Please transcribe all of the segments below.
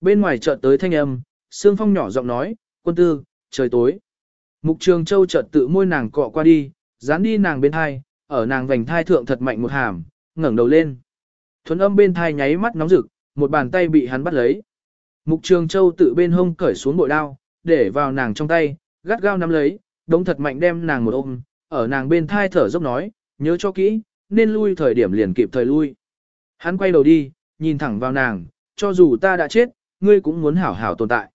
Bên ngoài chợt tới thanh âm, Sương Phong nhỏ giọng nói, quân tư, trời tối. Mục Trường Châu chợt tự môi nàng cọ qua đi, dán đi nàng bên thai, ở nàng vành thai thượng thật mạnh một hàm, ngẩng đầu lên. Thuấn âm bên thai nháy mắt nóng rực, một bàn tay bị hắn bắt lấy. Mục Trường Châu tự bên hông cởi xuống bội đao, để vào nàng trong tay, gắt gao nắm lấy, đống thật mạnh đem nàng một ôm, ở nàng bên thai thở dốc nói, nhớ cho kỹ, nên lui thời điểm liền kịp thời lui. Hắn quay đầu đi, nhìn thẳng vào nàng, cho dù ta đã chết, ngươi cũng muốn hảo hảo tồn tại.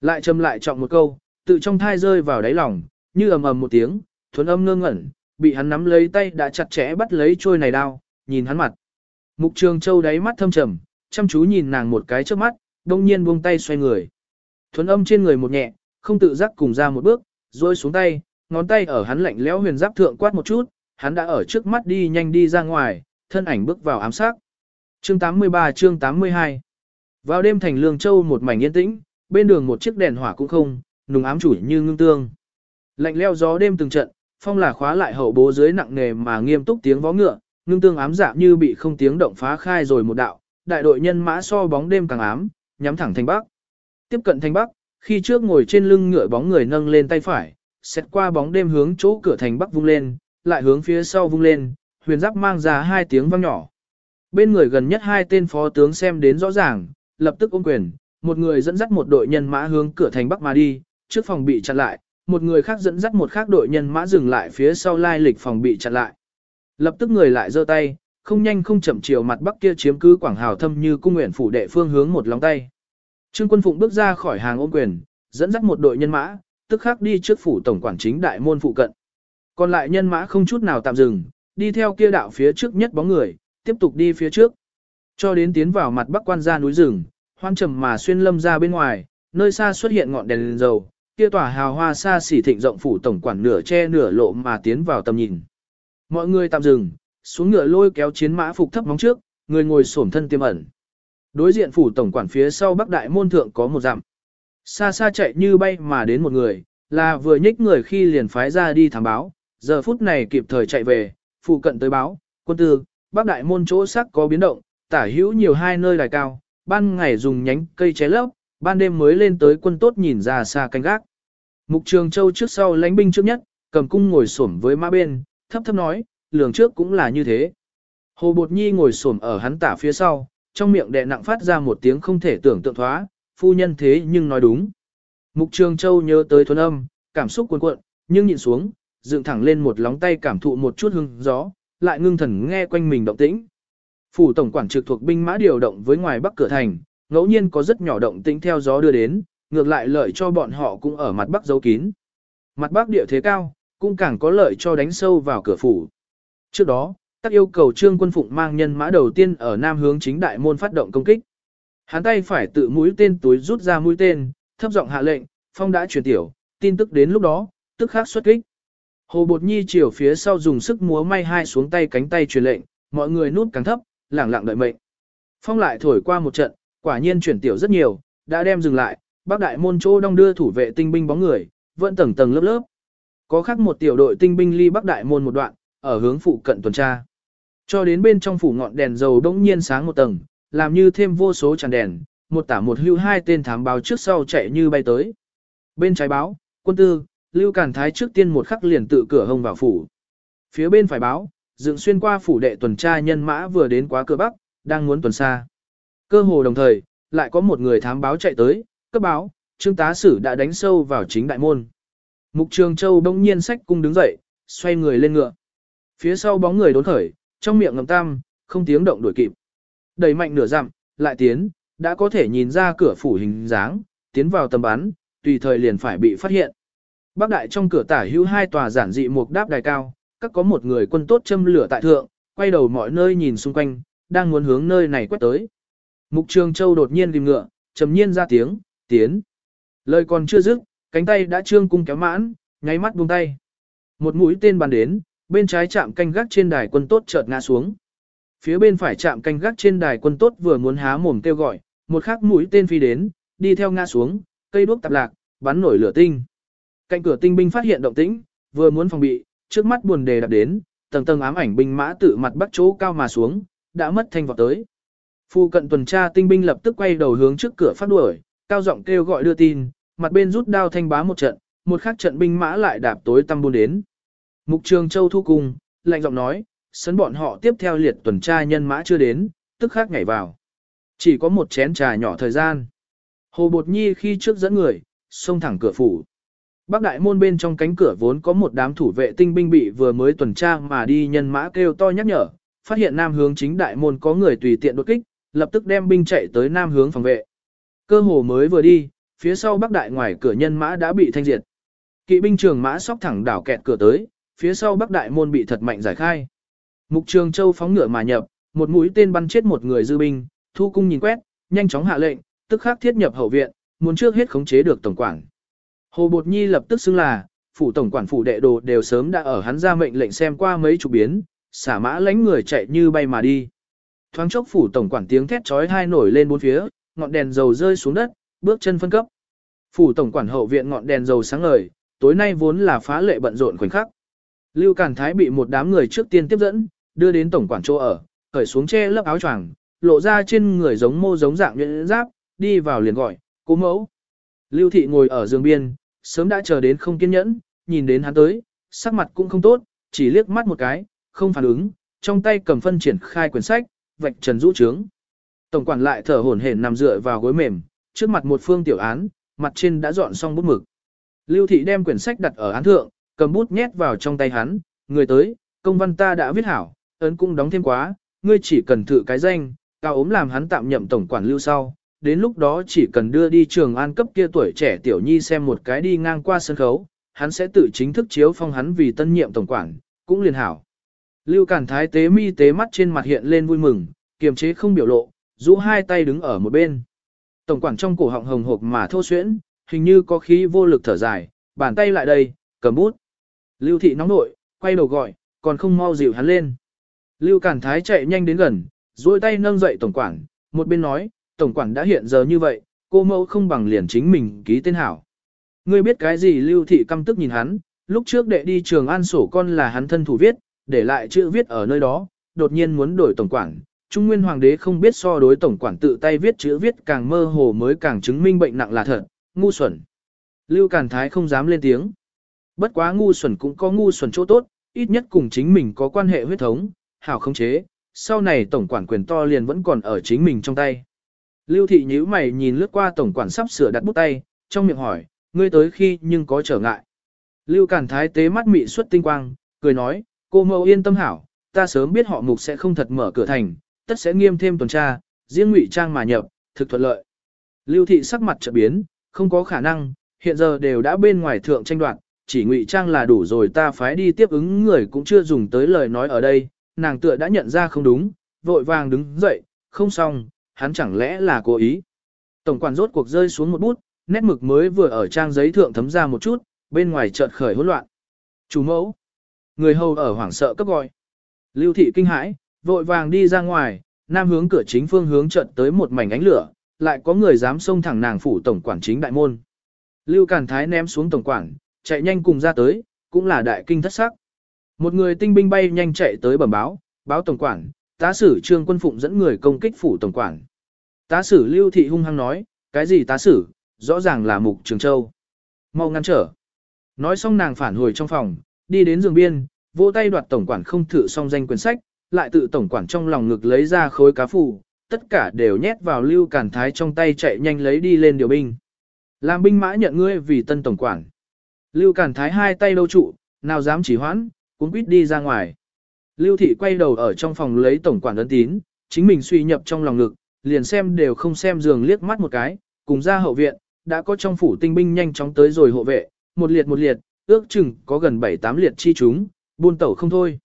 Lại châm lại trọng một câu, tự trong thai rơi vào đáy lòng, như ầm ầm một tiếng, thuần âm ngơ ngẩn, bị hắn nắm lấy tay đã chặt chẽ bắt lấy trôi này đao, nhìn hắn mặt. Mục trường châu đáy mắt thâm trầm, chăm chú nhìn nàng một cái trước mắt, đông nhiên buông tay xoay người. Thuần âm trên người một nhẹ, không tự giác cùng ra một bước, rồi xuống tay, ngón tay ở hắn lạnh lẽo huyền giáp thượng quát một chút, hắn đã ở trước mắt đi nhanh đi ra ngoài, thân ảnh bước vào ám sát. Chương 83 chương 82 vào đêm thành Lương Châu một mảnh yên tĩnh, bên đường một chiếc đèn hỏa cũng không, nùng ám chủ như ngưng tương. Lạnh leo gió đêm từng trận, phong là khóa lại hậu bố dưới nặng nề mà nghiêm túc tiếng vó ngựa, ngưng tương ám dạ như bị không tiếng động phá khai rồi một đạo, đại đội nhân mã so bóng đêm càng ám, nhắm thẳng thành bắc. Tiếp cận thành bắc, khi trước ngồi trên lưng ngựa bóng người nâng lên tay phải, xét qua bóng đêm hướng chỗ cửa thành bắc vung lên, lại hướng phía sau vung lên, huyền giáp mang ra hai tiếng vang nhỏ. Bên người gần nhất hai tên phó tướng xem đến rõ ràng, lập tức ôm quyền, một người dẫn dắt một đội nhân mã hướng cửa thành bắc mà đi, trước phòng bị chặn lại, một người khác dẫn dắt một khác đội nhân mã dừng lại phía sau lai lịch phòng bị chặn lại. Lập tức người lại giơ tay, không nhanh không chậm chiều mặt bắc kia chiếm cứ quảng hào thâm như cung nguyện phủ đệ phương hướng một lòng tay. Trương Quân Phụng bước ra khỏi hàng ôm quyền, dẫn dắt một đội nhân mã, tức khắc đi trước phủ tổng quản chính đại môn phụ cận. Còn lại nhân mã không chút nào tạm dừng, đi theo kia đạo phía trước nhất bóng người, tiếp tục đi phía trước. Cho đến tiến vào mặt bắc quan ra núi rừng, hoang trầm mà xuyên lâm ra bên ngoài, nơi xa xuất hiện ngọn đèn, đèn dầu, kia tỏa hào hoa xa xỉ thịnh rộng phủ tổng quản nửa che nửa lộ mà tiến vào tầm nhìn. Mọi người tạm dừng, xuống ngựa lôi kéo chiến mã phục thấp móng trước, người ngồi xổm thân tiêm ẩn. Đối diện phủ tổng quản phía sau bắc đại môn thượng có một dặm. Xa xa chạy như bay mà đến một người, là vừa nhích người khi liền phái ra đi thám báo, giờ phút này kịp thời chạy về, phụ cận tới báo, quân tư, bắc đại môn chỗ sắc có biến động, tả hữu nhiều hai nơi đài cao, ban ngày dùng nhánh cây ché lấp, ban đêm mới lên tới quân tốt nhìn ra xa canh gác. Mục Trường Châu trước sau lãnh binh trước nhất, cầm cung ngồi xổm với mã bên, thấp thấp nói, lường trước cũng là như thế. Hồ Bột Nhi ngồi xổm ở hắn tả phía sau, trong miệng đè nặng phát ra một tiếng không thể tưởng tượng thoá, phu nhân thế nhưng nói đúng. Mục Trường Châu nhớ tới thuần âm, cảm xúc cuồn cuộn, nhưng nhìn xuống, dựng thẳng lên một lóng tay cảm thụ một chút hương gió, lại ngưng thần nghe quanh mình động tĩnh. Phủ tổng quản trực thuộc binh mã điều động với ngoài bắc cửa thành, ngẫu nhiên có rất nhỏ động tĩnh theo gió đưa đến, ngược lại lợi cho bọn họ cũng ở mặt bắc giấu kín. Mặt bắc địa thế cao, cũng càng có lợi cho đánh sâu vào cửa phủ. Trước đó, tác yêu cầu trương quân phụng mang nhân mã đầu tiên ở nam hướng chính đại môn phát động công kích. Hắn tay phải tự mũi tên túi rút ra mũi tên, thấp giọng hạ lệnh, phong đã truyền tiểu, tin tức đến lúc đó, tức khắc xuất kích. Hồ Bột Nhi chiều phía sau dùng sức múa may hai xuống tay cánh tay truyền lệnh, mọi người nút càng thấp, lẳng lặng đợi mệnh. Phong lại thổi qua một trận, quả nhiên chuyển tiểu rất nhiều, đã đem dừng lại, bác đại môn chỗ đông đưa thủ vệ tinh binh bóng người, vẫn tầng tầng lớp lớp. Có khác một tiểu đội tinh binh ly bắc đại môn một đoạn, ở hướng phụ cận tuần tra. Cho đến bên trong phủ ngọn đèn dầu đông nhiên sáng một tầng, làm như thêm vô số tràn đèn, một tả một hưu hai tên thám báo trước sau chạy như bay tới. Bên trái báo, quân tư, Lưu Cản Thái trước tiên một khắc liền tự cửa hông vào phủ. Phía bên phải báo, dựng xuyên qua phủ đệ tuần tra nhân mã vừa đến quá cửa bắc, đang muốn tuần xa. Cơ hồ đồng thời, lại có một người thám báo chạy tới, cấp báo, trương tá sử đã đánh sâu vào chính đại môn. Mục Trường Châu bỗng nhiên sách cung đứng dậy, xoay người lên ngựa. Phía sau bóng người đốn khởi, trong miệng ngầm tam, không tiếng động đuổi kịp. Đẩy mạnh nửa dặm, lại tiến, đã có thể nhìn ra cửa phủ hình dáng, tiến vào tầm bắn, tùy thời liền phải bị phát hiện. Bắc đại trong cửa tả hữu hai tòa giản dị một đáp đài cao, các có một người quân tốt châm lửa tại thượng, quay đầu mọi nơi nhìn xung quanh, đang muốn hướng nơi này quét tới. Mục Trường Châu đột nhiên tìm ngựa, trầm nhiên ra tiếng, tiến. Lời còn chưa dứt, cánh tay đã trương cung kéo mãn, nháy mắt buông tay. Một mũi tên bắn đến, bên trái chạm canh gác trên đài quân tốt chợt ngã xuống. Phía bên phải chạm canh gác trên đài quân tốt vừa muốn há mồm kêu gọi, một khắc mũi tên phi đến, đi theo ngã xuống, cây đuốc tạp lạc, bắn nổi lửa tinh. Cạnh cửa tinh binh phát hiện động tĩnh, vừa muốn phòng bị, trước mắt buồn đề đạp đến, tầng tầng ám ảnh binh mã tự mặt bắt chỗ cao mà xuống, đã mất thanh vọt tới. Phu cận tuần tra tinh binh lập tức quay đầu hướng trước cửa phát đuổi, cao giọng kêu gọi đưa tin, mặt bên rút đao thanh bá một trận, một khắc trận binh mã lại đạp tối tăm buôn đến. Mục Trường Châu thu cùng, lạnh giọng nói, sấn bọn họ tiếp theo liệt tuần tra nhân mã chưa đến, tức khắc nhảy vào. Chỉ có một chén trà nhỏ thời gian. Hồ Bột Nhi khi trước dẫn người, xông thẳng cửa phủ. Bắc đại môn bên trong cánh cửa vốn có một đám thủ vệ tinh binh bị vừa mới tuần tra mà đi nhân mã kêu to nhắc nhở, phát hiện nam hướng chính đại môn có người tùy tiện đột kích, lập tức đem binh chạy tới nam hướng phòng vệ. Cơ hồ mới vừa đi, phía sau bắc đại ngoài cửa nhân mã đã bị thanh diệt. Kỵ binh trường mã sóc thẳng đảo kẹt cửa tới, phía sau bắc đại môn bị thật mạnh giải khai. Mục trường châu phóng ngựa mà nhập, một mũi tên bắn chết một người dư binh, thu cung nhìn quét, nhanh chóng hạ lệnh, tức khắc thiết nhập hậu viện, muốn trước hết khống chế được tổng quản. Hồ Bột Nhi lập tức xưng là, phủ tổng quản phủ đệ đồ đều sớm đã ở hắn ra mệnh lệnh xem qua mấy chục biến, xả mã lánh người chạy như bay mà đi. Thoáng chốc phủ tổng quản tiếng thét chói tai nổi lên bốn phía, ngọn đèn dầu rơi xuống đất, bước chân phân cấp. Phủ tổng quản hậu viện ngọn đèn dầu sáng ngời, tối nay vốn là phá lệ bận rộn khoảnh khắc. Lưu Cản Thái bị một đám người trước tiên tiếp dẫn, đưa đến tổng quản chỗ ở, cởi xuống che lớp áo choàng, lộ ra trên người giống mô giống dạng nhuyễn giáp, đi vào liền gọi, cố mẫu. Lưu thị ngồi ở giường biên, sớm đã chờ đến không kiên nhẫn, nhìn đến hắn tới, sắc mặt cũng không tốt, chỉ liếc mắt một cái, không phản ứng, trong tay cầm phân triển khai quyển sách, vạch trần rũ trướng. Tổng quản lại thở hổn hển nằm dựa vào gối mềm, trước mặt một phương tiểu án, mặt trên đã dọn xong bút mực. Lưu thị đem quyển sách đặt ở án thượng, cầm bút nhét vào trong tay hắn, người tới, công văn ta đã viết hảo, ấn cũng đóng thêm quá, ngươi chỉ cần thử cái danh, cao ốm làm hắn tạm nhậm tổng quản lưu sau, đến lúc đó chỉ cần đưa đi trường an cấp kia tuổi trẻ tiểu nhi xem một cái đi ngang qua sân khấu, hắn sẽ tự chính thức chiếu phong hắn vì tân nhiệm tổng quản, cũng liền hảo. Lưu Cản Thái tế mi tế mắt trên mặt hiện lên vui mừng, kiềm chế không biểu lộ, rũ hai tay đứng ở một bên. Tổng quản trong cổ họng hồng hộc mà thô xuyễn, hình như có khí vô lực thở dài, bàn tay lại đây, cầm bút. Lưu thị nóng nội, quay đầu gọi, còn không mau dịu hắn lên. Lưu Cản Thái chạy nhanh đến gần, duỗi tay nâng dậy tổng quản, một bên nói, tổng quản đã hiện giờ như vậy, cô mẫu không bằng liền chính mình ký tên hảo. Ngươi biết cái gì Lưu thị căm tức nhìn hắn, lúc trước đệ đi trường an sổ con là hắn thân thủ viết, để lại chữ viết ở nơi đó, đột nhiên muốn đổi tổng quản. Trung Nguyên Hoàng đế không biết so đối tổng quản tự tay viết chữ viết càng mơ hồ mới càng chứng minh bệnh nặng là thật, ngu xuẩn. Lưu Càn Thái không dám lên tiếng. Bất quá ngu xuẩn cũng có ngu xuẩn chỗ tốt, ít nhất cùng chính mình có quan hệ huyết thống, hảo không chế, sau này tổng quản quyền to liền vẫn còn ở chính mình trong tay. Lưu thị nhíu mày nhìn lướt qua tổng quản sắp sửa đặt bút tay, trong miệng hỏi, ngươi tới khi nhưng có trở ngại. Lưu Cản Thái tế mắt mị xuất tinh quang, cười nói, cô mẫu yên tâm hảo, ta sớm biết họ mục sẽ không thật mở cửa thành, tất sẽ nghiêm thêm tuần tra, riêng ngụy trang mà nhập, thực thuận lợi. Lưu thị sắc mặt chợt biến, không có khả năng, hiện giờ đều đã bên ngoài thượng tranh đoạt, chỉ ngụy trang là đủ rồi ta phái đi tiếp ứng người cũng chưa dùng tới lời nói ở đây, nàng tựa đã nhận ra không đúng, vội vàng đứng dậy, không xong, hắn chẳng lẽ là cố ý. Tổng quản rốt cuộc rơi xuống một bút, nét mực mới vừa ở trang giấy thượng thấm ra một chút, bên ngoài chợt khởi hỗn loạn. Chủ mẫu, người hầu ở hoảng sợ cấp gọi. Lưu thị kinh hãi, vội vàng đi ra ngoài, nam hướng cửa chính phương hướng chợt tới một mảnh ánh lửa, lại có người dám xông thẳng nàng phủ tổng quản chính đại môn. Lưu Càn Thái ném xuống tổng quản, chạy nhanh cùng ra tới, cũng là đại kinh thất sắc. Một người tinh binh bay nhanh chạy tới bẩm báo, báo tổng quản, tá sử trương quân phụng dẫn người công kích phủ tổng quản. Tá sử lưu thị hung hăng nói, cái gì tá sử, rõ ràng là mục trường châu. Mau ngăn trở. Nói xong nàng phản hồi trong phòng, đi đến giường biên, vỗ tay đoạt tổng quản không thử xong danh quyển sách, lại tự tổng quản trong lòng ngực lấy ra khối cá phù, tất cả đều nhét vào lưu cản thái trong tay chạy nhanh lấy đi lên điều binh. Làm binh mã nhận ngươi vì tân tổng quản. Lưu cản thái hai tay đâu trụ, nào dám chỉ hoãn, cuốn quýt đi ra ngoài. Lưu thị quay đầu ở trong phòng lấy tổng quản ấn tín, chính mình suy nhập trong lòng ngực, liền xem đều không xem giường liếc mắt một cái, cùng ra hậu viện, đã có trong phủ tinh binh nhanh chóng tới rồi hộ vệ, một liệt một liệt, ước chừng có gần 7-8 liệt chi chúng, buôn tẩu không thôi.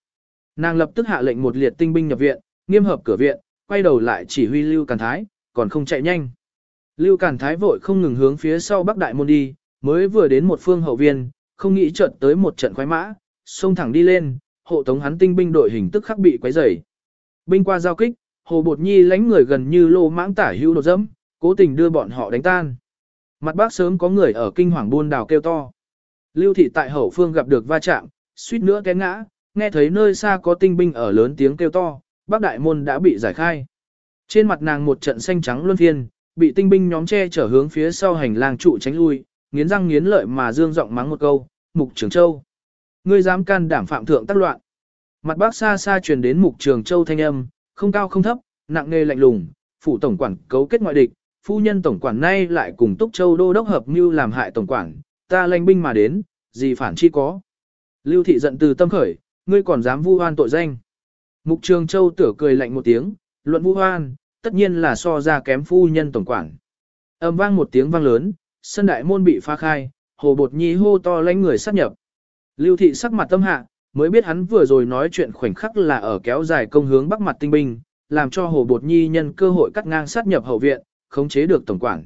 Nàng lập tức hạ lệnh một liệt tinh binh nhập viện, nghiêm hợp cửa viện, quay đầu lại chỉ huy Lưu Càn Thái, còn không chạy nhanh. Lưu Càn Thái vội không ngừng hướng phía sau Bắc Đại Môn đi, mới vừa đến một phương hậu viên, không nghĩ chợt tới một trận khoái mã, xông thẳng đi lên, hộ tống hắn tinh binh đội hình tức khắc bị quấy rầy. Binh qua giao kích, Hồ Bột Nhi lánh người gần như lô mãng tả hưu đột dẫm, cố tình đưa bọn họ đánh tan. Mặt bác sớm có người ở kinh hoàng buôn đào kêu to. Lưu thị tại hậu phương gặp được va chạm, suýt nữa té ngã, nghe thấy nơi xa có tinh binh ở lớn tiếng kêu to, bác đại môn đã bị giải khai. Trên mặt nàng một trận xanh trắng luân phiên, bị tinh binh nhóm che chở hướng phía sau hành lang trụ tránh lui, nghiến răng nghiến lợi mà dương giọng mắng một câu, "Mục Trường Châu, ngươi dám can đảm phạm thượng tác loạn?" Mặt bác xa xa truyền đến Mục Trường Châu thanh âm, không cao không thấp, nặng nề lạnh lùng, phủ tổng quản cấu kết ngoại địch, phu nhân tổng quản nay lại cùng Túc Châu đô đốc hợp mưu làm hại tổng quản, ta lãnh binh mà đến, gì phản chi có. Lưu thị giận từ tâm khởi, ngươi còn dám vu oan tội danh. Mục Trường Châu tửa cười lạnh một tiếng, luận vu oan, tất nhiên là so ra kém phu nhân tổng quản. Âm vang một tiếng vang lớn, sân đại môn bị phá khai, hồ bột nhi hô to lãnh người sát nhập. Lưu thị sắc mặt tâm hạ, mới biết hắn vừa rồi nói chuyện khoảnh khắc là ở kéo dài công hướng bắc mặt tinh binh, làm cho hồ bột nhi nhân cơ hội cắt ngang sát nhập hậu viện, khống chế được tổng quản.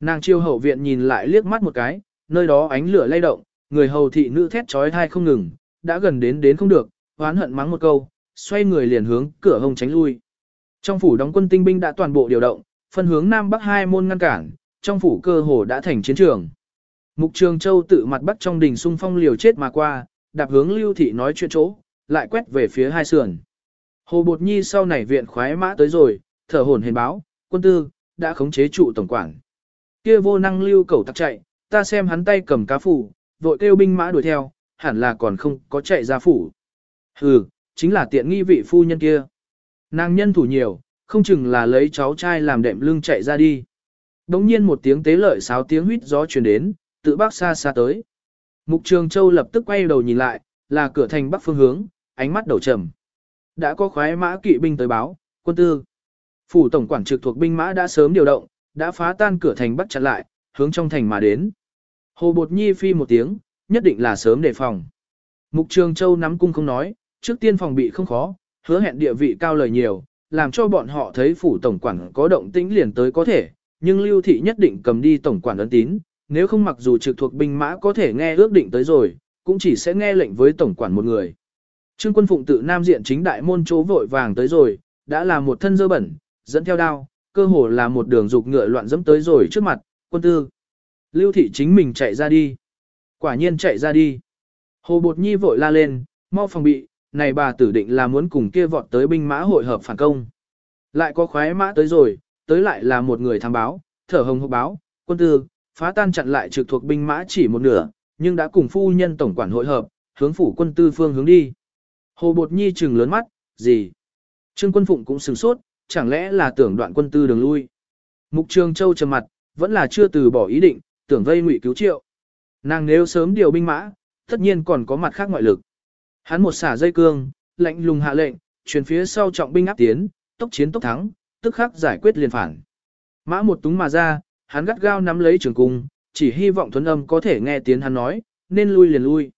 Nàng chiêu hậu viện nhìn lại liếc mắt một cái, nơi đó ánh lửa lay động, người hầu thị nữ thét trói thai không ngừng, đã gần đến đến không được, hoán hận mắng một câu, xoay người liền hướng cửa hông tránh lui. Trong phủ đóng quân tinh binh đã toàn bộ điều động, phân hướng Nam Bắc hai môn ngăn cản, trong phủ cơ hồ đã thành chiến trường. Mục Trường Châu tự mặt bắt trong đỉnh xung phong liều chết mà qua, đạp hướng Lưu Thị nói chuyện chỗ, lại quét về phía hai sườn. Hồ Bột Nhi sau này viện khoái mã tới rồi, thở hổn hển báo, quân tư, đã khống chế trụ tổng quản. Kia vô năng lưu cầu tặc chạy, ta xem hắn tay cầm cá phủ, vội kêu binh mã đuổi theo, hẳn là còn không có chạy ra phủ. Hừ, chính là tiện nghi vị phu nhân kia. Nàng nhân thủ nhiều, không chừng là lấy cháu trai làm đệm lưng chạy ra đi. Đống nhiên một tiếng tế lợi sáo tiếng huýt gió truyền đến, tự bác xa xa tới. Mục Trường Châu lập tức quay đầu nhìn lại, là cửa thành bắc phương hướng, ánh mắt đầu trầm. Đã có khoái mã kỵ binh tới báo, quân tư. Phủ tổng quản trực thuộc binh mã đã sớm điều động, đã phá tan cửa thành bắc chặn lại, hướng trong thành mà đến. Hồ Bột Nhi phi một tiếng, nhất định là sớm đề phòng. Mục Trường Châu nắm cung không nói, trước tiên phòng bị không khó, hứa hẹn địa vị cao lời nhiều, làm cho bọn họ thấy phủ tổng quản có động tĩnh liền tới có thể, nhưng lưu thị nhất định cầm đi tổng quản ấn tín, nếu không mặc dù trực thuộc binh mã có thể nghe ước định tới rồi, cũng chỉ sẽ nghe lệnh với tổng quản một người. Trương quân phụng tự nam diện chính đại môn chố vội vàng tới rồi, đã là một thân dơ bẩn, dẫn theo đao, cơ hồ là một đường dục ngựa loạn dẫm tới rồi trước mặt, quân tư. Lưu thị chính mình chạy ra đi. Quả nhiên chạy ra đi. Hồ Bột Nhi vội la lên, mau phòng bị, này bà tử định là muốn cùng kia vọt tới binh mã hội hợp phản công. Lại có khoái mã tới rồi, tới lại là một người tham báo, thở hồng hộc báo, quân tư, phá tan chặn lại trực thuộc binh mã chỉ một nửa, nhưng đã cùng phu nhân tổng quản hội hợp, hướng phủ quân tư phương hướng đi. Hồ Bột Nhi trừng lớn mắt, gì? Trương quân phụng cũng sừng sốt, chẳng lẽ là tưởng đoạn quân tư đường lui. Mục Trường Châu trầm mặt, vẫn là chưa từ bỏ ý định, tưởng vây ngụy cứu triệu. Nàng nếu sớm điều binh mã, tất nhiên còn có mặt khác ngoại lực. Hắn một xả dây cương, lạnh lùng hạ lệnh, truyền phía sau trọng binh áp tiến, tốc chiến tốc thắng, tức khắc giải quyết liền phản. Mã một túng mà ra, hắn gắt gao nắm lấy trường cung, chỉ hy vọng thuấn âm có thể nghe tiếng hắn nói, nên lui liền lui.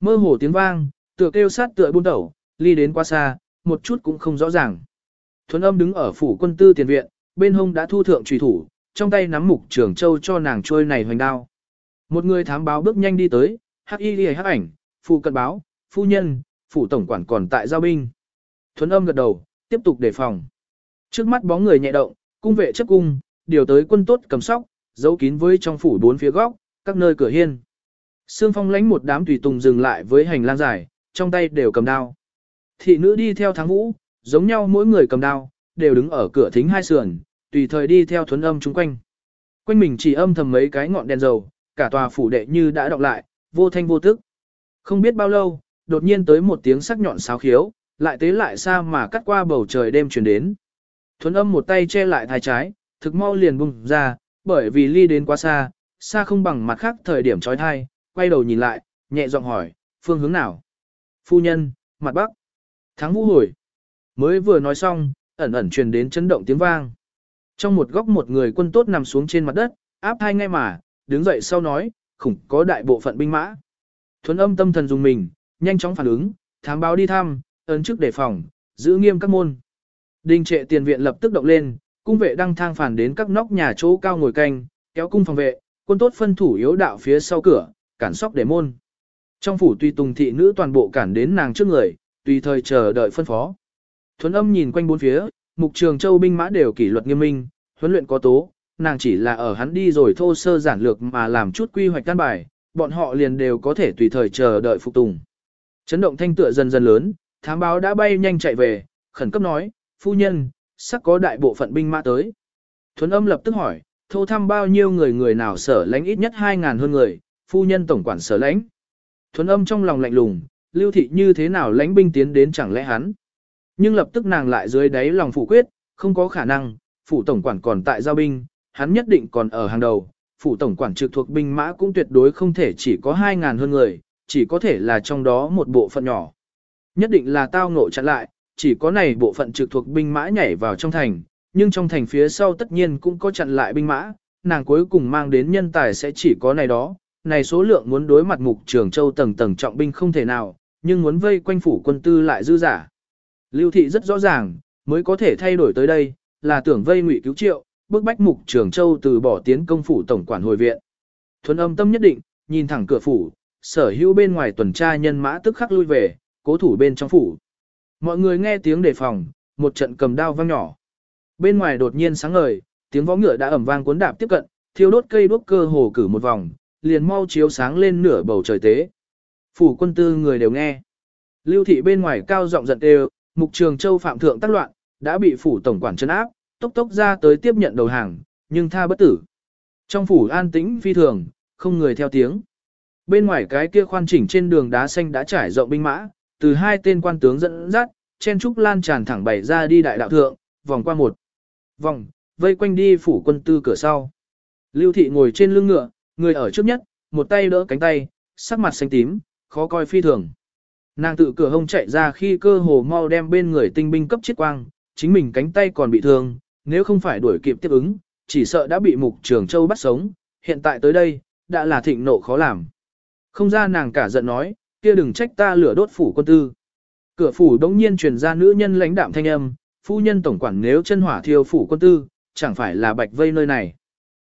Mơ hồ tiếng vang, tựa kêu sát tựa buôn tẩu, ly đến quá xa, một chút cũng không rõ ràng. Thuấn âm đứng ở phủ quân tư tiền viện, bên hông đã thu thượng trùy thủ, trong tay nắm mục trường châu cho nàng trôi này hoành đao. Một người thám báo bước nhanh đi tới, hắc y lìa hắc ảnh, phụ cận báo, phu nhân, phủ tổng quản còn tại giao binh. Thuấn âm gật đầu, tiếp tục đề phòng. Trước mắt bóng người nhẹ động, cung vệ chấp cung, điều tới quân tốt cầm sóc, giấu kín với trong phủ bốn phía góc, các nơi cửa hiên. Sương phong lánh một đám tùy tùng dừng lại với hành lang dài, trong tay đều cầm đao. Thị nữ đi theo thắng vũ, giống nhau mỗi người cầm đao, đều đứng ở cửa thính hai sườn, tùy thời đi theo thuấn âm chung quanh. Quanh mình chỉ âm thầm mấy cái ngọn đèn dầu, cả tòa phủ đệ như đã đọc lại, vô thanh vô tức. Không biết bao lâu, đột nhiên tới một tiếng sắc nhọn sáo khiếu, lại tế lại xa mà cắt qua bầu trời đêm truyền đến. Thuấn âm một tay che lại thái trái, thực mau liền bung ra, bởi vì ly đến quá xa, xa không bằng mặt khác thời điểm trói thai, quay đầu nhìn lại, nhẹ giọng hỏi, phương hướng nào? Phu nhân, mặt bắc. Thắng vũ hồi. Mới vừa nói xong, ẩn ẩn truyền đến chấn động tiếng vang. Trong một góc một người quân tốt nằm xuống trên mặt đất, áp hai ngay mà, đứng dậy sau nói, khủng có đại bộ phận binh mã. Thuấn âm tâm thần dùng mình, nhanh chóng phản ứng, thám báo đi thăm, ấn chức đề phòng, giữ nghiêm các môn. Đình trệ tiền viện lập tức động lên, cung vệ đang thang phản đến các nóc nhà chỗ cao ngồi canh, kéo cung phòng vệ, quân tốt phân thủ yếu đạo phía sau cửa, cản sóc để môn. Trong phủ tùy tùng thị nữ toàn bộ cản đến nàng trước người, tùy thời chờ đợi phân phó. Thuấn âm nhìn quanh bốn phía, mục trường châu binh mã đều kỷ luật nghiêm minh, huấn luyện có tố, nàng chỉ là ở hắn đi rồi thô sơ giản lược mà làm chút quy hoạch căn bài, bọn họ liền đều có thể tùy thời chờ đợi phục tùng. Chấn động thanh tựa dần dần lớn, thám báo đã bay nhanh chạy về, khẩn cấp nói, phu nhân, sắc có đại bộ phận binh mã tới. Thuấn âm lập tức hỏi, thô thăm bao nhiêu người người nào sở lãnh ít nhất 2.000 hơn người, phu nhân tổng quản sở lãnh. Thuấn âm trong lòng lạnh lùng, lưu thị như thế nào lãnh binh tiến đến chẳng lẽ hắn. Nhưng lập tức nàng lại dưới đáy lòng phủ quyết, không có khả năng, phủ tổng quản còn tại giao binh, hắn nhất định còn ở hàng đầu, phủ tổng quản trực thuộc binh mã cũng tuyệt đối không thể chỉ có 2.000 hơn người, chỉ có thể là trong đó một bộ phận nhỏ. Nhất định là tao ngộ chặn lại, chỉ có này bộ phận trực thuộc binh mã nhảy vào trong thành, nhưng trong thành phía sau tất nhiên cũng có chặn lại binh mã, nàng cuối cùng mang đến nhân tài sẽ chỉ có này đó, này số lượng muốn đối mặt mục trường châu tầng tầng trọng binh không thể nào, nhưng muốn vây quanh phủ quân tư lại dư giả. Lưu thị rất rõ ràng, mới có thể thay đổi tới đây, là tưởng vây ngụy cứu triệu, bức bách mục trường châu từ bỏ tiến công phủ tổng quản hồi viện. Thuần âm tâm nhất định, nhìn thẳng cửa phủ, sở hữu bên ngoài tuần tra nhân mã tức khắc lui về, cố thủ bên trong phủ. Mọi người nghe tiếng đề phòng, một trận cầm đao vang nhỏ. Bên ngoài đột nhiên sáng ngời, tiếng võ ngựa đã ẩm vang cuốn đạp tiếp cận, thiêu đốt cây đuốc cơ hồ cử một vòng, liền mau chiếu sáng lên nửa bầu trời tế. Phủ quân tư người đều nghe. Lưu thị bên ngoài cao giọng giận đều, mục trường châu phạm thượng tác loạn, đã bị phủ tổng quản trấn áp, tốc tốc ra tới tiếp nhận đầu hàng, nhưng tha bất tử. Trong phủ an tĩnh phi thường, không người theo tiếng. Bên ngoài cái kia khoan chỉnh trên đường đá xanh đã trải rộng binh mã, từ hai tên quan tướng dẫn dắt, chen trúc lan tràn thẳng bảy ra đi đại đạo thượng, vòng qua một vòng, vây quanh đi phủ quân tư cửa sau. Lưu thị ngồi trên lưng ngựa, người ở trước nhất, một tay đỡ cánh tay, sắc mặt xanh tím, khó coi phi thường. Nàng tự cửa hông chạy ra khi cơ hồ mau đem bên người tinh binh cấp chiết quang, chính mình cánh tay còn bị thương, nếu không phải đuổi kịp tiếp ứng, chỉ sợ đã bị mục trường châu bắt sống, hiện tại tới đây, đã là thịnh nộ khó làm. Không ra nàng cả giận nói, kia đừng trách ta lửa đốt phủ quân tư. Cửa phủ đống nhiên truyền ra nữ nhân lãnh đạm thanh âm, phu nhân tổng quản nếu chân hỏa thiêu phủ quân tư, chẳng phải là bạch vây nơi này.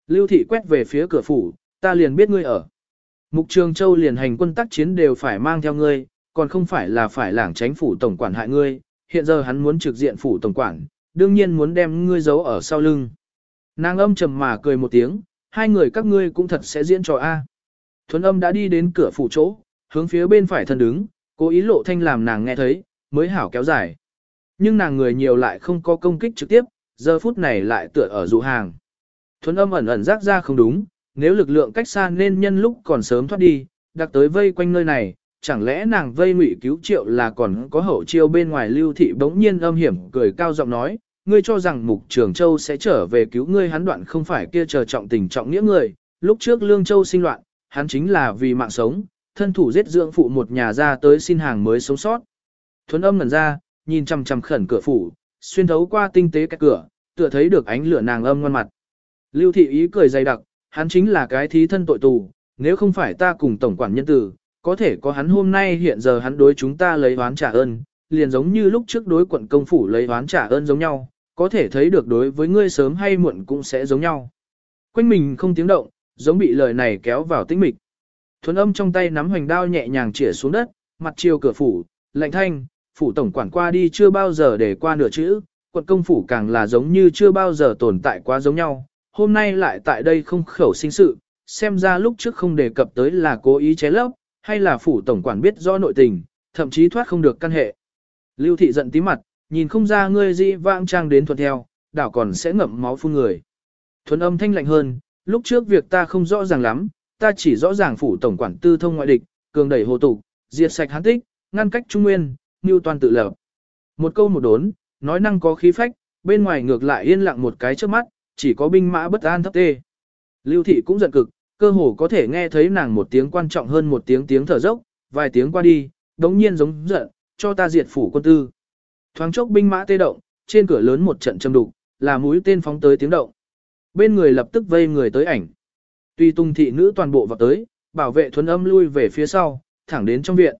Lưu thị quét về phía cửa phủ, ta liền biết ngươi ở. Mục Trường Châu liền hành quân tác chiến đều phải mang theo ngươi, còn không phải là phải lảng tránh phủ tổng quản hại ngươi, hiện giờ hắn muốn trực diện phủ tổng quản, đương nhiên muốn đem ngươi giấu ở sau lưng. Nàng âm trầm mà cười một tiếng, hai người các ngươi cũng thật sẽ diễn trò A. Thuấn âm đã đi đến cửa phủ chỗ, hướng phía bên phải thân đứng, cố ý lộ thanh làm nàng nghe thấy, mới hảo kéo dài. Nhưng nàng người nhiều lại không có công kích trực tiếp, giờ phút này lại tựa ở dụ hàng. Thuấn âm ẩn ẩn rác ra không đúng, nếu lực lượng cách xa nên nhân lúc còn sớm thoát đi, đặc tới vây quanh nơi này, chẳng lẽ nàng vây ngụy cứu triệu là còn có hậu chiêu bên ngoài lưu thị bỗng nhiên âm hiểm cười cao giọng nói, ngươi cho rằng mục trường châu sẽ trở về cứu ngươi hắn đoạn không phải kia chờ trọng tình trọng nghĩa người, lúc trước lương châu sinh loạn, hắn chính là vì mạng sống, thân thủ giết dưỡng phụ một nhà ra tới xin hàng mới sống sót. Thuấn âm ngẩn ra, nhìn chằm chằm khẩn cửa phủ, xuyên thấu qua tinh tế cái cửa, tựa thấy được ánh lửa nàng âm ngoan mặt. Lưu thị ý cười dày đặc, hắn chính là cái thí thân tội tù, nếu không phải ta cùng tổng quản nhân tử, có thể có hắn hôm nay hiện giờ hắn đối chúng ta lấy oán trả ơn, liền giống như lúc trước đối quận công phủ lấy oán trả ơn giống nhau, có thể thấy được đối với ngươi sớm hay muộn cũng sẽ giống nhau. Quanh mình không tiếng động, giống bị lời này kéo vào tĩnh mịch. Thuấn âm trong tay nắm hoành đao nhẹ nhàng chĩa xuống đất, mặt chiều cửa phủ, lạnh thanh, phủ tổng quản qua đi chưa bao giờ để qua nửa chữ, quận công phủ càng là giống như chưa bao giờ tồn tại quá giống nhau, hôm nay lại tại đây không khẩu sinh sự, xem ra lúc trước không đề cập tới là cố ý chế lấp, hay là phủ tổng quản biết do nội tình, thậm chí thoát không được căn hệ. Lưu thị giận tí mặt, nhìn không ra ngươi dĩ vãng trang đến thuận theo, đảo còn sẽ ngậm máu phun người. Thuần âm thanh lạnh hơn, lúc trước việc ta không rõ ràng lắm, ta chỉ rõ ràng phủ tổng quản tư thông ngoại địch, cường đẩy hồ tục, diệt sạch hán tích, ngăn cách trung nguyên, như toàn tự lập. Một câu một đốn, nói năng có khí phách, bên ngoài ngược lại yên lặng một cái trước mắt, chỉ có binh mã bất an thấp tê. Lưu thị cũng giận cực, cơ hồ có thể nghe thấy nàng một tiếng quan trọng hơn một tiếng tiếng thở dốc, vài tiếng qua đi, đống nhiên giống giận, cho ta diệt phủ quân tư. Thoáng chốc binh mã tê động, trên cửa lớn một trận châm đục, là mũi tên phóng tới tiếng động. Bên người lập tức vây người tới ảnh. Tuy tung thị nữ toàn bộ vào tới, bảo vệ thuần âm lui về phía sau, thẳng đến trong viện.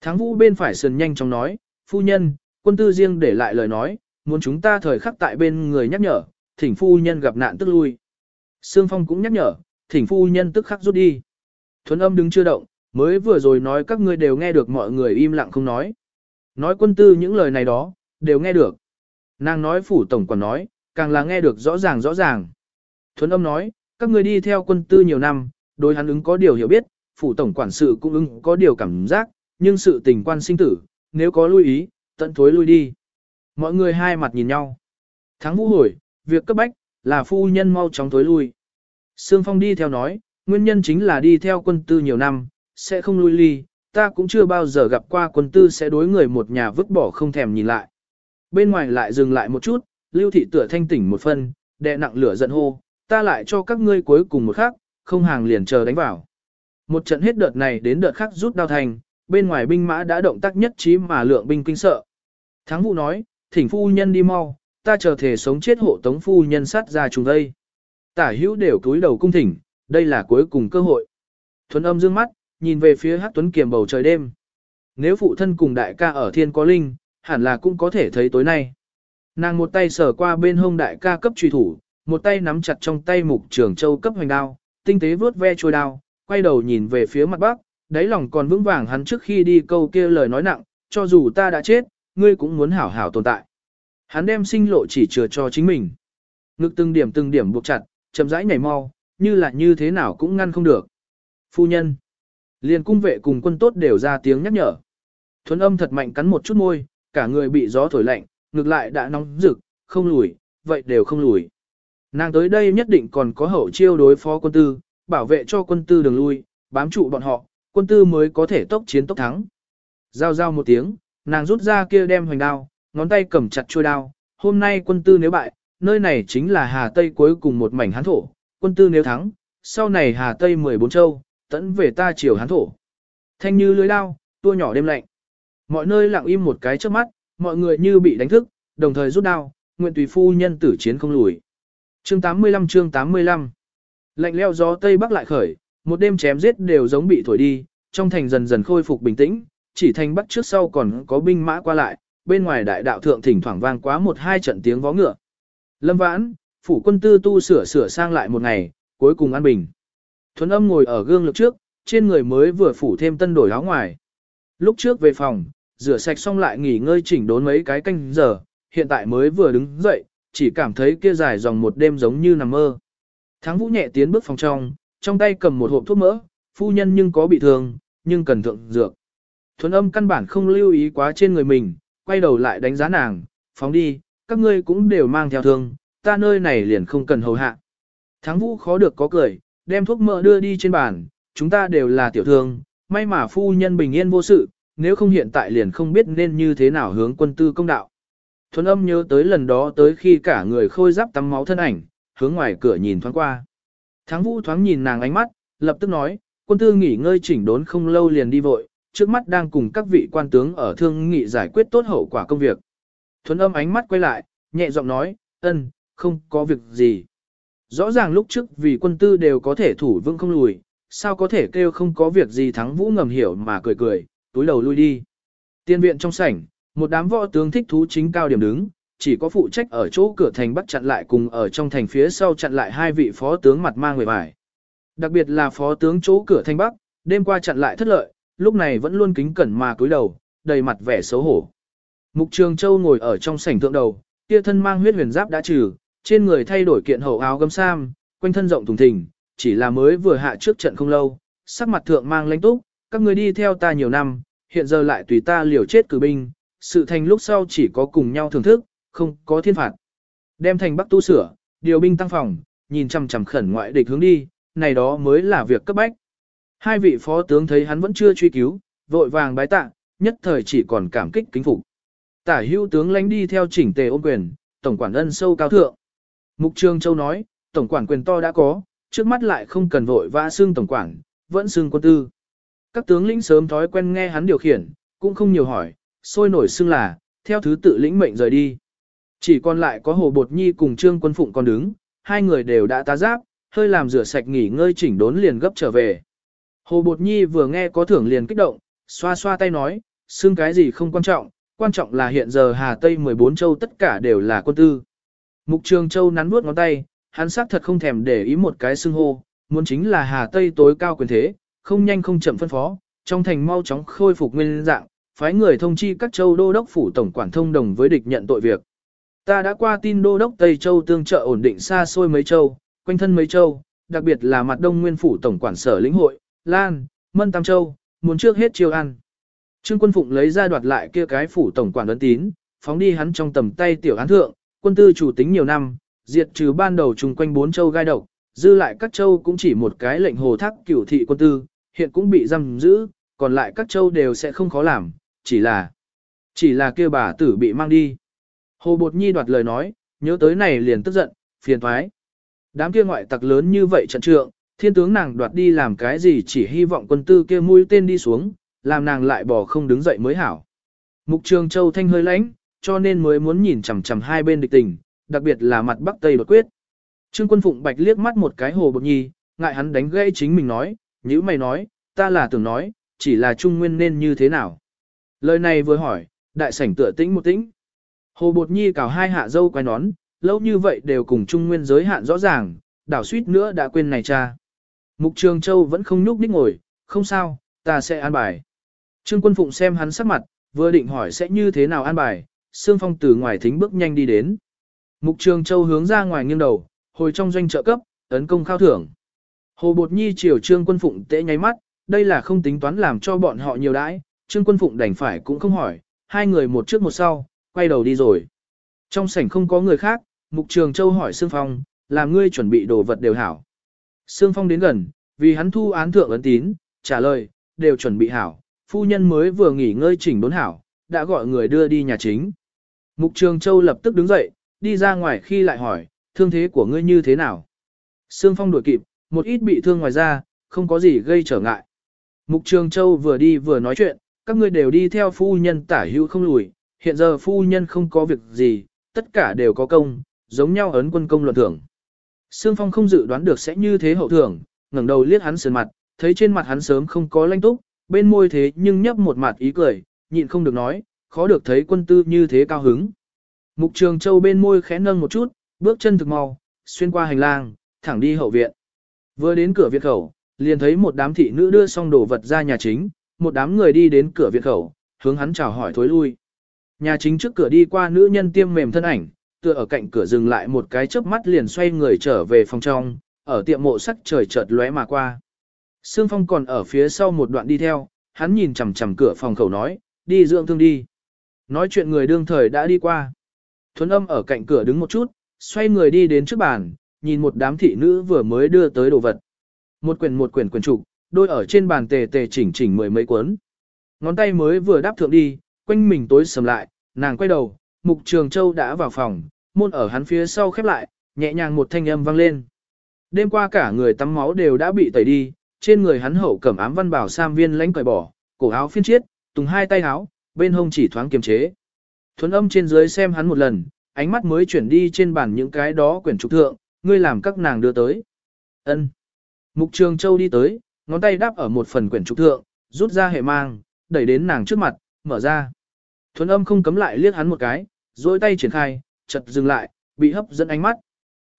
Thắng vũ bên phải sườn nhanh chóng nói, phu nhân, quân tư riêng để lại lời nói, muốn chúng ta thời khắc tại bên người nhắc nhở, thỉnh phu nhân gặp nạn tức lui. Sương Phong cũng nhắc nhở, thỉnh phu nhân tức khắc rút đi. Thuấn âm đứng chưa động, mới vừa rồi nói các ngươi đều nghe được mọi người im lặng không nói. Nói quân tư những lời này đó, đều nghe được. Nàng nói phủ tổng quản nói, càng là nghe được rõ ràng rõ ràng. Thuấn âm nói, các người đi theo quân tư nhiều năm, đối hắn ứng có điều hiểu biết, phủ tổng quản sự cũng ứng có điều cảm giác, nhưng sự tình quan sinh tử, nếu có lưu ý, tận thối lui đi. Mọi người hai mặt nhìn nhau. Thắng vũ hồi, việc cấp bách, là phu nhân mau chóng thối lui. Sương Phong đi theo nói, nguyên nhân chính là đi theo quân tư nhiều năm, sẽ không lui ly, ta cũng chưa bao giờ gặp qua quân tư sẽ đối người một nhà vứt bỏ không thèm nhìn lại. Bên ngoài lại dừng lại một chút, lưu thị tựa thanh tỉnh một phân, đè nặng lửa giận hô, ta lại cho các ngươi cuối cùng một khắc, không hàng liền chờ đánh vào. Một trận hết đợt này đến đợt khác rút đao thành, bên ngoài binh mã đã động tác nhất trí mà lượng binh kinh sợ. Thắng vụ nói, thỉnh phu nhân đi mau, ta chờ thể sống chết hộ tống phu nhân sát ra chúng đây. Tả hữu đều cúi đầu cung thỉnh, đây là cuối cùng cơ hội. Thuấn âm dương mắt, nhìn về phía hát tuấn kiềm bầu trời đêm. Nếu phụ thân cùng đại ca ở thiên có linh, hẳn là cũng có thể thấy tối nay. Nàng một tay sờ qua bên hông đại ca cấp truy thủ, một tay nắm chặt trong tay mục trường châu cấp hoành đao, tinh tế vướt ve trôi đao, quay đầu nhìn về phía mặt bắc, đáy lòng còn vững vàng hắn trước khi đi câu kia lời nói nặng, cho dù ta đã chết, ngươi cũng muốn hảo hảo tồn tại. Hắn đem sinh lộ chỉ chừa cho chính mình. Ngực từng điểm từng điểm buộc chặt, chậm rãi nhảy mau, như là như thế nào cũng ngăn không được. Phu nhân. Liền cung vệ cùng quân tốt đều ra tiếng nhắc nhở. Thuấn âm thật mạnh cắn một chút môi, cả người bị gió thổi lạnh, ngược lại đã nóng rực, không lùi, vậy đều không lùi. Nàng tới đây nhất định còn có hậu chiêu đối phó quân tư, bảo vệ cho quân tư đường lui, bám trụ bọn họ, quân tư mới có thể tốc chiến tốc thắng. Giao giao một tiếng, nàng rút ra kia đem hoành đao, ngón tay cầm chặt chuôi đao, hôm nay quân tư nếu bại, nơi này chính là Hà Tây cuối cùng một mảnh hán thổ, quân tư nếu thắng, sau này Hà Tây 14 châu, tẫn về ta chiều hán thổ. Thanh như lưới đao, tua nhỏ đêm lạnh. Mọi nơi lặng im một cái trước mắt, mọi người như bị đánh thức, đồng thời rút đao, nguyện tùy phu nhân tử chiến không lùi. Chương 85 chương 85 Lạnh leo gió Tây Bắc lại khởi, một đêm chém giết đều giống bị thổi đi, trong thành dần dần khôi phục bình tĩnh, chỉ thành Bắc trước sau còn có binh mã qua lại, bên ngoài đại đạo thượng thỉnh thoảng vang quá một hai trận tiếng vó ngựa. Lâm vãn, phủ quân tư tu sửa sửa sang lại một ngày, cuối cùng an bình. Thuấn âm ngồi ở gương lực trước, trên người mới vừa phủ thêm tân đổi áo ngoài. Lúc trước về phòng, rửa sạch xong lại nghỉ ngơi chỉnh đốn mấy cái canh giờ, hiện tại mới vừa đứng dậy, chỉ cảm thấy kia dài dòng một đêm giống như nằm mơ. Thắng vũ nhẹ tiến bước phòng trong, trong tay cầm một hộp thuốc mỡ, phu nhân nhưng có bị thương, nhưng cần thượng dược. Thuấn âm căn bản không lưu ý quá trên người mình, quay đầu lại đánh giá nàng, phóng đi, các ngươi cũng đều mang theo thương, ta nơi này liền không cần hầu hạ. Thắng vũ khó được có cười, đem thuốc mỡ đưa đi trên bàn, chúng ta đều là tiểu thương, may mà phu nhân bình yên vô sự, nếu không hiện tại liền không biết nên như thế nào hướng quân tư công đạo. Thuần âm nhớ tới lần đó tới khi cả người khôi giáp tắm máu thân ảnh, hướng ngoài cửa nhìn thoáng qua. Thắng vũ thoáng nhìn nàng ánh mắt, lập tức nói, quân tư nghỉ ngơi chỉnh đốn không lâu liền đi vội, trước mắt đang cùng các vị quan tướng ở thương nghị giải quyết tốt hậu quả công việc. Thuấn âm ánh mắt quay lại, nhẹ giọng nói, ân, không có việc gì. Rõ ràng lúc trước vì quân tư đều có thể thủ vững không lùi, sao có thể kêu không có việc gì thắng vũ ngầm hiểu mà cười cười, túi đầu lui đi. Tiên viện trong sảnh, một đám võ tướng thích thú chính cao điểm đứng, chỉ có phụ trách ở chỗ cửa thành bắt chặn lại cùng ở trong thành phía sau chặn lại hai vị phó tướng mặt mang người bài. Đặc biệt là phó tướng chỗ cửa thành bắc, đêm qua chặn lại thất lợi, lúc này vẫn luôn kính cẩn mà cúi đầu, đầy mặt vẻ xấu hổ. Mục Trường Châu ngồi ở trong sảnh thượng đầu, kia thân mang huyết huyền giáp đã trừ, trên người thay đổi kiện hậu áo gấm sam, quanh thân rộng thùng thình, chỉ là mới vừa hạ trước trận không lâu, sắc mặt thượng mang lãnh túc, các người đi theo ta nhiều năm, hiện giờ lại tùy ta liều chết cử binh, sự thành lúc sau chỉ có cùng nhau thưởng thức, không có thiên phạt. Đem thành bắc tu sửa, điều binh tăng phòng, nhìn chằm chằm khẩn ngoại địch hướng đi, này đó mới là việc cấp bách. Hai vị phó tướng thấy hắn vẫn chưa truy cứu, vội vàng bái tạ, nhất thời chỉ còn cảm kích kính phục. Tả hưu tướng lánh đi theo chỉnh tề ôn quyền, tổng quản ân sâu cao thượng. Mục Trương Châu nói, tổng quản quyền to đã có, trước mắt lại không cần vội vã xưng tổng quản, vẫn xưng quân tư. Các tướng lĩnh sớm thói quen nghe hắn điều khiển, cũng không nhiều hỏi, sôi nổi xưng là, theo thứ tự lĩnh mệnh rời đi. Chỉ còn lại có Hồ Bột Nhi cùng Trương Quân Phụng còn đứng, hai người đều đã tá giáp, hơi làm rửa sạch nghỉ ngơi chỉnh đốn liền gấp trở về. Hồ Bột Nhi vừa nghe có thưởng liền kích động, xoa xoa tay nói, xưng cái gì không quan trọng, quan trọng là hiện giờ Hà Tây 14 châu tất cả đều là quân tư. Mục Trường Châu nắn nuốt ngón tay, hắn xác thật không thèm để ý một cái xưng hô, muốn chính là Hà Tây tối cao quyền thế, không nhanh không chậm phân phó, trong thành mau chóng khôi phục nguyên dạng, phái người thông chi các châu đô đốc phủ tổng quản thông đồng với địch nhận tội việc. Ta đã qua tin đô đốc Tây Châu tương trợ ổn định xa xôi mấy châu, quanh thân mấy châu, đặc biệt là mặt đông nguyên phủ tổng quản sở lĩnh hội, Lan, Mân Tam Châu, muốn trước hết chiêu ăn. Trương quân phụng lấy ra đoạt lại kia cái phủ tổng quản ấn tín, phóng đi hắn trong tầm tay tiểu án thượng, quân tư chủ tính nhiều năm, diệt trừ ban đầu chung quanh bốn châu gai độc, dư lại các châu cũng chỉ một cái lệnh hồ thác cửu thị quân tư, hiện cũng bị giam giữ, còn lại các châu đều sẽ không khó làm, chỉ là, chỉ là kia bà tử bị mang đi. Hồ Bột Nhi đoạt lời nói, nhớ tới này liền tức giận, phiền thoái. Đám kia ngoại tặc lớn như vậy trận trượng, thiên tướng nàng đoạt đi làm cái gì chỉ hy vọng quân tư kia mũi tên đi xuống, làm nàng lại bỏ không đứng dậy mới hảo. Mục trường châu thanh hơi lãnh, cho nên mới muốn nhìn chằm chằm hai bên địch tình, đặc biệt là mặt bắc tây đột quyết. Trương quân phụng bạch liếc mắt một cái hồ bột nhi, ngại hắn đánh gãy chính mình nói, như mày nói, ta là tưởng nói, chỉ là trung nguyên nên như thế nào. Lời này vừa hỏi, đại sảnh tựa tĩnh một tĩnh. Hồ bột nhi cào hai hạ dâu quay nón, lâu như vậy đều cùng trung nguyên giới hạn rõ ràng, đảo suýt nữa đã quên này cha. Mục Trường Châu vẫn không nhúc nhích ngồi, không sao, ta sẽ an bài. Trương Quân Phụng xem hắn sắc mặt, vừa định hỏi sẽ như thế nào an bài, Sương Phong từ ngoài thính bước nhanh đi đến. Mục Trường Châu hướng ra ngoài nghiêng đầu, hồi trong doanh trợ cấp, tấn công khao thưởng. Hồ Bột Nhi chiều Trương Quân Phụng tễ nháy mắt, đây là không tính toán làm cho bọn họ nhiều đãi, Trương Quân Phụng đành phải cũng không hỏi, hai người một trước một sau, quay đầu đi rồi. Trong sảnh không có người khác, Mục Trường Châu hỏi Sương Phong, làm ngươi chuẩn bị đồ vật đều hảo. Sương Phong đến gần, vì hắn thu án thượng ấn tín, trả lời, đều chuẩn bị hảo, phu nhân mới vừa nghỉ ngơi chỉnh đốn hảo, đã gọi người đưa đi nhà chính. Mục Trường Châu lập tức đứng dậy, đi ra ngoài khi lại hỏi, thương thế của ngươi như thế nào? Sương Phong đuổi kịp, một ít bị thương ngoài ra, không có gì gây trở ngại. Mục Trường Châu vừa đi vừa nói chuyện, các ngươi đều đi theo phu nhân tả hữu không lùi, hiện giờ phu nhân không có việc gì, tất cả đều có công, giống nhau ấn quân công luận thưởng. Sương Phong không dự đoán được sẽ như thế hậu thưởng, ngẩng đầu liếc hắn sườn mặt, thấy trên mặt hắn sớm không có lanh túc, bên môi thế nhưng nhấp một mặt ý cười, nhịn không được nói, khó được thấy quân tư như thế cao hứng. Mục Trường Châu bên môi khẽ nâng một chút, bước chân thực mau, xuyên qua hành lang, thẳng đi hậu viện. Vừa đến cửa viện khẩu, liền thấy một đám thị nữ đưa xong đồ vật ra nhà chính, một đám người đi đến cửa viện khẩu, hướng hắn chào hỏi thối lui. Nhà chính trước cửa đi qua nữ nhân tiêm mềm thân ảnh, tựa ở cạnh cửa dừng lại một cái chớp mắt liền xoay người trở về phòng trong, ở tiệm mộ sắc trời chợt lóe mà qua. Sương Phong còn ở phía sau một đoạn đi theo, hắn nhìn chằm chằm cửa phòng khẩu nói, đi dưỡng thương đi. Nói chuyện người đương thời đã đi qua. Thuấn âm ở cạnh cửa đứng một chút, xoay người đi đến trước bàn, nhìn một đám thị nữ vừa mới đưa tới đồ vật. Một quyển một quyển quyển trục, đôi ở trên bàn tề tề chỉnh chỉnh mười mấy cuốn. Ngón tay mới vừa đáp thượng đi, quanh mình tối sầm lại, nàng quay đầu, Mục Trường Châu đã vào phòng, môn ở hắn phía sau khép lại, nhẹ nhàng một thanh âm vang lên. Đêm qua cả người tắm máu đều đã bị tẩy đi, trên người hắn hậu cẩm ám văn bảo sam viên lãnh cởi bỏ, cổ áo phiên chiết, tùng hai tay áo, bên hông chỉ thoáng kiềm chế. Thuấn âm trên dưới xem hắn một lần, ánh mắt mới chuyển đi trên bàn những cái đó quyển trục thượng, ngươi làm các nàng đưa tới. Ân. Mục Trường Châu đi tới, ngón tay đáp ở một phần quyển trục thượng, rút ra hệ mang, đẩy đến nàng trước mặt, mở ra. Thuấn âm không cấm lại liếc hắn một cái, dối tay triển khai, chật dừng lại, bị hấp dẫn ánh mắt.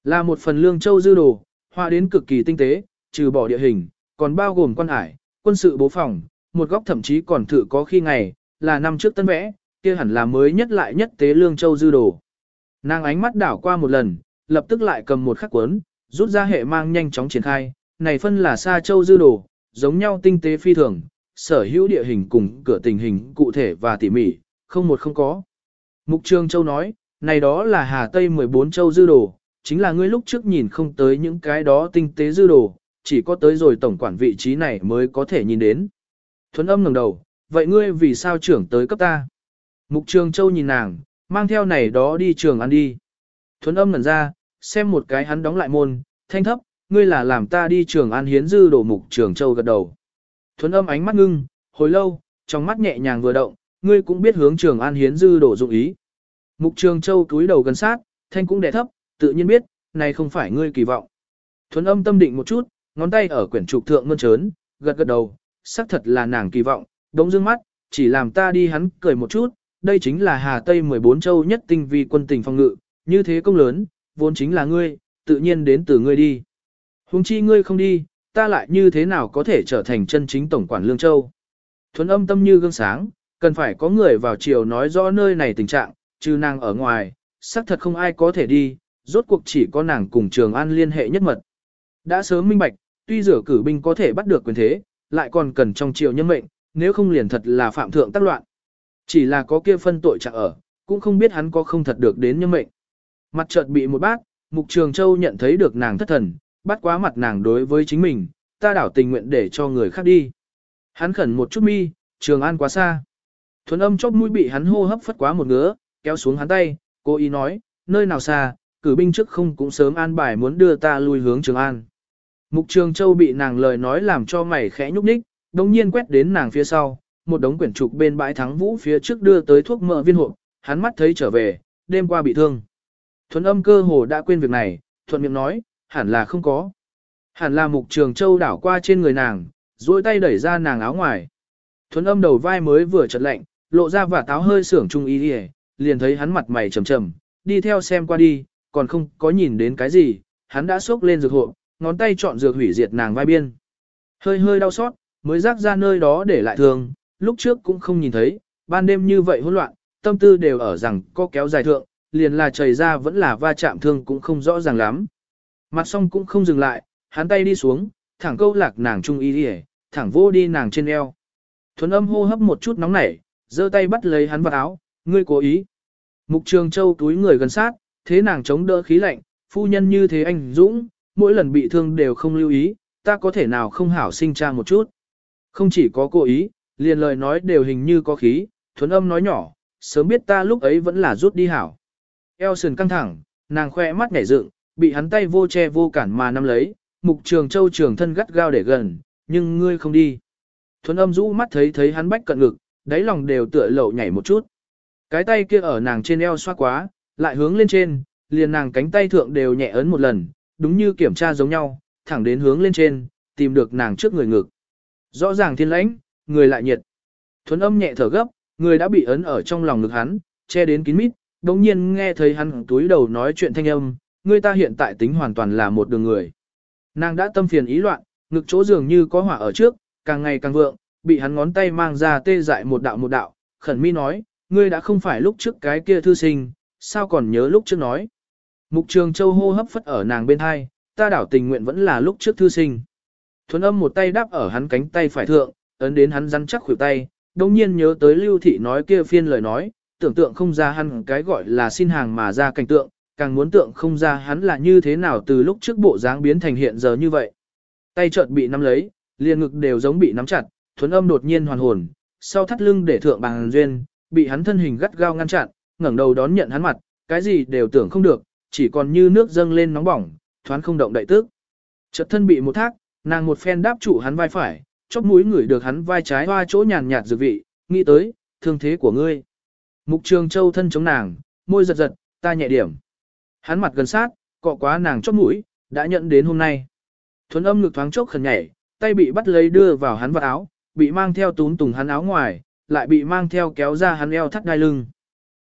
Là một phần lương châu dư đồ, hoa đến cực kỳ tinh tế, trừ bỏ địa hình, còn bao gồm quan hải, quân sự bố phòng, một góc thậm chí còn thử có khi ngày, là năm trước tân vẽ, kia hẳn là mới nhất lại nhất tế lương châu dư đồ. Nàng ánh mắt đảo qua một lần, lập tức lại cầm một khắc cuốn, rút ra hệ mang nhanh chóng triển khai, này phân là xa châu dư đồ, giống nhau tinh tế phi thường, sở hữu địa hình cùng cửa tình hình cụ thể và tỉ mỉ, không một không có. Mục Trương Châu nói, này đó là Hà Tây 14 châu dư đồ, chính là ngươi lúc trước nhìn không tới những cái đó tinh tế dư đồ, chỉ có tới rồi tổng quản vị trí này mới có thể nhìn đến. Thuấn âm ngẩng đầu, vậy ngươi vì sao trưởng tới cấp ta? Mục Trường Châu nhìn nàng, mang theo này đó đi trường ăn đi. Thuấn âm ngẩn ra, xem một cái hắn đóng lại môn, thanh thấp, ngươi là làm ta đi trường An hiến dư đổ Mục Trường Châu gật đầu. Thuấn âm ánh mắt ngưng, hồi lâu, trong mắt nhẹ nhàng vừa động, ngươi cũng biết hướng trường an hiến dư đổ dụng ý. Mục Trường Châu túi đầu gần sát, thanh cũng đè thấp, tự nhiên biết, này không phải ngươi kỳ vọng. Thuấn âm tâm định một chút, ngón tay ở quyển trục thượng mơn chớn, gật gật đầu, xác thật là nàng kỳ vọng, đống dương mắt, chỉ làm ta đi hắn cười một chút, đây chính là Hà Tây 14 châu nhất tinh vi quân tình phòng ngự, như thế công lớn, vốn chính là ngươi, tự nhiên đến từ ngươi đi. Huống chi ngươi không đi, ta lại như thế nào có thể trở thành chân chính tổng quản Lương Châu. Thuấn âm tâm như gương sáng, cần phải có người vào chiều nói rõ nơi này tình trạng, trừ nàng ở ngoài, xác thật không ai có thể đi, rốt cuộc chỉ có nàng cùng Trường An liên hệ nhất mật. Đã sớm minh bạch, tuy rửa cử binh có thể bắt được quyền thế, lại còn cần trong triều nhân mệnh, nếu không liền thật là phạm thượng tác loạn. Chỉ là có kia phân tội trạng ở, cũng không biết hắn có không thật được đến nhân mệnh. Mặt chợt bị một bác, Mục Trường Châu nhận thấy được nàng thất thần, bắt quá mặt nàng đối với chính mình, ta đảo tình nguyện để cho người khác đi. Hắn khẩn một chút mi, Trường An quá xa. Thuấn âm chốc mũi bị hắn hô hấp phất quá một ngứa, kéo xuống hắn tay, cô ý nói, nơi nào xa, cử binh trước không cũng sớm an bài muốn đưa ta lui hướng Trường An. Mục Trường Châu bị nàng lời nói làm cho mày khẽ nhúc nhích, đồng nhiên quét đến nàng phía sau, một đống quyển trục bên bãi thắng vũ phía trước đưa tới thuốc mỡ viên hộp, hắn mắt thấy trở về, đêm qua bị thương. Thuấn âm cơ hồ đã quên việc này, thuận miệng nói, hẳn là không có. Hẳn là mục trường châu đảo qua trên người nàng, duỗi tay đẩy ra nàng áo ngoài. Thuấn âm đầu vai mới vừa chật lạnh, lộ ra và táo hơi sưởng trung ý đi liền thấy hắn mặt mày trầm trầm, đi theo xem qua đi, còn không có nhìn đến cái gì, hắn đã xốc lên dược hộ, ngón tay chọn dược hủy diệt nàng vai biên. Hơi hơi đau xót, mới rác ra nơi đó để lại thường, lúc trước cũng không nhìn thấy, ban đêm như vậy hỗn loạn, tâm tư đều ở rằng có kéo dài thượng, liền là chảy ra vẫn là va chạm thương cũng không rõ ràng lắm. Mặt song cũng không dừng lại, hắn tay đi xuống, thẳng câu lạc nàng trung y đi thẳng vô đi nàng trên eo. Thuấn âm hô hấp một chút nóng nảy, giơ tay bắt lấy hắn vào áo, ngươi cố ý. Mục trường châu túi người gần sát, thế nàng chống đỡ khí lạnh, phu nhân như thế anh Dũng, mỗi lần bị thương đều không lưu ý, ta có thể nào không hảo sinh trang một chút. Không chỉ có cố ý, liền lời nói đều hình như có khí, thuấn âm nói nhỏ, sớm biết ta lúc ấy vẫn là rút đi hảo. Eo sườn căng thẳng, nàng khoe mắt nhảy dựng, bị hắn tay vô che vô cản mà nắm lấy, mục trường châu trường thân gắt gao để gần, nhưng ngươi không đi. Thuấn âm rũ mắt thấy thấy hắn bách cận ngực, đáy lòng đều tựa lậu nhảy một chút. Cái tay kia ở nàng trên eo xoa quá, lại hướng lên trên, liền nàng cánh tay thượng đều nhẹ ấn một lần, đúng như kiểm tra giống nhau, thẳng đến hướng lên trên, tìm được nàng trước người ngực. Rõ ràng thiên lãnh, người lại nhiệt. Thuấn âm nhẹ thở gấp, người đã bị ấn ở trong lòng ngực hắn, che đến kín mít, đồng nhiên nghe thấy hắn túi đầu nói chuyện thanh âm, người ta hiện tại tính hoàn toàn là một đường người. Nàng đã tâm phiền ý loạn, ngực chỗ dường như có hỏa ở trước, càng ngày càng vượng, bị hắn ngón tay mang ra tê dại một đạo một đạo, khẩn mi nói, ngươi đã không phải lúc trước cái kia thư sinh, sao còn nhớ lúc trước nói. Mục trường châu hô hấp phất ở nàng bên hai, ta đảo tình nguyện vẫn là lúc trước thư sinh. Thuấn âm một tay đáp ở hắn cánh tay phải thượng, ấn đến hắn rắn chắc khuỷu tay, đồng nhiên nhớ tới lưu thị nói kia phiên lời nói, tưởng tượng không ra hắn cái gọi là xin hàng mà ra cảnh tượng, càng muốn tượng không ra hắn là như thế nào từ lúc trước bộ dáng biến thành hiện giờ như vậy. Tay chợt bị nắm lấy, liền ngực đều giống bị nắm chặt, thuấn âm đột nhiên hoàn hồn, sau thắt lưng để thượng bằng duyên, bị hắn thân hình gắt gao ngăn chặn, ngẩng đầu đón nhận hắn mặt, cái gì đều tưởng không được, chỉ còn như nước dâng lên nóng bỏng, thoáng không động đậy tức. Chợt thân bị một thác, nàng một phen đáp trụ hắn vai phải, chóp mũi người được hắn vai trái hoa chỗ nhàn nhạt dược vị, nghĩ tới, thương thế của ngươi. Mục trường châu thân chống nàng, môi giật giật, ta nhẹ điểm. Hắn mặt gần sát, cọ quá nàng chóp mũi, đã nhận đến hôm nay. Thuấn âm ngực thoáng chốc khẩn nhảy, tay bị bắt lấy đưa vào hắn vào áo, bị mang theo túm tùng hắn áo ngoài, lại bị mang theo kéo ra hắn eo thắt đai lưng.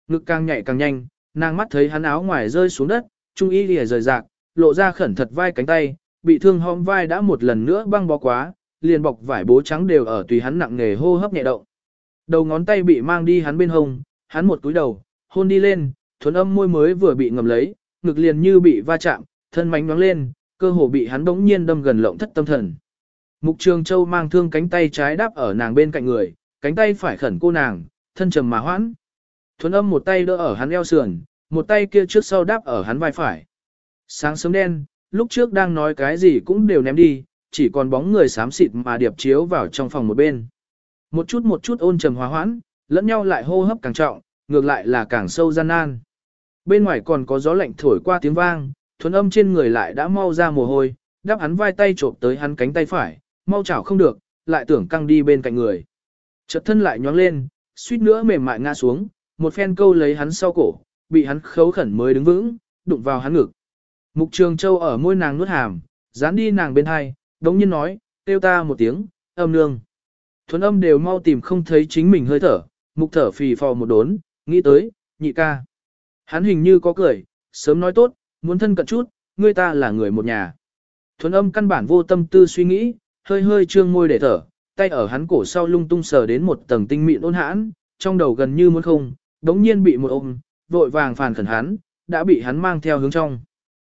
Ngực càng nhảy càng nhanh, nàng mắt thấy hắn áo ngoài rơi xuống đất, trung y lìa rời rạc, lộ ra khẩn thật vai cánh tay, bị thương hõm vai đã một lần nữa băng bó quá, liền bọc vải bố trắng đều ở tùy hắn nặng nghề hô hấp nhẹ động. Đầu ngón tay bị mang đi hắn bên hông, hắn một túi đầu, hôn đi lên, thuần âm môi mới vừa bị ngầm lấy, ngực liền như bị va chạm, thân mánh nhoáng lên, cơ hồ bị hắn bỗng nhiên đâm gần lộng thất tâm thần. Mục Trường Châu mang thương cánh tay trái đáp ở nàng bên cạnh người, cánh tay phải khẩn cô nàng, thân trầm mà hoãn. Thuấn âm một tay đỡ ở hắn eo sườn, một tay kia trước sau đáp ở hắn vai phải. Sáng sớm đen, lúc trước đang nói cái gì cũng đều ném đi, chỉ còn bóng người xám xịt mà điệp chiếu vào trong phòng một bên. Một chút một chút ôn trầm hòa hoãn, lẫn nhau lại hô hấp càng trọng, ngược lại là càng sâu gian nan. Bên ngoài còn có gió lạnh thổi qua tiếng vang, thuần âm trên người lại đã mau ra mồ hôi, đáp hắn vai tay trộm tới hắn cánh tay phải, mau chảo không được, lại tưởng căng đi bên cạnh người. Chợt thân lại nhoáng lên, suýt nữa mềm mại ngã xuống, một phen câu lấy hắn sau cổ, bị hắn khấu khẩn mới đứng vững, đụng vào hắn ngực. Mục Trường Châu ở môi nàng nuốt hàm, dán đi nàng bên hai, đống nhiên nói, kêu ta một tiếng, âm nương. Thuấn âm đều mau tìm không thấy chính mình hơi thở, mục thở phì phò một đốn, nghĩ tới, nhị ca. Hắn hình như có cười, sớm nói tốt, muốn thân cận chút, ngươi ta là người một nhà. Thuấn âm căn bản vô tâm tư suy nghĩ, hơi hơi trương môi để thở, tay ở hắn cổ sau lung tung sờ đến một tầng tinh mịn ôn hãn, trong đầu gần như muốn không, đống nhiên bị một ôm, vội vàng phản khẩn hắn, đã bị hắn mang theo hướng trong.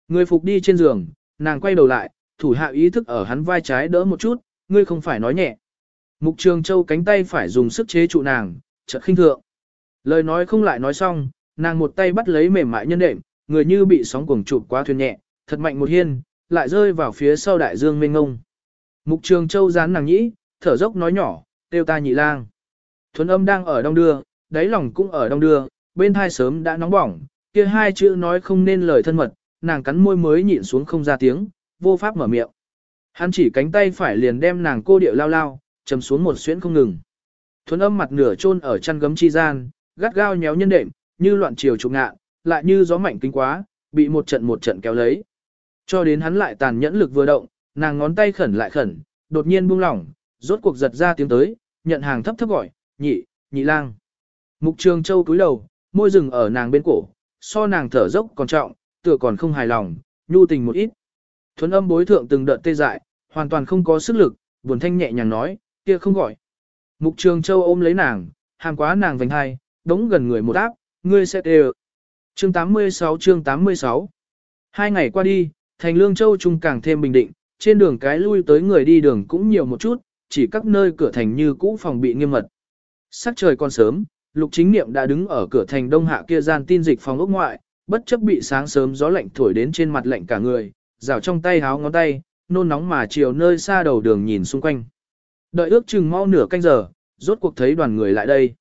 Người phục đi trên giường, nàng quay đầu lại, thủ hạ ý thức ở hắn vai trái đỡ một chút, ngươi không phải nói nhẹ. Mục Trường Châu cánh tay phải dùng sức chế trụ nàng, chợt khinh thượng. Lời nói không lại nói xong, nàng một tay bắt lấy mềm mại nhân đệm, người như bị sóng cuồng chụp quá thuyền nhẹ, thật mạnh một hiên, lại rơi vào phía sau đại dương mênh ngông. Mục Trường Châu dán nàng nhĩ, thở dốc nói nhỏ, tiêu ta nhị lang. Thuấn âm đang ở đông đưa, đáy lòng cũng ở đông đưa, bên thai sớm đã nóng bỏng, kia hai chữ nói không nên lời thân mật, nàng cắn môi mới nhịn xuống không ra tiếng, vô pháp mở miệng. Hắn chỉ cánh tay phải liền đem nàng cô điệu lao lao, chầm xuống một xuyến không ngừng. Thuấn âm mặt nửa chôn ở chăn gấm chi gian, gắt gao nhéo nhân đệm, như loạn chiều trục ngạn, lại như gió mạnh kinh quá, bị một trận một trận kéo lấy. Cho đến hắn lại tàn nhẫn lực vừa động, nàng ngón tay khẩn lại khẩn, đột nhiên buông lỏng, rốt cuộc giật ra tiếng tới, nhận hàng thấp thấp gọi, nhị, nhị lang. Mục trường châu cúi đầu, môi rừng ở nàng bên cổ, so nàng thở dốc còn trọng, tựa còn không hài lòng, nhu tình một ít. Thuấn âm bối thượng từng đợt tê dại, hoàn toàn không có sức lực, buồn thanh nhẹ nhàng nói, kia không gọi. Mục trường châu ôm lấy nàng, hàng quá nàng vành hai, đống gần người một áp, ngươi sẽ đều. Chương 86 chương 86 Hai ngày qua đi, thành lương châu trung càng thêm bình định, trên đường cái lui tới người đi đường cũng nhiều một chút, chỉ các nơi cửa thành như cũ phòng bị nghiêm mật. Sắc trời còn sớm, lục chính niệm đã đứng ở cửa thành đông hạ kia gian tin dịch phòng ốc ngoại, bất chấp bị sáng sớm gió lạnh thổi đến trên mặt lạnh cả người, rào trong tay háo ngón tay, nôn nóng mà chiều nơi xa đầu đường nhìn xung quanh. Đợi ước chừng mau nửa canh giờ, rốt cuộc thấy đoàn người lại đây.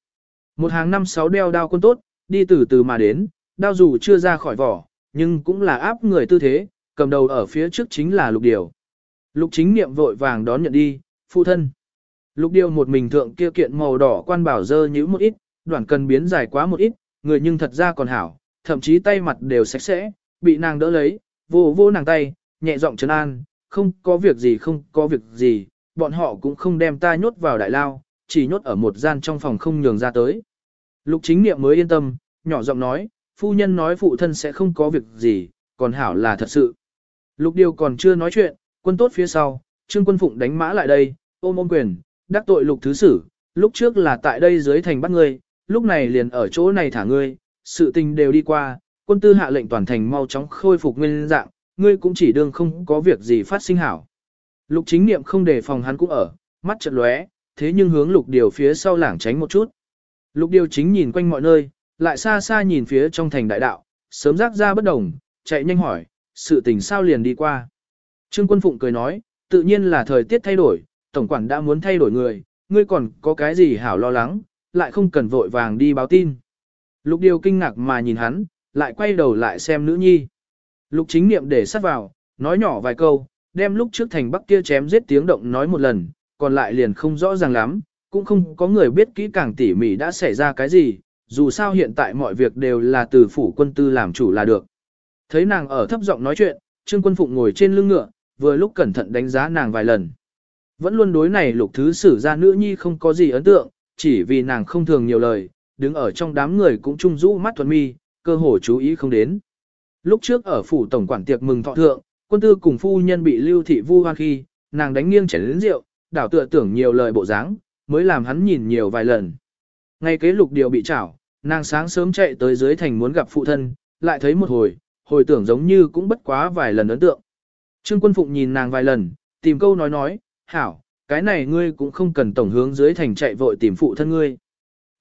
Một hàng năm sáu đeo đao quân tốt, đi từ từ mà đến, đao dù chưa ra khỏi vỏ, nhưng cũng là áp người tư thế, cầm đầu ở phía trước chính là lục điều. Lục chính niệm vội vàng đón nhận đi, phụ thân. Lục điều một mình thượng kia kiện màu đỏ quan bảo dơ nhữ một ít, đoạn cần biến dài quá một ít, người nhưng thật ra còn hảo, thậm chí tay mặt đều sạch sẽ, bị nàng đỡ lấy, vô vô nàng tay, nhẹ giọng trấn an, không có việc gì không có việc gì, bọn họ cũng không đem ta nhốt vào đại lao, chỉ nhốt ở một gian trong phòng không nhường ra tới. Lục chính niệm mới yên tâm, nhỏ giọng nói, phu nhân nói phụ thân sẽ không có việc gì, còn hảo là thật sự. Lục điều còn chưa nói chuyện, quân tốt phía sau, trương quân phụng đánh mã lại đây, ôm ôm quyền, đắc tội lục thứ sử, lúc trước là tại đây dưới thành bắt ngươi, lúc này liền ở chỗ này thả ngươi, sự tình đều đi qua, quân tư hạ lệnh toàn thành mau chóng khôi phục nguyên dạng, ngươi cũng chỉ đương không có việc gì phát sinh hảo. Lục chính niệm không đề phòng hắn cũng ở, mắt chợt lóe, thế nhưng hướng lục điều phía sau lảng tránh một chút. Lục điều chính nhìn quanh mọi nơi, lại xa xa nhìn phía trong thành đại đạo, sớm rác ra bất đồng, chạy nhanh hỏi, sự tình sao liền đi qua. Trương quân phụng cười nói, tự nhiên là thời tiết thay đổi, tổng quản đã muốn thay đổi người, ngươi còn có cái gì hảo lo lắng, lại không cần vội vàng đi báo tin. Lục điều kinh ngạc mà nhìn hắn, lại quay đầu lại xem nữ nhi. Lục chính niệm để sát vào, nói nhỏ vài câu, đem lúc trước thành bắc kia chém giết tiếng động nói một lần, còn lại liền không rõ ràng lắm, cũng không có người biết kỹ càng tỉ mỉ đã xảy ra cái gì, dù sao hiện tại mọi việc đều là từ phủ quân tư làm chủ là được. Thấy nàng ở thấp giọng nói chuyện, Trương Quân Phụng ngồi trên lưng ngựa, vừa lúc cẩn thận đánh giá nàng vài lần. Vẫn luôn đối này lục thứ sử ra nữ nhi không có gì ấn tượng, chỉ vì nàng không thường nhiều lời, đứng ở trong đám người cũng trung rũ mắt thuần mi, cơ hồ chú ý không đến. Lúc trước ở phủ tổng quản tiệc mừng thọ thượng, quân tư cùng phu nhân bị lưu thị vu hoan khi, nàng đánh nghiêng chảy đến rượu, đảo tựa tưởng nhiều lời bộ dáng, mới làm hắn nhìn nhiều vài lần. Ngay kế lục điều bị chảo, nàng sáng sớm chạy tới dưới thành muốn gặp phụ thân, lại thấy một hồi, hồi tưởng giống như cũng bất quá vài lần ấn tượng. Trương quân phụng nhìn nàng vài lần, tìm câu nói nói, hảo, cái này ngươi cũng không cần tổng hướng dưới thành chạy vội tìm phụ thân ngươi.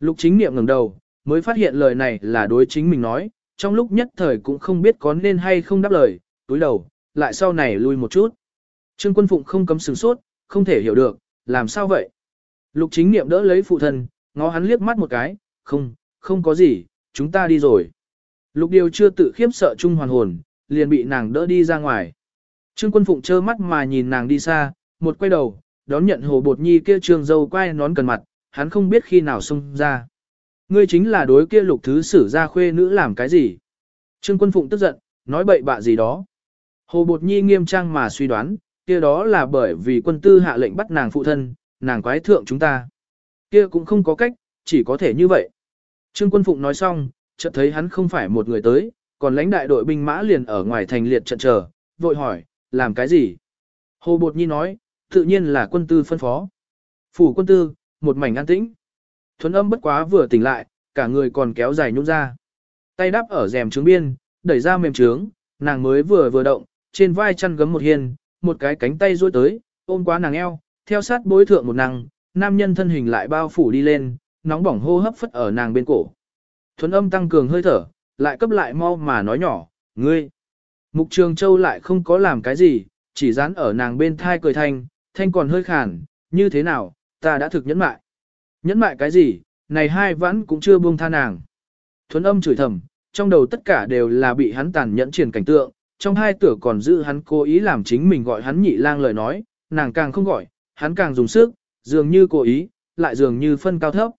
Lục chính niệm ngẩng đầu, mới phát hiện lời này là đối chính mình nói, trong lúc nhất thời cũng không biết có nên hay không đáp lời, túi đầu, lại sau này lui một chút. Trương quân phụng không cấm sừng sốt, không thể hiểu được, làm sao vậy? Lục chính niệm đỡ lấy phụ thân, ngó hắn liếc mắt một cái, không, không có gì, chúng ta đi rồi. Lục điều chưa tự khiếp sợ chung hoàn hồn, liền bị nàng đỡ đi ra ngoài. Trương quân phụng trơ mắt mà nhìn nàng đi xa, một quay đầu, đón nhận hồ bột nhi kia trường dâu quay nón cần mặt, hắn không biết khi nào xông ra. Ngươi chính là đối kia lục thứ sử ra khuê nữ làm cái gì? Trương quân phụng tức giận, nói bậy bạ gì đó. Hồ bột nhi nghiêm trang mà suy đoán, kia đó là bởi vì quân tư hạ lệnh bắt nàng phụ thân, nàng quái thượng chúng ta. Kia cũng không có cách, chỉ có thể như vậy. Trương quân phụng nói xong, chợt thấy hắn không phải một người tới, còn lãnh đại đội binh mã liền ở ngoài thành liệt trận chờ, vội hỏi, làm cái gì? Hồ Bột Nhi nói, tự nhiên là quân tư phân phó. Phủ quân tư, một mảnh an tĩnh. Thuấn âm bất quá vừa tỉnh lại, cả người còn kéo dài nhung ra. Tay đắp ở rèm trướng biên, đẩy ra mềm trướng, nàng mới vừa vừa động, trên vai chăn gấm một hiên, một cái cánh tay duỗi tới, ôm quá nàng eo, theo sát bối thượng một năng nam nhân thân hình lại bao phủ đi lên, nóng bỏng hô hấp phất ở nàng bên cổ. Thuấn âm tăng cường hơi thở, lại cấp lại mau mà nói nhỏ, ngươi. Mục Trường Châu lại không có làm cái gì, chỉ dán ở nàng bên thai cười thanh, thanh còn hơi khàn, như thế nào, ta đã thực nhẫn mại. Nhẫn mại cái gì, này hai vãn cũng chưa buông tha nàng. Thuấn âm chửi thầm, trong đầu tất cả đều là bị hắn tàn nhẫn triển cảnh tượng, trong hai tử còn giữ hắn cố ý làm chính mình gọi hắn nhị lang lời nói, nàng càng không gọi, hắn càng dùng sức, dường như cố ý, lại dường như phân cao thấp.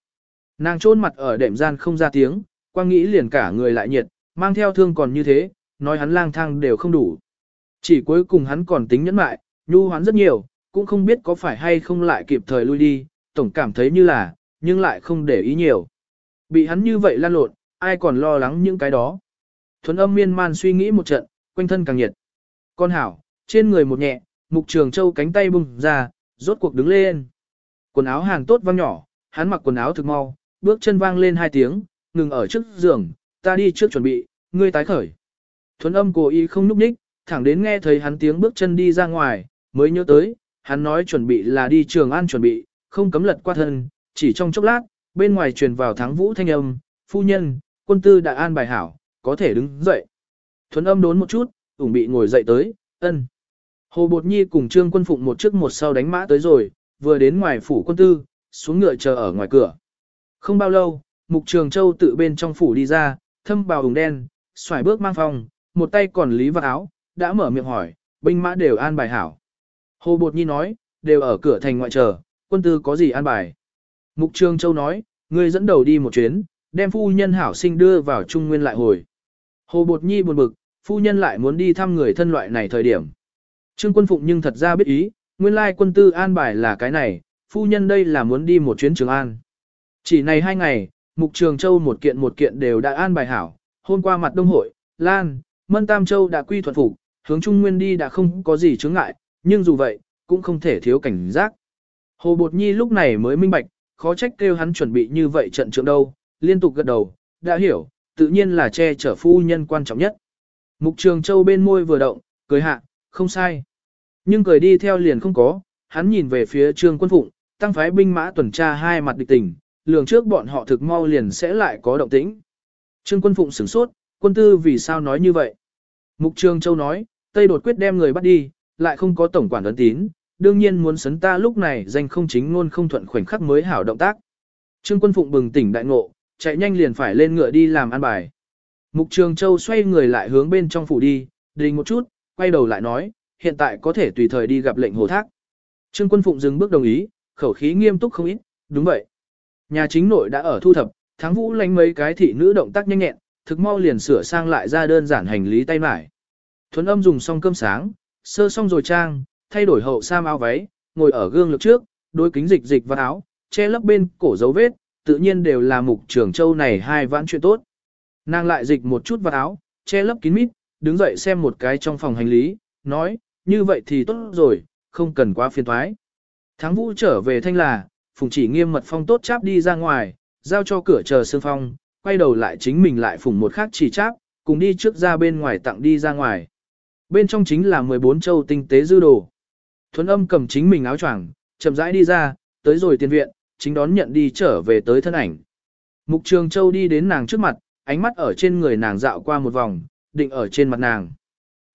Nàng trôn mặt ở đệm gian không ra tiếng, quang nghĩ liền cả người lại nhiệt, mang theo thương còn như thế, nói hắn lang thang đều không đủ. Chỉ cuối cùng hắn còn tính nhẫn mại, nhu hắn rất nhiều, cũng không biết có phải hay không lại kịp thời lui đi, tổng cảm thấy như là, nhưng lại không để ý nhiều. Bị hắn như vậy lan lộn, ai còn lo lắng những cái đó. Thuấn âm miên man suy nghĩ một trận, quanh thân càng nhiệt. Con hảo, trên người một nhẹ, mục trường châu cánh tay bùng ra, rốt cuộc đứng lên. Quần áo hàng tốt vang nhỏ, hắn mặc quần áo thực mau, bước chân vang lên hai tiếng, ngừng ở trước giường, ta đi trước chuẩn bị, ngươi tái khởi. Thuấn âm cố ý không núp ních, thẳng đến nghe thấy hắn tiếng bước chân đi ra ngoài, mới nhớ tới, hắn nói chuẩn bị là đi trường an chuẩn bị, không cấm lật qua thân, chỉ trong chốc lát, bên ngoài truyền vào thắng vũ thanh âm, phu nhân, quân tư đã an bài hảo, có thể đứng dậy. Thuấn âm đốn một chút, ủng bị ngồi dậy tới, ân. Hồ Bột Nhi cùng Trương Quân Phụng một trước một sau đánh mã tới rồi, vừa đến ngoài phủ quân tư, xuống ngựa chờ ở ngoài cửa. Không bao lâu, Mục Trường Châu tự bên trong phủ đi ra, thâm bào hùng đen, xoài bước mang phòng, một tay còn lý vào áo, đã mở miệng hỏi, binh mã đều an bài hảo. Hồ Bột Nhi nói, đều ở cửa thành ngoại chờ, quân tư có gì an bài. Mục Trường Châu nói, ngươi dẫn đầu đi một chuyến, đem phu nhân hảo sinh đưa vào Trung Nguyên lại hồi. Hồ Bột Nhi buồn bực, phu nhân lại muốn đi thăm người thân loại này thời điểm. Trương quân phụng nhưng thật ra biết ý, nguyên lai quân tư an bài là cái này, phu nhân đây là muốn đi một chuyến Trường An. Chỉ này hai ngày, Mục Trường Châu một kiện một kiện đều đã an bài hảo, hôm qua mặt đông hội, Lan, Mân Tam Châu đã quy thuận phục, hướng Trung Nguyên đi đã không có gì chướng ngại, nhưng dù vậy, cũng không thể thiếu cảnh giác. Hồ Bột Nhi lúc này mới minh bạch, khó trách kêu hắn chuẩn bị như vậy trận trưởng đâu, liên tục gật đầu, đã hiểu, tự nhiên là che chở phu nhân quan trọng nhất. Mục Trường Châu bên môi vừa động, cười hạ, không sai. Nhưng cười đi theo liền không có, hắn nhìn về phía Trương Quân Phụng, tăng phái binh mã tuần tra hai mặt địch tình, lường trước bọn họ thực mau liền sẽ lại có động tĩnh. Trương Quân Phụng sửng sốt, quân tư vì sao nói như vậy? Mục trương Châu nói, Tây đột quyết đem người bắt đi, lại không có tổng quản ấn tín, đương nhiên muốn sấn ta lúc này danh không chính ngôn không thuận khoảnh khắc mới hảo động tác. Trương Quân Phụng bừng tỉnh đại ngộ, chạy nhanh liền phải lên ngựa đi làm ăn bài. Mục Trường Châu xoay người lại hướng bên trong phủ đi, đình một chút, quay đầu lại nói, hiện tại có thể tùy thời đi gặp lệnh hồ thác. Trương Quân Phụng dừng bước đồng ý, khẩu khí nghiêm túc không ít, đúng vậy. Nhà chính nội đã ở thu thập, tháng vũ lánh mấy cái thị nữ động tác nhanh nhẹn, thực mau liền sửa sang lại ra đơn giản hành lý tay mải. Thuấn âm dùng xong cơm sáng, sơ xong rồi trang, thay đổi hậu sam áo váy, ngồi ở gương lực trước, đối kính dịch dịch vào áo, che lấp bên cổ dấu vết, tự nhiên đều là mục trường châu này hai vãn chuyện tốt. Nàng lại dịch một chút vào áo, che lấp kín mít, đứng dậy xem một cái trong phòng hành lý, nói, như vậy thì tốt rồi, không cần quá phiền thoái. Thắng vũ trở về thanh là, phùng chỉ nghiêm mật phong tốt cháp đi ra ngoài, giao cho cửa chờ sương phong, quay đầu lại chính mình lại phùng một khác chỉ cháp, cùng đi trước ra bên ngoài tặng đi ra ngoài. Bên trong chính là 14 châu tinh tế dư đồ. Thuấn âm cầm chính mình áo choàng, chậm rãi đi ra, tới rồi tiền viện, chính đón nhận đi trở về tới thân ảnh. Mục Trường Châu đi đến nàng trước mặt, ánh mắt ở trên người nàng dạo qua một vòng, định ở trên mặt nàng.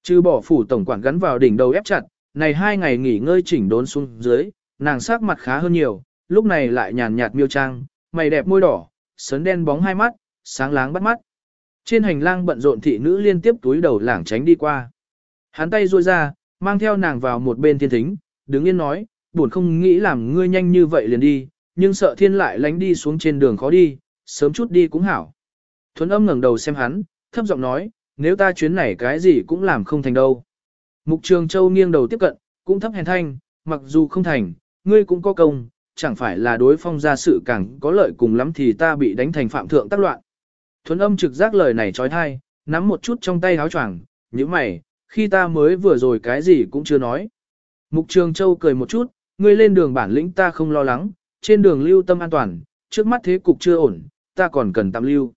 Trừ bỏ phủ tổng quản gắn vào đỉnh đầu ép chặt, này hai ngày nghỉ ngơi chỉnh đốn xuống dưới, nàng sắc mặt khá hơn nhiều, lúc này lại nhàn nhạt miêu trang, mày đẹp môi đỏ, sấn đen bóng hai mắt, sáng láng bắt mắt. Trên hành lang bận rộn thị nữ liên tiếp túi đầu lảng tránh đi qua. Hắn tay ruôi ra, mang theo nàng vào một bên thiên thính, đứng yên nói, buồn không nghĩ làm ngươi nhanh như vậy liền đi, nhưng sợ thiên lại lánh đi xuống trên đường khó đi, sớm chút đi cũng hảo. Thuấn âm ngẩng đầu xem hắn, thấp giọng nói, nếu ta chuyến này cái gì cũng làm không thành đâu. Mục Trường Châu nghiêng đầu tiếp cận, cũng thấp hèn thanh, mặc dù không thành, ngươi cũng có công, chẳng phải là đối phong ra sự càng có lợi cùng lắm thì ta bị đánh thành phạm thượng tác loạn. Thuấn âm trực giác lời này trói thai, nắm một chút trong tay áo choàng, như mày, khi ta mới vừa rồi cái gì cũng chưa nói. Mục Trường Châu cười một chút, ngươi lên đường bản lĩnh ta không lo lắng, trên đường lưu tâm an toàn, trước mắt thế cục chưa ổn, ta còn cần tạm lưu.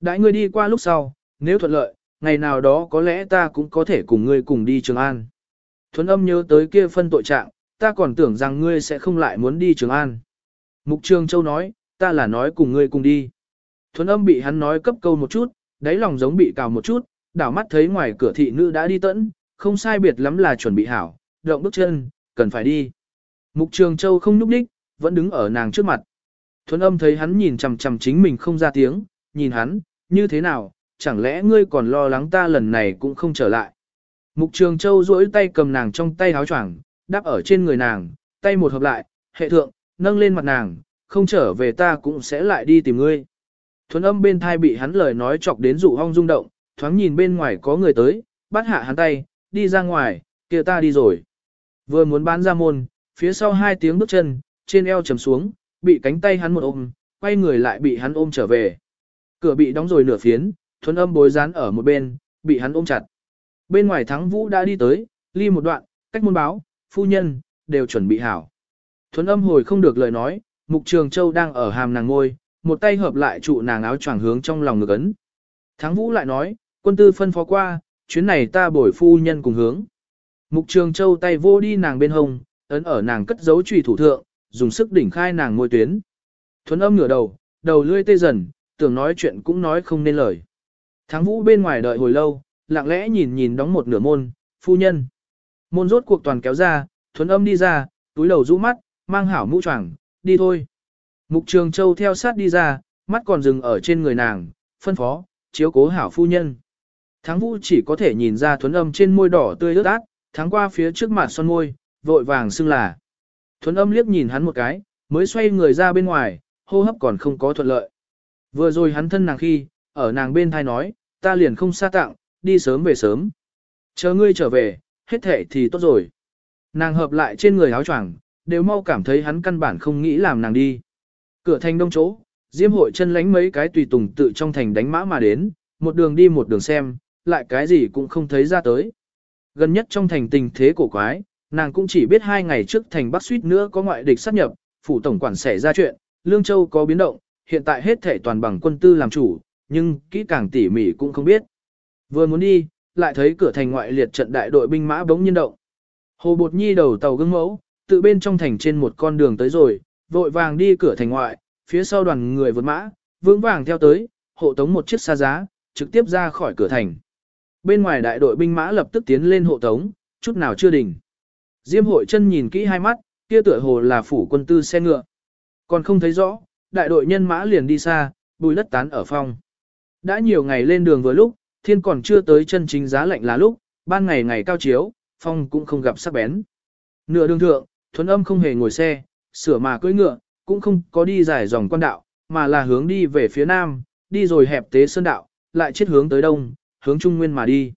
Đãi ngươi đi qua lúc sau, nếu thuận lợi, ngày nào đó có lẽ ta cũng có thể cùng ngươi cùng đi Trường An. Thuấn âm nhớ tới kia phân tội trạng, ta còn tưởng rằng ngươi sẽ không lại muốn đi Trường An. Mục Trường Châu nói, ta là nói cùng ngươi cùng đi. Thuấn âm bị hắn nói cấp câu một chút, đáy lòng giống bị cào một chút, đảo mắt thấy ngoài cửa thị nữ đã đi tẫn, không sai biệt lắm là chuẩn bị hảo, động bước chân, cần phải đi. Mục Trường Châu không nhúc đích, vẫn đứng ở nàng trước mặt. Thuấn âm thấy hắn nhìn chằm chằm chính mình không ra tiếng, nhìn hắn, như thế nào, chẳng lẽ ngươi còn lo lắng ta lần này cũng không trở lại. Mục Trường Châu duỗi tay cầm nàng trong tay áo choàng, đáp ở trên người nàng, tay một hợp lại, hệ thượng, nâng lên mặt nàng, không trở về ta cũng sẽ lại đi tìm ngươi. Thuấn âm bên thai bị hắn lời nói chọc đến dụ hong rung động, thoáng nhìn bên ngoài có người tới, bắt hạ hắn tay, đi ra ngoài, kia ta đi rồi. Vừa muốn bán ra môn, phía sau hai tiếng bước chân, trên eo trầm xuống, bị cánh tay hắn một ôm, quay người lại bị hắn ôm trở về. Cửa bị đóng rồi nửa phiến, thuấn âm bối rán ở một bên, bị hắn ôm chặt. Bên ngoài thắng vũ đã đi tới, ly một đoạn, cách môn báo, phu nhân, đều chuẩn bị hảo. Thuấn âm hồi không được lời nói, mục trường châu đang ở hàm nàng ngôi, một tay hợp lại trụ nàng áo choàng hướng trong lòng ngực ấn. Thắng vũ lại nói, quân tư phân phó qua, chuyến này ta bồi phu nhân cùng hướng. Mục trường châu tay vô đi nàng bên hông, ấn ở nàng cất giấu trùy thủ thượng, dùng sức đỉnh khai nàng môi tuyến. Thuấn âm ngửa đầu, đầu lươi tê dần, tưởng nói chuyện cũng nói không nên lời. Thắng vũ bên ngoài đợi hồi lâu, lặng lẽ nhìn nhìn đóng một nửa môn, phu nhân. Môn rốt cuộc toàn kéo ra, thuấn âm đi ra, túi đầu rũ mắt, mang hảo mũ choàng, đi thôi. Mục trường châu theo sát đi ra, mắt còn dừng ở trên người nàng, phân phó, chiếu cố hảo phu nhân. Thắng vũ chỉ có thể nhìn ra thuấn âm trên môi đỏ tươi ướt át, tháng qua phía trước mặt son môi, vội vàng xưng là. Thuấn âm liếc nhìn hắn một cái, mới xoay người ra bên ngoài, hô hấp còn không có thuận lợi. Vừa rồi hắn thân nàng khi, ở nàng bên thai nói, ta liền không xa tặng, đi sớm về sớm. Chờ ngươi trở về, hết thể thì tốt rồi. Nàng hợp lại trên người áo choàng, đều mau cảm thấy hắn căn bản không nghĩ làm nàng đi. Cửa thành đông chỗ, Diêm hội chân lánh mấy cái tùy tùng tự trong thành đánh mã mà đến, một đường đi một đường xem, lại cái gì cũng không thấy ra tới. Gần nhất trong thành tình thế cổ quái, nàng cũng chỉ biết hai ngày trước thành Bắc suýt nữa có ngoại địch sát nhập, phủ tổng quản xảy ra chuyện, Lương Châu có biến động, hiện tại hết thể toàn bằng quân tư làm chủ, nhưng kỹ càng tỉ mỉ cũng không biết. Vừa muốn đi, lại thấy cửa thành ngoại liệt trận đại đội binh mã bỗng nhiên động. Hồ Bột Nhi đầu tàu gương mẫu, tự bên trong thành trên một con đường tới rồi, vội vàng đi cửa thành ngoại, phía sau đoàn người vượt mã, vững vàng theo tới, hộ tống một chiếc xa giá, trực tiếp ra khỏi cửa thành. Bên ngoài đại đội binh mã lập tức tiến lên hộ tống, chút nào chưa đỉnh. Diêm hội chân nhìn kỹ hai mắt, kia tựa hồ là phủ quân tư xe ngựa. Còn không thấy rõ, đại đội nhân mã liền đi xa, bùi đất tán ở phòng đã nhiều ngày lên đường vừa lúc, thiên còn chưa tới chân chính giá lạnh là lúc, ban ngày ngày cao chiếu, phong cũng không gặp sắc bén. Nửa đường thượng, thuấn âm không hề ngồi xe, sửa mà cưỡi ngựa, cũng không có đi dài dòng quan đạo, mà là hướng đi về phía nam, đi rồi hẹp tế sơn đạo, lại chết hướng tới đông, hướng trung nguyên mà đi.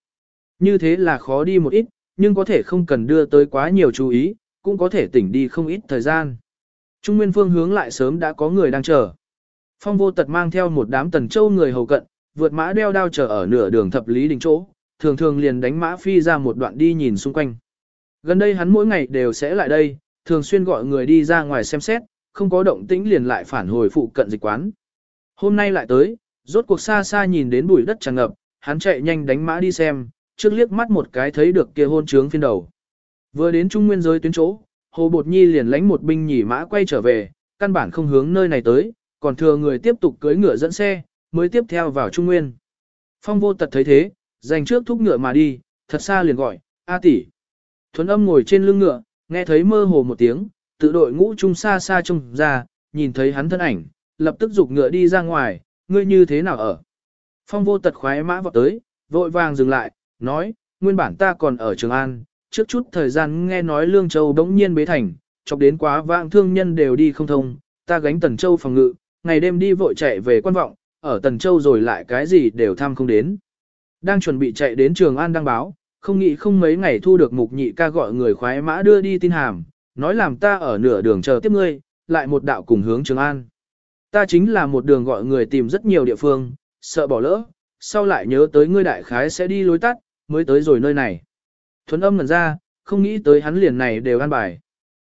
Như thế là khó đi một ít, nhưng có thể không cần đưa tới quá nhiều chú ý, cũng có thể tỉnh đi không ít thời gian. Trung nguyên phương hướng lại sớm đã có người đang chờ. Phong vô tật mang theo một đám tần châu người hầu cận, vượt mã đeo đao chờ ở nửa đường thập lý đình chỗ, thường thường liền đánh mã phi ra một đoạn đi nhìn xung quanh. Gần đây hắn mỗi ngày đều sẽ lại đây, thường xuyên gọi người đi ra ngoài xem xét, không có động tĩnh liền lại phản hồi phụ cận dịch quán. Hôm nay lại tới, rốt cuộc xa xa nhìn đến bụi đất tràn ngập, hắn chạy nhanh đánh mã đi xem, trước liếc mắt một cái thấy được kia hôn trướng phiên đầu. Vừa đến trung nguyên giới tuyến chỗ, Hồ Bột Nhi liền lánh một binh nhỉ mã quay trở về, căn bản không hướng nơi này tới, còn thừa người tiếp tục cưỡi ngựa dẫn xe, mới tiếp theo vào trung nguyên. Phong vô tật thấy thế, dành trước thúc ngựa mà đi, thật xa liền gọi, A tỷ. Thuấn âm ngồi trên lưng ngựa, nghe thấy mơ hồ một tiếng, tự đội ngũ trung xa xa trông ra, nhìn thấy hắn thân ảnh, lập tức giục ngựa đi ra ngoài, ngươi như thế nào ở. Phong vô tật khoái mã vọt tới, vội vàng dừng lại, nói, nguyên bản ta còn ở Trường An, trước chút thời gian nghe nói Lương Châu đống nhiên bế thành, chọc đến quá vãng thương nhân đều đi không thông, ta gánh Tần Châu phòng ngự, ngày đêm đi vội chạy về quan vọng, ở Tần Châu rồi lại cái gì đều thăm không đến. Đang chuẩn bị chạy đến Trường An đăng báo, không nghĩ không mấy ngày thu được mục nhị ca gọi người khoái mã đưa đi tin hàm, nói làm ta ở nửa đường chờ tiếp ngươi, lại một đạo cùng hướng Trường An. Ta chính là một đường gọi người tìm rất nhiều địa phương, sợ bỏ lỡ, sau lại nhớ tới ngươi đại khái sẽ đi lối tắt, mới tới rồi nơi này. Thuấn âm ngần ra, không nghĩ tới hắn liền này đều an bài.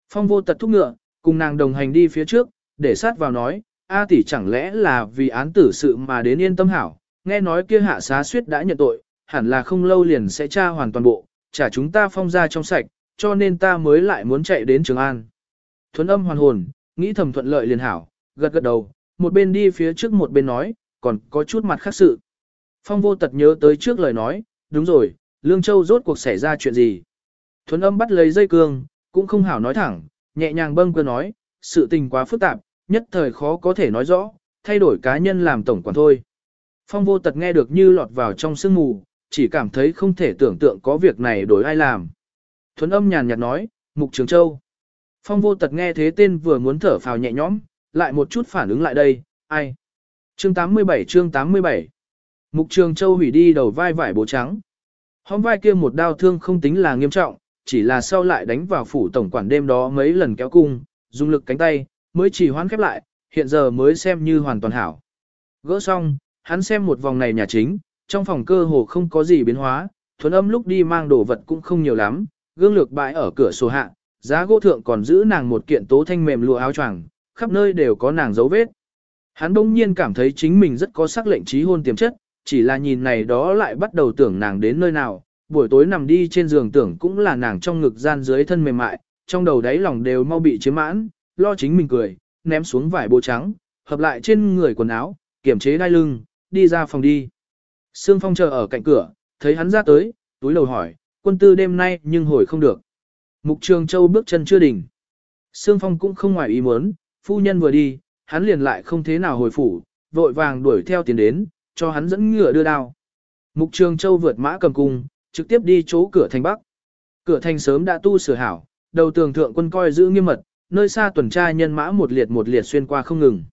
Phong vô tật thúc ngựa, cùng nàng đồng hành đi phía trước, để sát vào nói, A tỷ chẳng lẽ là vì án tử sự mà đến yên tâm hảo, nghe nói kia hạ xá suyết đã nhận tội, hẳn là không lâu liền sẽ tra hoàn toàn bộ, trả chúng ta phong ra trong sạch, cho nên ta mới lại muốn chạy đến Trường An. Thuấn âm hoàn hồn, nghĩ thầm thuận lợi liền hảo, gật gật đầu, một bên đi phía trước một bên nói, còn có chút mặt khác sự. Phong vô tật nhớ tới trước lời nói, đúng rồi, Lương Châu rốt cuộc xảy ra chuyện gì. Thuấn âm bắt lấy dây cương, cũng không hảo nói thẳng, nhẹ nhàng bâng cơ nói, sự tình quá phức tạp, nhất thời khó có thể nói rõ, thay đổi cá nhân làm tổng quản thôi. Phong vô tật nghe được như lọt vào trong sương mù, chỉ cảm thấy không thể tưởng tượng có việc này đổi ai làm. Thuấn âm nhàn nhạt nói, Mục Trường Châu. Phong vô tật nghe thế tên vừa muốn thở phào nhẹ nhõm, lại một chút phản ứng lại đây, ai? Chương 87 chương 87 Mục Trường Châu hủy đi đầu vai vải bố trắng. Hôm vai kia một đao thương không tính là nghiêm trọng, chỉ là sau lại đánh vào phủ tổng quản đêm đó mấy lần kéo cung, dùng lực cánh tay, mới chỉ hoán khép lại, hiện giờ mới xem như hoàn toàn hảo. Gỡ xong, hắn xem một vòng này nhà chính, trong phòng cơ hồ không có gì biến hóa, thuần âm lúc đi mang đồ vật cũng không nhiều lắm, gương lược bãi ở cửa sổ hạ, giá gỗ thượng còn giữ nàng một kiện tố thanh mềm lụa áo choàng, khắp nơi đều có nàng dấu vết. Hắn bỗng nhiên cảm thấy chính mình rất có sắc lệnh trí hôn tiềm chất, chỉ là nhìn này đó lại bắt đầu tưởng nàng đến nơi nào, buổi tối nằm đi trên giường tưởng cũng là nàng trong ngực gian dưới thân mềm mại, trong đầu đáy lòng đều mau bị chiếm mãn, lo chính mình cười, ném xuống vải bố trắng, hợp lại trên người quần áo, kiểm chế đai lưng, đi ra phòng đi. Sương Phong chờ ở cạnh cửa, thấy hắn ra tới, túi lầu hỏi, quân tư đêm nay nhưng hồi không được. Mục Trường Châu bước chân chưa đỉnh. Sương Phong cũng không ngoài ý muốn, phu nhân vừa đi, hắn liền lại không thế nào hồi phủ, vội vàng đuổi theo tiền đến, cho hắn dẫn ngựa đưa đao. Mục Trường Châu vượt mã cầm cung, trực tiếp đi chỗ cửa thành Bắc. Cửa thành sớm đã tu sửa hảo, đầu tường thượng quân coi giữ nghiêm mật, nơi xa tuần tra nhân mã một liệt một liệt xuyên qua không ngừng.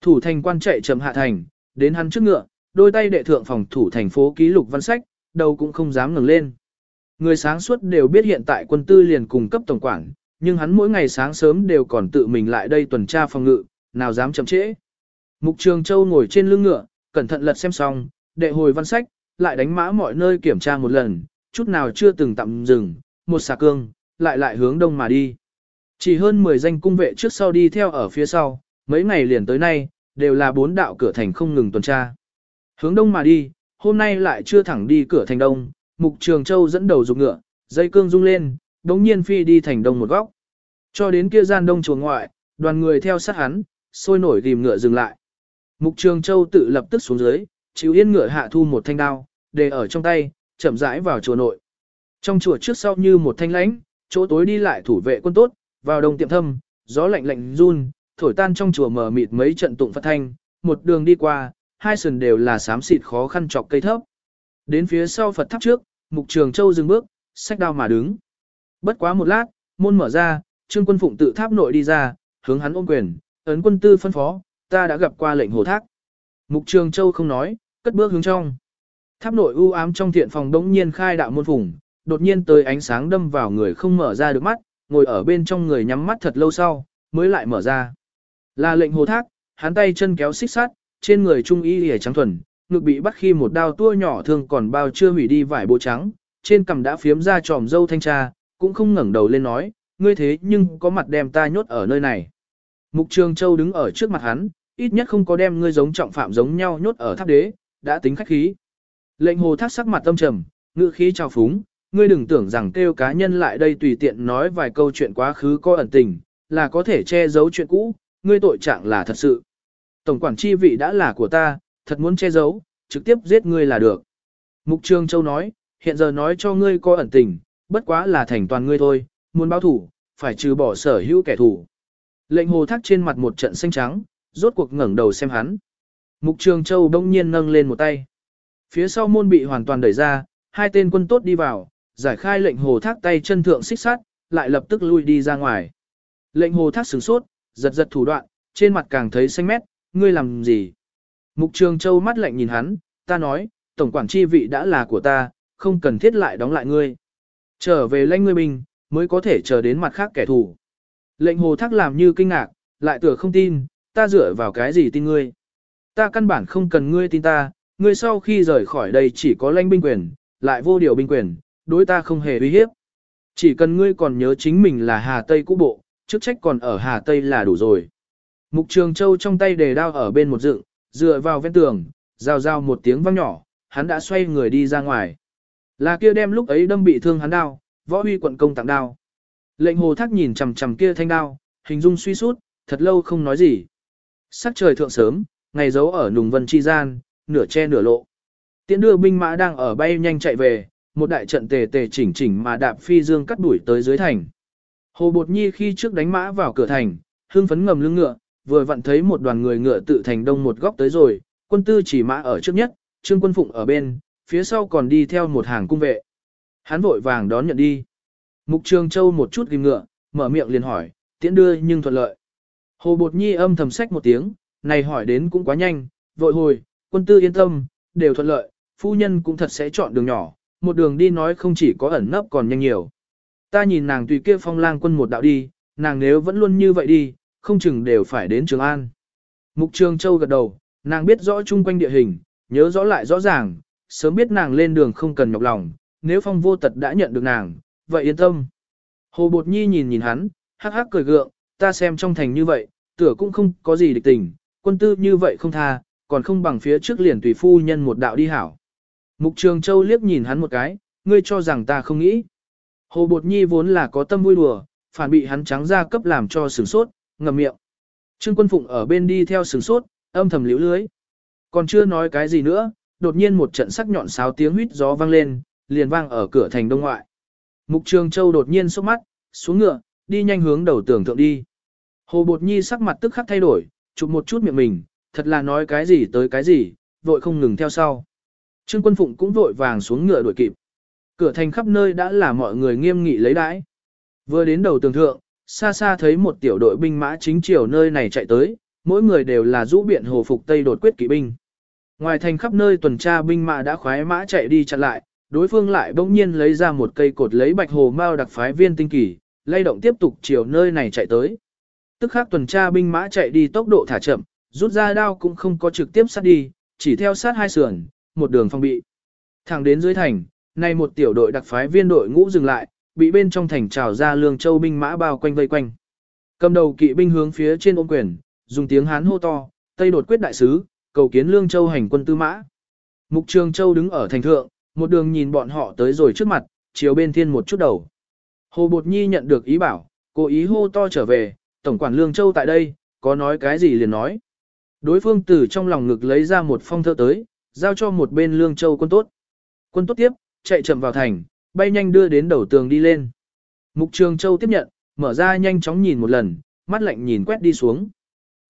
Thủ thành quan chạy chậm hạ thành, đến hắn trước ngựa, đôi tay đệ thượng phòng thủ thành phố ký lục văn sách, đầu cũng không dám ngẩng lên. Người sáng suốt đều biết hiện tại quân tư liền cùng cấp tổng quản, nhưng hắn mỗi ngày sáng sớm đều còn tự mình lại đây tuần tra phòng ngự, nào dám chậm trễ. Mục Trường Châu ngồi trên lưng ngựa, cẩn thận lật xem xong, đệ hồi văn sách, lại đánh mã mọi nơi kiểm tra một lần, chút nào chưa từng tạm dừng, một xà cương, lại lại hướng đông mà đi. Chỉ hơn 10 danh cung vệ trước sau đi theo ở phía sau, mấy ngày liền tới nay, đều là bốn đạo cửa thành không ngừng tuần tra. Hướng đông mà đi, hôm nay lại chưa thẳng đi cửa thành đông, Mục Trường Châu dẫn đầu dục ngựa, dây cương rung lên, đống nhiên phi đi thành đông một góc. Cho đến kia gian đông chuồng ngoại, đoàn người theo sát hắn, sôi nổi tìm ngựa dừng lại. Mục Trường Châu tự lập tức xuống dưới, chịu yên ngựa hạ thu một thanh đao, để ở trong tay, chậm rãi vào chùa nội. Trong chùa trước sau như một thanh lãnh, chỗ tối đi lại thủ vệ quân tốt, vào đồng tiệm thâm, gió lạnh lạnh run, thổi tan trong chùa mở mịt mấy trận tụng Phật thanh, một đường đi qua, hai sườn đều là xám xịt khó khăn chọc cây thấp. Đến phía sau Phật tháp trước, Mục Trường Châu dừng bước, sách đao mà đứng. Bất quá một lát, môn mở ra, Trương Quân Phụng tự tháp nội đi ra, hướng hắn ôm quyền, ấn quân tư phân phó, ta đã gặp qua lệnh hồ thác. Mục Trường Châu không nói, cất bước hướng trong. Tháp nội u ám trong thiện phòng đống nhiên khai đạo môn phủng, đột nhiên tới ánh sáng đâm vào người không mở ra được mắt, ngồi ở bên trong người nhắm mắt thật lâu sau, mới lại mở ra. Là lệnh hồ thác, hắn tay chân kéo xích sát, trên người trung y hề trắng thuần, ngực bị bắt khi một đao tua nhỏ thường còn bao chưa hủy đi vải bộ trắng, trên cằm đã phiếm ra tròm dâu thanh tra, cũng không ngẩng đầu lên nói, ngươi thế nhưng có mặt đem ta nhốt ở nơi này. Mục Trường Châu đứng ở trước mặt hắn, ít nhất không có đem ngươi giống trọng phạm giống nhau nhốt ở tháp đế, đã tính khách khí. Lệnh hồ thác sắc mặt tâm trầm, ngự khí trào phúng, ngươi đừng tưởng rằng kêu cá nhân lại đây tùy tiện nói vài câu chuyện quá khứ có ẩn tình, là có thể che giấu chuyện cũ, ngươi tội trạng là thật sự. Tổng quản chi vị đã là của ta, thật muốn che giấu, trực tiếp giết ngươi là được. Mục Trường Châu nói, hiện giờ nói cho ngươi có ẩn tình, bất quá là thành toàn ngươi thôi, muốn báo thủ, phải trừ bỏ sở hữu kẻ thù. Lệnh hồ thác trên mặt một trận xanh trắng, rốt cuộc ngẩng đầu xem hắn. Mục Trường Châu đông nhiên nâng lên một tay. Phía sau môn bị hoàn toàn đẩy ra, hai tên quân tốt đi vào, giải khai lệnh hồ thác tay chân thượng xích sát, lại lập tức lui đi ra ngoài. Lệnh hồ thác sửng sốt, giật giật thủ đoạn, trên mặt càng thấy xanh mét, ngươi làm gì? Mục Trường Châu mắt lạnh nhìn hắn, ta nói, tổng quản chi vị đã là của ta, không cần thiết lại đóng lại ngươi. Trở về lãnh ngươi mình, mới có thể chờ đến mặt khác kẻ thù. Lệnh hồ thác làm như kinh ngạc, lại tựa không tin, ta dựa vào cái gì tin ngươi. Ta căn bản không cần ngươi tin ta, ngươi sau khi rời khỏi đây chỉ có lãnh binh quyền, lại vô điều binh quyền, đối ta không hề uy hiếp. Chỉ cần ngươi còn nhớ chính mình là Hà Tây cũ bộ, chức trách còn ở Hà Tây là đủ rồi. Mục Trường Châu trong tay đề đao ở bên một dựng, dựa vào ven tường, rào rào một tiếng vang nhỏ, hắn đã xoay người đi ra ngoài. Là kia đem lúc ấy đâm bị thương hắn đao, võ huy quận công tặng đao. Lệnh hồ thác nhìn chằm chằm kia thanh đao, hình dung suy sút, thật lâu không nói gì. Sắc trời thượng sớm, ngày giấu ở nùng vân chi gian, nửa che nửa lộ. tiễn đưa binh mã đang ở bay nhanh chạy về, một đại trận tề tề chỉnh chỉnh mà đạp phi dương cắt đuổi tới dưới thành. Hồ Bột Nhi khi trước đánh mã vào cửa thành, hưng phấn ngầm lưng ngựa, vừa vặn thấy một đoàn người ngựa tự thành đông một góc tới rồi, quân tư chỉ mã ở trước nhất, trương quân phụng ở bên, phía sau còn đi theo một hàng cung vệ. Hắn vội vàng đón nhận đi. Mục Trường Châu một chút ghim ngựa, mở miệng liền hỏi, tiễn đưa nhưng thuận lợi. Hồ Bột Nhi âm thầm sách một tiếng, này hỏi đến cũng quá nhanh, vội hồi, quân tư yên tâm, đều thuận lợi, phu nhân cũng thật sẽ chọn đường nhỏ, một đường đi nói không chỉ có ẩn nấp còn nhanh nhiều. Ta nhìn nàng tùy kia phong lang quân một đạo đi, nàng nếu vẫn luôn như vậy đi, không chừng đều phải đến Trường An. Mục Trường Châu gật đầu, nàng biết rõ chung quanh địa hình, nhớ rõ lại rõ ràng, sớm biết nàng lên đường không cần nhọc lòng, nếu phong vô tật đã nhận được nàng, vậy yên tâm. Hồ Bột Nhi nhìn nhìn hắn, hắc hắc cười gượng, ta xem trong thành như vậy, tựa cũng không có gì địch tình, quân tư như vậy không tha, còn không bằng phía trước liền tùy phu nhân một đạo đi hảo. Mục Trường Châu liếc nhìn hắn một cái, ngươi cho rằng ta không nghĩ. Hồ Bột Nhi vốn là có tâm vui đùa, phản bị hắn trắng ra cấp làm cho sửng sốt, ngậm miệng. Trương Quân Phụng ở bên đi theo sửng sốt, âm thầm liễu lưới. Còn chưa nói cái gì nữa, đột nhiên một trận sắc nhọn sáo tiếng huýt gió vang lên, liền vang ở cửa thành đông ngoại. Mục Trường Châu đột nhiên sốc mắt, xuống ngựa, đi nhanh hướng đầu tường thượng đi. Hồ Bột Nhi sắc mặt tức khắc thay đổi, chụp một chút miệng mình, thật là nói cái gì tới cái gì, vội không ngừng theo sau. Trương Quân Phụng cũng vội vàng xuống ngựa đuổi kịp. Cửa thành khắp nơi đã là mọi người nghiêm nghị lấy đãi. Vừa đến đầu tường thượng, xa xa thấy một tiểu đội binh mã chính chiều nơi này chạy tới, mỗi người đều là rũ biện hồ phục tây đột quyết kỵ binh. Ngoài thành khắp nơi tuần tra binh mã đã khoái mã chạy đi chặn lại, đối phương lại bỗng nhiên lấy ra một cây cột lấy bạch hồ mao đặc phái viên tinh kỳ, lay động tiếp tục chiều nơi này chạy tới. Tức khắc tuần tra binh mã chạy đi tốc độ thả chậm, rút ra đao cũng không có trực tiếp sát đi, chỉ theo sát hai sườn, một đường phong bị. Thẳng đến dưới thành, nay một tiểu đội đặc phái viên đội ngũ dừng lại, bị bên trong thành trào ra lương châu binh mã bao quanh vây quanh. Cầm đầu kỵ binh hướng phía trên ôm quyền, dùng tiếng hán hô to, Tây đột quyết đại sứ, cầu kiến lương châu hành quân tư mã. Mục Trường Châu đứng ở thành thượng, một đường nhìn bọn họ tới rồi trước mặt, chiếu bên thiên một chút đầu. Hồ Bột Nhi nhận được ý bảo, cố ý hô to trở về, Tổng quản Lương Châu tại đây, có nói cái gì liền nói. Đối phương từ trong lòng ngực lấy ra một phong thơ tới, giao cho một bên Lương Châu quân tốt. Quân tốt tiếp, chạy chậm vào thành, bay nhanh đưa đến đầu tường đi lên. Mục Trường Châu tiếp nhận, mở ra nhanh chóng nhìn một lần, mắt lạnh nhìn quét đi xuống.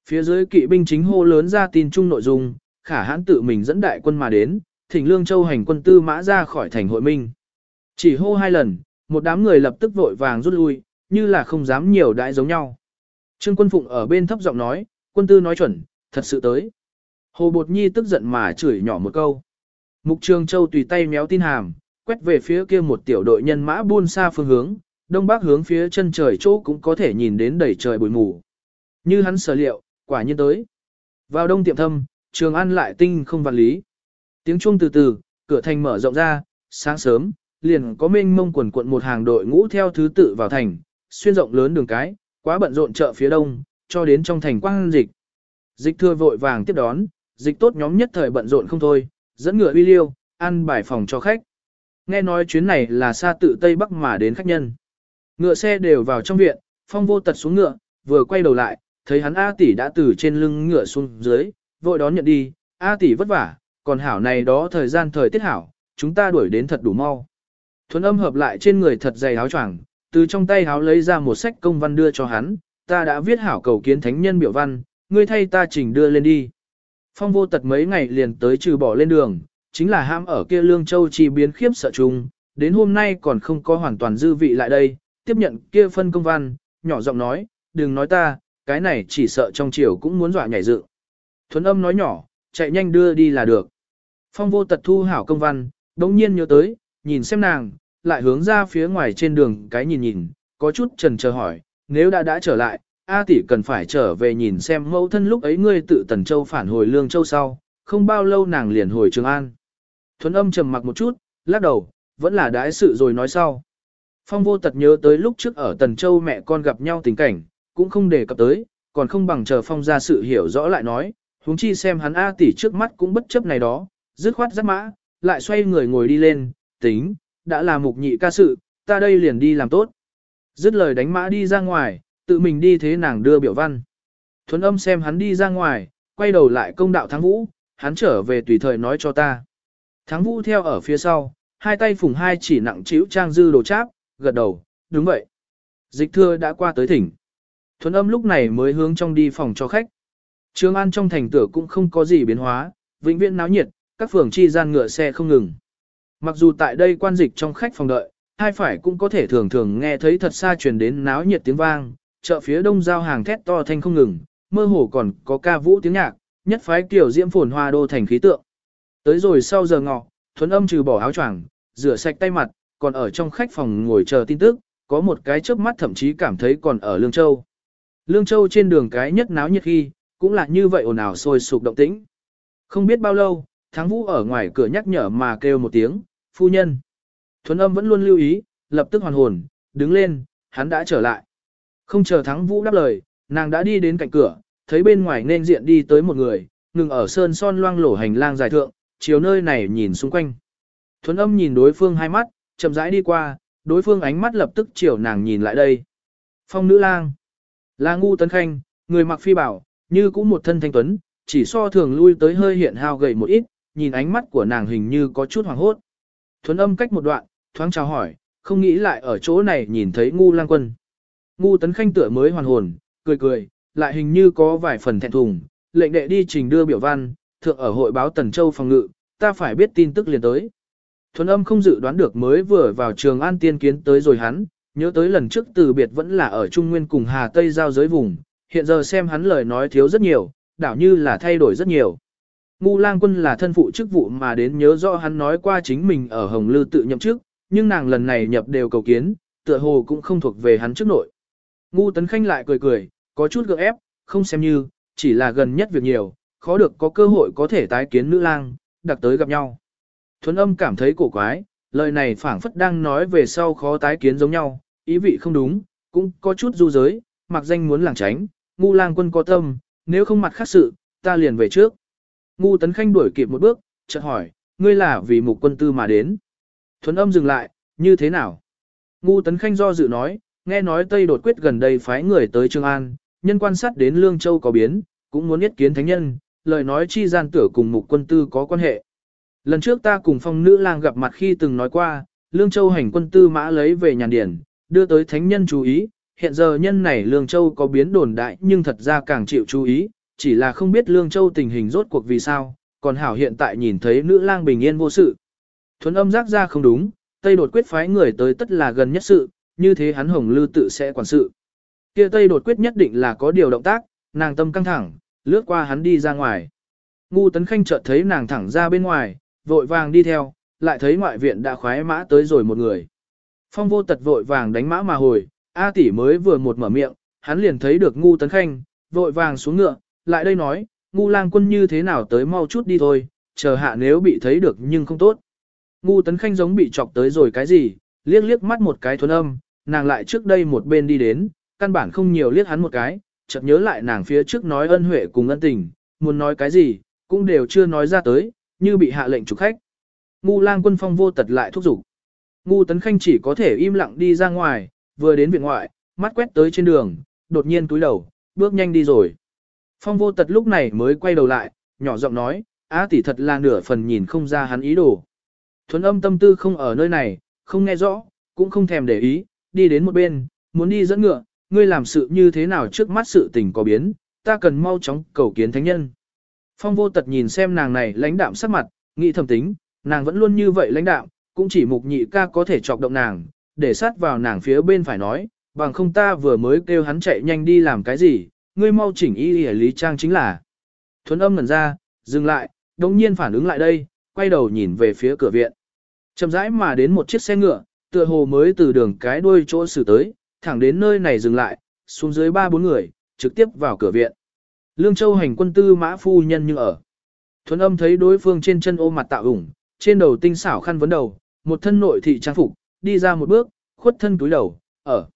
Phía dưới kỵ binh chính hô lớn ra tin chung nội dung, khả hãn tự mình dẫn đại quân mà đến, thỉnh Lương Châu hành quân tư mã ra khỏi thành hội minh. Chỉ hô hai lần, một đám người lập tức vội vàng rút lui, như là không dám nhiều đãi giống nhau. Trương quân phụng ở bên thấp giọng nói, quân tư nói chuẩn, thật sự tới. Hồ Bột Nhi tức giận mà chửi nhỏ một câu. Mục Trường Châu tùy tay méo tin hàm, quét về phía kia một tiểu đội nhân mã buôn xa phương hướng, đông bắc hướng phía chân trời chỗ cũng có thể nhìn đến đầy trời bụi mù. Như hắn sở liệu, quả nhiên tới. Vào đông tiệm thâm, Trường An lại tinh không vạn lý. Tiếng chuông từ từ, cửa thành mở rộng ra, sáng sớm, liền có mênh mông quần cuộn một hàng đội ngũ theo thứ tự vào thành, xuyên rộng lớn đường cái, quá bận rộn chợ phía đông, cho đến trong thành quang dịch. Dịch thưa vội vàng tiếp đón, dịch tốt nhóm nhất thời bận rộn không thôi, dẫn ngựa uy liêu, ăn bài phòng cho khách. Nghe nói chuyến này là xa tự Tây Bắc mà đến khách nhân. Ngựa xe đều vào trong viện, phong vô tật xuống ngựa, vừa quay đầu lại, thấy hắn A tỷ đã từ trên lưng ngựa xuống dưới, vội đón nhận đi, A tỷ vất vả, còn hảo này đó thời gian thời tiết hảo, chúng ta đuổi đến thật đủ mau. Thuấn âm hợp lại trên người thật dày áo choàng, từ trong tay áo lấy ra một sách công văn đưa cho hắn, ta đã viết hảo cầu kiến thánh nhân biểu văn, ngươi thay ta chỉnh đưa lên đi. Phong vô tật mấy ngày liền tới trừ bỏ lên đường, chính là ham ở kia lương châu chi biến khiếp sợ chung, đến hôm nay còn không có hoàn toàn dư vị lại đây, tiếp nhận kia phân công văn, nhỏ giọng nói, đừng nói ta, cái này chỉ sợ trong chiều cũng muốn dọa nhảy dự. Thuấn âm nói nhỏ, chạy nhanh đưa đi là được. Phong vô tật thu hảo công văn, đống nhiên nhớ tới, nhìn xem nàng, lại hướng ra phía ngoài trên đường cái nhìn nhìn, có chút trần chờ hỏi, nếu đã đã trở lại, A tỷ cần phải trở về nhìn xem mẫu thân lúc ấy ngươi tự Tần Châu phản hồi Lương Châu sau, không bao lâu nàng liền hồi Trường An. Thuấn âm trầm mặc một chút, lắc đầu, vẫn là đãi sự rồi nói sau. Phong vô tật nhớ tới lúc trước ở Tần Châu mẹ con gặp nhau tình cảnh, cũng không đề cập tới, còn không bằng chờ phong ra sự hiểu rõ lại nói, huống chi xem hắn A tỷ trước mắt cũng bất chấp này đó, dứt khoát dắt mã, lại xoay người ngồi đi lên, tính, đã là mục nhị ca sự, ta đây liền đi làm tốt. Dứt lời đánh mã đi ra ngoài, tự mình đi thế nàng đưa biểu văn. Thuấn âm xem hắn đi ra ngoài, quay đầu lại công đạo thắng vũ, hắn trở về tùy thời nói cho ta. Thắng vũ theo ở phía sau, hai tay phùng hai chỉ nặng chịu trang dư đồ cháp, gật đầu, đúng vậy. Dịch thưa đã qua tới thỉnh. Thuấn âm lúc này mới hướng trong đi phòng cho khách. Trường An trong thành tử cũng không có gì biến hóa, vĩnh viễn náo nhiệt, các phường chi gian ngựa xe không ngừng. Mặc dù tại đây quan dịch trong khách phòng đợi, hai phải cũng có thể thường thường nghe thấy thật xa truyền đến náo nhiệt tiếng vang, chợ phía đông giao hàng thét to thanh không ngừng, mơ hồ còn có ca vũ tiếng nhạc, nhất phái kiểu diễm phồn hoa đô thành khí tượng. Tới rồi sau giờ ngọ, thuấn âm trừ bỏ áo choàng, rửa sạch tay mặt, còn ở trong khách phòng ngồi chờ tin tức, có một cái chớp mắt thậm chí cảm thấy còn ở Lương Châu. Lương Châu trên đường cái nhất náo nhiệt khi, cũng là như vậy ồn ào sôi sục động tĩnh. Không biết bao lâu, Thắng Vũ ở ngoài cửa nhắc nhở mà kêu một tiếng, phu nhân. Thuấn âm vẫn luôn lưu ý, lập tức hoàn hồn, đứng lên, hắn đã trở lại. Không chờ Thắng Vũ đáp lời, nàng đã đi đến cạnh cửa, thấy bên ngoài nên diện đi tới một người, ngừng ở sơn son loang lổ hành lang dài thượng, chiều nơi này nhìn xung quanh. Thuấn âm nhìn đối phương hai mắt, chậm rãi đi qua, đối phương ánh mắt lập tức chiều nàng nhìn lại đây. Phong nữ lang. Là ngu tấn khanh, người mặc phi bảo, như cũng một thân thanh tuấn, chỉ so thường lui tới hơi hiện hao gầy một ít, nhìn ánh mắt của nàng hình như có chút hoảng hốt. Thuấn âm cách một đoạn, thoáng chào hỏi, không nghĩ lại ở chỗ này nhìn thấy ngu lang quân. Ngu tấn khanh tựa mới hoàn hồn, cười cười, lại hình như có vài phần thẹn thùng, lệnh đệ đi trình đưa biểu văn, thượng ở hội báo Tần Châu phòng ngự, ta phải biết tin tức liền tới. Thuần âm không dự đoán được mới vừa vào trường an tiên kiến tới rồi hắn, nhớ tới lần trước từ biệt vẫn là ở Trung Nguyên cùng Hà Tây giao giới vùng, hiện giờ xem hắn lời nói thiếu rất nhiều, đảo như là thay đổi rất nhiều. Ngu lang quân là thân phụ chức vụ mà đến nhớ rõ hắn nói qua chính mình ở Hồng Lư tự nhậm chức, nhưng nàng lần này nhập đều cầu kiến, tựa hồ cũng không thuộc về hắn chức nội. Ngu tấn khanh lại cười cười, có chút gượng ép, không xem như, chỉ là gần nhất việc nhiều, khó được có cơ hội có thể tái kiến nữ lang, đặc tới gặp nhau. Thuấn âm cảm thấy cổ quái, lời này phảng phất đang nói về sau khó tái kiến giống nhau, ý vị không đúng, cũng có chút du giới, mặc danh muốn làng tránh, ngu lang quân có tâm, nếu không mặt khác sự, ta liền về trước. Ngu tấn khanh đuổi kịp một bước, chợt hỏi, ngươi là vì mục quân tư mà đến. Thuấn âm dừng lại, như thế nào? Ngu tấn khanh do dự nói, nghe nói Tây đột quyết gần đây phái người tới Trường An, nhân quan sát đến Lương Châu có biến, cũng muốn yết kiến thánh nhân, lời nói chi gian tử cùng mục quân tư có quan hệ. Lần trước ta cùng phong nữ lang gặp mặt khi từng nói qua, Lương Châu hành quân tư mã lấy về nhàn điển, đưa tới thánh nhân chú ý, hiện giờ nhân này Lương Châu có biến đồn đại nhưng thật ra càng chịu chú ý, chỉ là không biết Lương Châu tình hình rốt cuộc vì sao, còn hảo hiện tại nhìn thấy nữ lang bình yên vô sự. Thuấn âm giác ra không đúng, Tây đột quyết phái người tới tất là gần nhất sự, như thế hắn hồng lư tự sẽ quản sự. kia Tây đột quyết nhất định là có điều động tác, nàng tâm căng thẳng, lướt qua hắn đi ra ngoài. Ngu tấn khanh chợt thấy nàng thẳng ra bên ngoài, vội vàng đi theo, lại thấy ngoại viện đã khoái mã tới rồi một người. Phong vô tật vội vàng đánh mã mà hồi, A tỷ mới vừa một mở miệng, hắn liền thấy được ngu tấn khanh, vội vàng xuống ngựa, lại đây nói, ngu lang quân như thế nào tới mau chút đi thôi, chờ hạ nếu bị thấy được nhưng không tốt. Ngu tấn khanh giống bị chọc tới rồi cái gì, liếc liếc mắt một cái thuần âm, nàng lại trước đây một bên đi đến, căn bản không nhiều liếc hắn một cái, chợt nhớ lại nàng phía trước nói ân huệ cùng ân tình, muốn nói cái gì, cũng đều chưa nói ra tới, như bị hạ lệnh chủ khách. Ngu lang quân phong vô tật lại thúc giục. Ngu tấn khanh chỉ có thể im lặng đi ra ngoài, vừa đến viện ngoại, mắt quét tới trên đường, đột nhiên túi đầu, bước nhanh đi rồi. Phong vô tật lúc này mới quay đầu lại, nhỏ giọng nói, á tỷ thật là nửa phần nhìn không ra hắn ý đồ. Thuấn âm tâm tư không ở nơi này, không nghe rõ, cũng không thèm để ý, đi đến một bên, muốn đi dẫn ngựa, ngươi làm sự như thế nào trước mắt sự tình có biến, ta cần mau chóng cầu kiến thánh nhân. Phong vô tật nhìn xem nàng này lãnh đạm sắc mặt, nghĩ thầm tính, nàng vẫn luôn như vậy lãnh đạm, cũng chỉ mục nhị ca có thể chọc động nàng, để sát vào nàng phía bên phải nói, bằng không ta vừa mới kêu hắn chạy nhanh đi làm cái gì, ngươi mau chỉnh y y lý trang chính là. Thuấn âm ngẩn ra, dừng lại, đồng nhiên phản ứng lại đây, quay đầu nhìn về phía cửa viện. Chậm rãi mà đến một chiếc xe ngựa, tựa hồ mới từ đường cái đuôi chỗ xử tới, thẳng đến nơi này dừng lại, xuống dưới ba bốn người, trực tiếp vào cửa viện. Lương Châu hành quân tư mã phu nhân như ở. Thuấn âm thấy đối phương trên chân ôm mặt tạo ủng, trên đầu tinh xảo khăn vấn đầu, một thân nội thị trang phục, đi ra một bước, khuất thân túi đầu, ở.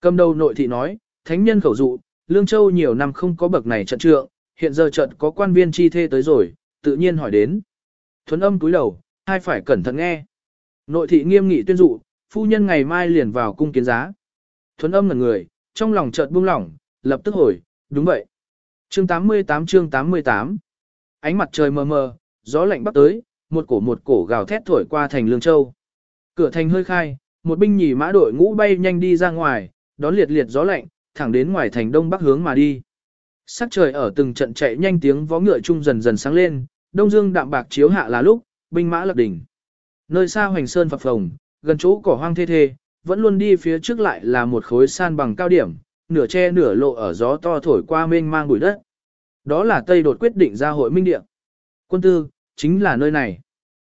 Cầm đầu nội thị nói, thánh nhân khẩu dụ, Lương Châu nhiều năm không có bậc này trận trượng, hiện giờ trận có quan viên chi thê tới rồi, tự nhiên hỏi đến. Thuấn âm túi đầu, hai phải cẩn thận nghe. Nội thị nghiêm nghị tuyên dụ, phu nhân ngày mai liền vào cung kiến giá. Thuấn âm ngẩn người, trong lòng chợt buông lỏng, lập tức hồi, đúng vậy. Chương 88 chương 88 Ánh mặt trời mờ mờ, gió lạnh bắc tới, một cổ một cổ gào thét thổi qua thành Lương Châu. Cửa thành hơi khai, một binh nhì mã đội ngũ bay nhanh đi ra ngoài, đón liệt liệt gió lạnh, thẳng đến ngoài thành đông bắc hướng mà đi. Sắc trời ở từng trận chạy nhanh tiếng vó ngựa chung dần dần sáng lên, đông dương đạm bạc chiếu hạ là lúc, binh mã lập đỉnh. Nơi xa hoành sơn phập phồng, gần chỗ cỏ hoang thê thê, vẫn luôn đi phía trước lại là một khối san bằng cao điểm, nửa che nửa lộ ở gió to thổi qua mênh mang bụi đất. Đó là Tây đột quyết định ra hội minh địa. Quân tư, chính là nơi này.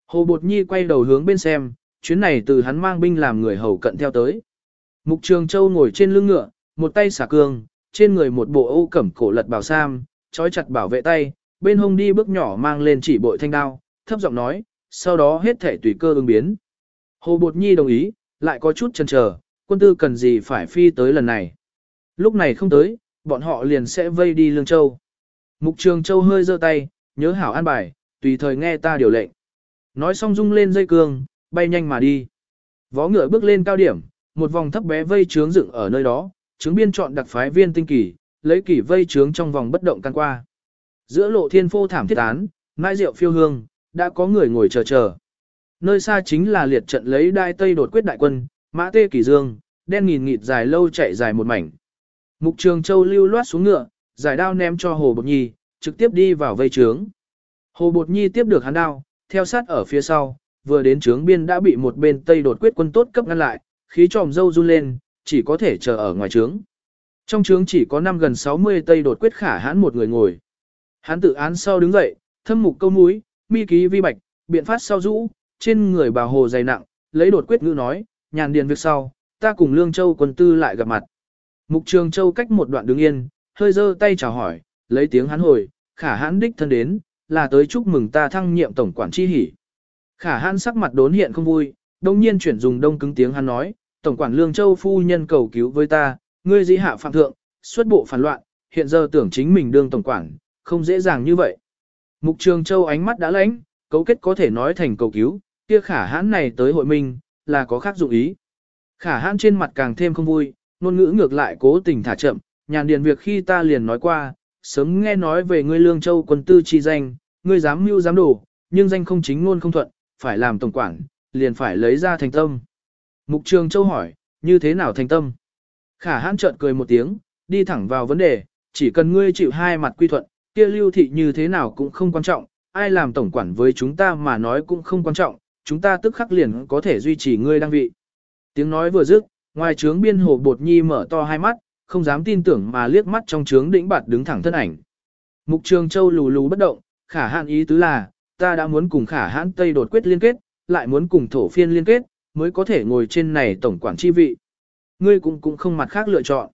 Hồ Bột Nhi quay đầu hướng bên xem, chuyến này từ hắn mang binh làm người hầu cận theo tới. Mục Trường Châu ngồi trên lưng ngựa, một tay xả cương, trên người một bộ ô cẩm cổ lật bảo sam, trói chặt bảo vệ tay, bên hông đi bước nhỏ mang lên chỉ bội thanh đao, thấp giọng nói, sau đó hết thể tùy cơ ứng biến. Hồ Bột Nhi đồng ý, lại có chút chần chờ, quân tư cần gì phải phi tới lần này. Lúc này không tới, bọn họ liền sẽ vây đi Lương Châu. Mục Trường Châu hơi giơ tay, nhớ hảo an bài, tùy thời nghe ta điều lệnh. Nói xong rung lên dây cương, bay nhanh mà đi. Vó ngựa bước lên cao điểm, một vòng thấp bé vây trướng dựng ở nơi đó, trướng biên chọn đặc phái viên tinh kỳ, lấy kỳ vây trướng trong vòng bất động căn qua. Giữa lộ thiên phô thảm thiết án, mai rượu phiêu hương, đã có người ngồi chờ chờ. Nơi xa chính là liệt trận lấy đai tây đột quyết đại quân, mã tê kỳ dương, đen nghìn nghịt dài lâu chạy dài một mảnh. Mục trường châu lưu loát xuống ngựa, giải đao ném cho hồ bột nhi, trực tiếp đi vào vây trướng. Hồ bột nhi tiếp được hắn đao, theo sát ở phía sau, vừa đến trướng biên đã bị một bên tây đột quyết quân tốt cấp ngăn lại, khí tròm dâu run lên, chỉ có thể chờ ở ngoài trướng. Trong trướng chỉ có năm gần 60 tây đột quyết khả hãn một người ngồi. Hắn tự án sau đứng dậy, thâm mục câu mũi, mi ký vi bạch, biện phát sau rũ, trên người bà hồ dày nặng, lấy đột quyết ngữ nói, nhàn điền việc sau, ta cùng Lương Châu quân tư lại gặp mặt. Mục Trường Châu cách một đoạn đứng yên, hơi giơ tay chào hỏi, lấy tiếng hắn hồi, khả hãn đích thân đến, là tới chúc mừng ta thăng nhiệm tổng quản chi hỉ. Khả hãn sắc mặt đốn hiện không vui, đông nhiên chuyển dùng đông cứng tiếng hắn nói, tổng quản Lương Châu phu nhân cầu cứu với ta, ngươi dĩ hạ phạm thượng, xuất bộ phản loạn, hiện giờ tưởng chính mình đương tổng quản, không dễ dàng như vậy. Mục Trường Châu ánh mắt đã lãnh, cấu kết có thể nói thành cầu cứu, kia khả hãn này tới hội minh, là có khác dụng ý. Khả hãn trên mặt càng thêm không vui, ngôn ngữ ngược lại cố tình thả chậm, nhàn điền việc khi ta liền nói qua, sớm nghe nói về ngươi lương châu quân tư chi danh, ngươi dám mưu dám đổ, nhưng danh không chính ngôn không thuận, phải làm tổng quản, liền phải lấy ra thành tâm. Mục Trường Châu hỏi, như thế nào thành tâm? Khả hãn trợn cười một tiếng, đi thẳng vào vấn đề, chỉ cần ngươi chịu hai mặt quy thuận, kia lưu thị như thế nào cũng không quan trọng, ai làm tổng quản với chúng ta mà nói cũng không quan trọng, chúng ta tức khắc liền có thể duy trì ngươi đăng vị. Tiếng nói vừa dứt, ngoài trướng biên hồ bột nhi mở to hai mắt, không dám tin tưởng mà liếc mắt trong trướng đĩnh bạt đứng thẳng thân ảnh. Mục trường châu lù lù bất động, khả hạn ý tứ là, ta đã muốn cùng khả hãn Tây đột quyết liên kết, lại muốn cùng thổ phiên liên kết, mới có thể ngồi trên này tổng quản chi vị. Ngươi cũng cũng không mặt khác lựa chọn.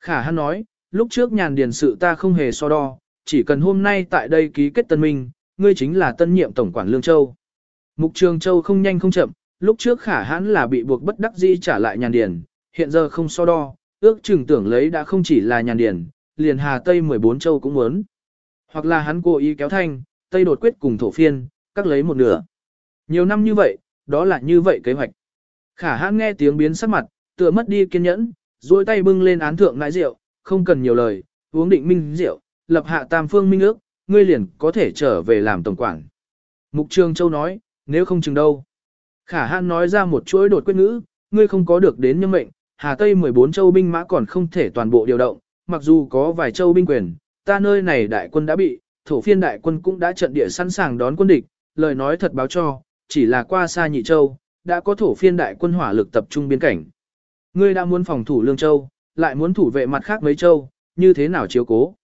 Khả hãn nói, lúc trước nhàn điền sự ta không hề so đo, chỉ cần hôm nay tại đây ký kết tân minh, ngươi chính là tân nhiệm tổng quản Lương Châu. Mục Trường Châu không nhanh không chậm, lúc trước khả hãn là bị buộc bất đắc dĩ trả lại nhàn điền, hiện giờ không so đo, ước chừng tưởng lấy đã không chỉ là nhàn điền, liền Hà Tây 14 châu cũng muốn. Hoặc là hắn cố ý kéo thanh, Tây đột quyết cùng thổ phiên, các lấy một nửa. Nhiều năm như vậy, đó là như vậy kế hoạch. Khả hãn nghe tiếng biến sắc mặt, tựa mất đi kiên nhẫn, duỗi tay bưng lên án thượng ngãi rượu, không cần nhiều lời, uống định minh rượu, lập hạ tam phương minh ước, ngươi liền có thể trở về làm tổng quản. Mục Trường Châu nói, nếu không chừng đâu. Khả Hãn nói ra một chuỗi đột quyết ngữ, ngươi không có được đến nhân mệnh, Hà Tây 14 châu binh mã còn không thể toàn bộ điều động, mặc dù có vài châu binh quyền, ta nơi này đại quân đã bị, thổ phiên đại quân cũng đã trận địa sẵn sàng đón quân địch, lời nói thật báo cho, chỉ là qua xa nhị châu, đã có thổ phiên đại quân hỏa lực tập trung biên cảnh. Ngươi đã muốn phòng thủ Lương Châu, lại muốn thủ vệ mặt khác mấy châu, như thế nào chiếu cố?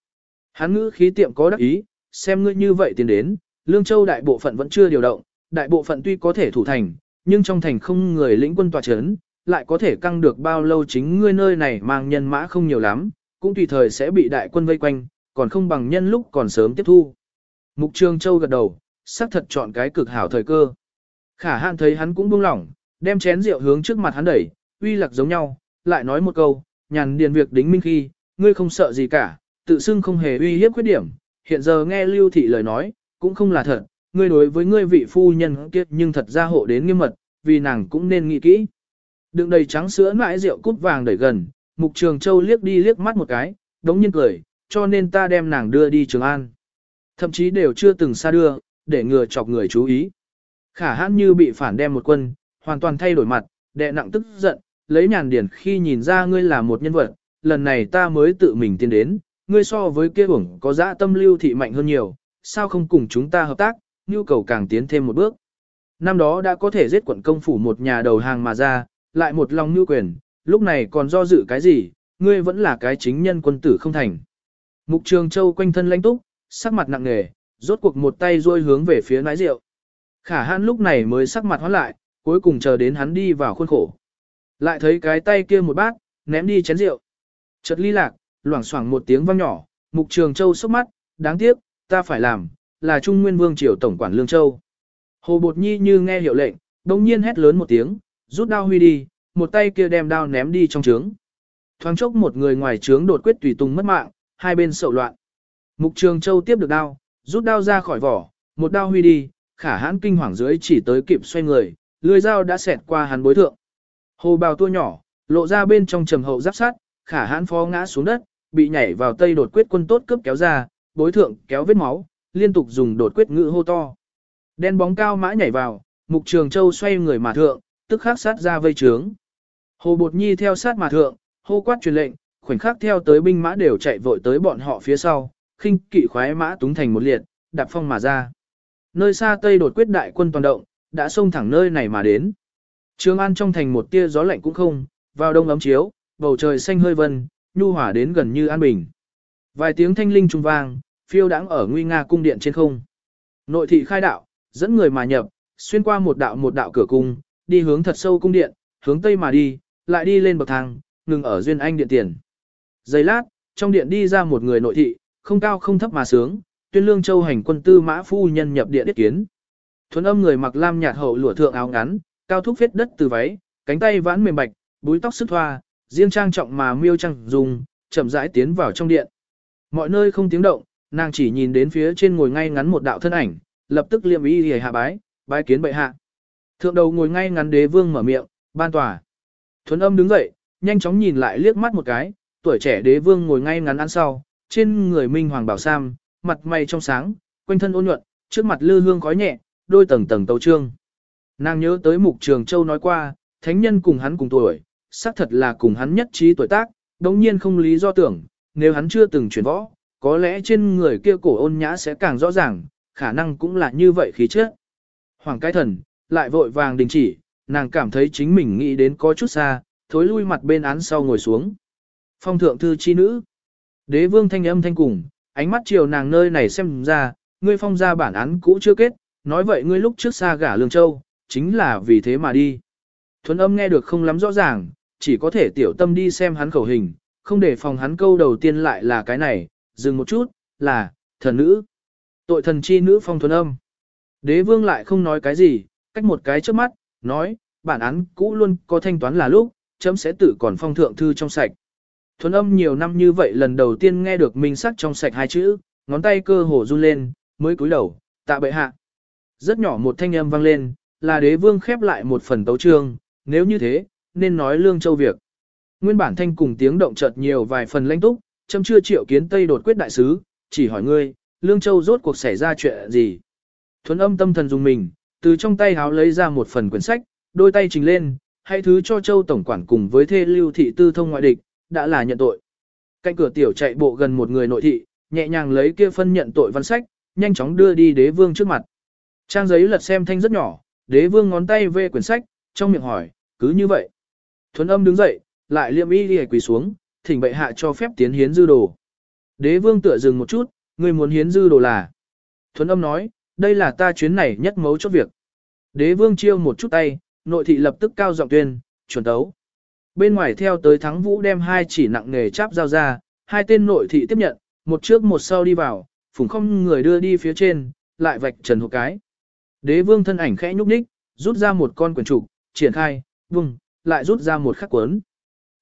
Hắn ngữ khí tiệm có đắc ý, xem ngươi như vậy tiến đến, Lương Châu đại bộ phận vẫn chưa điều động, đại bộ phận tuy có thể thủ thành, nhưng trong thành không người lĩnh quân tòa chấn, lại có thể căng được bao lâu chính ngươi nơi này mang nhân mã không nhiều lắm, cũng tùy thời sẽ bị đại quân vây quanh, còn không bằng nhân lúc còn sớm tiếp thu. Mục Trường Châu gật đầu, xác thật chọn cái cực hảo thời cơ. Khả hạn thấy hắn cũng buông lỏng, đem chén rượu hướng trước mặt hắn đẩy, uy lạc giống nhau, lại nói một câu, nhàn điền việc đính minh khi, ngươi không sợ gì cả, tự xưng không hề uy hiếp khuyết điểm, hiện giờ nghe Lưu Thị lời nói, cũng không là thật, ngươi đối với ngươi vị phu nhân kiếp nhưng thật ra hộ đến nghiêm mật, vì nàng cũng nên nghĩ kỹ. Đựng đầy trắng sữa mãi rượu cút vàng đẩy gần, Mục Trường Châu liếc đi liếc mắt một cái, đống nhiên cười, cho nên ta đem nàng đưa đi Trường An. Thậm chí đều chưa từng xa đưa, để ngừa chọc người chú ý. Khả hãn như bị phản đem một quân, hoàn toàn thay đổi mặt, đệ nặng tức giận, lấy nhàn điển khi nhìn ra ngươi là một nhân vật, lần này ta mới tự mình tiến đến, ngươi so với kia bổng có dã tâm lưu thị mạnh hơn nhiều, sao không cùng chúng ta hợp tác, nhu cầu càng tiến thêm một bước. Năm đó đã có thể giết quận công phủ một nhà đầu hàng mà ra, lại một lòng nhu quyền, lúc này còn do dự cái gì, ngươi vẫn là cái chính nhân quân tử không thành. Mục Trường Châu quanh thân lãnh túc, sắc mặt nặng nề, rốt cuộc một tay duỗi hướng về phía nái rượu. Khả hãn lúc này mới sắc mặt hóa lại, cuối cùng chờ đến hắn đi vào khuôn khổ. Lại thấy cái tay kia một bát, ném đi chén rượu. Chợt ly lạc, loảng xoảng một tiếng vang nhỏ, Mục Trường Châu sốc mắt, đáng tiếc, ta phải làm, là Trung Nguyên Vương Triều Tổng quản Lương Châu. Hồ Bột Nhi như nghe hiệu lệnh, đồng nhiên hét lớn một tiếng, rút đao huy đi, một tay kia đem đao ném đi trong trướng. Thoáng chốc một người ngoài trướng đột quyết tùy tùng mất mạng, hai bên sậu loạn. Mục Trường Châu tiếp được đao, rút đao ra khỏi vỏ, một đao huy đi, khả hãn kinh hoàng dưới chỉ tới kịp xoay người, lưỡi dao đã xẹt qua hắn bối thượng. Hồ bào tua nhỏ, lộ ra bên trong trầm hậu giáp sát, khả hãn phó ngã xuống đất, bị nhảy vào tây đột quyết quân tốt cướp kéo ra, bối thượng kéo vết máu, liên tục dùng đột quyết ngữ hô to. Đen bóng cao mã nhảy vào, mục trường châu xoay người mà thượng, tức khắc sát ra vây trướng. Hồ Bột Nhi theo sát mà thượng, hô quát truyền lệnh, khoảnh khắc theo tới binh mã đều chạy vội tới bọn họ phía sau, khinh kỵ khoái mã túng thành một liệt, đạp phong mà ra. Nơi xa tây đột quyết đại quân toàn động, đã xông thẳng nơi này mà đến. Trường An trong thành một tia gió lạnh cũng không, vào đông ấm chiếu, bầu trời xanh hơi vân, nhu hỏa đến gần như an bình. Vài tiếng thanh linh trung vang, phiêu đãng ở nguy nga cung điện trên không. Nội thị khai đạo, dẫn người mà nhập, xuyên qua một đạo một đạo cửa cung, đi hướng thật sâu cung điện, hướng tây mà đi, lại đi lên bậc thang, ngừng ở duyên anh điện tiền. Giây lát, trong điện đi ra một người nội thị, không cao không thấp mà sướng, tuyên lương châu hành quân tư mã phu nhân nhập điện yết kiến. Thuấn âm người mặc lam nhạt hậu lụa thượng áo ngắn, cao thúc phết đất từ váy, cánh tay vãn mềm bạch, búi tóc sức thoa, riêng trang trọng mà miêu trang dùng, chậm rãi tiến vào trong điện. Mọi nơi không tiếng động, nàng chỉ nhìn đến phía trên ngồi ngay ngắn một đạo thân ảnh, lập tức liệm ý hề hạ bái, bái kiến bệ hạ. Thượng đầu ngồi ngay ngắn đế vương mở miệng, ban tòa. Thuấn âm đứng dậy, nhanh chóng nhìn lại liếc mắt một cái, tuổi trẻ đế vương ngồi ngay ngắn ăn sau, trên người minh hoàng bảo sam, mặt mày trong sáng, quanh thân ôn nhuận, trước mặt lư hương khói nhẹ, đôi tầng tầng tấu trương. Nàng nhớ tới mục trường châu nói qua, thánh nhân cùng hắn cùng tuổi, xác thật là cùng hắn nhất trí tuổi tác, đồng nhiên không lý do tưởng, nếu hắn chưa từng chuyển võ, có lẽ trên người kia cổ ôn nhã sẽ càng rõ ràng, khả năng cũng là như vậy khí chất. Hoàng cái thần, lại vội vàng đình chỉ, nàng cảm thấy chính mình nghĩ đến có chút xa, thối lui mặt bên án sau ngồi xuống. Phong thượng thư chi nữ. Đế vương thanh âm thanh cùng, ánh mắt chiều nàng nơi này xem ra, ngươi phong ra bản án cũ chưa kết, nói vậy ngươi lúc trước xa gả Lương Châu, chính là vì thế mà đi. Thuấn âm nghe được không lắm rõ ràng, chỉ có thể tiểu tâm đi xem hắn khẩu hình, không để phòng hắn câu đầu tiên lại là cái này, dừng một chút, là, thần nữ. Tội thần chi nữ phong thuần âm. Đế vương lại không nói cái gì, cách một cái trước mắt, nói, bản án cũ luôn có thanh toán là lúc, chấm sẽ tự còn phong thượng thư trong sạch. Thuần âm nhiều năm như vậy lần đầu tiên nghe được minh sắc trong sạch hai chữ, ngón tay cơ hồ run lên, mới cúi đầu, tạ bệ hạ. Rất nhỏ một thanh âm vang lên, là đế vương khép lại một phần tấu trương, nếu như thế, nên nói lương châu việc. Nguyên bản thanh cùng tiếng động chợt nhiều vài phần lãnh túc, châm chưa triệu kiến Tây đột quyết đại sứ, chỉ hỏi ngươi, lương châu rốt cuộc xảy ra chuyện gì. Thuấn âm tâm thần dùng mình, từ trong tay háo lấy ra một phần quyển sách, đôi tay trình lên, hãy thứ cho châu tổng quản cùng với thê lưu thị tư thông ngoại địch, đã là nhận tội. Cạnh cửa tiểu chạy bộ gần một người nội thị, nhẹ nhàng lấy kia phân nhận tội văn sách, nhanh chóng đưa đi đế vương trước mặt. Trang giấy lật xem thanh rất nhỏ, đế vương ngón tay về quyển sách, trong miệng hỏi, cứ như vậy. Thuấn âm đứng dậy, lại liệm y đi quỳ xuống, thỉnh bệ hạ cho phép tiến hiến dư đồ. Đế vương tựa dừng một chút, người muốn hiến dư đồ là. Thuấn âm nói, đây là ta chuyến này nhất mấu chốt việc. Đế vương chiêu một chút tay, nội thị lập tức cao giọng tuyên, chuẩn tấu. Bên ngoài theo tới thắng vũ đem hai chỉ nặng nghề cháp giao ra, hai tên nội thị tiếp nhận, một trước một sau đi vào, phùng không người đưa đi phía trên, lại vạch trần hộp cái. Đế vương thân ảnh khẽ nhúc nhích, rút ra một con quyển trục, triển khai, vùng, lại rút ra một khắc cuốn.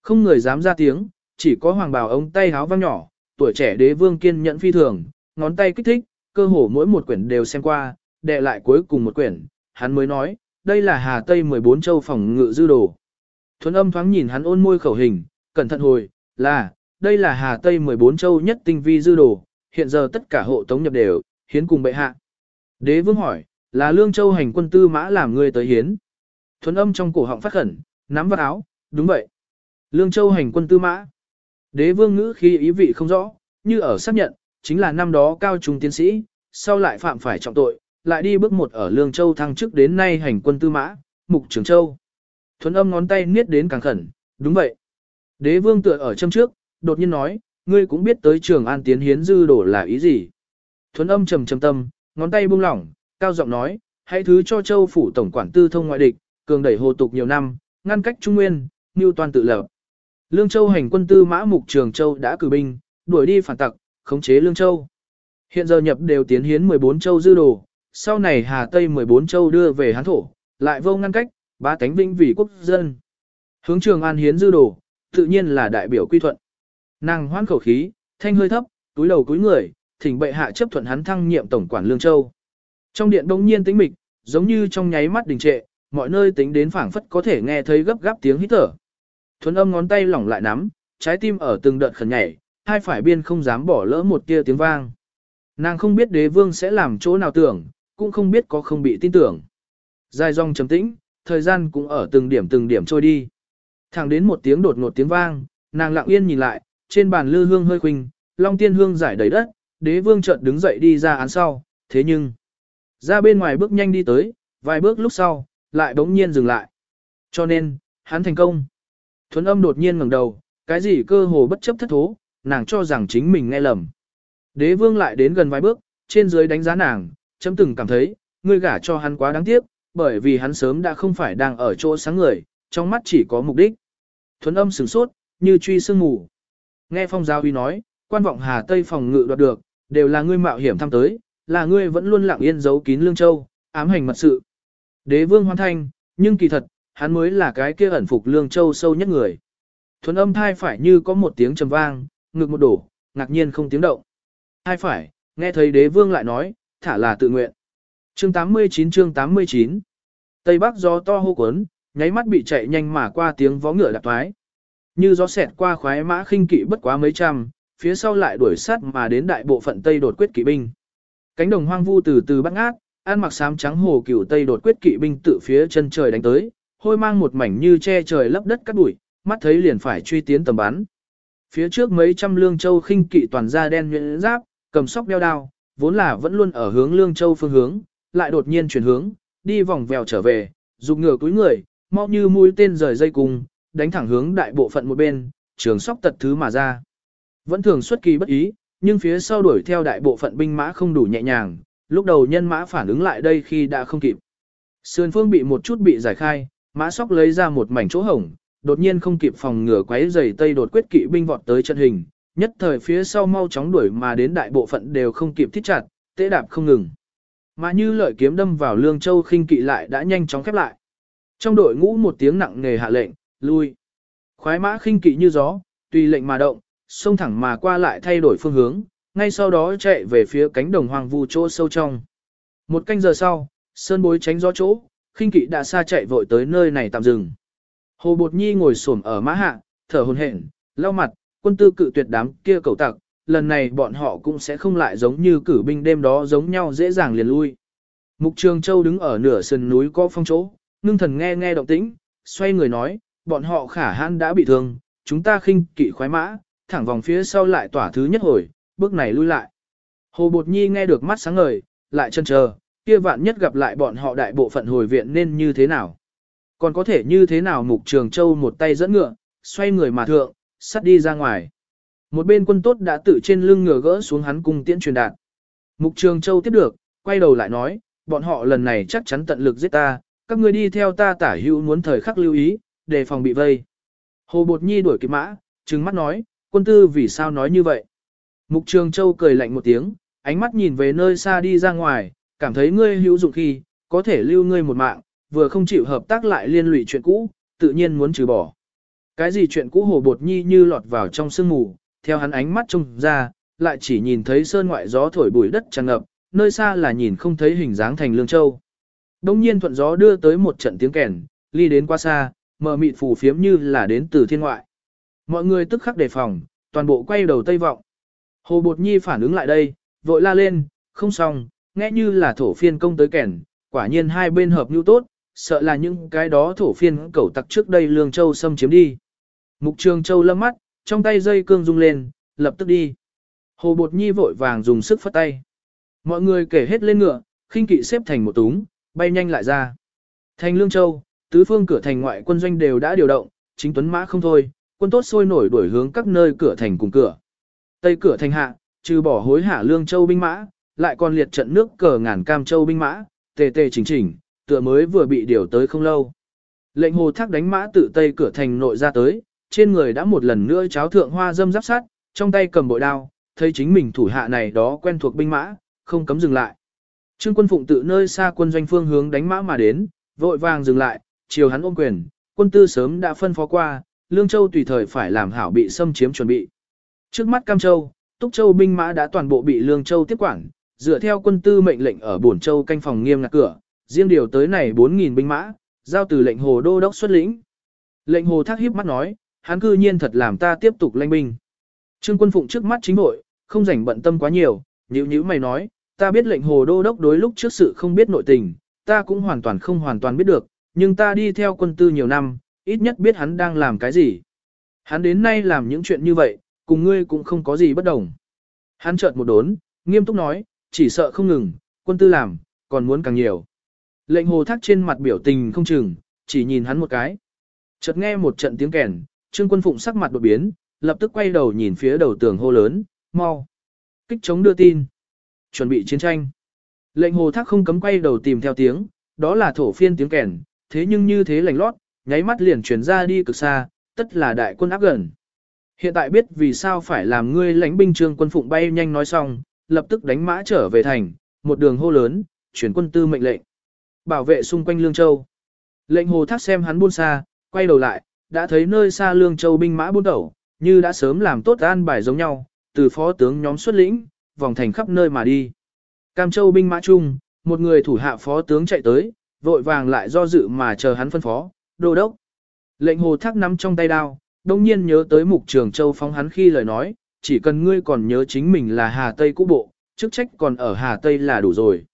Không người dám ra tiếng, chỉ có hoàng bào ống tay háo văng nhỏ, tuổi trẻ đế vương kiên nhẫn phi thường, ngón tay kích thích, cơ hồ mỗi một quyển đều xem qua, đệ lại cuối cùng một quyển, hắn mới nói, đây là Hà Tây 14 châu phòng ngự dư đồ. Thuấn âm thoáng nhìn hắn ôn môi khẩu hình, cẩn thận hồi, là, đây là Hà Tây 14 châu nhất tinh vi dư đồ, hiện giờ tất cả hộ tống nhập đều, hiến cùng bệ hạ. Đế vương hỏi, Là Lương Châu hành quân tư mã làm người tới hiến. Thuấn âm trong cổ họng phát khẩn, nắm vào áo, đúng vậy. Lương Châu hành quân tư mã. Đế vương ngữ khi ý vị không rõ, như ở xác nhận, chính là năm đó cao trung tiến sĩ, sau lại phạm phải trọng tội, lại đi bước một ở Lương Châu thăng chức đến nay hành quân tư mã, mục trường châu. Thuấn âm ngón tay niết đến càng khẩn, đúng vậy. Đế vương tựa ở châm trước, đột nhiên nói, ngươi cũng biết tới trường an tiến hiến dư đổ là ý gì. Thuấn âm trầm trầm tâm, ngón tay buông lỏng, cao giọng nói, hãy thứ cho châu phủ tổng quản tư thông ngoại địch, cường đẩy hồ tục nhiều năm, ngăn cách trung nguyên, như toàn tự lập. Lương Châu hành quân tư mã mục trường châu đã cử binh, đuổi đi phản tặc, khống chế Lương Châu. Hiện giờ nhập đều tiến hiến 14 châu dư đồ, sau này Hà Tây 14 châu đưa về Hán thổ, lại vô ngăn cách, ba tánh vinh vì quốc dân. Hướng trường an hiến dư đồ, tự nhiên là đại biểu quy thuận. Nàng hoan khẩu khí, thanh hơi thấp, túi đầu túi người, thỉnh bệ hạ chấp thuận hắn thăng nhiệm tổng quản Lương Châu. Trong điện đông nhiên tĩnh mịch, giống như trong nháy mắt đình trệ, mọi nơi tính đến phảng phất có thể nghe thấy gấp gáp tiếng hít thở. Thuấn âm ngón tay lỏng lại nắm, trái tim ở từng đợt khẩn nhảy, hai phải biên không dám bỏ lỡ một tia tiếng vang. Nàng không biết đế vương sẽ làm chỗ nào tưởng, cũng không biết có không bị tin tưởng. Dài dòng trầm tĩnh, thời gian cũng ở từng điểm từng điểm trôi đi. Thẳng đến một tiếng đột ngột tiếng vang, nàng lặng yên nhìn lại, trên bàn lư hương hơi khuynh, long tiên hương giải đầy đất, đế vương chợt đứng dậy đi ra án sau, thế nhưng, ra bên ngoài bước nhanh đi tới, vài bước lúc sau, lại bỗng nhiên dừng lại. Cho nên, hắn thành công. Thuấn âm đột nhiên ngẩng đầu, cái gì cơ hồ bất chấp thất thố, nàng cho rằng chính mình nghe lầm. Đế vương lại đến gần vài bước, trên dưới đánh giá nàng, chấm từng cảm thấy, ngươi gả cho hắn quá đáng tiếc, bởi vì hắn sớm đã không phải đang ở chỗ sáng người, trong mắt chỉ có mục đích. Thuấn âm sửng sốt, như truy sương ngủ. Nghe phong giáo uy nói, quan vọng Hà Tây phòng ngự đoạt được, đều là ngươi mạo hiểm thăm tới, là ngươi vẫn luôn lặng yên giấu kín lương châu, ám hành mật sự. Đế vương hoan thanh, nhưng kỳ thật, hắn mới là cái kia ẩn phục lương châu sâu nhất người. Thuấn âm thai phải như có một tiếng trầm vang, ngực một đổ, ngạc nhiên không tiếng động. Thai phải, nghe thấy đế vương lại nói, thả là tự nguyện. Chương 89 chương 89 Tây Bắc gió to hô cuốn, nháy mắt bị chạy nhanh mà qua tiếng vó ngựa đạp thoái. Như gió xẹt qua khoái mã khinh kỵ bất quá mấy trăm, phía sau lại đuổi sát mà đến đại bộ phận Tây đột quyết kỵ binh. Cánh đồng hoang vu từ từ bắt ngát, ăn mặc xám trắng hồ cửu Tây đột quyết kỵ binh tự phía chân trời đánh tới, hôi mang một mảnh như che trời lấp đất cắt bụi mắt thấy liền phải truy tiến tầm bắn. Phía trước mấy trăm lương châu khinh kỵ toàn da đen nhuyễn giáp, cầm sóc đeo đao, vốn là vẫn luôn ở hướng lương châu phương hướng, lại đột nhiên chuyển hướng, đi vòng vèo trở về, dục ngựa túi người, mau như mũi tên rời dây cùng, đánh thẳng hướng đại bộ phận một bên, trường sóc tật thứ mà ra. Vẫn thường xuất kỳ bất ý, nhưng phía sau đuổi theo đại bộ phận binh mã không đủ nhẹ nhàng, lúc đầu nhân mã phản ứng lại đây khi đã không kịp. Sườn phương bị một chút bị giải khai, mã sóc lấy ra một mảnh chỗ hổng, đột nhiên không kịp phòng ngừa quấy giày tây đột quyết kỵ binh vọt tới trận hình, nhất thời phía sau mau chóng đuổi mà đến đại bộ phận đều không kịp thiết chặt, tế đạp không ngừng. Mà như lợi kiếm đâm vào lương châu khinh kỵ lại đã nhanh chóng khép lại. Trong đội ngũ một tiếng nặng nề hạ lệnh, lui. Khoái mã khinh kỵ như gió, tùy lệnh mà động, xông thẳng mà qua lại thay đổi phương hướng, ngay sau đó chạy về phía cánh đồng hoàng vu chỗ sâu trong. Một canh giờ sau, sơn bối tránh gió chỗ, khinh kỵ đã xa chạy vội tới nơi này tạm dừng. Hồ Bột Nhi ngồi xổm ở mã hạ, thở hổn hển, lau mặt, quân tư cự tuyệt đám kia cầu tặc, lần này bọn họ cũng sẽ không lại giống như cử binh đêm đó giống nhau dễ dàng liền lui. Mục Trường Châu đứng ở nửa sườn núi có phong chỗ, ngưng thần nghe nghe động tĩnh, xoay người nói, bọn họ khả hãn đã bị thương, chúng ta khinh kỵ khoái mã, thẳng vòng phía sau lại tỏa thứ nhất hồi, bước này lui lại. Hồ Bột Nhi nghe được mắt sáng ngời, lại chân chờ, kia vạn nhất gặp lại bọn họ đại bộ phận hồi viện nên như thế nào. Còn có thể như thế nào Mục Trường Châu một tay dẫn ngựa, xoay người mà thượng, sắt đi ra ngoài. Một bên quân tốt đã tự trên lưng ngựa gỡ xuống hắn cung tiễn truyền đạt. Mục Trường Châu tiếp được, quay đầu lại nói, bọn họ lần này chắc chắn tận lực giết ta, các ngươi đi theo ta tả hữu muốn thời khắc lưu ý, đề phòng bị vây. Hồ Bột Nhi đuổi kịp mã, trừng mắt nói, quân tư vì sao nói như vậy. Mục Trường Châu cười lạnh một tiếng, ánh mắt nhìn về nơi xa đi ra ngoài, cảm thấy ngươi hữu dụng khi, có thể lưu ngươi một mạng, vừa không chịu hợp tác lại liên lụy chuyện cũ, tự nhiên muốn trừ bỏ. Cái gì chuyện cũ Hồ Bột Nhi như lọt vào trong sương mù, theo hắn ánh mắt trông ra, lại chỉ nhìn thấy sơn ngoại gió thổi bụi đất tràn ngập, nơi xa là nhìn không thấy hình dáng thành lương châu. Đông nhiên thuận gió đưa tới một trận tiếng kèn, ly đến qua xa, mờ mịt phù phiếm như là đến từ thiên ngoại. Mọi người tức khắc đề phòng, toàn bộ quay đầu tây vọng. Hồ Bột Nhi phản ứng lại đây, vội la lên, không xong, nghe như là thổ phiên công tới kèn, Quả nhiên hai bên hợp nhu tốt, sợ là những cái đó thổ phiên cẩu tặc trước đây Lương Châu xâm chiếm đi. Mục Trường Châu lâm mắt, trong tay dây cương rung lên, lập tức đi. Hồ Bột Nhi vội vàng dùng sức phất tay. Mọi người kể hết lên ngựa, khinh kỵ xếp thành một túng, bay nhanh lại ra. Thành Lương Châu, tứ phương cửa thành ngoại quân doanh đều đã điều động, chính tuấn mã không thôi, quân tốt sôi nổi đuổi hướng các nơi cửa thành cùng cửa. Tây cửa thành hạ, trừ bỏ hối hả Lương Châu binh mã, lại còn liệt trận nước cờ ngàn cam châu binh mã, tề tề chỉnh chỉnh, tựa mới vừa bị điều tới không lâu. Lệnh hồ thác đánh mã tự tây cửa thành nội ra tới, trên người đã một lần nữa cháo thượng hoa dâm giáp sát, trong tay cầm bội đao, thấy chính mình thủ hạ này đó quen thuộc binh mã, không cấm dừng lại. Trương quân phụng tự nơi xa quân doanh phương hướng đánh mã mà đến, vội vàng dừng lại, chiều hắn ôm quyền, quân tư sớm đã phân phó qua, Lương Châu tùy thời phải làm hảo bị xâm chiếm chuẩn bị. Trước mắt Cam Châu, Túc Châu binh mã đã toàn bộ bị Lương Châu tiếp quản, dựa theo quân tư mệnh lệnh ở Bổn Châu canh phòng nghiêm ngặt cửa, riêng điều tới này 4.000 binh mã, giao từ lệnh hồ đô đốc xuất lĩnh. Lệnh hồ thác hiếp mắt nói, hắn cư nhiên thật làm ta tiếp tục lãnh binh. Trương quân phụng trước mắt chính hội, không rảnh bận tâm quá nhiều, nhíu nhíu mày nói, ta biết lệnh hồ đô đốc đối lúc trước sự không biết nội tình, ta cũng hoàn toàn không hoàn toàn biết được, nhưng ta đi theo quân tư nhiều năm, ít nhất biết hắn đang làm cái gì. Hắn đến nay làm những chuyện như vậy, cùng ngươi cũng không có gì bất đồng. Hắn chợt một đốn, nghiêm túc nói, chỉ sợ không ngừng, quân tư làm, còn muốn càng nhiều. Lệnh hồ thác trên mặt biểu tình không chừng, chỉ nhìn hắn một cái. Chợt nghe một trận tiếng kèn, trương quân phụng sắc mặt đột biến, lập tức quay đầu nhìn phía đầu tường hô lớn, mau. Kích chống đưa tin. Chuẩn bị chiến tranh. Lệnh hồ thác không cấm quay đầu tìm theo tiếng, đó là thổ phiên tiếng kèn, thế nhưng như thế lành lót, nháy mắt liền chuyển ra đi cực xa, tất là đại quân áp gần. Hiện tại biết vì sao phải làm ngươi lãnh binh trương quân phụng bay nhanh nói xong, lập tức đánh mã trở về thành, một đường hô lớn, chuyển quân tư mệnh lệnh. Bảo vệ xung quanh Lương Châu. Lệnh hồ thác xem hắn buôn xa, quay đầu lại, đã thấy nơi xa Lương Châu binh mã buôn đầu, như đã sớm làm tốt an bài giống nhau, từ phó tướng nhóm xuất lĩnh, vòng thành khắp nơi mà đi. Cam Châu binh mã chung, một người thủ hạ phó tướng chạy tới, vội vàng lại do dự mà chờ hắn phân phó, đô đốc. Lệnh hồ thác nắm trong tay đao, đông nhiên nhớ tới mục trường châu phóng hắn khi lời nói, chỉ cần ngươi còn nhớ chính mình là Hà Tây cũ bộ, chức trách còn ở Hà Tây là đủ rồi.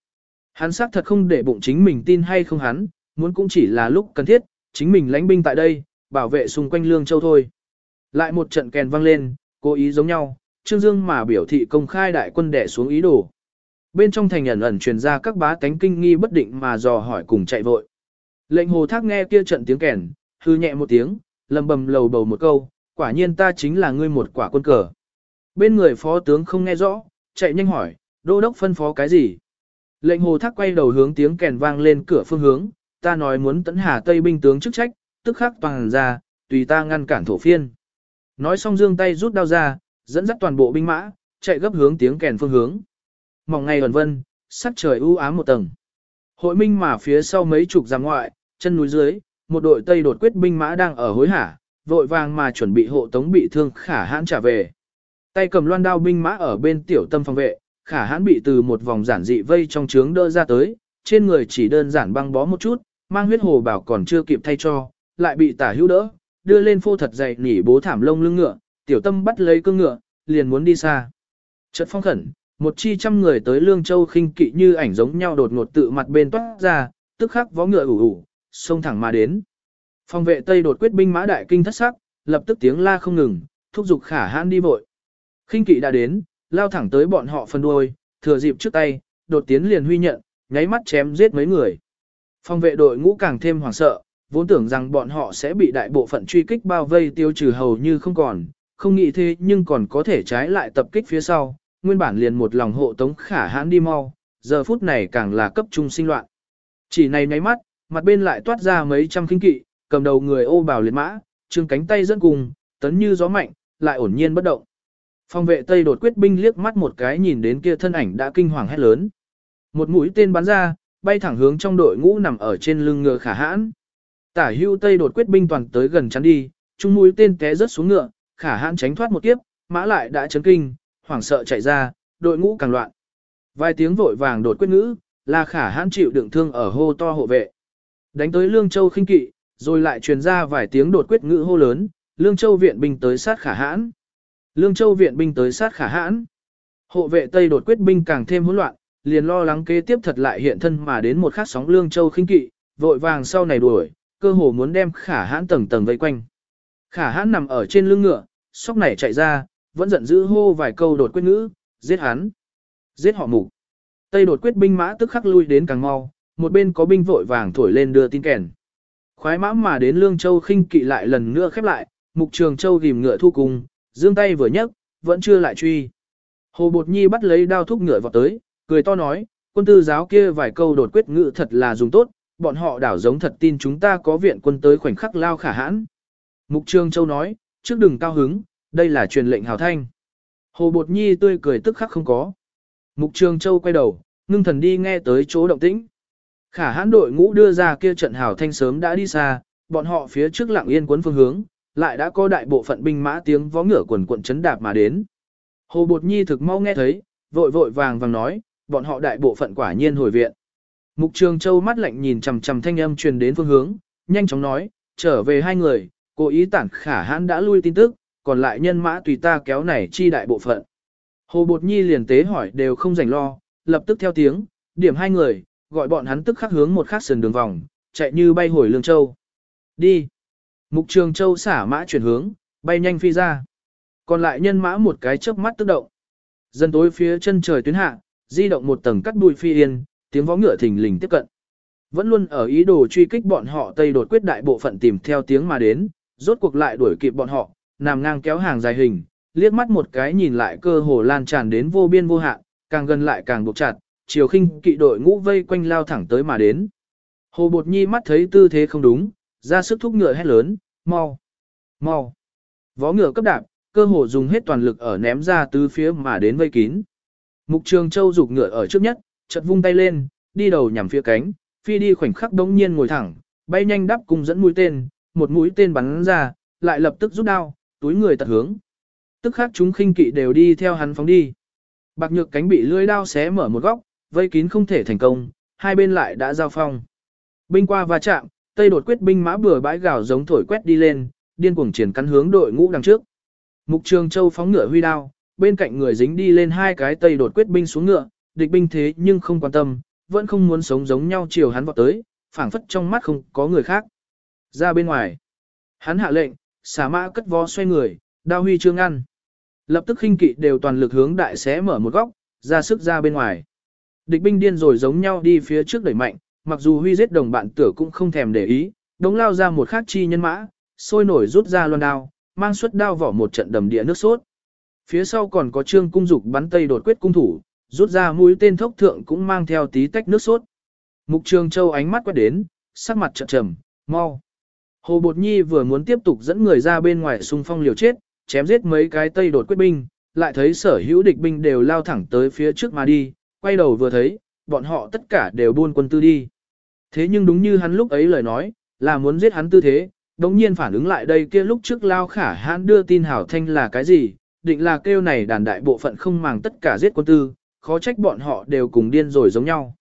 Hắn xác thật không để bụng chính mình tin hay không hắn, muốn cũng chỉ là lúc cần thiết, chính mình lãnh binh tại đây, bảo vệ xung quanh Lương Châu thôi. Lại một trận kèn vang lên, cố ý giống nhau, Trương Dương mà biểu thị công khai đại quân đẻ xuống ý đồ. Bên trong thành ẩn ẩn truyền ra các bá tánh kinh nghi bất định mà dò hỏi cùng chạy vội. Lệnh hồ thác nghe kia trận tiếng kèn, hư nhẹ một tiếng, lầm bầm lầu bầu một câu, quả nhiên ta chính là ngươi một quả quân cờ. Bên người phó tướng không nghe rõ, chạy nhanh hỏi, đô đốc phân phó cái gì? Lệnh hồ thác quay đầu hướng tiếng kèn vang lên cửa phương hướng, ta nói muốn tấn hà tây binh tướng chức trách, tức khắc toàn ra, tùy ta ngăn cản thổ phiên. Nói xong dương tay rút đao ra, dẫn dắt toàn bộ binh mã, chạy gấp hướng tiếng kèn phương hướng. Mỏng ngày ẩn vân, sắc trời u ám một tầng. Hội minh mà phía sau mấy chục giam ngoại, chân núi dưới, một đội tây đột quyết binh mã đang ở hối hả, vội vàng mà chuẩn bị hộ tống bị thương khả hãn trả về. Tay cầm loan đao binh mã ở bên tiểu tâm phòng vệ, khả hãn bị từ một vòng giản dị vây trong trướng đỡ ra tới, trên người chỉ đơn giản băng bó một chút, mang huyết hồ bảo còn chưa kịp thay cho, lại bị tả hữu đỡ, đưa lên phô thật dày nỉ bố thảm lông lưng ngựa, tiểu tâm bắt lấy cương ngựa, liền muốn đi xa. Chợt phong khẩn, một chi trăm người tới Lương Châu khinh kỵ như ảnh giống nhau đột ngột tự mặt bên toát ra, tức khắc vó ngựa ủ ủ, xông thẳng mà đến. Phòng vệ Tây đột quyết binh mã đại kinh thất sắc, lập tức tiếng la không ngừng, thúc giục khả hãn đi vội. Khinh kỵ đã đến, lao thẳng tới bọn họ phân đuôi, thừa dịp trước tay, đột tiến liền huy nhận, nháy mắt chém giết mấy người. Phòng vệ đội ngũ càng thêm hoảng sợ, vốn tưởng rằng bọn họ sẽ bị đại bộ phận truy kích bao vây tiêu trừ hầu như không còn, không nghĩ thế nhưng còn có thể trái lại tập kích phía sau, nguyên bản liền một lòng hộ tống khả hãn đi mau, giờ phút này càng là cấp trung sinh loạn. Chỉ này nháy mắt, mặt bên lại toát ra mấy trăm kinh kỵ, cầm đầu người ô bào liệt mã, trương cánh tay dẫn cùng, tấn như gió mạnh, lại ổn nhiên bất động. Phòng vệ Tây đột quyết binh liếc mắt một cái nhìn đến kia thân ảnh đã kinh hoàng hét lớn. Một mũi tên bắn ra, bay thẳng hướng trong đội ngũ nằm ở trên lưng ngựa khả hãn. Tả hưu Tây đột quyết binh toàn tới gần chắn đi, trung mũi tên té rớt xuống ngựa, khả hãn tránh thoát một kiếp, mã lại đã chấn kinh, hoảng sợ chạy ra, đội ngũ càng loạn. Vài tiếng vội vàng đột quyết ngữ, là khả hãn chịu đựng thương ở hô to hộ vệ. Đánh tới Lương Châu khinh kỵ, rồi lại truyền ra vài tiếng đột quyết ngữ hô lớn, Lương Châu viện binh tới sát khả hãn. Lương Châu viện binh tới sát khả hãn. Hộ vệ Tây đột quyết binh càng thêm hỗn loạn, liền lo lắng kế tiếp thật lại hiện thân mà đến một khắc sóng lương châu khinh kỵ, vội vàng sau này đuổi, cơ hồ muốn đem khả hãn tầng tầng vây quanh. Khả hãn nằm ở trên lưng ngựa, sóc này chạy ra, vẫn giận dữ hô vài câu đột quyết ngữ, giết hắn, giết họ mục. Tây đột quyết binh mã tức khắc lui đến càng mau, một bên có binh vội vàng thổi lên đưa tin kèn. Khoái mã mà đến Lương Châu khinh kỵ lại lần nữa khép lại, Mục Trường Châu gìm ngựa thu cùng, dương tay vừa nhấc, vẫn chưa lại truy. Hồ Bột Nhi bắt lấy đao thúc ngựa vào tới, cười to nói, quân tư giáo kia vài câu đột quyết ngữ thật là dùng tốt, bọn họ đảo giống thật tin chúng ta có viện quân tới khoảnh khắc lao khả hãn. Mục Trường Châu nói, trước đừng cao hứng, đây là truyền lệnh hào thanh. Hồ Bột Nhi tươi cười tức khắc không có. Mục Trường Châu quay đầu, ngưng thần đi nghe tới chỗ động tĩnh. Khả hãn đội ngũ đưa ra kia trận hào thanh sớm đã đi xa, bọn họ phía trước lặng yên quấn phương hướng, lại đã có đại bộ phận binh mã tiếng vó ngựa quần quận chấn đạp mà đến. Hồ Bột Nhi thực mau nghe thấy, vội vội vàng vàng nói, bọn họ đại bộ phận quả nhiên hồi viện. Mục Trường Châu mắt lạnh nhìn chằm chằm thanh âm truyền đến phương hướng, nhanh chóng nói, trở về hai người, cố ý tản khả hãn đã lui tin tức, còn lại nhân mã tùy ta kéo này chi đại bộ phận. Hồ Bột Nhi liền tế hỏi đều không rảnh lo, lập tức theo tiếng, điểm hai người, gọi bọn hắn tức khắc hướng một khắc sườn đường vòng, chạy như bay hồi Lương Châu. Đi. Mục Trường Châu xả mã chuyển hướng, bay nhanh phi ra. Còn lại nhân mã một cái chớp mắt tức động. Dân tối phía chân trời tuyến hạ, di động một tầng cắt bụi phi yên, tiếng vó ngựa thình lình tiếp cận. Vẫn luôn ở ý đồ truy kích bọn họ Tây đột quyết đại bộ phận tìm theo tiếng mà đến, rốt cuộc lại đuổi kịp bọn họ, nằm ngang kéo hàng dài hình, liếc mắt một cái nhìn lại cơ hồ lan tràn đến vô biên vô hạn, càng gần lại càng buộc chặt, chiều khinh kỵ đội ngũ vây quanh lao thẳng tới mà đến. Hồ Bột Nhi mắt thấy tư thế không đúng, ra sức thúc ngựa hét lớn, mau, mau. Vó ngựa cấp đạp, cơ hồ dùng hết toàn lực ở ném ra tứ phía mà đến vây kín. Mục Trường Châu rục ngựa ở trước nhất, chợt vung tay lên, đi đầu nhằm phía cánh, phi đi khoảnh khắc đống nhiên ngồi thẳng, bay nhanh đắp cùng dẫn mũi tên, một mũi tên bắn ra, lại lập tức rút đao, túi người tật hướng. Tức khắc chúng khinh kỵ đều đi theo hắn phóng đi. Bạc nhược cánh bị lưỡi đao xé mở một góc, vây kín không thể thành công, hai bên lại đã giao phong. Binh qua va chạm, Tây đột quyết binh mã bừa bãi gào giống thổi quét đi lên, điên cuồng triển cắn hướng đội ngũ đằng trước. Mục Trường Châu phóng ngựa huy đao, bên cạnh người dính đi lên hai cái Tây đột quyết binh xuống ngựa, địch binh thế nhưng không quan tâm, vẫn không muốn sống giống nhau chiều hắn vọt tới, phảng phất trong mắt không có người khác. Ra bên ngoài, hắn hạ lệnh, xả mã cất vó xoay người, đao huy trương ngăn. Lập tức khinh kỵ đều toàn lực hướng đại xé mở một góc, ra sức ra bên ngoài. Địch binh điên rồi giống nhau đi phía trước đẩy mạnh, mặc dù huy giết đồng bạn tử cũng không thèm để ý, đống lao ra một khắc chi nhân mã, sôi nổi rút ra loan đao, mang suất đao vỏ một trận đầm địa nước sốt. Phía sau còn có trương cung dục bắn tây đột quyết cung thủ, rút ra mũi tên thốc thượng cũng mang theo tí tách nước sốt. Mục Trường Châu ánh mắt quét đến, sắc mặt trợn trầm, mau. Hồ Bột Nhi vừa muốn tiếp tục dẫn người ra bên ngoài xung phong liều chết, chém giết mấy cái tây đột quyết binh, lại thấy sở hữu địch binh đều lao thẳng tới phía trước mà đi, quay đầu vừa thấy, bọn họ tất cả đều buôn quân tư đi. Thế nhưng đúng như hắn lúc ấy lời nói, là muốn giết hắn tư thế, đống nhiên phản ứng lại đây kia lúc trước lao khả hãn đưa tin hảo thanh là cái gì, định là kêu này đàn đại bộ phận không màng tất cả giết quân tư, khó trách bọn họ đều cùng điên rồi giống nhau.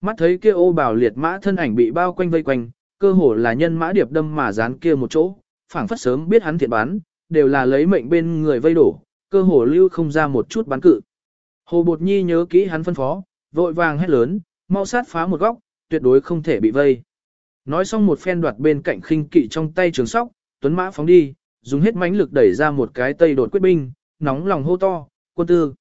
Mắt thấy kia ô bào liệt mã thân ảnh bị bao quanh vây quanh, cơ hồ là nhân mã điệp đâm mà dán kia một chỗ, phảng phất sớm biết hắn thiện bán, đều là lấy mệnh bên người vây đổ, cơ hồ lưu không ra một chút bán cự. Hồ Bột Nhi nhớ kỹ hắn phân phó, vội vàng hét lớn, mau sát phá một góc, tuyệt đối không thể bị vây. Nói xong một phen đoạt bên cạnh khinh kỵ trong tay trường sóc, tuấn mã phóng đi, dùng hết mãnh lực đẩy ra một cái tây đột quyết binh, nóng lòng hô to, quân tư.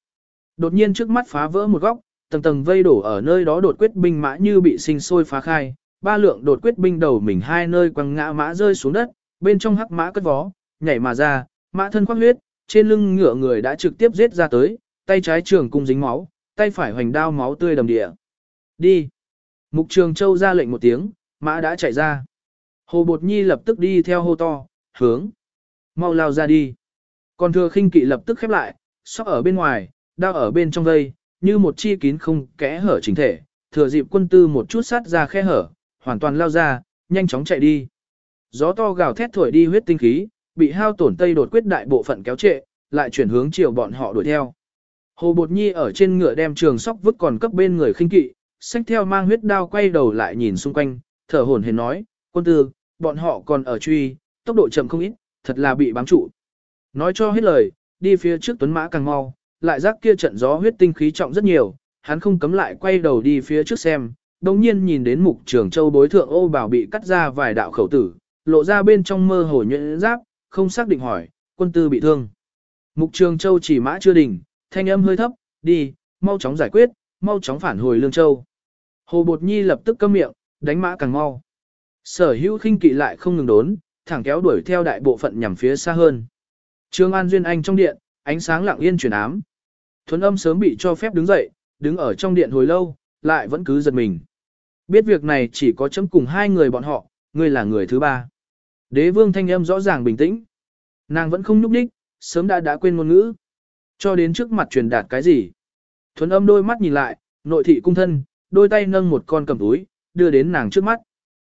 Đột nhiên trước mắt phá vỡ một góc, tầng tầng vây đổ ở nơi đó đột quyết binh mã như bị sinh sôi phá khai, ba lượng đột quyết binh đầu mình hai nơi quăng ngã mã rơi xuống đất, bên trong hắc mã cất vó, nhảy mà ra, mã thân khoác huyết, trên lưng ngựa người đã trực tiếp giết ra tới, tay trái trường cung dính máu, tay phải hoành đao máu tươi đầm địa. Đi. Mục Trường Châu ra lệnh một tiếng, mã đã chạy ra. Hồ Bột Nhi lập tức đi theo hô to, hướng. Mau lao ra đi. Còn thừa khinh kỵ lập tức khép lại, sóc ở bên ngoài, đao ở bên trong vây, như một chi kín không kẽ hở chính thể, thừa dịp quân tư một chút sát ra khe hở, hoàn toàn lao ra, nhanh chóng chạy đi. Gió to gào thét thổi đi huyết tinh khí, bị hao tổn tây đột quyết đại bộ phận kéo trệ, lại chuyển hướng chiều bọn họ đuổi theo. Hồ Bột Nhi ở trên ngựa đem trường sóc vứt còn cấp bên người khinh kỵ, Sách theo mang huyết đao quay đầu lại nhìn xung quanh, thở hổn hển nói, quân tư, bọn họ còn ở truy, tốc độ chậm không ít, thật là bị bám trụ. Nói cho hết lời, đi phía trước tuấn mã càng mau, lại giác kia trận gió huyết tinh khí trọng rất nhiều, hắn không cấm lại quay đầu đi phía trước xem, đồng nhiên nhìn đến mục trường châu bối thượng ô bảo bị cắt ra vài đạo khẩu tử, lộ ra bên trong mơ hồ nhuyễn giáp, không xác định hỏi, quân tư bị thương. Mục trường châu chỉ mã chưa đỉnh, thanh âm hơi thấp, đi, mau chóng giải quyết, mau chóng phản hồi lương châu. Hồ Bột Nhi lập tức câm miệng, đánh mã càng mau. Sở hữu khinh kỵ lại không ngừng đốn, thẳng kéo đuổi theo đại bộ phận nhằm phía xa hơn. Trương An Duyên Anh trong điện, ánh sáng lặng yên chuyển ám. Thuấn âm sớm bị cho phép đứng dậy, đứng ở trong điện hồi lâu, lại vẫn cứ giật mình. Biết việc này chỉ có chấm cùng hai người bọn họ, ngươi là người thứ ba. Đế vương thanh âm rõ ràng bình tĩnh. Nàng vẫn không nhúc đích, sớm đã đã quên ngôn ngữ. Cho đến trước mặt truyền đạt cái gì. Thuấn âm đôi mắt nhìn lại, nội thị cung thân, đôi tay nâng một con cầm túi, đưa đến nàng trước mắt.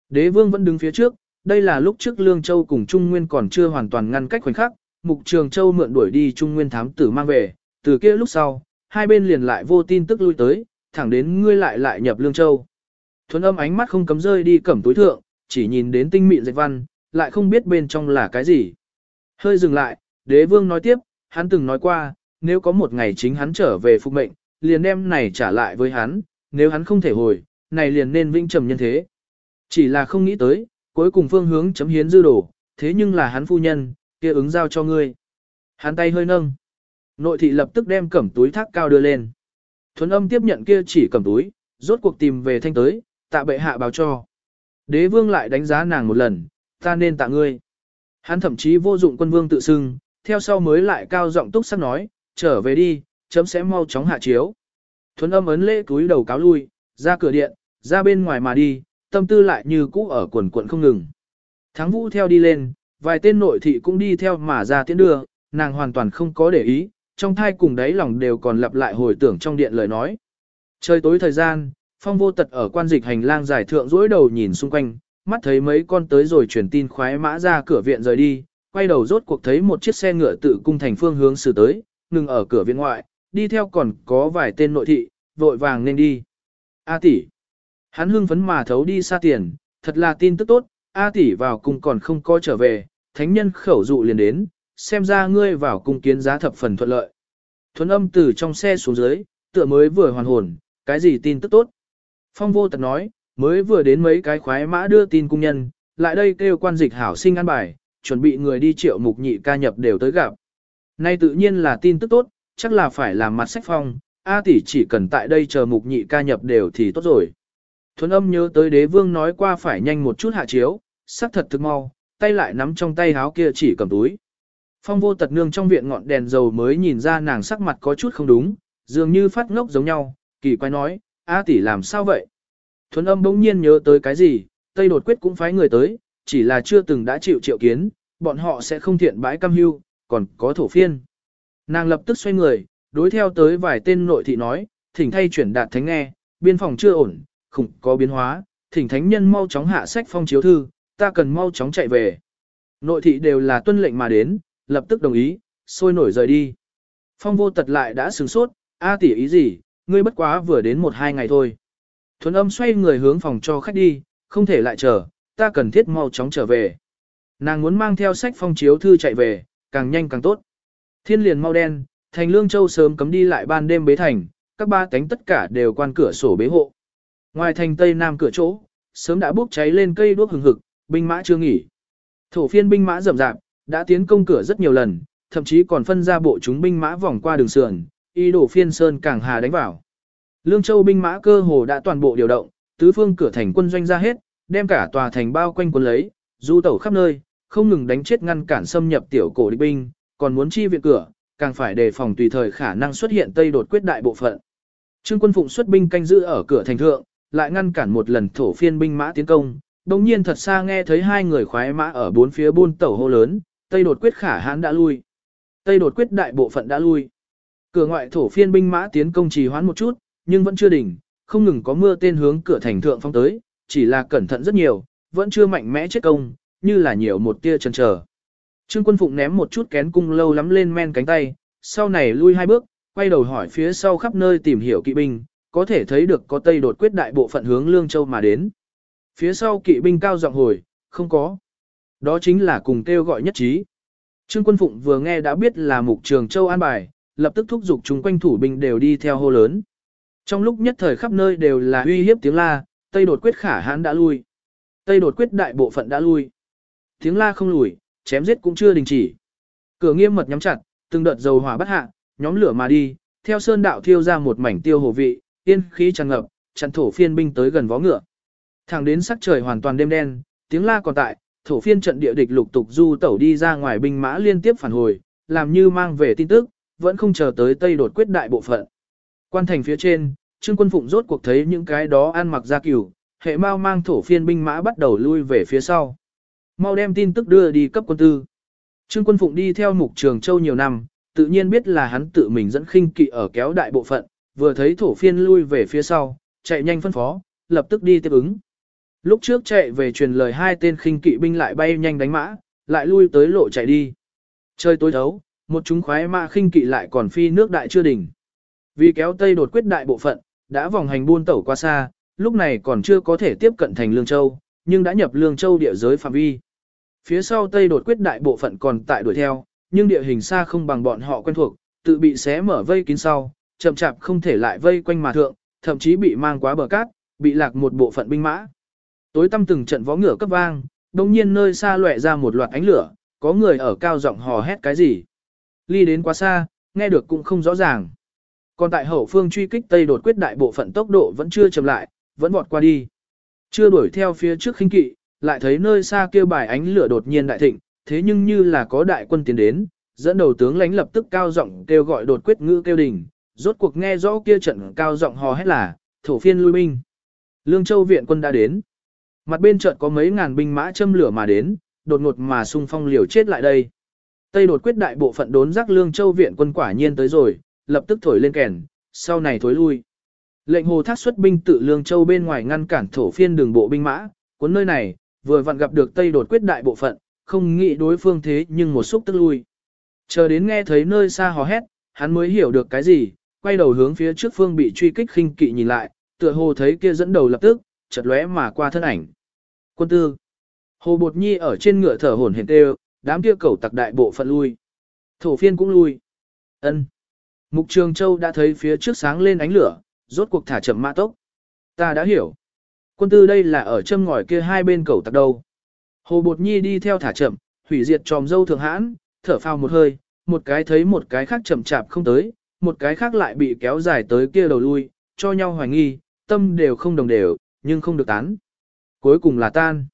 Đế vương vẫn đứng phía trước, đây là lúc trước Lương Châu cùng Trung Nguyên còn chưa hoàn toàn ngăn cách khoảnh khắc, Mục Trường Châu mượn đuổi đi Trung Nguyên thám tử mang về, từ kia lúc sau, hai bên liền lại vô tin tức lui tới, thẳng đến ngươi lại lại nhập Lương Châu. Thuấn âm ánh mắt không cấm rơi đi cẩm túi thượng, chỉ nhìn đến tinh mịn dạch văn, lại không biết bên trong là cái gì. Hơi dừng lại, đế vương nói tiếp, hắn từng nói qua, nếu có một ngày chính hắn trở về phục mệnh, liền đem này trả lại với hắn, nếu hắn không thể hồi, này liền nên vinh trầm nhân thế. Chỉ là không nghĩ tới, cuối cùng phương hướng chấm hiến dư đổ, thế nhưng là hắn phu nhân, kia ứng giao cho ngươi. Hắn tay hơi nâng. Nội thị lập tức đem cẩm túi thác cao đưa lên. Thuấn âm tiếp nhận kia chỉ cẩm túi, rốt cuộc tìm về thanh tới, tạ bệ hạ báo cho. Đế vương lại đánh giá nàng một lần, ta nên tạ ngươi. Hắn thậm chí vô dụng quân vương tự xưng, theo sau mới lại cao giọng túc sắc nói, trở về đi, chấm sẽ mau chóng hạ chiếu. Thuấn âm ấn lễ túi đầu cáo lui, ra cửa điện, ra bên ngoài mà đi, tâm tư lại như cũ ở quần quận không ngừng. Thắng vũ theo đi lên, vài tên nội thị cũng đi theo mà ra tiễn đưa, nàng hoàn toàn không có để ý, trong thai cùng đáy lòng đều còn lặp lại hồi tưởng trong điện lời nói. Trời tối thời gian, phong vô tật ở quan dịch hành lang giải thượng dối đầu nhìn xung quanh, mắt thấy mấy con tới rồi truyền tin khoái mã ra cửa viện rời đi, quay đầu rốt cuộc thấy một chiếc xe ngựa tự cung thành phương hướng xử tới, ngừng ở cửa viện ngoại, đi theo còn có vài tên nội thị, vội vàng nên đi. A tỷ. Hắn hưng phấn mà thấu đi xa tiền, thật là tin tức tốt, A tỷ vào cung còn không có trở về, thánh nhân khẩu dụ liền đến, xem ra ngươi vào cung kiến giá thập phần thuận lợi. Thuấn âm từ trong xe xuống dưới, tựa mới vừa hoàn hồn, cái gì tin tức tốt. Phong vô tật nói, mới vừa đến mấy cái khoái mã đưa tin cung nhân, lại đây kêu quan dịch hảo sinh ăn bài, chuẩn bị người đi triệu mục nhị ca nhập đều tới gặp. Nay tự nhiên là tin tức tốt, chắc là phải làm mặt sách phong, A tỷ chỉ cần tại đây chờ mục nhị ca nhập đều thì tốt rồi. Thuấn âm nhớ tới đế vương nói qua phải nhanh một chút hạ chiếu, sắc thật thực mau, tay lại nắm trong tay háo kia chỉ cầm túi. Phong vô tật nương trong viện ngọn đèn dầu mới nhìn ra nàng sắc mặt có chút không đúng, dường như phát ngốc giống nhau, kỳ quái nói, A tỷ làm sao vậy? Thuấn âm bỗng nhiên nhớ tới cái gì, Tây đột quyết cũng phái người tới, chỉ là chưa từng đã chịu triệu kiến, bọn họ sẽ không thiện bãi cam hưu, còn có thổ phiên. Nàng lập tức xoay người, đối theo tới vài tên nội thị nói, thỉnh thay chuyển đạt thánh nghe, biên phòng chưa ổn, khủng có biến hóa, thỉnh thánh nhân mau chóng hạ sách phong chiếu thư, ta cần mau chóng chạy về. Nội thị đều là tuân lệnh mà đến, lập tức đồng ý, sôi nổi rời đi. Phong vô tật lại đã sửng sốt, a tỷ ý gì, ngươi bất quá vừa đến một hai ngày thôi. Thuấn âm xoay người hướng phòng cho khách đi, không thể lại chờ, ta cần thiết mau chóng trở về. Nàng muốn mang theo sách phong chiếu thư chạy về, càng nhanh càng tốt. Thiên liền mau đen, thành lương châu sớm cấm đi lại ban đêm bế thành, các ba cánh tất cả đều quan cửa sổ bế hộ. Ngoài thành tây nam cửa chỗ, sớm đã bốc cháy lên cây đuốc hừng hực, binh mã chưa nghỉ. Thổ phiên binh mã rậm rạp, đã tiến công cửa rất nhiều lần, thậm chí còn phân ra bộ chúng binh mã vòng qua đường sườn, y đổ phiên sơn càng hà đánh vào. Lương Châu binh mã cơ hồ đã toàn bộ điều động, tứ phương cửa thành quân doanh ra hết, đem cả tòa thành bao quanh quân lấy, du tẩu khắp nơi, không ngừng đánh chết ngăn cản xâm nhập tiểu cổ địch binh, còn muốn chi viện cửa, càng phải đề phòng tùy thời khả năng xuất hiện tây đột quyết đại bộ phận. Trương quân phụng xuất binh canh giữ ở cửa thành thượng, lại ngăn cản một lần thổ phiên binh mã tiến công. Đồng nhiên thật xa nghe thấy hai người khoái mã ở bốn phía buôn tẩu hô lớn, Tây đột quyết khả hãn đã lui. Tây đột quyết đại bộ phận đã lui. Cửa ngoại thổ phiên binh mã tiến công trì hoãn một chút, nhưng vẫn chưa đỉnh, không ngừng có mưa tên hướng cửa thành thượng phong tới, chỉ là cẩn thận rất nhiều, vẫn chưa mạnh mẽ chết công, như là nhiều một tia chần chờ. Trương quân phụng ném một chút kén cung lâu lắm lên men cánh tay, sau này lui hai bước, quay đầu hỏi phía sau khắp nơi tìm hiểu kỵ binh, có thể thấy được có Tây đột quyết đại bộ phận hướng Lương Châu mà đến. Phía sau kỵ binh cao giọng hồi, không có. Đó chính là cùng kêu gọi nhất trí. Trương Quân Phụng vừa nghe đã biết là mục trường Châu an bài, lập tức thúc giục chúng quanh thủ binh đều đi theo hô lớn. Trong lúc nhất thời khắp nơi đều là uy hiếp tiếng la, Tây đột quyết khả hãn đã lui. Tây đột quyết đại bộ phận đã lui. Tiếng la không lùi, chém giết cũng chưa đình chỉ. Cửa nghiêm mật nhắm chặt, từng đợt dầu hỏa bắt hạ, nhóm lửa mà đi, theo sơn đạo thiêu ra một mảnh tiêu hồ vị, yên khí tràn ngập, chặn thổ phiên binh tới gần vó ngựa. Thẳng đến sắc trời hoàn toàn đêm đen, tiếng la còn tại, thổ phiên trận địa địch lục tục du tẩu đi ra ngoài binh mã liên tiếp phản hồi, làm như mang về tin tức, vẫn không chờ tới Tây đột quyết đại bộ phận. Quan thành phía trên, Trương Quân Phụng rốt cuộc thấy những cái đó ăn mặc ra cửu, hệ mau mang thổ phiên binh mã bắt đầu lui về phía sau. Mau đem tin tức đưa đi cấp quân tư. Trương Quân Phụng đi theo mục trường châu nhiều năm, tự nhiên biết là hắn tự mình dẫn khinh kỵ ở kéo đại bộ phận, vừa thấy thổ phiên lui về phía sau, chạy nhanh phân phó, lập tức đi tiếp ứng. Lúc trước chạy về truyền lời hai tên khinh kỵ binh lại bay nhanh đánh mã, lại lui tới lộ chạy đi. Chơi tối thấu, một chúng khoái mã khinh kỵ lại còn phi nước đại chưa đỉnh. Vì kéo Tây đột quyết đại bộ phận, đã vòng hành buôn tẩu qua xa, lúc này còn chưa có thể tiếp cận thành Lương Châu, nhưng đã nhập Lương Châu địa giới phạm vi. Phía sau Tây đột quyết đại bộ phận còn tại đuổi theo, nhưng địa hình xa không bằng bọn họ quen thuộc, tự bị xé mở vây kín sau, chậm chạp không thể lại vây quanh mà thượng, thậm chí bị mang quá bờ cát, bị lạc một bộ phận binh mã. Tối tăm từng trận võ ngựa cấp vang, đồng nhiên nơi xa lóe ra một loạt ánh lửa, có người ở cao giọng hò hét cái gì. Ly đến quá xa, nghe được cũng không rõ ràng. Còn tại hậu phương truy kích Tây đột quyết đại bộ phận tốc độ vẫn chưa chậm lại, vẫn vọt qua đi. Chưa đuổi theo phía trước khinh kỵ, lại thấy nơi xa kia bài ánh lửa đột nhiên đại thịnh, thế nhưng như là có đại quân tiến đến, dẫn đầu tướng lãnh lập tức cao giọng kêu gọi đột quyết ngữ kêu đình, rốt cuộc nghe rõ kia trận cao giọng hò hét là, thổ phiên lui binh. Lương Châu viện quân đã đến. Mặt bên trận có mấy ngàn binh mã châm lửa mà đến, đột ngột mà xung phong liều chết lại đây. Tây đột quyết đại bộ phận đốn giác Lương Châu viện quân quả nhiên tới rồi, lập tức thổi lên kèn, sau này thối lui. Lệnh hồ thác xuất binh tự Lương Châu bên ngoài ngăn cản thổ phiên đường bộ binh mã, cuốn nơi này, vừa vặn gặp được Tây đột quyết đại bộ phận, không nghĩ đối phương thế nhưng một xúc tức lui. Chờ đến nghe thấy nơi xa hò hét, hắn mới hiểu được cái gì, quay đầu hướng phía trước phương bị truy kích khinh kỵ nhìn lại, tựa hồ thấy kia dẫn đầu lập tức, chợt lóe mà qua thân ảnh. Quân tư. Hồ Bột Nhi ở trên ngựa thở hổn hển tê, đám kia cầu tặc đại bộ phận lui. Thổ phiên cũng lui. Ân. Mục Trường Châu đã thấy phía trước sáng lên ánh lửa, rốt cuộc thả chậm mã tốc. Ta đã hiểu. Quân tư đây là ở châm ngòi kia hai bên cầu tặc đâu. Hồ Bột Nhi đi theo thả chậm, hủy diệt tròm dâu thượng hãn, thở phào một hơi, một cái thấy một cái khác chậm chạp không tới, một cái khác lại bị kéo dài tới kia đầu lui, cho nhau hoài nghi, tâm đều không đồng đều, nhưng không được tán. Cuối cùng là tan.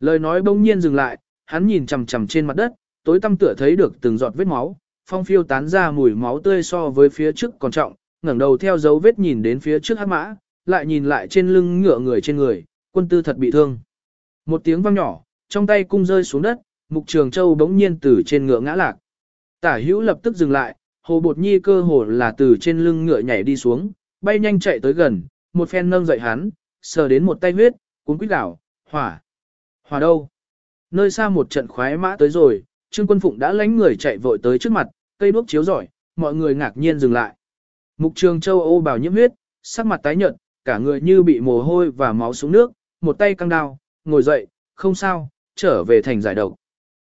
Lời nói bỗng nhiên dừng lại, hắn nhìn chằm chằm trên mặt đất, tối tăm tựa thấy được từng giọt vết máu, phong phiêu tán ra mùi máu tươi so với phía trước còn trọng, ngẩng đầu theo dấu vết nhìn đến phía trước hắc mã, lại nhìn lại trên lưng ngựa người trên người, quân tư thật bị thương. Một tiếng vang nhỏ, trong tay cung rơi xuống đất, mục trường châu bỗng nhiên từ trên ngựa ngã lạc. Tả hữu lập tức dừng lại, hồ bột nhi cơ hồ là từ trên lưng ngựa nhảy đi xuống, bay nhanh chạy tới gần, một phen nâng dậy hắn, sờ đến một tay huyết, cuốn quýt đảo, hỏa. Hỏa đâu? Nơi xa một trận khoái mã tới rồi, Trương Quân Phụng đã lánh người chạy vội tới trước mặt, cây đuốc chiếu rọi, mọi người ngạc nhiên dừng lại. Mục Trường Châu ô bảo nhiễm huyết, sắc mặt tái nhợt, cả người như bị mồ hôi và máu xuống nước, một tay căng đao, ngồi dậy, không sao, trở về thành giải độc.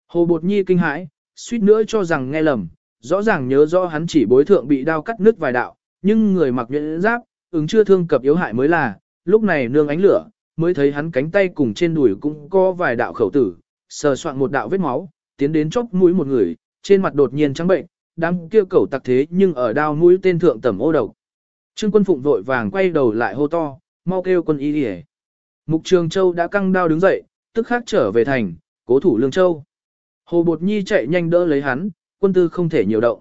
Hồ Bột Nhi kinh hãi, suýt nữa cho rằng nghe lầm, rõ ràng nhớ rõ hắn chỉ bối thượng bị đao cắt nứt vài đạo, nhưng người mặc nhuyễn giáp, ứng chưa thương cập yếu hại mới là, lúc này nương ánh lửa, mới thấy hắn cánh tay cùng trên đùi cũng có vài đạo khẩu tử, sờ soạn một đạo vết máu, tiến đến chóp mũi một người, trên mặt đột nhiên trắng bệnh, đang kêu cẩu tặc thế nhưng ở đao mũi tên thượng tẩm ô độc. Trương quân phụng vội vàng quay đầu lại hô to, mau kêu quân y đi Mục Trường Châu đã căng đao đứng dậy, tức khắc trở về thành, cố thủ Lương Châu. Hồ Bột Nhi chạy nhanh đỡ lấy hắn, quân tư không thể nhiều động.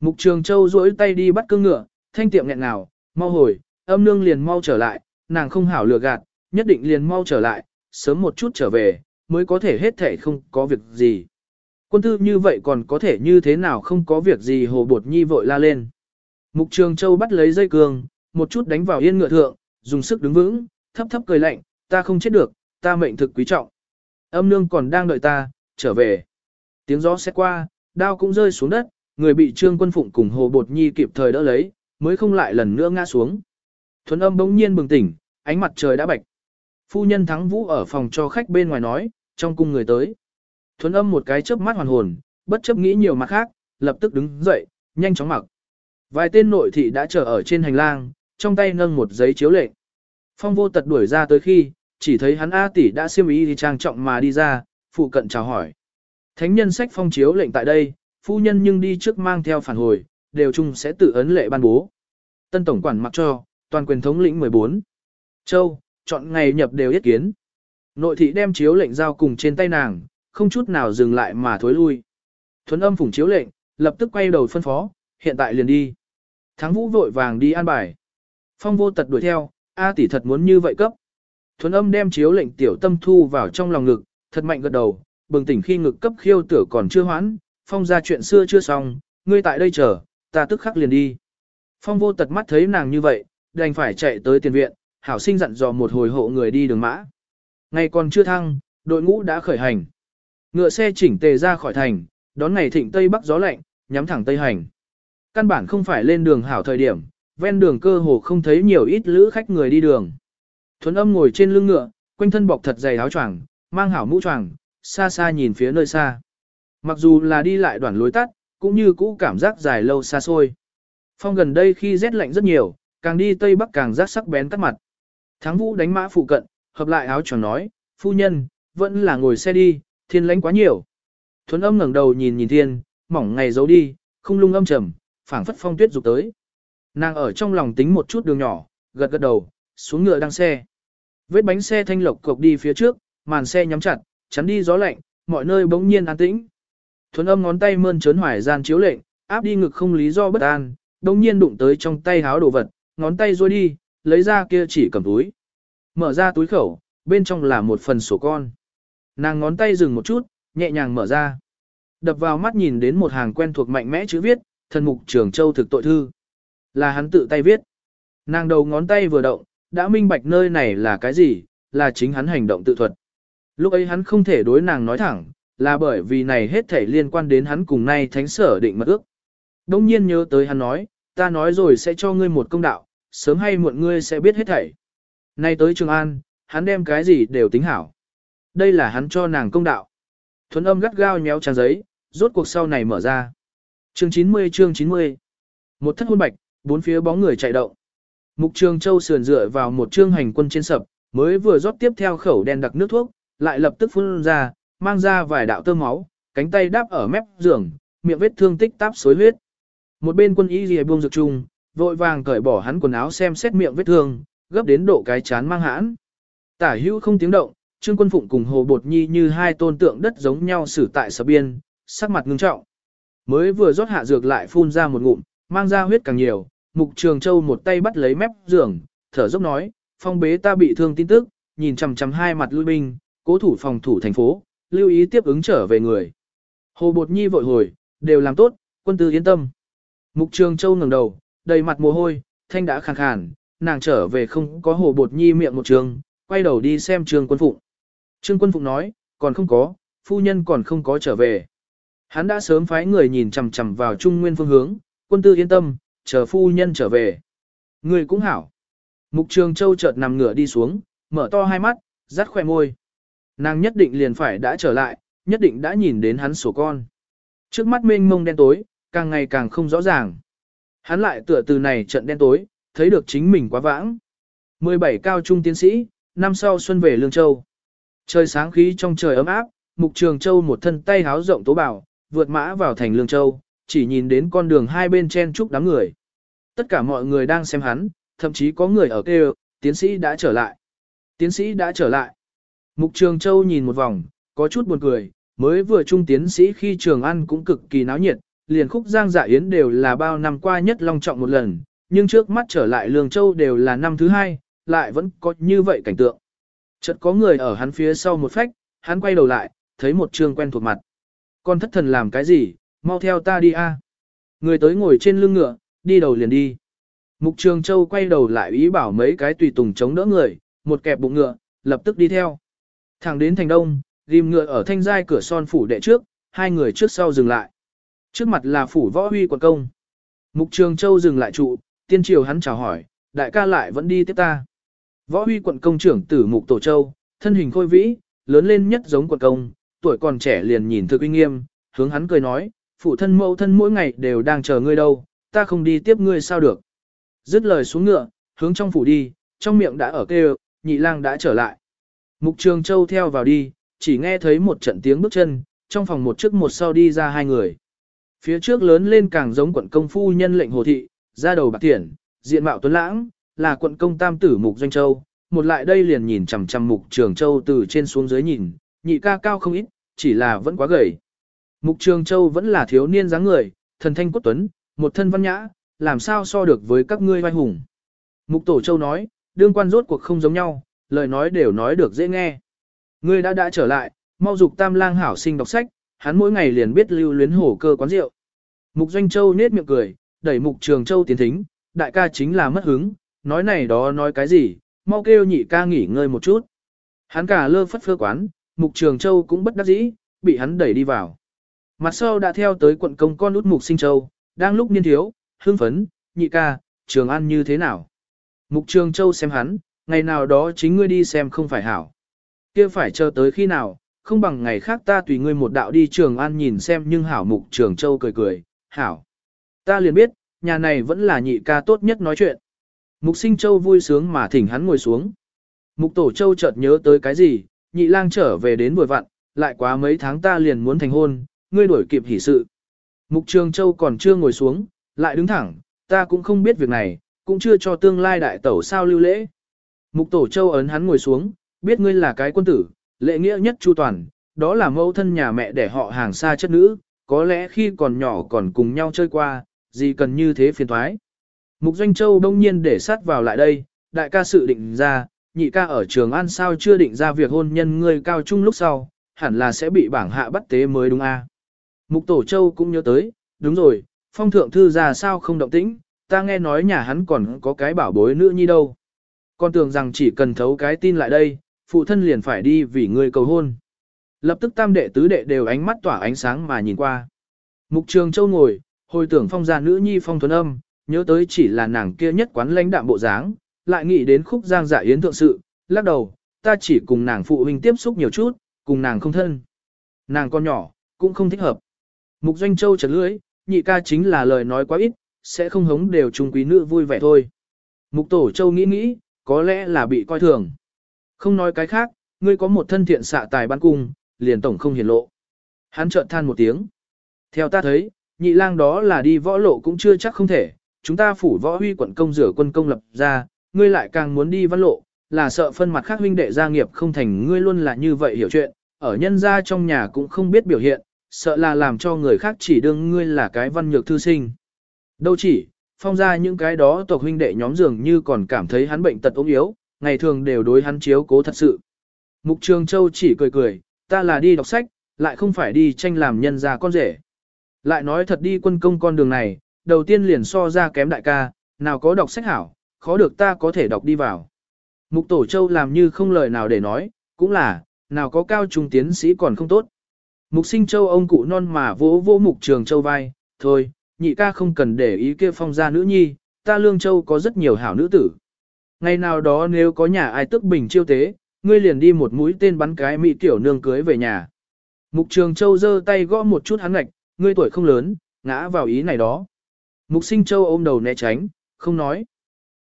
Mục Trường Châu duỗi tay đi bắt cương ngựa, thanh tiệm nghẹn nào, mau hồi, âm nương liền mau trở lại, nàng không hảo lừa gạt, nhất định liền mau trở lại, sớm một chút trở về, mới có thể hết thể không có việc gì. Quân tư như vậy còn có thể như thế nào không có việc gì hồ bột nhi vội la lên. Mục Trường Châu bắt lấy dây cương, một chút đánh vào yên ngựa thượng, dùng sức đứng vững, thấp thấp cười lạnh, ta không chết được, ta mệnh thực quý trọng. Âm nương còn đang đợi ta, trở về. Tiếng gió xét qua, đao cũng rơi xuống đất, người bị trương quân phụng cùng hồ bột nhi kịp thời đỡ lấy, mới không lại lần nữa ngã xuống. Thuấn âm bỗng nhiên bừng tỉnh, ánh mặt trời đã bạch. Phu nhân thắng vũ ở phòng cho khách bên ngoài nói, trong cung người tới. Thuấn âm một cái chớp mắt hoàn hồn, bất chấp nghĩ nhiều mặt khác, lập tức đứng dậy, nhanh chóng mặc. Vài tên nội thị đã chờ ở trên hành lang, trong tay nâng một giấy chiếu lệnh. Phong vô tật đuổi ra tới khi, chỉ thấy hắn A tỷ đã xiêm ý thì trang trọng mà đi ra, phụ cận chào hỏi. Thánh nhân sách phong chiếu lệnh tại đây, phu nhân nhưng đi trước mang theo phản hồi, đều chung sẽ tự ấn lệ ban bố. Tân tổng quản mặc cho, toàn quyền thống lĩnh 14. Châu, chọn ngày nhập đều yết kiến. Nội thị đem chiếu lệnh giao cùng trên tay nàng, không chút nào dừng lại mà thối lui. Thuấn âm phủng chiếu lệnh, lập tức quay đầu phân phó, hiện tại liền đi. Thắng vũ vội vàng đi an bài. Phong vô tật đuổi theo, A tỷ thật muốn như vậy cấp. Thuấn âm đem chiếu lệnh tiểu tâm thu vào trong lòng ngực, thật mạnh gật đầu, bừng tỉnh khi ngực cấp khiêu tử còn chưa hoãn, phong ra chuyện xưa chưa xong, ngươi tại đây chờ, ta tức khắc liền đi. Phong vô tật mắt thấy nàng như vậy, đành phải chạy tới tiền viện, hảo sinh dặn dò một hồi hộ người đi đường mã. Ngày còn chưa thăng, đội ngũ đã khởi hành. Ngựa xe chỉnh tề ra khỏi thành, đón ngày thịnh tây bắc gió lạnh, nhắm thẳng tây hành. Căn bản không phải lên đường hảo thời điểm, ven đường cơ hồ không thấy nhiều ít lữ khách người đi đường. Thuấn âm ngồi trên lưng ngựa, quanh thân bọc thật dày áo choàng, mang hảo mũ choàng, xa xa nhìn phía nơi xa. Mặc dù là đi lại đoạn lối tắt, cũng như cũ cảm giác dài lâu xa xôi. Phong gần đây khi rét lạnh rất nhiều, càng đi tây bắc càng rát sắc bén cắt mặt. Thắng vũ đánh mã phụ cận, hợp lại áo choàng nói, phu nhân, vẫn là ngồi xe đi, thiên lãnh quá nhiều. Thuấn âm ngẩng đầu nhìn nhìn thiên, mỏng ngày giấu đi, không lung âm trầm, phảng phất phong tuyết dục tới. Nàng ở trong lòng tính một chút đường nhỏ, gật gật đầu, xuống ngựa đăng xe. Vết bánh xe thanh lộc cộc đi phía trước, màn xe nhắm chặt, chắn đi gió lạnh, mọi nơi bỗng nhiên an tĩnh. Thuấn âm ngón tay mơn trớn hoài gian chiếu lệnh, áp đi ngực không lý do bất an, bỗng nhiên đụng tới trong tay háo đồ vật, ngón tay rôi đi, lấy ra kia chỉ cầm túi. Mở ra túi khẩu, bên trong là một phần sổ con. Nàng ngón tay dừng một chút, nhẹ nhàng mở ra. Đập vào mắt nhìn đến một hàng quen thuộc mạnh mẽ chữ viết, thần mục trường châu thực tội thư. Là hắn tự tay viết. Nàng đầu ngón tay vừa động, đã minh bạch nơi này là cái gì, là chính hắn hành động tự thuật. Lúc ấy hắn không thể đối nàng nói thẳng, là bởi vì này hết thể liên quan đến hắn cùng nay thánh sở định mật ước. Đông nhiên nhớ tới hắn nói, ta nói rồi sẽ cho ngươi một công đạo, sớm hay muộn ngươi sẽ biết hết thảy. Nay tới Trường An, hắn đem cái gì đều tính hảo. Đây là hắn cho nàng công đạo. Thuấn âm gắt gao nhéo trang giấy, rốt cuộc sau này mở ra. Chương 90 chương 90 Một thất hôn bạch, bốn phía bóng người chạy động. Mục Trường Châu sườn dựa vào một trương hành quân trên sập, mới vừa rót tiếp theo khẩu đen đặc nước thuốc, lại lập tức phun ra, mang ra vài đạo tơ máu, cánh tay đáp ở mép giường, miệng vết thương tích táp xối huyết. Một bên quân y lìa buông dược chung, vội vàng cởi bỏ hắn quần áo xem xét miệng vết thương, gấp đến độ cái chán mang hãn. Tả hữu không tiếng động, Trương Quân Phụng cùng Hồ Bột Nhi như hai tôn tượng đất giống nhau xử tại sở biên, sắc mặt ngưng trọng. Mới vừa rót hạ dược lại phun ra một ngụm, mang ra huyết càng nhiều, Mục Trường Châu một tay bắt lấy mép giường, thở dốc nói, phong bế ta bị thương tin tức, nhìn chằm chằm hai mặt lui binh, cố thủ phòng thủ thành phố, lưu ý tiếp ứng trở về người. Hồ Bột Nhi vội hồi, đều làm tốt, quân tư yên tâm. Mục Trường Châu ngẩng đầu, đầy mặt mồ hôi, thanh đã khàn khàn, nàng trở về không có Hồ Bột Nhi miệng một trường, quay đầu đi xem Trương Quân Phụng. Trương Quân Phụng nói, còn không có, phu nhân còn không có trở về. Hắn đã sớm phái người nhìn chằm chằm vào Trung Nguyên phương hướng, quân tư yên tâm, chờ phu nhân trở về. Người cũng hảo. Mục Trường Châu chợt nằm ngửa đi xuống, mở to hai mắt, rắt khoe môi. Nàng nhất định liền phải đã trở lại, nhất định đã nhìn đến hắn sổ con. Trước mắt mênh mông đen tối, càng ngày càng không rõ ràng. Hắn lại tựa từ này trận đen tối, thấy được chính mình quá vãng. 17 cao trung tiến sĩ, năm sau xuân về Lương Châu. Trời sáng khí trong trời ấm áp, Mục Trường Châu một thân tay háo rộng tố bảo, vượt mã vào thành Lương Châu, chỉ nhìn đến con đường hai bên chen chúc đám người. Tất cả mọi người đang xem hắn, thậm chí có người ở kêu, tiến sĩ đã trở lại. Tiến sĩ đã trở lại. Mục Trường Châu nhìn một vòng, có chút buồn cười, mới vừa trung tiến sĩ khi trường ăn cũng cực kỳ náo nhiệt, liền khúc giang dạ yến đều là bao năm qua nhất long trọng một lần, nhưng trước mắt trở lại Lương Châu đều là năm thứ hai, lại vẫn có như vậy cảnh tượng. Chợt có người ở hắn phía sau một phách, hắn quay đầu lại, thấy một trương quen thuộc mặt. Con thất thần làm cái gì, mau theo ta đi a. Người tới ngồi trên lưng ngựa, đi đầu liền đi. Mục Trường Châu quay đầu lại ý bảo mấy cái tùy tùng chống đỡ người, một kẹp bụng ngựa, lập tức đi theo. Thẳng đến thành đông, ghim ngựa ở thanh giai cửa son phủ đệ trước, hai người trước sau dừng lại. Trước mặt là phủ võ huy quận công. Mục Trường Châu dừng lại trụ, tiên triều hắn chào hỏi, đại ca lại vẫn đi tiếp ta. Võ huy quận công trưởng tử Mục Tổ Châu, thân hình khôi vĩ, lớn lên nhất giống quận công, tuổi còn trẻ liền nhìn thực uy nghiêm, hướng hắn cười nói, phụ thân mẫu thân mỗi ngày đều đang chờ ngươi đâu, ta không đi tiếp ngươi sao được. Dứt lời xuống ngựa, hướng trong phủ đi, trong miệng đã ở kêu, nhị lang đã trở lại. Mục Trường Châu theo vào đi, chỉ nghe thấy một trận tiếng bước chân, trong phòng một trước một sau đi ra hai người. Phía trước lớn lên càng giống quận công phu nhân lệnh hồ thị, ra đầu bạc tiền, diện mạo tuấn lãng, là quận công tam tử Mục Doanh Châu. Một lại đây liền nhìn chằm chằm Mục Trường Châu từ trên xuống dưới nhìn, nhị ca cao không ít, chỉ là vẫn quá gầy. Mục Trường Châu vẫn là thiếu niên dáng người, thần thanh quốc tuấn, một thân văn nhã, làm sao so được với các ngươi vai hùng. Mục Tổ Châu nói, đương quan rốt cuộc không giống nhau, lời nói đều nói được dễ nghe. Ngươi đã đã trở lại, mau dục tam lang hảo sinh đọc sách, hắn mỗi ngày liền biết lưu luyến hổ cơ quán rượu. Mục Doanh Châu nết miệng cười, đẩy Mục Trường Châu tiến thính, đại ca chính là mất hứng, nói này đó nói cái gì, mau kêu nhị ca nghỉ ngơi một chút. Hắn cả lơ phất phơ quán, Mục Trường Châu cũng bất đắc dĩ, bị hắn đẩy đi vào. Mặt sau đã theo tới quận công con út Mục Sinh Châu, đang lúc niên thiếu, hưng phấn, nhị ca, Trường An như thế nào. Mục Trường Châu xem hắn, ngày nào đó chính ngươi đi xem không phải hảo. kia phải chờ tới khi nào, không bằng ngày khác ta tùy ngươi một đạo đi Trường An nhìn xem nhưng hảo Mục Trường Châu cười cười, hảo. Ta liền biết, nhà này vẫn là nhị ca tốt nhất nói chuyện. Mục Sinh Châu vui sướng mà thỉnh hắn ngồi xuống. Mục Tổ Châu chợt nhớ tới cái gì, nhị lang trở về đến buổi vặn, lại quá mấy tháng ta liền muốn thành hôn, ngươi đuổi kịp hỷ sự. Mục Trường Châu còn chưa ngồi xuống, lại đứng thẳng, ta cũng không biết việc này, cũng chưa cho tương lai đại tẩu sao lưu lễ. Mục Tổ Châu ấn hắn ngồi xuống, biết ngươi là cái quân tử, lệ nghĩa nhất chu toàn, đó là mẫu thân nhà mẹ để họ hàng xa chất nữ, có lẽ khi còn nhỏ còn cùng nhau chơi qua, gì cần như thế phiền thoái. Mục Doanh Châu đông nhiên để sát vào lại đây, đại ca sự định ra, nhị ca ở trường An sao chưa định ra việc hôn nhân ngươi cao trung lúc sau, hẳn là sẽ bị bảng hạ bắt tế mới đúng a. Mục Tổ Châu cũng nhớ tới, đúng rồi, phong thượng thư ra sao không động tĩnh, ta nghe nói nhà hắn còn có cái bảo bối nữ nhi đâu. Con tưởng rằng chỉ cần thấu cái tin lại đây, phụ thân liền phải đi vì ngươi cầu hôn. Lập tức tam đệ tứ đệ đều ánh mắt tỏa ánh sáng mà nhìn qua. Mục Trường Châu ngồi, hồi tưởng phong gia nữ nhi phong thuần âm, nhớ tới chỉ là nàng kia nhất quán lãnh đạm bộ dáng, lại nghĩ đến khúc giang dạ yến thượng sự, lắc đầu, ta chỉ cùng nàng phụ huynh tiếp xúc nhiều chút, cùng nàng không thân. Nàng con nhỏ, cũng không thích hợp. Mục Doanh Châu chật lưỡi, nhị ca chính là lời nói quá ít, sẽ không hống đều trung quý nữ vui vẻ thôi. Mục Tổ Châu nghĩ nghĩ, có lẽ là bị coi thường. Không nói cái khác, ngươi có một thân thiện xạ tài ban cung, liền tổng không hiển lộ. Hắn chợt than một tiếng. Theo ta thấy, nhị lang đó là đi võ lộ cũng chưa chắc không thể, chúng ta phủ võ huy quận công rửa quân công lập ra, ngươi lại càng muốn đi văn lộ, là sợ phân mặt khác huynh đệ gia nghiệp không thành ngươi luôn là như vậy hiểu chuyện, ở nhân gia trong nhà cũng không biết biểu hiện, sợ là làm cho người khác chỉ đương ngươi là cái văn nhược thư sinh. Đâu chỉ, phong ra những cái đó tộc huynh đệ nhóm dường như còn cảm thấy hắn bệnh tật ốm yếu, ngày thường đều đối hắn chiếu cố thật sự. Mục Trường Châu chỉ cười cười, ta là đi đọc sách, lại không phải đi tranh làm nhân gia con rể. Lại nói thật đi quân công con đường này, đầu tiên liền so ra kém đại ca, nào có đọc sách hảo, khó được ta có thể đọc đi vào. Mục Tổ Châu làm như không lời nào để nói, cũng là, nào có cao trung tiến sĩ còn không tốt. Mục sinh châu ông cụ non mà vỗ vỗ mục trường châu vai, thôi, nhị ca không cần để ý kia phong gia nữ nhi, ta lương châu có rất nhiều hảo nữ tử. Ngày nào đó nếu có nhà ai tức bình chiêu tế, ngươi liền đi một mũi tên bắn cái mỹ tiểu nương cưới về nhà. Mục trường châu giơ tay gõ một chút hắn ngạch, ngươi tuổi không lớn, ngã vào ý này đó. Mục sinh châu ôm đầu né tránh, không nói.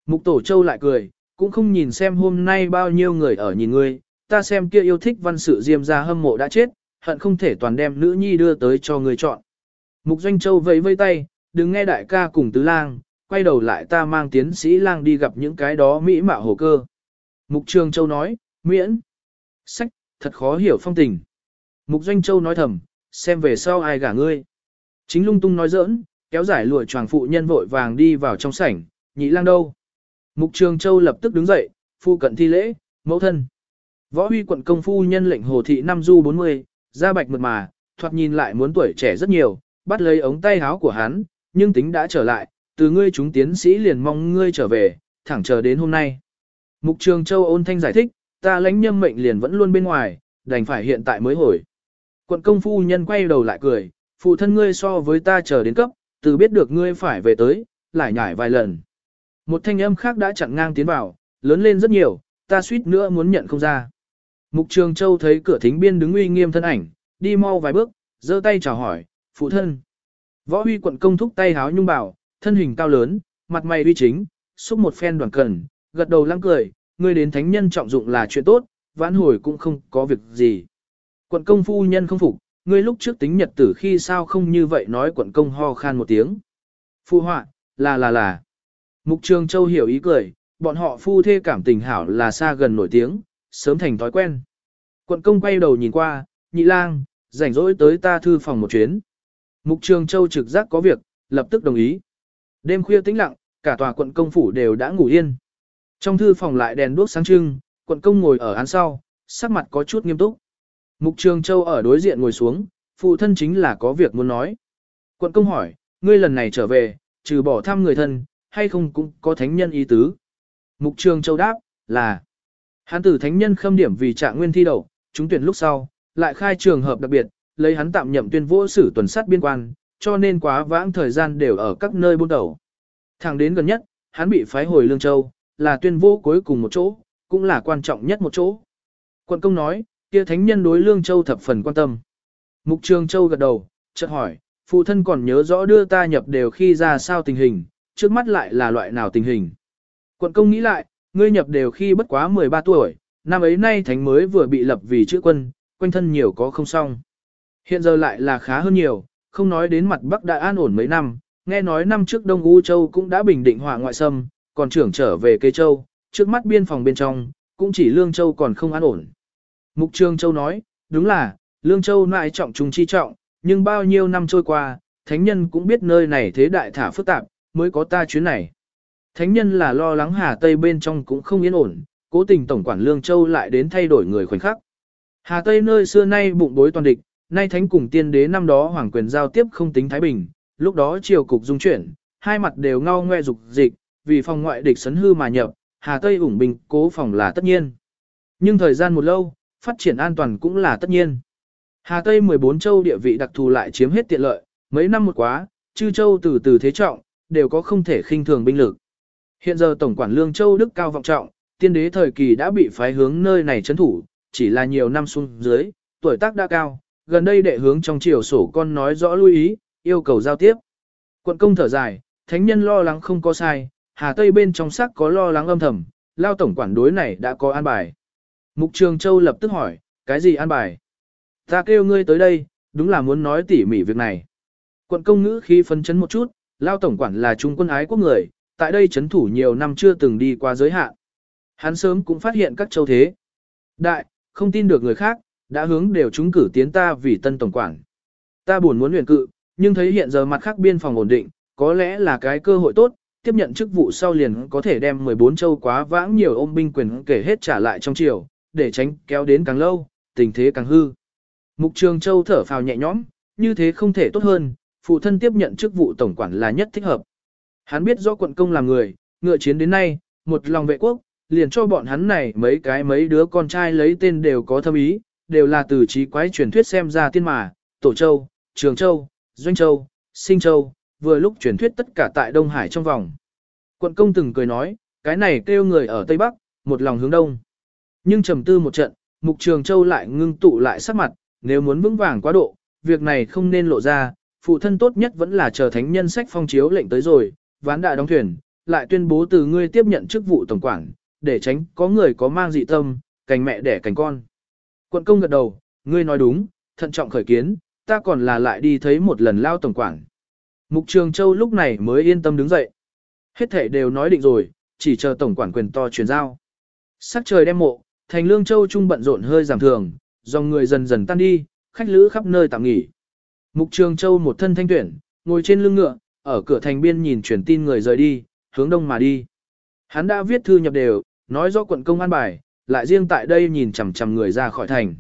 Mục tổ châu lại cười, cũng không nhìn xem hôm nay bao nhiêu người ở nhìn ngươi, ta xem kia yêu thích văn sự diêm ra hâm mộ đã chết, hận không thể toàn đem nữ nhi đưa tới cho ngươi chọn. Mục Doanh Châu vẫy vây tay, đừng nghe đại ca cùng tứ lang, quay đầu lại ta mang tiến sĩ lang đi gặp những cái đó mỹ mạo hồ cơ. Mục Trường Châu nói, miễn. Sách, thật khó hiểu phong tình. Mục Doanh Châu nói thầm, xem về sau ai gả ngươi. Chính lung tung nói giỡn, kéo giải lụa choàng phụ nhân vội vàng đi vào trong sảnh, nhị lang đâu. Mục Trường Châu lập tức đứng dậy, phu cận thi lễ, mẫu thân. Võ huy quận công phu nhân lệnh hồ thị năm du 40, da bạch mượt mà, thoạt nhìn lại muốn tuổi trẻ rất nhiều, bắt lấy ống tay áo của hắn, nhưng tính đã trở lại, từ ngươi chúng tiến sĩ liền mong ngươi trở về, thẳng chờ đến hôm nay. Mục Trường Châu ôn thanh giải thích, ta lãnh nhâm mệnh liền vẫn luôn bên ngoài, đành phải hiện tại mới hồi. Quận công phu nhân quay đầu lại cười, phụ thân ngươi so với ta chờ đến cấp, từ biết được ngươi phải về tới, lại nhải vài lần. Một thanh âm khác đã chặn ngang tiến vào, lớn lên rất nhiều, ta suýt nữa muốn nhận không ra. Mục Trường Châu thấy cửa thính biên đứng uy nghiêm thân ảnh, đi mau vài bước, giơ tay chào hỏi, phụ thân. Võ huy quận công thúc tay háo nhung bảo, thân hình cao lớn, mặt mày uy chính, xúc một phen đoàn cần, gật đầu lăng cười, ngươi đến thánh nhân trọng dụng là chuyện tốt, vãn hồi cũng không có việc gì. Quận công phu nhân không phục, ngươi lúc trước tính nhật tử khi sao không như vậy nói quận công ho khan một tiếng. Phu họa, là là là. Mục Trường Châu hiểu ý cười, bọn họ phu thê cảm tình hảo là xa gần nổi tiếng, sớm thành thói quen. Quận công quay đầu nhìn qua, nhị lang, rảnh rỗi tới ta thư phòng một chuyến. Mục Trường Châu trực giác có việc, lập tức đồng ý. Đêm khuya tĩnh lặng, cả tòa quận công phủ đều đã ngủ yên. Trong thư phòng lại đèn đuốc sáng trưng, quận công ngồi ở án sau, sắc mặt có chút nghiêm túc. Mục Trường Châu ở đối diện ngồi xuống, phụ thân chính là có việc muốn nói. Quận công hỏi, ngươi lần này trở về, trừ bỏ thăm người thân, hay không cũng có thánh nhân ý tứ. Mục Trường Châu đáp, là hắn tử thánh nhân khâm điểm vì trạng nguyên thi đậu, chúng tuyển lúc sau, lại khai trường hợp đặc biệt, lấy hắn tạm nhậm tuyên vô sử tuần sát biên quan, cho nên quá vãng thời gian đều ở các nơi buôn đầu. Thẳng đến gần nhất, hắn bị phái hồi Lương Châu, là tuyên vô cuối cùng một chỗ, cũng là quan trọng nhất một chỗ. Quận công nói, kia thánh nhân đối Lương Châu thập phần quan tâm. Mục Trường Châu gật đầu, chợt hỏi, phụ thân còn nhớ rõ đưa ta nhập đều khi ra sao tình hình, trước mắt lại là loại nào tình hình. Quận công nghĩ lại, ngươi nhập đều khi bất quá 13 tuổi, năm ấy nay thánh mới vừa bị lập vì chữ quân, quanh thân nhiều có không xong. Hiện giờ lại là khá hơn nhiều, không nói đến mặt Bắc đã an ổn mấy năm, nghe nói năm trước Đông U Châu cũng đã bình định hỏa ngoại xâm, còn trưởng trở về cây Châu, trước mắt biên phòng bên trong, cũng chỉ Lương Châu còn không an ổn. Mục Trương Châu nói, đúng là, Lương Châu nại trọng trung chi trọng, nhưng bao nhiêu năm trôi qua, thánh nhân cũng biết nơi này thế đại thả phức tạp, mới có ta chuyến này. Thánh nhân là lo lắng Hà Tây bên trong cũng không yên ổn, cố tình tổng quản Lương Châu lại đến thay đổi người khoảnh khắc. Hà Tây nơi xưa nay bụng bối toàn địch, nay thánh cùng tiên đế năm đó hoàng quyền giao tiếp không tính thái bình, lúc đó triều cục dung chuyển, hai mặt đều ngao ngoe dục dịch, vì phòng ngoại địch sấn hư mà nhập, Hà Tây ủng bình cố phòng là tất nhiên. Nhưng thời gian một lâu, phát triển an toàn cũng là tất nhiên. Hà Tây 14 châu địa vị đặc thù lại chiếm hết tiện lợi, mấy năm một quá, chư châu từ từ thế trọng, đều có không thể khinh thường binh lực. Hiện giờ tổng quản Lương Châu Đức cao vọng trọng, tiên đế thời kỳ đã bị phái hướng nơi này chấn thủ, chỉ là nhiều năm xuống dưới, tuổi tác đã cao, gần đây đệ hướng trong triều sổ con nói rõ lưu ý, yêu cầu giao tiếp. Quận công thở dài, thánh nhân lo lắng không có sai, Hà Tây bên trong sắc có lo lắng âm thầm, lao tổng quản đối này đã có an bài. Mục Trường Châu lập tức hỏi, cái gì an bài? Ta kêu ngươi tới đây, đúng là muốn nói tỉ mỉ việc này. Quận công ngữ khi phân chấn một chút, lao tổng quản là trung quân ái quốc người, tại đây chấn thủ nhiều năm chưa từng đi qua giới hạn. Hắn sớm cũng phát hiện các châu thế. Đại, không tin được người khác, đã hướng đều chúng cử tiến ta vì tân tổng quản. Ta buồn muốn luyện cự, nhưng thấy hiện giờ mặt khác biên phòng ổn định, có lẽ là cái cơ hội tốt, tiếp nhận chức vụ sau liền có thể đem 14 châu quá vãng nhiều ôm binh quyền kể hết trả lại trong triều, để tránh kéo đến càng lâu, tình thế càng hư. Mục Trường Châu thở phào nhẹ nhõm, như thế không thể tốt hơn, phụ thân tiếp nhận chức vụ tổng quản là nhất thích hợp. Hắn biết rõ quận công làm người, ngựa chiến đến nay, một lòng vệ quốc, liền cho bọn hắn này mấy cái mấy đứa con trai lấy tên đều có thâm ý, đều là từ trí quái truyền thuyết xem ra tiên mà, Tổ Châu, Trường Châu, Doanh Châu, Sinh Châu, vừa lúc truyền thuyết tất cả tại Đông Hải trong vòng. Quận công từng cười nói, cái này kêu người ở Tây Bắc, một lòng hướng Đông. Nhưng trầm tư một trận, Mục Trường Châu lại ngưng tụ lại sắc mặt, nếu muốn vững vàng quá độ, việc này không nên lộ ra, phụ thân tốt nhất vẫn là chờ thánh nhân sách phong chiếu lệnh tới rồi, ván đã đóng thuyền, lại tuyên bố từ ngươi tiếp nhận chức vụ tổng quản, để tránh có người có mang dị tâm, cành mẹ đẻ cành con. Quận công gật đầu, ngươi nói đúng, thận trọng khởi kiến, ta còn là lại đi thấy một lần lao tổng quản. Mục Trường Châu lúc này mới yên tâm đứng dậy. Hết thể đều nói định rồi, chỉ chờ tổng quản quyền to chuyển giao. Sắc trời đem mộ, thành lương châu trung bận rộn hơi giảm thường, dòng người dần dần tan đi, khách lữ khắp nơi tạm nghỉ. Mục Trường Châu một thân thanh tuyển, ngồi trên lưng ngựa, ở cửa thành biên nhìn truyền tin người rời đi, hướng đông mà đi. Hắn đã viết thư nhập đều, nói rõ quận công an bài, lại riêng tại đây nhìn chằm chằm người ra khỏi thành.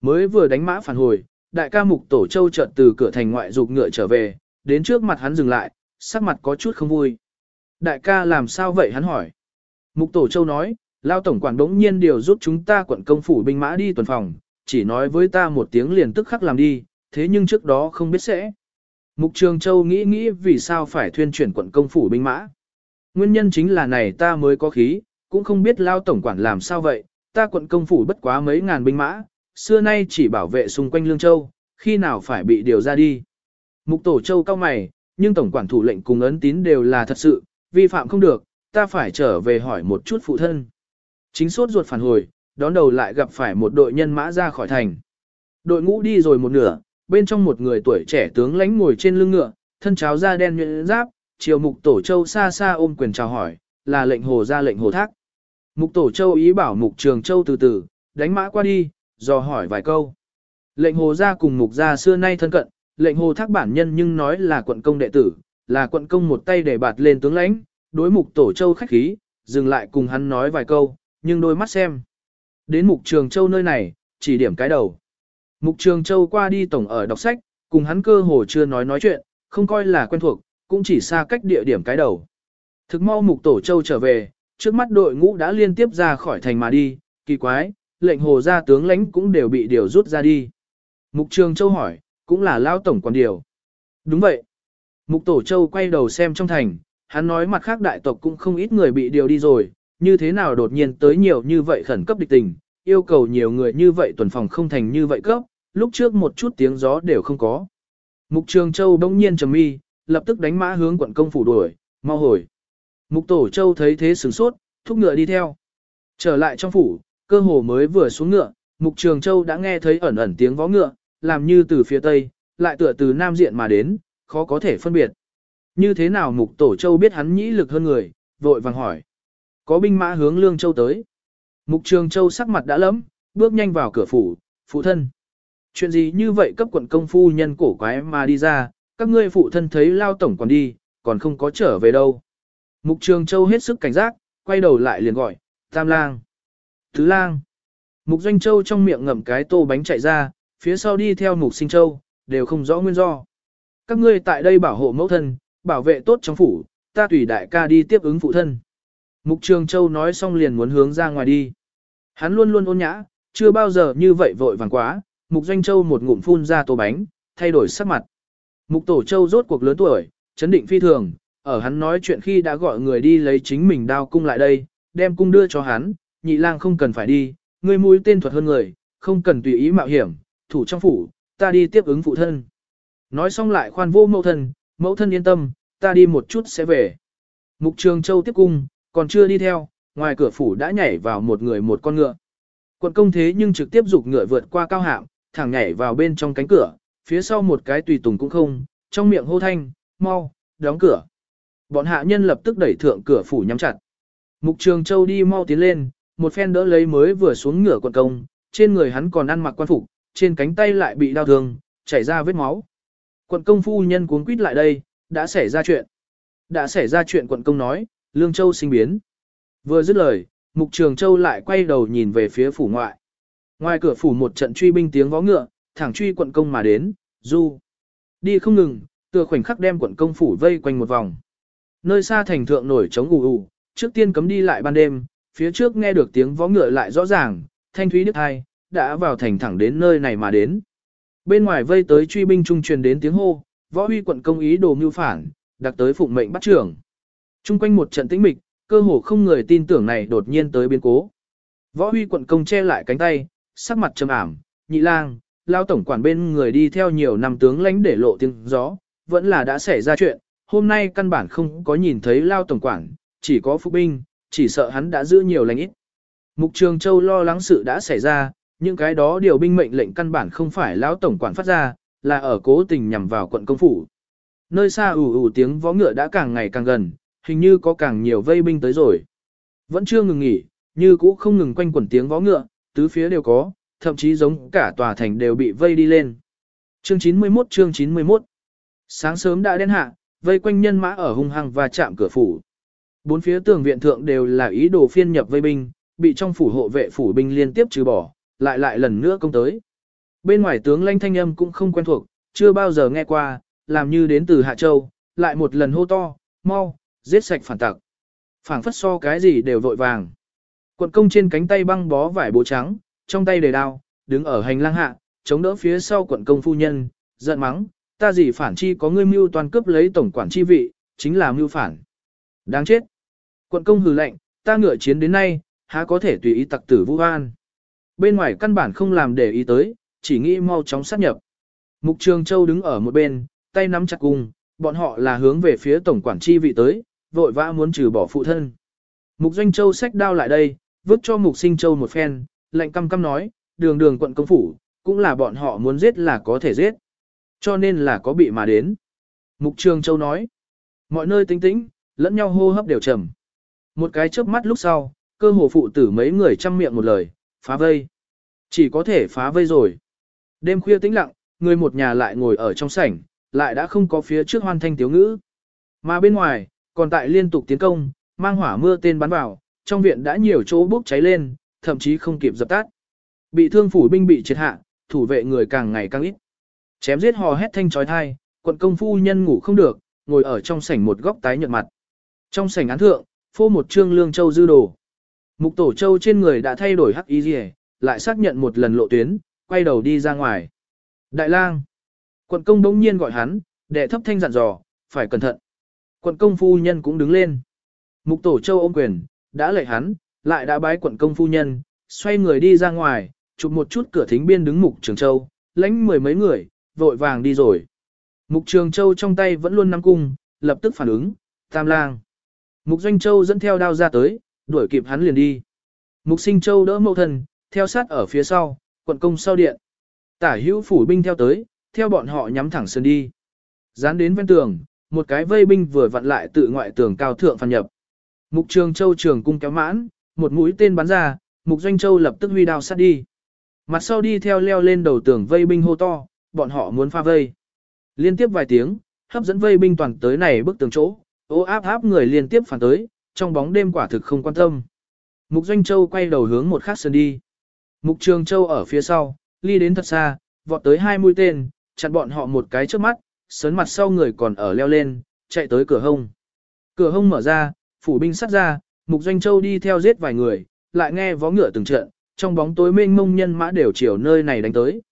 Mới vừa đánh mã phản hồi, đại ca mục tổ châu chợt từ cửa thành ngoại dục ngựa trở về, đến trước mặt hắn dừng lại, sắc mặt có chút không vui. Đại ca làm sao vậy hắn hỏi. Mục tổ châu nói, lao tổng quản đống nhiên điều giúp chúng ta quận công phủ binh mã đi tuần phòng, chỉ nói với ta một tiếng liền tức khắc làm đi, thế nhưng trước đó không biết sẽ. Mục Trường Châu nghĩ nghĩ vì sao phải thuyên chuyển quận công phủ binh mã. Nguyên nhân chính là này ta mới có khí, cũng không biết lao tổng quản làm sao vậy, ta quận công phủ bất quá mấy ngàn binh mã, xưa nay chỉ bảo vệ xung quanh Lương Châu, khi nào phải bị điều ra đi. Mục Tổ Châu cao mày, nhưng tổng quản thủ lệnh cùng ấn tín đều là thật sự, vi phạm không được, ta phải trở về hỏi một chút phụ thân. Chính suốt ruột phản hồi, đón đầu lại gặp phải một đội nhân mã ra khỏi thành. Đội ngũ đi rồi một nửa, bên trong một người tuổi trẻ tướng lãnh ngồi trên lưng ngựa, thân cháo da đen nhuyễn giáp, chiều mục tổ châu xa xa ôm quyền chào hỏi, là lệnh hồ ra lệnh hồ thác. Mục tổ châu ý bảo mục trường châu từ từ, đánh mã qua đi, dò hỏi vài câu. Lệnh hồ ra cùng mục gia xưa nay thân cận, lệnh hồ thác bản nhân nhưng nói là quận công đệ tử, là quận công một tay để bạt lên tướng lãnh, đối mục tổ châu khách khí, dừng lại cùng hắn nói vài câu, nhưng đôi mắt xem. Đến mục trường châu nơi này, chỉ điểm cái đầu. Mục trường châu qua đi tổng ở đọc sách, cùng hắn cơ hồ chưa nói nói chuyện, không coi là quen thuộc, cũng chỉ xa cách địa điểm cái đầu. Thực mau mục tổ châu trở về, trước mắt đội ngũ đã liên tiếp ra khỏi thành mà đi, kỳ quái, lệnh hồ gia tướng lãnh cũng đều bị điều rút ra đi. Mục trường châu hỏi, cũng là lao tổng quản điều. Đúng vậy. Mục tổ châu quay đầu xem trong thành, hắn nói mặt khác đại tộc cũng không ít người bị điều đi rồi, như thế nào đột nhiên tới nhiều như vậy khẩn cấp địch tình, yêu cầu nhiều người như vậy tuần phòng không thành như vậy cấp, lúc trước một chút tiếng gió đều không có. Mục Trường Châu bỗng nhiên trầm mi, lập tức đánh mã hướng quận công phủ đuổi, mau hồi. Mục Tổ Châu thấy thế sửng sốt, thúc ngựa đi theo. Trở lại trong phủ, cơ hồ mới vừa xuống ngựa, Mục Trường Châu đã nghe thấy ẩn ẩn tiếng vó ngựa, làm như từ phía tây, lại tựa từ nam diện mà đến, khó có thể phân biệt. Như thế nào Mục Tổ Châu biết hắn nhĩ lực hơn người, vội vàng hỏi. Có binh mã hướng Lương Châu tới. Mục Trường Châu sắc mặt đã lấm, bước nhanh vào cửa phủ, phụ thân. Chuyện gì như vậy cấp quận công phu nhân cổ quái mà đi ra, các ngươi phụ thân thấy lao tổng còn đi, còn không có trở về đâu. Mục Trường Châu hết sức cảnh giác, quay đầu lại liền gọi, Tam Lang. Thứ Lang. Mục Doanh Châu trong miệng ngậm cái tô bánh chạy ra, phía sau đi theo Mục Sinh Châu, đều không rõ nguyên do. Các ngươi tại đây bảo hộ mẫu thân, bảo vệ tốt trong phủ, ta tùy đại ca đi tiếp ứng phụ thân. Mục Trường Châu nói xong liền muốn hướng ra ngoài đi. Hắn luôn luôn ôn nhã, chưa bao giờ như vậy vội vàng quá, Mục Doanh Châu một ngụm phun ra tô bánh, thay đổi sắc mặt. Mục Tổ Châu rốt cuộc lớn tuổi, chấn định phi thường, ở hắn nói chuyện khi đã gọi người đi lấy chính mình đao cung lại đây, đem cung đưa cho hắn, nhị lang không cần phải đi, ngươi mũi tên thuật hơn người, không cần tùy ý mạo hiểm, thủ trong phủ, ta đi tiếp ứng phụ thân. Nói xong lại khoan vô mẫu thân, mẫu thân yên tâm, ta đi một chút sẽ về. Mục Trường Châu tiếp cung, còn chưa đi theo, ngoài cửa phủ đã nhảy vào một người một con ngựa. Quận công thế nhưng trực tiếp dục ngựa vượt qua cao hạng thẳng nhảy vào bên trong cánh cửa, phía sau một cái tùy tùng cũng không, trong miệng hô thanh, mau, đóng cửa. Bọn hạ nhân lập tức đẩy thượng cửa phủ nhắm chặt. Mục Trường Châu đi mau tiến lên, một phen đỡ lấy mới vừa xuống ngửa quận công, trên người hắn còn ăn mặc quan phục, trên cánh tay lại bị đau thương, chảy ra vết máu. Quận công phu nhân cuốn quýt lại đây, đã xảy ra chuyện. Đã xảy ra chuyện quận công nói, Lương Châu sinh biến. Vừa dứt lời, Mục Trường Châu lại quay đầu nhìn về phía phủ ngoại. Ngoài cửa phủ một trận truy binh tiếng vó ngựa, thẳng truy quận công mà đến, du. Đi không ngừng, tựa khoảnh khắc đem quận công phủ vây quanh một vòng. Nơi xa thành thượng nổi trống ù ù, trước tiên cấm đi lại ban đêm, phía trước nghe được tiếng vó ngựa lại rõ ràng, thanh thúy đức hai, đã vào thành thẳng đến nơi này mà đến. Bên ngoài vây tới truy binh trung truyền đến tiếng hô, võ huy quận công ý đồ mưu phản, đặc tới phụng mệnh bắt trưởng. Trung quanh một trận tĩnh mịch, cơ hồ không người tin tưởng này đột nhiên tới biến cố. Võ huy quận công che lại cánh tay, sắc mặt trầm ảm, nhị lang, lao tổng quản bên người đi theo nhiều năm tướng lãnh để lộ tiếng gió, vẫn là đã xảy ra chuyện, hôm nay căn bản không có nhìn thấy lao tổng quản, chỉ có phục binh, chỉ sợ hắn đã giữ nhiều lãnh ít. Mục Trường Châu lo lắng sự đã xảy ra, những cái đó điều binh mệnh lệnh căn bản không phải lão tổng quản phát ra, là ở cố tình nhằm vào quận công phủ. Nơi xa ủ ủ tiếng vó ngựa đã càng ngày càng gần, hình như có càng nhiều vây binh tới rồi. Vẫn chưa ngừng nghỉ, như cũ không ngừng quanh quẩn tiếng vó ngựa, tứ phía đều có, thậm chí giống cả tòa thành đều bị vây đi lên. Chương 91 chương 91 Sáng sớm đã đen hạ, vây quanh nhân mã ở hung hăng và chạm cửa phủ. Bốn phía tường viện thượng đều là ý đồ phiên nhập vây binh, bị trong phủ hộ vệ phủ binh liên tiếp trừ bỏ, lại lại lần nữa công tới. Bên ngoài tướng lanh thanh âm cũng không quen thuộc, chưa bao giờ nghe qua, làm như đến từ Hạ Châu, lại một lần hô to, mau, giết sạch phản tặc. Phảng phất so cái gì đều vội vàng. Quận công trên cánh tay băng bó vải bố trắng, trong tay đề đao, đứng ở hành lang hạ, chống đỡ phía sau quận công phu nhân, giận mắng, ta gì phản chi có ngươi mưu toàn cướp lấy tổng quản chi vị, chính là mưu phản. Đáng chết. Quận công hừ lạnh, ta ngựa chiến đến nay, há có thể tùy ý tặc tử vu an. Bên ngoài căn bản không làm để ý tới, chỉ nghĩ mau chóng sát nhập. Mục Trường Châu đứng ở một bên, tay nắm chặt cung, bọn họ là hướng về phía tổng quản chi vị tới, vội vã muốn trừ bỏ phụ thân. Mục Doanh Châu xách đao lại đây, vứt cho Mục Sinh Châu một phen, lệnh căm căm nói, đường đường quận công phủ, cũng là bọn họ muốn giết là có thể giết. Cho nên là có bị mà đến. Mục Trường Châu nói, mọi nơi tĩnh tĩnh, lẫn nhau hô hấp đều trầm. Một cái chớp mắt lúc sau, cơ hồ phụ tử mấy người chăm miệng một lời, phá vây. Chỉ có thể phá vây rồi. Đêm khuya tĩnh lặng, người một nhà lại ngồi ở trong sảnh, lại đã không có phía trước hoan thanh tiếu ngữ. Mà bên ngoài, còn tại liên tục tiến công, mang hỏa mưa tên bắn vào, trong viện đã nhiều chỗ bốc cháy lên, thậm chí không kịp dập tắt. Bị thương phủ binh bị triệt hạ, thủ vệ người càng ngày càng ít. Chém giết hò hét thanh chói tai, quận công phu nhân ngủ không được, ngồi ở trong sảnh một góc tái nhợt mặt. Trong sảnh án thượng, phô một trương lương châu dư đồ. Mục tổ châu trên người đã thay đổi hắc y rìa, lại xác nhận một lần lộ tuyến, quay đầu đi ra ngoài. Đại lang. Quận công đống nhiên gọi hắn, đệ thấp thanh dặn dò, phải cẩn thận. Quận công phu nhân cũng đứng lên. Mục tổ châu ôm quyền, đã lệ hắn, lại đã bái quận công phu nhân, xoay người đi ra ngoài, chụp một chút cửa thính biên đứng mục trường châu, lãnh mười mấy người, vội vàng đi rồi. Mục trường châu trong tay vẫn luôn nắm cung, lập tức phản ứng, tam lang. Mục doanh châu dẫn theo đao ra tới, đuổi kịp hắn liền đi. Mục sinh châu đỡ mẫu thân, theo sát ở phía sau, quận công sau điện. Tả hữu phủ binh theo tới, theo bọn họ nhắm thẳng sơn đi. Dán đến ven tường, một cái vây binh vừa vặn lại tự ngoại tường cao thượng phản nhập. Mục trường châu trường cung kéo mãn, một mũi tên bắn ra, mục doanh châu lập tức huy đao sát đi. Mặt sau đi theo leo lên đầu tường vây binh hô to, bọn họ muốn pha vây. Liên tiếp vài tiếng, hấp dẫn vây binh toàn tới này bức tường chỗ, ô áp áp người liên tiếp phản tới, trong bóng đêm quả thực không quan tâm. Mục Doanh Châu quay đầu hướng một khác sân đi. Mục Trường Châu ở phía sau, ly đến thật xa, vọt tới hai mũi tên, chặn bọn họ một cái trước mắt, sớn mặt sau người còn ở leo lên, chạy tới cửa hông. Cửa hông mở ra, phủ binh sát ra, Mục Doanh Châu đi theo giết vài người, lại nghe vó ngựa từng trận, trong bóng tối mênh mông nhân mã đều chiều nơi này đánh tới.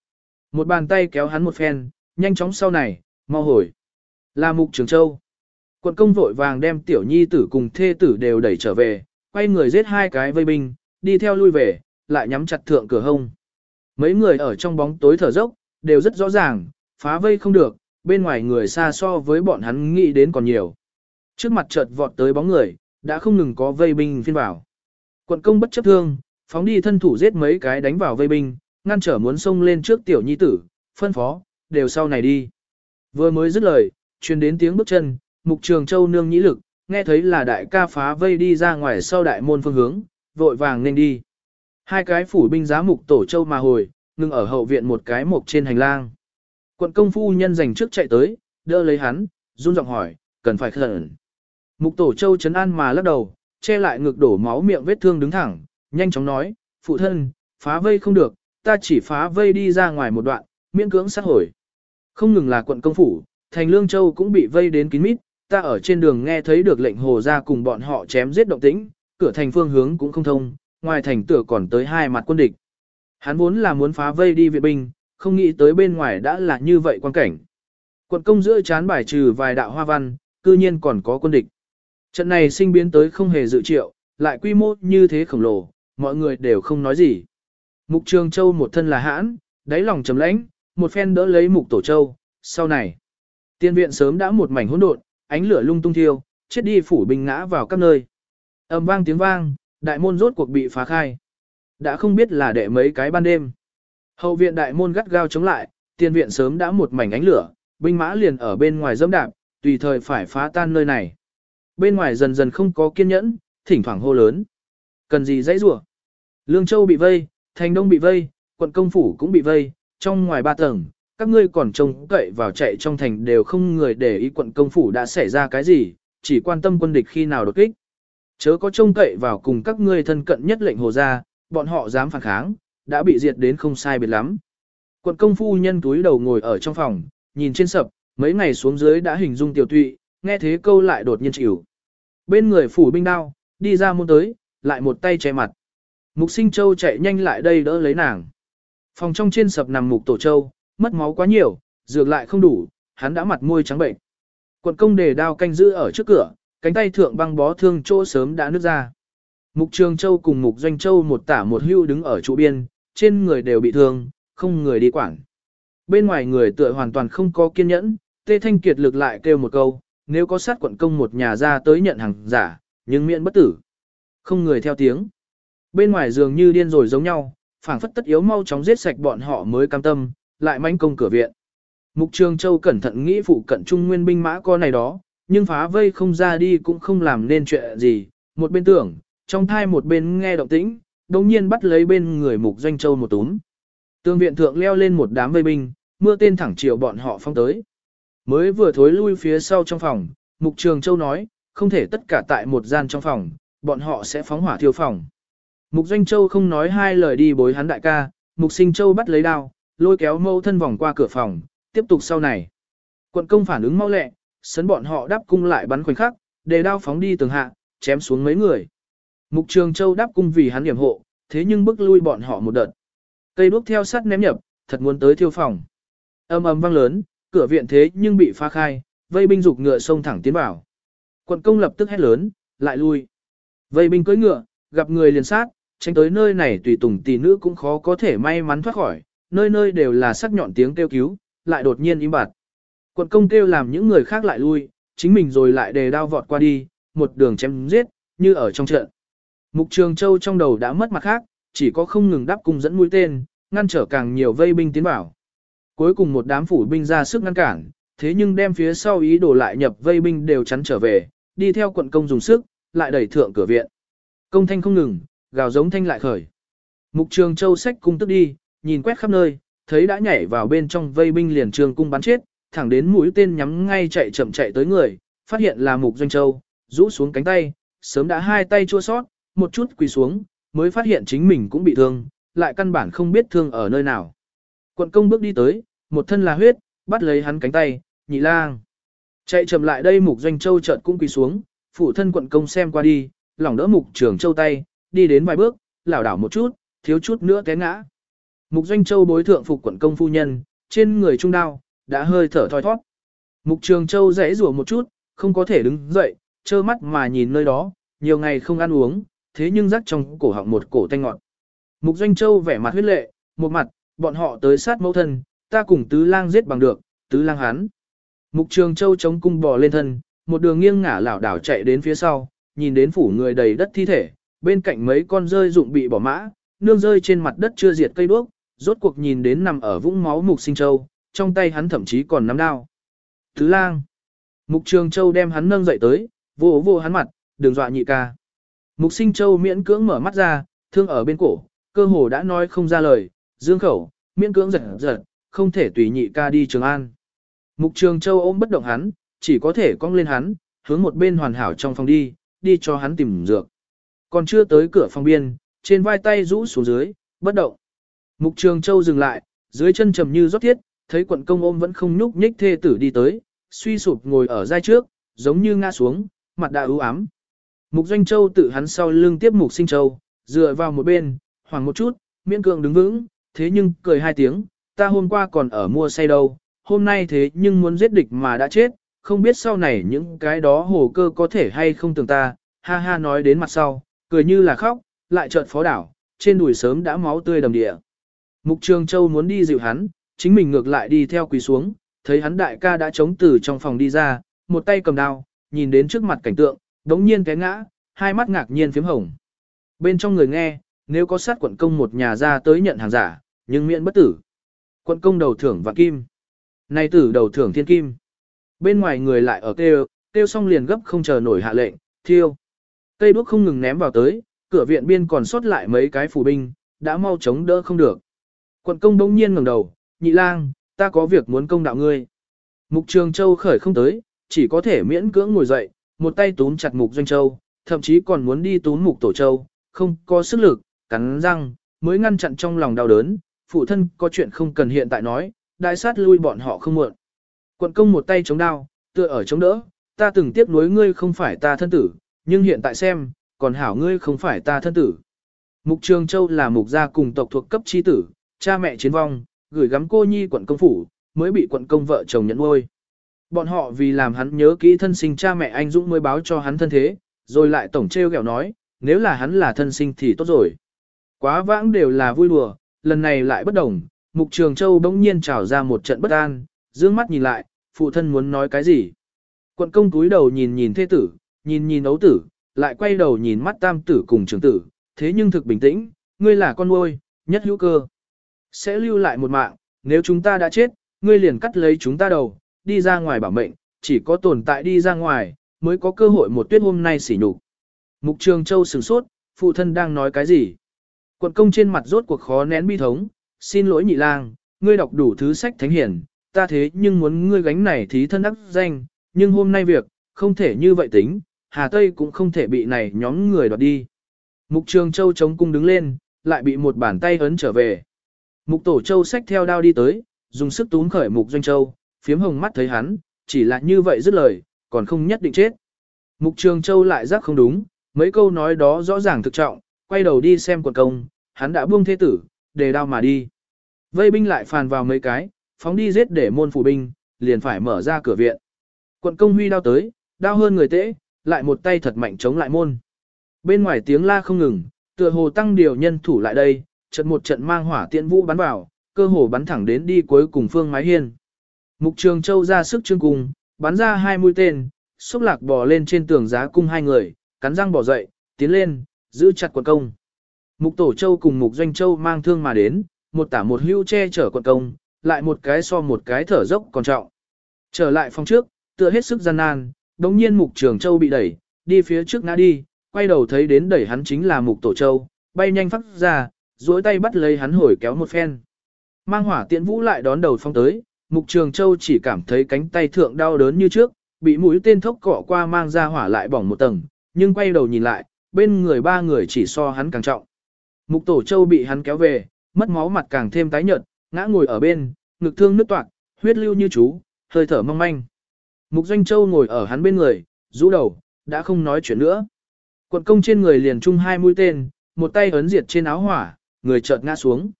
Một bàn tay kéo hắn một phen, nhanh chóng sau này, mau hồi. Là Mục Trường Châu. Quận công vội vàng đem tiểu nhi tử cùng thê tử đều đẩy trở về, quay người giết hai cái vây binh, đi theo lui về, lại nhắm chặt thượng cửa hông. Mấy người ở trong bóng tối thở dốc, đều rất rõ ràng, phá vây không được, bên ngoài người xa so với bọn hắn nghĩ đến còn nhiều. Trước mặt chợt vọt tới bóng người, đã không ngừng có vây binh phiên vào. Quận công bất chấp thương, phóng đi thân thủ giết mấy cái đánh vào vây binh, ngăn trở muốn xông lên trước tiểu nhi tử, phân phó, đều sau này đi. Vừa mới dứt lời, truyền đến tiếng bước chân, mục trường châu nương nhĩ lực, nghe thấy là đại ca phá vây đi ra ngoài sau đại môn phương hướng, vội vàng nên đi. Hai cái phủ binh giá mục tổ châu mà hồi, ngừng ở hậu viện một cái mục trên hành lang. Quận công phu nhân giành trước chạy tới, đỡ lấy hắn, run giọng hỏi, cần phải khẩn. Mục tổ châu chấn an mà lắc đầu, che lại ngực đổ máu miệng vết thương đứng thẳng, nhanh chóng nói, phụ thân, phá vây không được, ta chỉ phá vây đi ra ngoài một đoạn, miễn cưỡng sát hồi. Không ngừng là quận công phủ, thành lương châu cũng bị vây đến kín mít, ta ở trên đường nghe thấy được lệnh hồ ra cùng bọn họ chém giết động tĩnh, cửa thành phương hướng cũng không thông, ngoài thành tựa còn tới hai mặt quân địch. Hắn vốn là muốn phá vây đi viện binh, không nghĩ tới bên ngoài đã là như vậy quan cảnh. Quận công giữa chán bài trừ vài đạo hoa văn, cư nhiên còn có quân địch. Trận này sinh biến tới không hề dự triệu, lại quy mô như thế khổng lồ, mọi người đều không nói gì. Mục Trường Châu một thân là hãn, đáy lòng trầm lãnh, một phen đỡ lấy Mục Tổ Châu, sau này. Tiên viện sớm đã một mảnh hỗn độn, ánh lửa lung tung thiêu, chết đi phủ binh ngã vào các nơi. Âm vang tiếng vang, đại môn rốt cuộc bị phá khai. Đã không biết là đệ mấy cái ban đêm. Hậu viện đại môn gắt gao chống lại, tiên viện sớm đã một mảnh ánh lửa, binh mã liền ở bên ngoài dẫm đạp, tùy thời phải phá tan nơi này. Bên ngoài dần dần không có kiên nhẫn, thỉnh thoảng hô lớn. Cần gì dãy rủa? Lương Châu bị vây, Thành Đông bị vây, quận công phủ cũng bị vây, trong ngoài ba tầng, các ngươi còn trông cậy vào chạy trong thành đều không người để ý quận công phủ đã xảy ra cái gì, chỉ quan tâm quân địch khi nào đột kích. Chớ có trông cậy vào cùng các ngươi thân cận nhất lệnh hồ ra, bọn họ dám phản kháng, đã bị diệt đến không sai biệt lắm. Quận công phu nhân túi đầu ngồi ở trong phòng, nhìn trên sập, mấy ngày xuống dưới đã hình dung tiểu tụy, nghe thế câu lại đột nhiên chịu. Bên người phủ binh đao, đi ra môn tới, lại một tay che mặt. Mục sinh châu chạy nhanh lại đây đỡ lấy nàng. Phòng trong trên sập nằm mục tổ châu, mất máu quá nhiều, dược lại không đủ, hắn đã mặt môi trắng bệnh. Quận công đề đao canh giữ ở trước cửa, cánh tay thượng băng bó thương chỗ sớm đã nứt ra. Mục Trường Châu cùng Mục Doanh Châu một tả một hưu đứng ở trụ biên, trên người đều bị thương, không người đi quản. Bên ngoài người tựa hoàn toàn không có kiên nhẫn, Tê Thanh Kiệt lực lại kêu một câu, nếu có sát quận công một nhà ra tới nhận hàng giả, nhưng miễn bất tử. Không người theo tiếng. Bên ngoài dường như điên rồi giống nhau, phảng phất tất yếu mau chóng giết sạch bọn họ mới cam tâm, lại manh công cửa viện. Mục Trường Châu cẩn thận nghĩ phụ cận trung nguyên binh mã con này đó, nhưng phá vây không ra đi cũng không làm nên chuyện gì, một bên tưởng, trong thai một bên nghe động tĩnh, đồng nhiên bắt lấy bên người Mục Doanh Châu một túm. Tương viện thượng leo lên một đám vây binh, mưa tên thẳng chiều bọn họ phong tới. Mới vừa thối lui phía sau trong phòng, Mục Trường Châu nói, không thể tất cả tại một gian trong phòng, bọn họ sẽ phóng hỏa thiêu phòng. Mục Doanh Châu không nói hai lời đi bối hắn đại ca, Mục Sinh Châu bắt lấy đao, lôi kéo mâu thân vòng qua cửa phòng, tiếp tục sau này. Quận công phản ứng mau lẹ, sấn bọn họ đáp cung lại bắn khoảnh khắc, để đao phóng đi tường hạ, chém xuống mấy người. Mục Trường Châu đáp cung vì hắn điểm hộ, thế nhưng bức lui bọn họ một đợt. Cây đuốc theo sắt ném nhập, thật muốn tới thiêu phòng. Âm ầm vang lớn, cửa viện thế nhưng bị phá khai, vây binh dục ngựa xông thẳng tiến vào. Quận công lập tức hét lớn, lại lui. Vây binh cưỡi ngựa, gặp người liền sát, tránh tới nơi này tùy tùng tỷ nữ cũng khó có thể may mắn thoát khỏi, nơi nơi đều là sắc nhọn tiếng kêu cứu, lại đột nhiên im bặt. Quận công kêu làm những người khác lại lui, chính mình rồi lại đề đao vọt qua đi, một đường chém giết, như ở trong trận. Mục Trường Châu trong đầu đã mất mặt khác, chỉ có không ngừng đáp cung dẫn mũi tên, ngăn trở càng nhiều vây binh tiến vào. Cuối cùng một đám phủ binh ra sức ngăn cản, thế nhưng đem phía sau ý đồ lại nhập vây binh đều chắn trở về, đi theo quận công dùng sức, lại đẩy thượng cửa viện. Công thanh không ngừng, gào giống thanh lại khởi. Mục Trường Châu sách cung tức đi, nhìn quét khắp nơi, thấy đã nhảy vào bên trong vây binh liền trường cung bắn chết, thẳng đến mũi tên nhắm ngay chạy chậm chạy tới người, phát hiện là Mục Doanh Châu, rũ xuống cánh tay, sớm đã hai tay chua sót, một chút quỳ xuống, mới phát hiện chính mình cũng bị thương, lại căn bản không biết thương ở nơi nào. Quận công bước đi tới, một thân là huyết, bắt lấy hắn cánh tay, nhị lang. Chạy chậm lại đây Mục Doanh Châu chợt cũng quỳ xuống, phụ thân quận công xem qua đi, lòng đỡ Mục Trường Châu tay, đi đến vài bước, lảo đảo một chút, thiếu chút nữa té ngã. Mục Doanh Châu bối thượng phục quận công phu nhân, trên người trung đao, đã hơi thở thoi thoát. Mục Trường Châu rẽ rủa một chút, không có thể đứng dậy, trơ mắt mà nhìn nơi đó, nhiều ngày không ăn uống, thế nhưng rắc trong cổ họng một cổ tanh ngọt. Mục Doanh Châu vẻ mặt huyết lệ, một mặt, bọn họ tới sát mẫu thân, ta cùng tứ lang giết bằng được, tứ lang hắn. Mục Trường Châu chống cung bò lên thân, một đường nghiêng ngả lảo đảo chạy đến phía sau, nhìn đến phủ người đầy đất thi thể, bên cạnh mấy con rơi dụng bị bỏ mã, nương rơi trên mặt đất chưa diệt cây đuốc, rốt cuộc nhìn đến nằm ở vũng máu Mục Sinh Châu, trong tay hắn thậm chí còn nắm đao. Tứ lang. Mục Trường Châu đem hắn nâng dậy tới, vô vô hắn mặt, đừng dọa nhị ca. Mục Sinh Châu miễn cưỡng mở mắt ra, thương ở bên cổ, cơ hồ đã nói không ra lời, dương khẩu, miễn cưỡng giật giật, không thể tùy nhị ca đi Trường An. Mục Trường Châu ôm bất động hắn, chỉ có thể cong lên hắn, hướng một bên hoàn hảo trong phòng đi, đi cho hắn tìm dược. Còn chưa tới cửa phòng biên, trên vai tay rũ xuống dưới, bất động. Mục Trường Châu dừng lại, dưới chân trầm như rót thiết, thấy quận công ôm vẫn không nhúc nhích thê tử đi tới, suy sụp ngồi ở giai trước, giống như ngã xuống, mặt đã ưu ám. Mục Doanh Châu tự hắn sau lưng tiếp Mục Sinh Châu, dựa vào một bên, hoàng một chút, miễn cưỡng đứng vững, thế nhưng cười hai tiếng, ta hôm qua còn ở mua say đâu, hôm nay thế nhưng muốn giết địch mà đã chết, không biết sau này những cái đó hồ cơ có thể hay không tưởng ta, ha ha nói đến mặt sau, cười như là khóc, lại chợt phó đảo, trên đùi sớm đã máu tươi đầm địa. Mục Trường Châu muốn đi dịu hắn, chính mình ngược lại đi theo quỳ xuống, thấy hắn đại ca đã chống từ trong phòng đi ra, một tay cầm đao, nhìn đến trước mặt cảnh tượng, đống nhiên té ngã, hai mắt ngạc nhiên phím hồng. Bên trong người nghe, nếu có sát quận công một nhà ra tới nhận hàng giả, nhưng miễn bất tử. Quận công đầu thưởng và kim. Nay tử đầu thưởng thiên kim. Bên ngoài người lại ở kêu, kêu xong liền gấp không chờ nổi hạ lệnh, thiêu. Cây đuốc không ngừng ném vào tới, cửa viện biên còn sót lại mấy cái phủ binh, đã mau chống đỡ không được. Quận công bỗng nhiên ngẩng đầu, nhị lang, ta có việc muốn công đạo ngươi. Mục Trường Châu khởi không tới, chỉ có thể miễn cưỡng ngồi dậy, một tay túm chặt Mục Doanh Châu, thậm chí còn muốn đi túm Mục Tổ Châu, không có sức lực, cắn răng, mới ngăn chặn trong lòng đau đớn, phụ thân có chuyện không cần hiện tại nói, đại sát lui bọn họ không muộn. Quận công một tay chống đao, tựa ở chống đỡ, ta từng tiếp nối ngươi không phải ta thân tử, nhưng hiện tại xem, còn hảo ngươi không phải ta thân tử. Mục Trường Châu là mục gia cùng tộc thuộc cấp chi tử, cha mẹ chiến vong, gửi gắm cô nhi quận công phủ, mới bị quận công vợ chồng nhận nuôi. Bọn họ vì làm hắn nhớ kỹ thân sinh cha mẹ anh Dũng mới báo cho hắn thân thế, rồi lại tổng treo kẹo nói, nếu là hắn là thân sinh thì tốt rồi. Quá vãng đều là vui đùa, lần này lại bất đồng, Mục Trường Châu bỗng nhiên trào ra một trận bất an, dương mắt nhìn lại, phụ thân muốn nói cái gì. Quận công túi đầu nhìn nhìn thê tử, nhìn nhìn ấu tử, lại quay đầu nhìn mắt tam tử cùng trường tử, thế nhưng thực bình tĩnh, ngươi là con nuôi, nhất hữu cơ. Sẽ lưu lại một mạng, nếu chúng ta đã chết, ngươi liền cắt lấy chúng ta đầu, đi ra ngoài bảo mệnh, chỉ có tồn tại đi ra ngoài, mới có cơ hội một tuyết hôm nay xỉ nhục. Mục Trường Châu sửng sốt, phụ thân đang nói cái gì? Quận công trên mặt rốt cuộc khó nén bi thống, xin lỗi nhị lang, ngươi đọc đủ thứ sách thánh hiển, ta thế nhưng muốn ngươi gánh này thí thân đắc danh, nhưng hôm nay việc, không thể như vậy tính, Hà Tây cũng không thể bị này nhóm người đoạt đi. Mục Trường Châu chống cung đứng lên, lại bị một bàn tay ấn trở về. Mục Tổ Châu xách theo đao đi tới, dùng sức túm khởi Mục Doanh Châu, phiếm hồng mắt thấy hắn, chỉ là như vậy dứt lời, còn không nhất định chết. Mục Trường Châu lại giác không đúng, mấy câu nói đó rõ ràng thực trọng, quay đầu đi xem quần công, hắn đã buông thế tử, để đao mà đi. Vây binh lại phàn vào mấy cái, phóng đi giết để môn phủ binh, liền phải mở ra cửa viện. Quận công huy đao tới, đao hơn người tễ, lại một tay thật mạnh chống lại môn. Bên ngoài tiếng la không ngừng, tựa hồ tăng điều nhân thủ lại đây, trận một trận mang hỏa tiện vũ bắn vào, cơ hồ bắn thẳng đến đi cuối cùng phương mái hiên. Mục Trường Châu ra sức trương cùng, bắn ra hai mũi tên, xúc lạc bò lên trên tường giá cung hai người, cắn răng bỏ dậy, tiến lên, giữ chặt quận công. Mục Tổ Châu cùng Mục Doanh Châu mang thương mà đến, một tả một hưu che chở quận công, lại một cái so một cái thở dốc còn trọng. Trở lại phòng trước, tựa hết sức gian nan, đống nhiên Mục Trường Châu bị đẩy, đi phía trước ngã đi, quay đầu thấy đến đẩy hắn chính là Mục Tổ Châu, bay nhanh phát ra, duỗi tay bắt lấy hắn hồi kéo một phen. Mang hỏa tiện vũ lại đón đầu phong tới, Mục Trường Châu chỉ cảm thấy cánh tay thượng đau đớn như trước, bị mũi tên thốc cọ qua mang ra hỏa lại bỏng một tầng, nhưng quay đầu nhìn lại, bên người ba người chỉ so hắn càng trọng. Mục Tổ Châu bị hắn kéo về, mất máu mặt càng thêm tái nhợt, ngã ngồi ở bên, ngực thương nứt toạc, huyết lưu như chú, hơi thở mong manh. Mục Doanh Châu ngồi ở hắn bên người, rũ đầu, đã không nói chuyện nữa. Quận công trên người liền chung hai mũi tên, một tay ấn diệt trên áo hỏa, người chợt ngã xuống.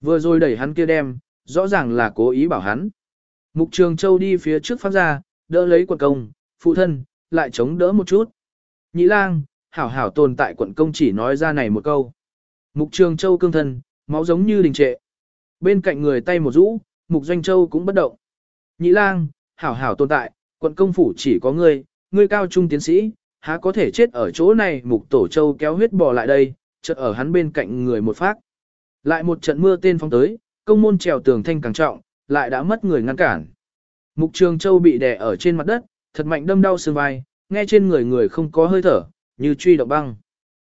Vừa rồi đẩy hắn kia đem, rõ ràng là cố ý bảo hắn. Mục Trường Châu đi phía trước phát ra, đỡ lấy quận công, phụ thân, lại chống đỡ một chút. Nhĩ lang, hảo hảo tồn tại quận công chỉ nói ra này một câu. Mục Trường Châu cương thân, máu giống như đình trệ. Bên cạnh người tay một rũ, Mục Doanh Châu cũng bất động. Nhĩ lang, hảo hảo tồn tại, quận công phủ chỉ có ngươi, ngươi cao trung tiến sĩ, há có thể chết ở chỗ này. Mục Tổ Châu kéo huyết bò lại đây, chợt ở hắn bên cạnh người một phát. Lại một trận mưa tên phong tới, công môn trèo tường thanh càng trọng, lại đã mất người ngăn cản. Mục Trường Châu bị đè ở trên mặt đất, thật mạnh đâm đau xương vai, nghe trên người người không có hơi thở, như truy động băng.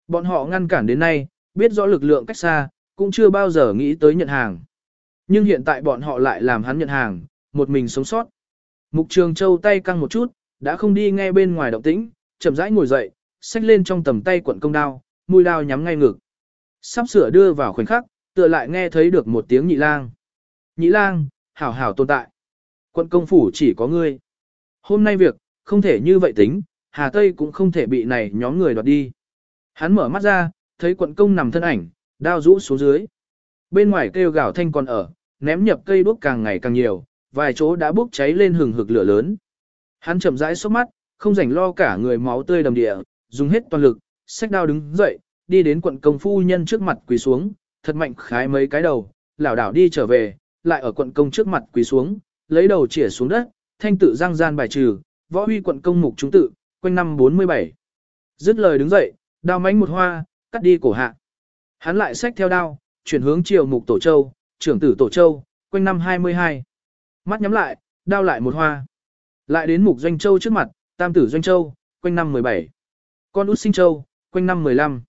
Bọn họ ngăn cản đến nay, biết rõ lực lượng cách xa, cũng chưa bao giờ nghĩ tới nhận hàng. Nhưng hiện tại bọn họ lại làm hắn nhận hàng, một mình sống sót. Mục Trường Châu tay căng một chút, đã không đi nghe bên ngoài động tĩnh, chậm rãi ngồi dậy, xách lên trong tầm tay quận công đao, mũi đao nhắm ngay ngực. Sắp sửa đưa vào khoảnh khắc, tựa lại nghe thấy được một tiếng nhị lang. Nhị lang, hảo hảo tồn tại. Quận công phủ chỉ có ngươi. Hôm nay việc, không thể như vậy tính, Hà Tây cũng không thể bị này nhóm người đoạt đi. Hắn mở mắt ra, thấy quận công nằm thân ảnh, đao rũ xuống dưới. Bên ngoài kêu gào thanh còn ở, ném nhập cây đuốc càng ngày càng nhiều, vài chỗ đã bốc cháy lên hừng hực lửa lớn. Hắn chậm rãi sốc mắt, không rảnh lo cả người máu tươi đầm địa, dùng hết toàn lực, xách đao đứng dậy, đi đến quận công phu nhân trước mặt quỳ xuống, thật mạnh khái mấy cái đầu, lảo đảo đi trở về, lại ở quận công trước mặt quỳ xuống, lấy đầu chĩa xuống đất, thanh tự giang gian bài trừ, võ huy quận công mục chúng tự, quanh năm 47. Dứt lời đứng dậy, đao mánh một hoa, cắt đi cổ hạ. Hắn lại xách theo đao, chuyển hướng chiều mục tổ châu, trưởng tử tổ châu, quanh năm 22. Mắt nhắm lại, đao lại một hoa. Lại đến mục doanh châu trước mặt, tam tử doanh châu, quanh năm 17. Con út sinh châu, quanh năm 15.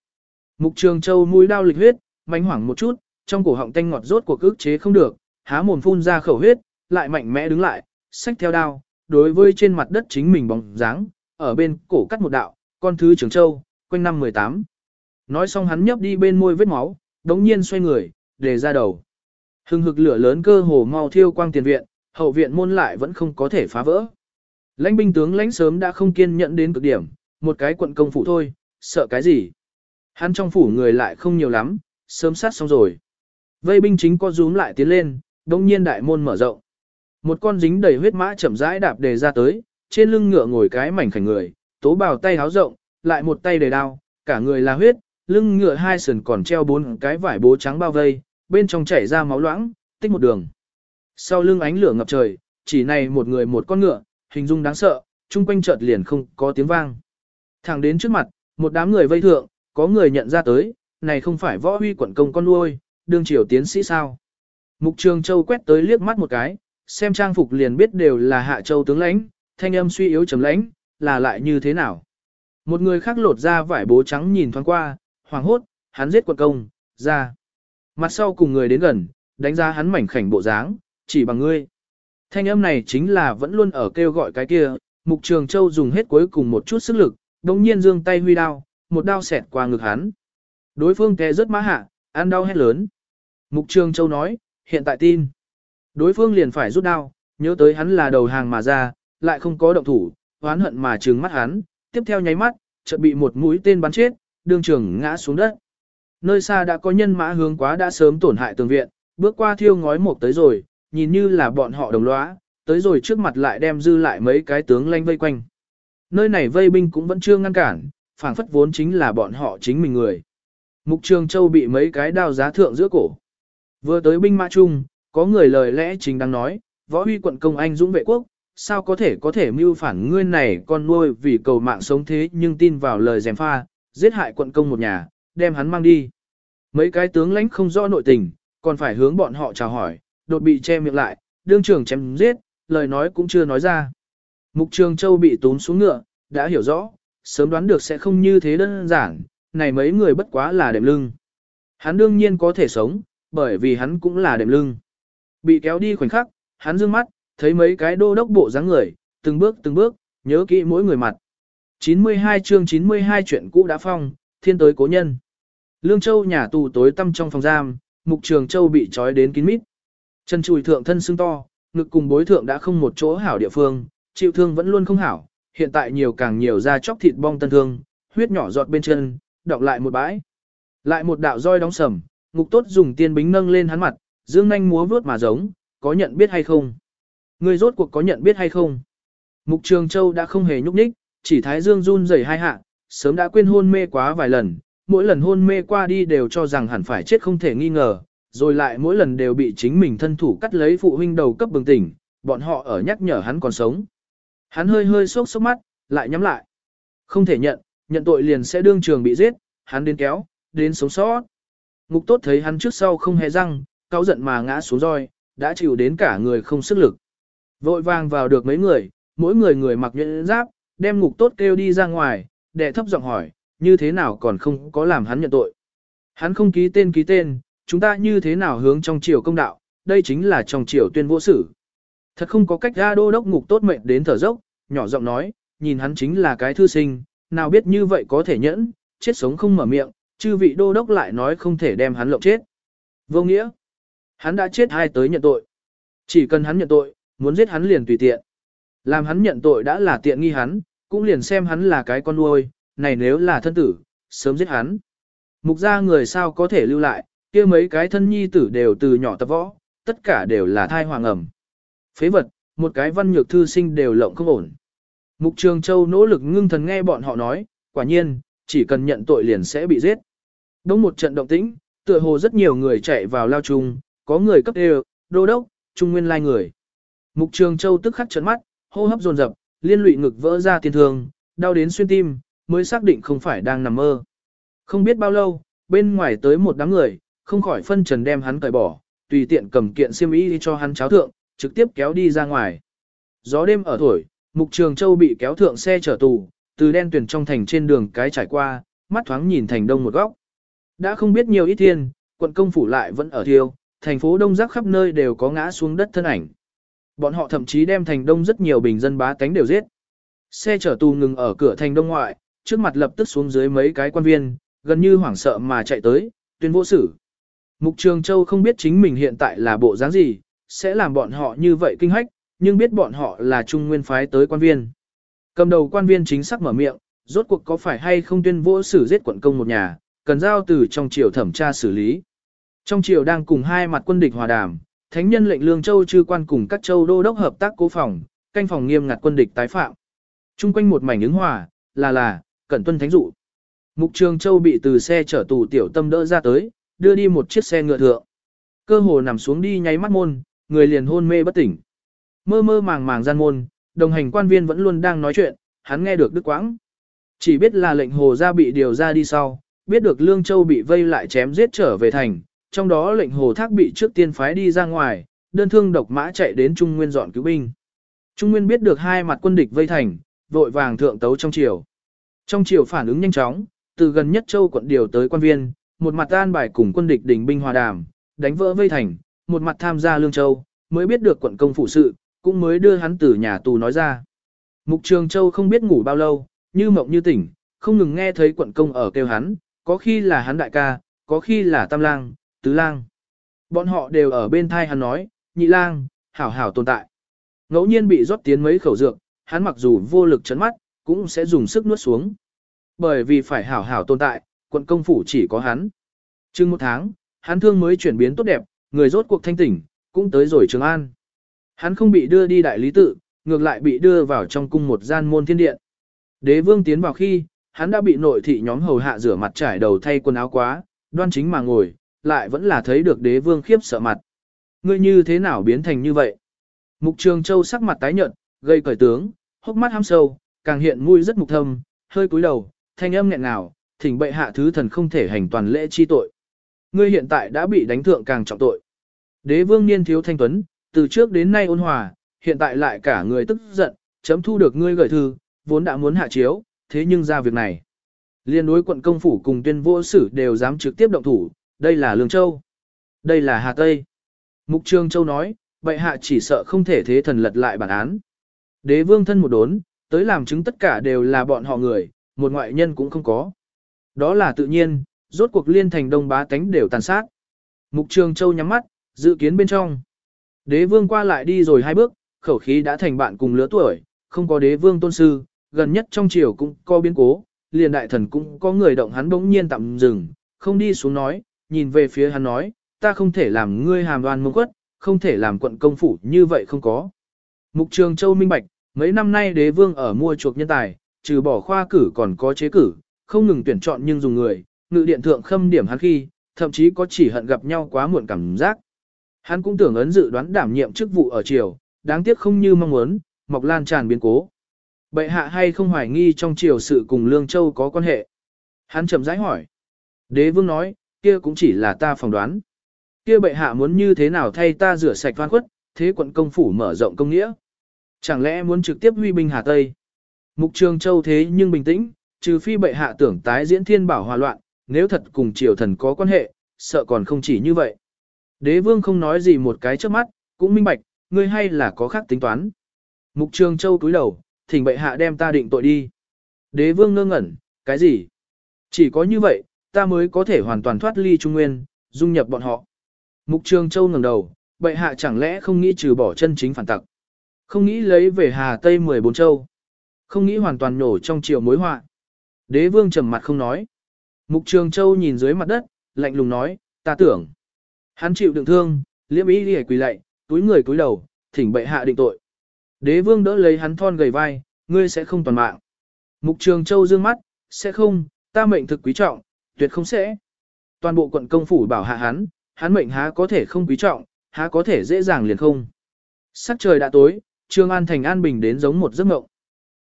Mục trường châu mũi đao lịch huyết, mánh hoảng một chút, trong cổ họng tanh ngọt rốt của ức chế không được, há mồm phun ra khẩu huyết, lại mạnh mẽ đứng lại, xách theo đao, đối với trên mặt đất chính mình bóng dáng, ở bên cổ cắt một đạo, con thứ trường châu, quanh năm 18. Nói xong hắn nhấp đi bên môi vết máu, đống nhiên xoay người, để ra đầu. Hưng hực lửa lớn cơ hồ mau thiêu quang tiền viện, hậu viện môn lại vẫn không có thể phá vỡ. Lãnh binh tướng lãnh sớm đã không kiên nhẫn đến cực điểm, một cái quận công phủ thôi, sợ cái gì. Hắn trong phủ người lại không nhiều lắm, sớm sát xong rồi. Vây binh chính có rúm lại tiến lên, đống nhiên đại môn mở rộng. Một con dính đầy huyết mã chậm rãi đạp đề ra tới, trên lưng ngựa ngồi cái mảnh khảnh người, tố bào tay háo rộng, lại một tay đề đao, cả người là huyết, lưng ngựa hai sườn còn treo bốn cái vải bố trắng bao vây, bên trong chảy ra máu loãng, tích một đường. Sau lưng ánh lửa ngập trời, chỉ này một người một con ngựa, hình dung đáng sợ, chung quanh chợt liền không có tiếng vang. Thẳng đến trước mặt, một đám người vây thượng, có người nhận ra tới, này không phải võ huy quận công con nuôi, đương triều tiến sĩ sao. Mục Trường Châu quét tới liếc mắt một cái, xem trang phục liền biết đều là hạ châu tướng lãnh, thanh âm suy yếu trầm lãnh, là lại như thế nào. Một người khác lột ra vải bố trắng nhìn thoáng qua, hoàng hốt, hắn giết quận công, ra. Mặt sau cùng người đến gần, đánh giá hắn mảnh khảnh bộ dáng, chỉ bằng ngươi. Thanh âm này chính là vẫn luôn ở kêu gọi cái kia, Mục Trường Châu dùng hết cuối cùng một chút sức lực, đồng nhiên dương tay huy đao, một đao xẹt qua ngực hắn. Đối phương té rất má hạ, ăn đau hét lớn. Mục Trường Châu nói, hiện tại tin. Đối phương liền phải rút đao, nhớ tới hắn là đầu hàng mà ra, lại không có động thủ, oán hận mà trừng mắt hắn, tiếp theo nháy mắt, chợt bị một mũi tên bắn chết, đương trường ngã xuống đất. Nơi xa đã có nhân mã hướng quá đã sớm tổn hại tường viện, bước qua thiêu ngói một tới rồi, nhìn như là bọn họ đồng lõa, tới rồi trước mặt lại đem dư lại mấy cái tướng lanh vây quanh. Nơi này vây binh cũng vẫn chưa ngăn cản, phảng phất vốn chính là bọn họ chính mình người. Mục Trường Châu bị mấy cái đao giá thượng giữa cổ. Vừa tới binh mã chung, có người lời lẽ chính đang nói, võ huy quận công anh dũng vệ quốc, sao có thể có thể mưu phản ngươi này con nuôi vì cầu mạng sống thế nhưng tin vào lời dèm pha, giết hại quận công một nhà, đem hắn mang đi. Mấy cái tướng lãnh không rõ nội tình, còn phải hướng bọn họ chào hỏi, đột bị che miệng lại, đương trưởng chém giết, lời nói cũng chưa nói ra. Mục Trường Châu bị tốn xuống ngựa, đã hiểu rõ, sớm đoán được sẽ không như thế đơn giản, này mấy người bất quá là đệm lưng. Hắn đương nhiên có thể sống, bởi vì hắn cũng là đệm lưng. Bị kéo đi khoảnh khắc, hắn dương mắt, thấy mấy cái đô đốc bộ dáng người, từng bước từng bước, nhớ kỹ mỗi người mặt. 92 chương 92 chuyện cũ đã phong, thiên tới cố nhân. Lương Châu nhà tù tối tăm trong phòng giam, Mục Trường Châu bị trói đến kín mít. Chân chùi thượng thân xương to, ngực cùng bối thượng đã không một chỗ hảo địa phương, chịu thương vẫn luôn không hảo, hiện tại nhiều càng nhiều ra chóc thịt bong tân thương, huyết nhỏ giọt bên chân, đọng lại một bãi. Lại một đạo roi đóng sầm, ngục tốt dùng tiên bính nâng lên hắn mặt, dương nhanh múa vướt mà giống, có nhận biết hay không? Người rốt cuộc có nhận biết hay không? Mục Trường Châu đã không hề nhúc nhích, chỉ thái dương run rẩy hai hạ, sớm đã quên hôn mê quá vài lần, mỗi lần hôn mê qua đi đều cho rằng hẳn phải chết không thể nghi ngờ, rồi lại mỗi lần đều bị chính mình thân thủ cắt lấy phụ huynh đầu cấp bừng tỉnh, bọn họ ở nhắc nhở hắn còn sống. Hắn hơi hơi sốc sốc mắt, lại nhắm lại. Không thể nhận, nhận tội liền sẽ đương trường bị giết, hắn đến kéo, đến sống sót. Ngục tốt thấy hắn trước sau không hề răng, cáu giận mà ngã xuống roi, đã chịu đến cả người không sức lực. Vội vàng vào được mấy người, mỗi người người mặc nhuyễn giáp, đem ngục tốt kêu đi ra ngoài, đệ thấp giọng hỏi, như thế nào còn không có làm hắn nhận tội. Hắn không ký tên ký tên, chúng ta như thế nào hướng trong triều công đạo, đây chính là trong triều tuyên vô sử. Thật không có cách ra đô đốc ngục tốt mệnh đến thở dốc, nhỏ giọng nói, nhìn hắn chính là cái thư sinh, nào biết như vậy có thể nhẫn, chết sống không mở miệng, chư vị đô đốc lại nói không thể đem hắn lộng chết. Vô nghĩa, hắn đã chết hai tới nhận tội. Chỉ cần hắn nhận tội, muốn giết hắn liền tùy tiện. Làm hắn nhận tội đã là tiện nghi hắn, cũng liền xem hắn là cái con nuôi, này nếu là thân tử, sớm giết hắn. Mục gia người sao có thể lưu lại, kia mấy cái thân nhi tử đều từ nhỏ tập võ, tất cả đều là thai hoàng ẩm. Phế vật, một cái văn nhược thư sinh đều lộng không ổn. Mục Trường Châu nỗ lực ngưng thần nghe bọn họ nói, quả nhiên, chỉ cần nhận tội liền sẽ bị giết. Đông một trận động tĩnh, tựa hồ rất nhiều người chạy vào lao chung, có người cấp đều, đô đốc, trung nguyên lai người. Mục Trường Châu tức khắc trấn mắt, hô hấp dồn dập, liên lụy ngực vỡ ra tiền thương, đau đến xuyên tim, mới xác định không phải đang nằm mơ. Không biết bao lâu, bên ngoài tới một đám người, không khỏi phân trần đem hắn cởi bỏ, tùy tiện cầm kiện xiêm y đi cho hắn cháo thượng, trực tiếp kéo đi ra ngoài. Gió đêm ở thổi, Mục Trường Châu bị kéo thượng xe chở tù, từ đen tuyển trong thành trên đường cái trải qua, mắt thoáng nhìn thành đông một góc. Đã không biết nhiều ít thiên, quận công phủ lại vẫn ở thiêu, thành phố đông rắc khắp nơi đều có ngã xuống đất thân ảnh. Bọn họ thậm chí đem thành đông rất nhiều bình dân bá tánh đều giết. Xe chở tù ngừng ở cửa thành đông ngoại, trước mặt lập tức xuống dưới mấy cái quan viên, gần như hoảng sợ mà chạy tới, tuyên vô xử. Mục Trường Châu không biết chính mình hiện tại là bộ dáng gì, sẽ làm bọn họ như vậy kinh hách, nhưng biết bọn họ là trung nguyên phái tới quan viên. Cầm đầu quan viên chính xác mở miệng, rốt cuộc có phải hay không tuyên vô xử giết quận công một nhà, cần giao từ trong triều thẩm tra xử lý. Trong triều đang cùng hai mặt quân địch hòa đàm, thánh nhân lệnh lương châu chư quan cùng các châu đô đốc hợp tác cố phòng, canh phòng nghiêm ngặt quân địch tái phạm. Trung quanh một mảnh ứng hòa, là là, cẩn tuân thánh dụ. Mục Trường Châu bị từ xe chở tù tiểu tâm đỡ ra tới, đưa đi một chiếc xe ngựa thượng. Cơ hồ nằm xuống đi nháy mắt môn, người liền hôn mê bất tỉnh. Mơ mơ màng màng gian môn, đồng hành quan viên vẫn luôn đang nói chuyện, hắn nghe được đức quãng. Chỉ biết là lệnh hồ gia bị điều ra đi sau, biết được Lương Châu bị vây lại chém giết trở về thành, trong đó lệnh hồ thác bị trước tiên phái đi ra ngoài, đơn thương độc mã chạy đến Trung Nguyên dọn cứu binh. Trung Nguyên biết được hai mặt quân địch vây thành, vội vàng thượng tấu trong triều. Trong triều phản ứng nhanh chóng, từ gần nhất châu quận điều tới quan viên, một mặt an bài cùng quân địch đỉnh binh hòa đàm, đánh vỡ vây thành, một mặt tham gia lương châu, mới biết được quận công phụ sự, cũng mới đưa hắn từ nhà tù nói ra. Mục Trường Châu không biết ngủ bao lâu, như mộng như tỉnh, không ngừng nghe thấy quận công ở kêu hắn, có khi là hắn đại ca, có khi là tam lang, tứ lang. Bọn họ đều ở bên thai hắn nói, nhị lang, hảo hảo tồn tại. Ngẫu nhiên bị rót tiến mấy khẩu dược, hắn mặc dù vô lực chấn mắt, cũng sẽ dùng sức nuốt xuống. Bởi vì phải hảo hảo tồn tại, quận công phủ chỉ có hắn. Trưng một tháng, hắn thương mới chuyển biến tốt đẹp, người rốt cuộc thanh tỉnh, cũng tới rồi Trường An. Hắn không bị đưa đi đại lý tự, ngược lại bị đưa vào trong cung một gian môn thiên điện. Đế vương tiến vào khi, hắn đã bị nội thị nhóm hầu hạ rửa mặt trải đầu thay quần áo quá, đoan chính mà ngồi, lại vẫn là thấy được đế vương khiếp sợ mặt. Ngươi như thế nào biến thành như vậy? Mục trường châu sắc mặt tái nhợt, gây cởi tướng, hốc mắt hăm sâu, càng hiện mũi rất mục thâm, hơi cúi đầu, thanh âm nghẹn ngào, thỉnh bệ hạ thứ thần không thể hành toàn lễ chi tội. Ngươi hiện tại đã bị đánh thượng càng trọng tội. Đế vương niên thiếu thanh tuấn, từ trước đến nay ôn hòa, hiện tại lại cả người tức giận, chấm thu được ngươi gửi thư, vốn đã muốn hạ chiếu, thế nhưng ra việc này. Liên đối quận công phủ cùng tuyên vô sử đều dám trực tiếp động thủ, đây là Lương Châu. Đây là Hà Tây. Mục Trương Châu nói, bệ hạ chỉ sợ không thể thế thần lật lại bản án. Đế vương thân một đốn, tới làm chứng tất cả đều là bọn họ người, một ngoại nhân cũng không có. Đó là tự nhiên, rốt cuộc liên thành đông bá tánh đều tàn sát. Mục Trường Châu nhắm mắt, dự kiến bên trong. Đế vương qua lại đi rồi hai bước, khẩu khí đã thành bạn cùng lứa tuổi, không có đế vương tôn sư, gần nhất trong triều cũng có biến cố, liền đại thần cũng có người động hắn bỗng nhiên tạm dừng, không đi xuống nói, nhìn về phía hắn nói, ta không thể làm ngươi hàm đoan mông quất, không thể làm quận công phủ như vậy không có. Mục Trường Châu minh bạch, mấy năm nay đế vương ở mua chuộc nhân tài, trừ bỏ khoa cử còn có chế cử, không ngừng tuyển chọn nhưng dùng người, ngự điện thượng khâm điểm hắn khi, thậm chí có chỉ hận gặp nhau quá muộn cảm giác. Hắn cũng tưởng ấn dự đoán đảm nhiệm chức vụ ở triều, đáng tiếc không như mong muốn, mọc lan tràn biến cố. Bệ hạ hay không hoài nghi trong triều sự cùng Lương Châu có quan hệ? Hắn chậm rãi hỏi. Đế vương nói, kia cũng chỉ là ta phỏng đoán. Kia bệ hạ muốn như thế nào thay ta rửa sạch văn khuất, thế quận công phủ mở rộng công nghĩa. Chẳng lẽ muốn trực tiếp huy binh Hà Tây? Mục Trường Châu thế nhưng bình tĩnh, trừ phi bệ hạ tưởng tái diễn thiên bảo hòa loạn, nếu thật cùng triều thần có quan hệ, sợ còn không chỉ như vậy. Đế vương không nói gì một cái trước mắt, cũng minh bạch, ngươi hay là có khác tính toán. Mục Trường Châu cúi đầu, thỉnh bệ hạ đem ta định tội đi. Đế vương ngơ ngẩn, cái gì? Chỉ có như vậy, ta mới có thể hoàn toàn thoát ly Trung Nguyên, dung nhập bọn họ. Mục Trường Châu ngẩng đầu, bệ hạ chẳng lẽ không nghĩ trừ bỏ chân chính phản tặc. Không nghĩ lấy về Hà Tây 14 châu. Không nghĩ hoàn toàn nổ trong chiều mối họa. Đế vương trầm mặt không nói. Mục Trường Châu nhìn dưới mặt đất, lạnh lùng nói, ta tưởng. Hắn chịu đựng thương, liễm ý đi quỳ lạy, túi người túi đầu, thỉnh bệ hạ định tội. Đế vương đỡ lấy hắn thon gầy vai, ngươi sẽ không toàn mạng. Mục Trường Châu dương mắt, sẽ không, ta mệnh thực quý trọng, tuyệt không sẽ. Toàn bộ quận công phủ bảo hạ hắn, hắn mệnh há có thể không quý trọng, há có thể dễ dàng liền không. Sắc trời đã tối, Trương An Thành an bình đến giống một giấc mộng.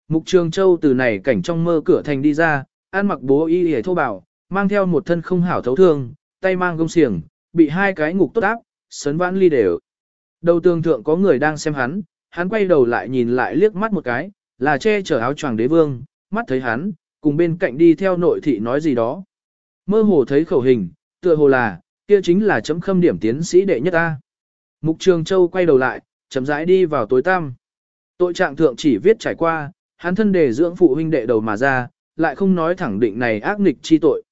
Mục Trường Châu từ này cảnh trong mơ cửa thành đi ra, an mặc bố y hề thô bảo, mang theo một thân không hảo thấu thương, tay mang gông xiềng, bị hai cái ngục tốt áp, sấn vãn ly đều. Đầu tường thượng có người đang xem hắn, hắn quay đầu lại nhìn lại liếc mắt một cái, là che chở áo choàng đế vương, mắt thấy hắn, cùng bên cạnh đi theo nội thị nói gì đó. Mơ hồ thấy khẩu hình, tựa hồ là, kia chính là chấm khâm điểm tiến sĩ đệ nhất ta. Mục Trường Châu quay đầu lại, chấm rãi đi vào tối tăm. Tội trạng thượng chỉ viết trải qua, hắn thân đề dưỡng phụ huynh đệ đầu mà ra, lại không nói thẳng định này ác nghịch chi tội.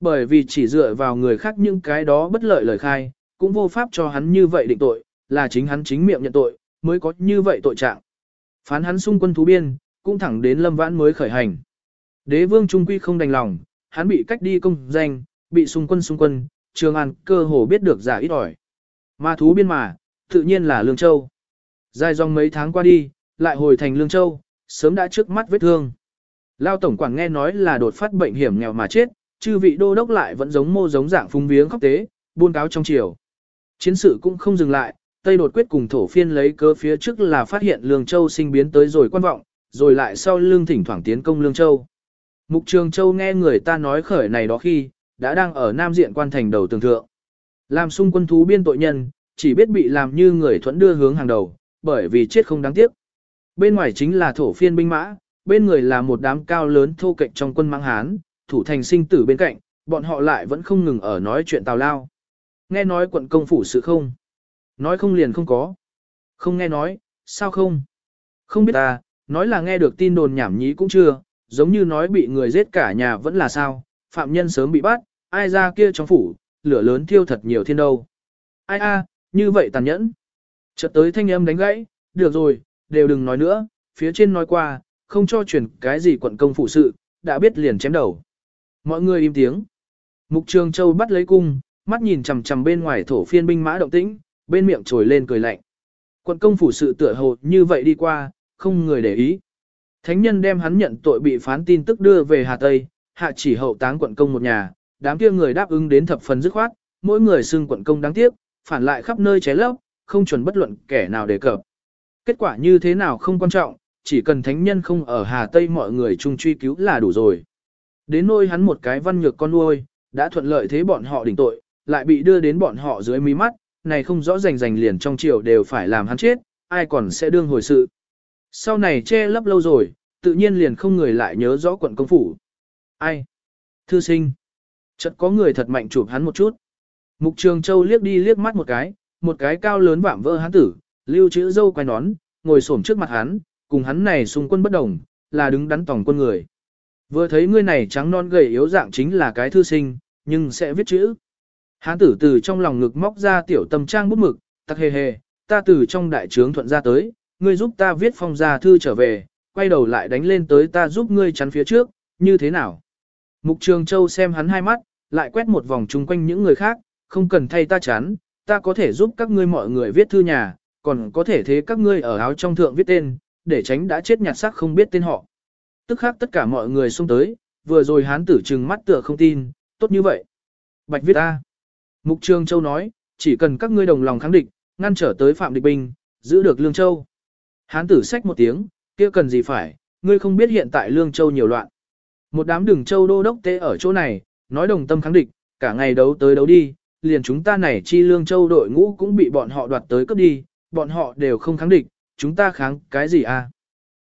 Bởi vì chỉ dựa vào người khác những cái đó bất lợi lời khai, cũng vô pháp cho hắn như vậy định tội, là chính hắn chính miệng nhận tội, mới có như vậy tội trạng. Phán hắn xung quân thú biên, cũng thẳng đến lâm vãn mới khởi hành. Đế vương trung quy không đành lòng, hắn bị cách đi công danh, bị xung quân xung quân, trường an cơ hồ biết được giả ít ỏi. ma thú biên mà, tự nhiên là Lương Châu. Dài dòng mấy tháng qua đi, lại hồi thành Lương Châu, sớm đã trước mắt vết thương. Lao tổng quản nghe nói là đột phát bệnh hiểm nghèo mà chết, chư vị đô đốc lại vẫn giống mô giống dạng phung viếng khóc tế, buôn cáo trong chiều. Chiến sự cũng không dừng lại, Tây đột quyết cùng thổ phiên lấy cơ phía trước là phát hiện Lương Châu sinh biến tới rồi quan vọng, rồi lại sau lương thỉnh thoảng tiến công Lương Châu. Mục Trường Châu nghe người ta nói khởi này đó khi, đã đang ở Nam Diện quan thành đầu tường thượng. Làm xung quân thú biên tội nhân, chỉ biết bị làm như người thuẫn đưa hướng hàng đầu, bởi vì chết không đáng tiếc. Bên ngoài chính là thổ phiên binh mã, bên người là một đám cao lớn thô kệch trong quân mang Hán, thủ thành sinh tử bên cạnh, bọn họ lại vẫn không ngừng ở nói chuyện tào lao. Nghe nói quận công phủ sự không? Nói không liền không có. Không nghe nói, sao không? Không biết ta, nói là nghe được tin đồn nhảm nhí cũng chưa, giống như nói bị người giết cả nhà vẫn là sao, phạm nhân sớm bị bắt, ai ra kia trong phủ, lửa lớn thiêu thật nhiều thiên đâu. Ai a, như vậy tàn nhẫn. Chợt tới thanh âm đánh gãy, được rồi, đều đừng nói nữa, phía trên nói qua, không cho truyền cái gì quận công phụ sự, đã biết liền chém đầu. Mọi người im tiếng. Mục Trường Châu bắt lấy cung, mắt nhìn chằm chằm bên ngoài thổ phiên binh mã động tĩnh, bên miệng trồi lên cười lạnh. Quận công phủ sự tựa hồ như vậy đi qua, không người để ý. Thánh nhân đem hắn nhận tội bị phán tin tức đưa về Hà Tây, hạ chỉ hậu táng quận công một nhà, đám kia người đáp ứng đến thập phần dứt khoát, mỗi người xưng quận công đáng tiếc, phản lại khắp nơi ché lấp, không chuẩn bất luận kẻ nào đề cập. Kết quả như thế nào không quan trọng, chỉ cần thánh nhân không ở Hà Tây mọi người chung truy cứu là đủ rồi. Đến nôi hắn một cái văn nhược con nuôi, đã thuận lợi thế bọn họ đỉnh tội, lại bị đưa đến bọn họ dưới mí mắt, này không rõ rành rành liền trong triều đều phải làm hắn chết, ai còn sẽ đương hồi sự. Sau này che lấp lâu rồi, tự nhiên liền không người lại nhớ rõ quận công phủ. Ai? Thư sinh. Chợt có người thật mạnh chụp hắn một chút. Mục Trường Châu liếc đi liếc mắt một cái, một cái cao lớn vạm vỡ hắn tử, lưu chữ dâu quay nón, ngồi xổm trước mặt hắn, cùng hắn này xung quân bất đồng, là đứng đắn tổng quân người. Vừa thấy ngươi này trắng non gầy yếu dạng chính là cái thư sinh, nhưng sẽ viết chữ. Hán tử từ trong lòng ngực móc ra tiểu tâm trang bút mực, tắc hề hề, ta từ trong đại trướng thuận ra tới, ngươi giúp ta viết phong gia thư trở về, quay đầu lại đánh lên tới ta giúp ngươi chắn phía trước, như thế nào? Mục Trường Châu xem hắn hai mắt, lại quét một vòng chung quanh những người khác, không cần thay ta chắn, ta có thể giúp các ngươi mọi người viết thư nhà, còn có thể thế các ngươi ở áo trong thượng viết tên, để tránh đã chết nhạt sắc không biết tên họ. Tức khác tất cả mọi người xông tới, vừa rồi hán tử trừng mắt tựa không tin, tốt như vậy. Bạch viết ta. Mục Trường Châu nói, chỉ cần các ngươi đồng lòng kháng địch, ngăn trở tới Phạm Địch Bình, giữ được Lương Châu. Hán tử xách một tiếng, kia cần gì phải, ngươi không biết hiện tại Lương Châu nhiều loạn. Một đám đường châu đô đốc tế ở chỗ này, nói đồng tâm kháng địch, cả ngày đấu tới đấu đi, liền chúng ta này chi Lương Châu đội ngũ cũng bị bọn họ đoạt tới cướp đi, bọn họ đều không kháng địch, chúng ta kháng cái gì à?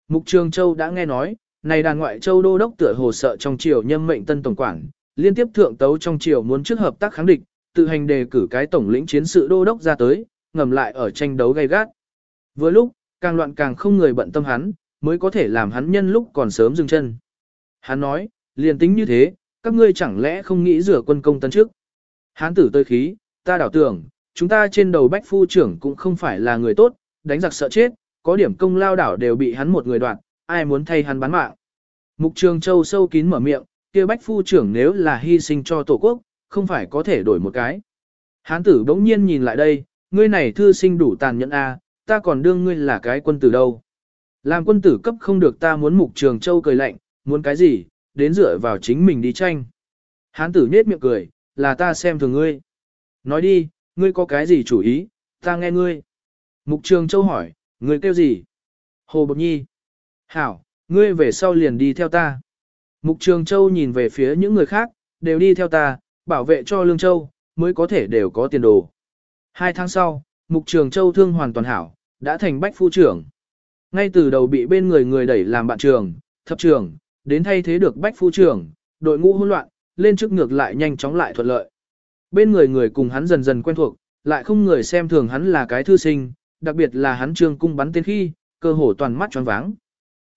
Mục Trường Châu đã nghe nói, này đàn ngoại châu đô đốc tựa hồ sợ trong triều nhâm mệnh tân tổng quản, liên tiếp thượng tấu trong triều muốn trước hợp tác kháng địch, tự hành đề cử cái tổng lĩnh chiến sự đô đốc ra tới, ngầm lại ở tranh đấu gay gắt. vừa lúc, càng loạn càng không người bận tâm hắn, mới có thể làm hắn nhân lúc còn sớm dừng chân. Hắn nói, liền tính như thế, các ngươi chẳng lẽ không nghĩ rửa quân công tấn trước. Hán tử tơi khí, ta đảo tưởng, chúng ta trên đầu bách phu trưởng cũng không phải là người tốt, đánh giặc sợ chết, có điểm công lao đảo đều bị hắn một người đoạn ai muốn thay hắn bán mạng. Mục trường châu sâu kín mở miệng, kia bách phu trưởng nếu là hy sinh cho tổ quốc, không phải có thể đổi một cái. Hán tử bỗng nhiên nhìn lại đây, ngươi này thư sinh đủ tàn nhẫn a, ta còn đương ngươi là cái quân tử đâu. Làm quân tử cấp không được ta muốn mục trường châu cười lạnh, muốn cái gì, đến dựa vào chính mình đi tranh. Hán tử nết miệng cười, là ta xem thường ngươi. Nói đi, ngươi có cái gì chủ ý, ta nghe ngươi. Mục trường châu hỏi, ngươi kêu gì? Hồ Bột Nhi. Hảo, ngươi về sau liền đi theo ta. Mục trường châu nhìn về phía những người khác, đều đi theo ta, bảo vệ cho Lương Châu, mới có thể đều có tiền đồ. Hai tháng sau, Mục Trường Châu thương hoàn toàn hảo, đã thành bách phu trưởng. Ngay từ đầu bị bên người người đẩy làm bạn trường, thập trường, đến thay thế được bách phu trưởng, đội ngũ hỗn loạn, lên trước ngược lại nhanh chóng lại thuận lợi. Bên người người cùng hắn dần dần quen thuộc, lại không người xem thường hắn là cái thư sinh, đặc biệt là hắn trương cung bắn tên khi, cơ hồ toàn mắt tròn váng.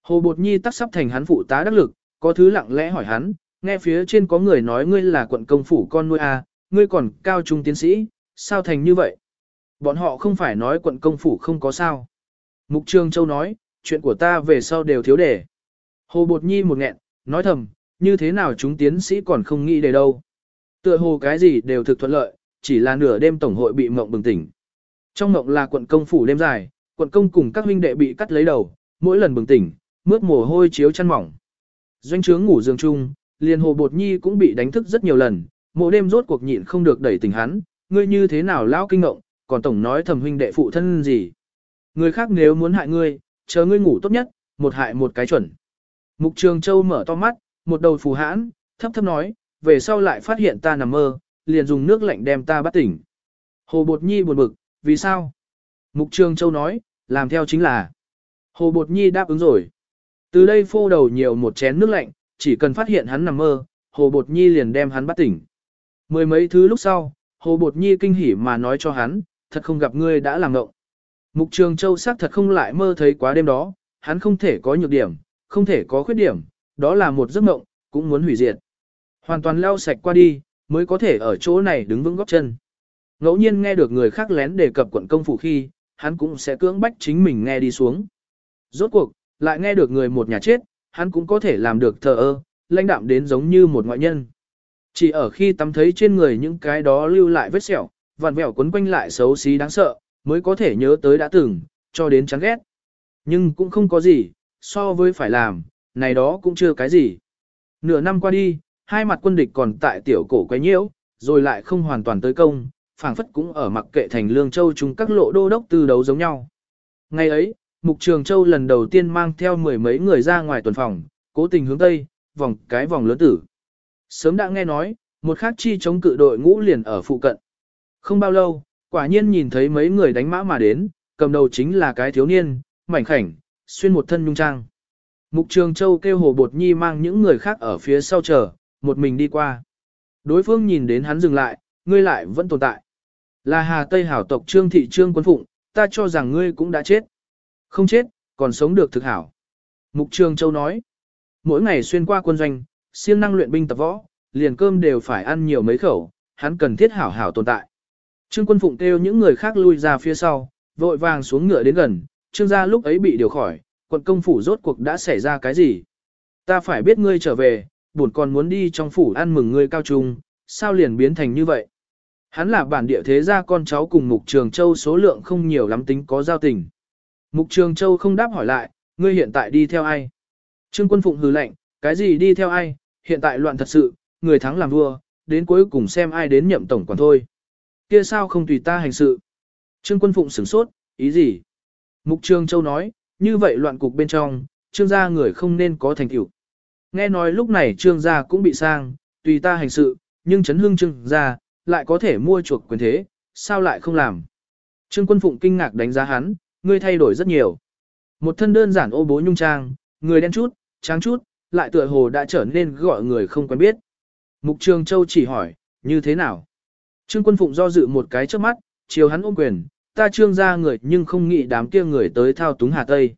Hồ Bột Nhi tắc sắp thành hắn phụ tá đắc lực, có thứ lặng lẽ hỏi hắn, nghe phía trên có người nói ngươi là quận công phủ con nuôi à, ngươi còn cao trung tiến sĩ, sao thành như vậy? Bọn họ không phải nói quận công phủ không có sao. Mục Trường Châu nói, chuyện của ta về sau đều thiếu đề. Hồ Bột Nhi một nghẹn, nói thầm, như thế nào chúng tiến sĩ còn không nghĩ đề đâu. Tựa hồ cái gì đều thực thuận lợi, chỉ là nửa đêm tổng hội bị mộng bừng tỉnh. Trong mộng là quận công phủ đêm dài, quận công cùng các huynh đệ bị cắt lấy đầu, mỗi lần bừng tỉnh, mướt mồ hôi chiếu chăn mỏng. Doanh trướng ngủ giường chung, liền hồ bột nhi cũng bị đánh thức rất nhiều lần, mỗi đêm rốt cuộc nhịn không được đẩy tỉnh hắn, ngươi như thế nào lão kinh ngộng, còn tổng nói thầm huynh đệ phụ thân gì. Người khác nếu muốn hại ngươi, chờ ngươi ngủ tốt nhất, một hại một cái chuẩn. Mục Trường Châu mở to mắt, một đầu phù hãn, thấp thấp nói, về sau lại phát hiện ta nằm mơ, liền dùng nước lạnh đem ta bắt tỉnh. Hồ Bột Nhi buồn bực, vì sao? Mục Trường Châu nói, làm theo chính là. Hồ Bột Nhi đáp ứng rồi. Từ đây phô đầu nhiều một chén nước lạnh, chỉ cần phát hiện hắn nằm mơ, Hồ Bột Nhi liền đem hắn bắt tỉnh. Mười mấy thứ lúc sau, Hồ Bột Nhi kinh hỉ mà nói cho hắn, thật không gặp ngươi đã làm ngộng. Mục Trường Châu xác thật không lại mơ thấy quá đêm đó, hắn không thể có nhược điểm, không thể có khuyết điểm, đó là một giấc mộng, cũng muốn hủy diệt. Hoàn toàn lau sạch qua đi, mới có thể ở chỗ này đứng vững góp chân. Ngẫu nhiên nghe được người khác lén đề cập quận công phủ khi, hắn cũng sẽ cưỡng bách chính mình nghe đi xuống. Rốt cuộc, lại nghe được người một nhà chết, hắn cũng có thể làm được thờ ơ, lãnh đạm đến giống như một ngoại nhân. Chỉ ở khi tắm thấy trên người những cái đó lưu lại vết sẹo, vặn vẹo quấn quanh lại xấu xí đáng sợ, mới có thể nhớ tới đã từng, cho đến chán ghét. Nhưng cũng không có gì, so với phải làm, này đó cũng chưa cái gì. Nửa năm qua đi, hai mặt quân địch còn tại tiểu cổ quấy nhiễu, rồi lại không hoàn toàn tới công, phảng phất cũng ở mặc kệ thành lương châu chúng các lộ đô đốc tư đấu giống nhau. Ngày ấy, Mục Trường Châu lần đầu tiên mang theo mười mấy người ra ngoài tuần phòng, cố tình hướng Tây, vòng cái vòng lớn tử. Sớm đã nghe nói, một khác chi chống cự đội ngũ liền ở phụ cận. Không bao lâu, quả nhiên nhìn thấy mấy người đánh mã mà đến, cầm đầu chính là cái thiếu niên, mảnh khảnh, xuyên một thân nhung trang. Mục Trường Châu kêu Hồ Bột Nhi mang những người khác ở phía sau chờ, một mình đi qua. Đối phương nhìn đến hắn dừng lại, ngươi lại vẫn tồn tại. Là Hà Tây hảo tộc Trương Thị Trương Quân Phụng, ta cho rằng ngươi cũng đã chết. Không chết, còn sống được thực hảo. Mục Trường Châu nói, mỗi ngày xuyên qua quân doanh, siêng năng luyện binh tập võ, liền cơm đều phải ăn nhiều mấy khẩu, hắn cần thiết hảo hảo tồn tại. Trương Quân Phụng kêu những người khác lui ra phía sau, vội vàng xuống ngựa đến gần, Trương gia lúc ấy bị điều khỏi, quận công phủ rốt cuộc đã xảy ra cái gì? Ta phải biết ngươi trở về, buồn còn muốn đi trong phủ ăn mừng ngươi cao trung, sao liền biến thành như vậy? Hắn là bản địa thế gia con cháu cùng Mục Trường Châu số lượng không nhiều lắm tính có giao tình. Mục Trường Châu không đáp hỏi lại, ngươi hiện tại đi theo ai? Trương Quân Phụng hừ lạnh, cái gì đi theo ai, hiện tại loạn thật sự, người thắng làm vua, đến cuối cùng xem ai đến nhậm tổng quản thôi. Kia sao không tùy ta hành sự? Trương Quân Phụng sửng sốt, ý gì? Mục Trường Châu nói, như vậy loạn cục bên trong, trương gia người không nên có thành tựu. Nghe nói lúc này trương gia cũng bị sang, tùy ta hành sự, nhưng chấn hương trương gia, lại có thể mua chuộc quyền thế, sao lại không làm? Trương Quân Phụng kinh ngạc đánh giá hắn, ngươi thay đổi rất nhiều. Một thân đơn giản ô bố nhung trang, người đen chút, trắng chút, lại tựa hồ đã trở nên gọi người không quen biết. Mục Trường Châu chỉ hỏi, như thế nào? Trương Quân Phụng do dự một cái trước mắt, chiều hắn ôm quyền, ta trương ra người nhưng không nghĩ đám kia người tới thao túng Hà Tây.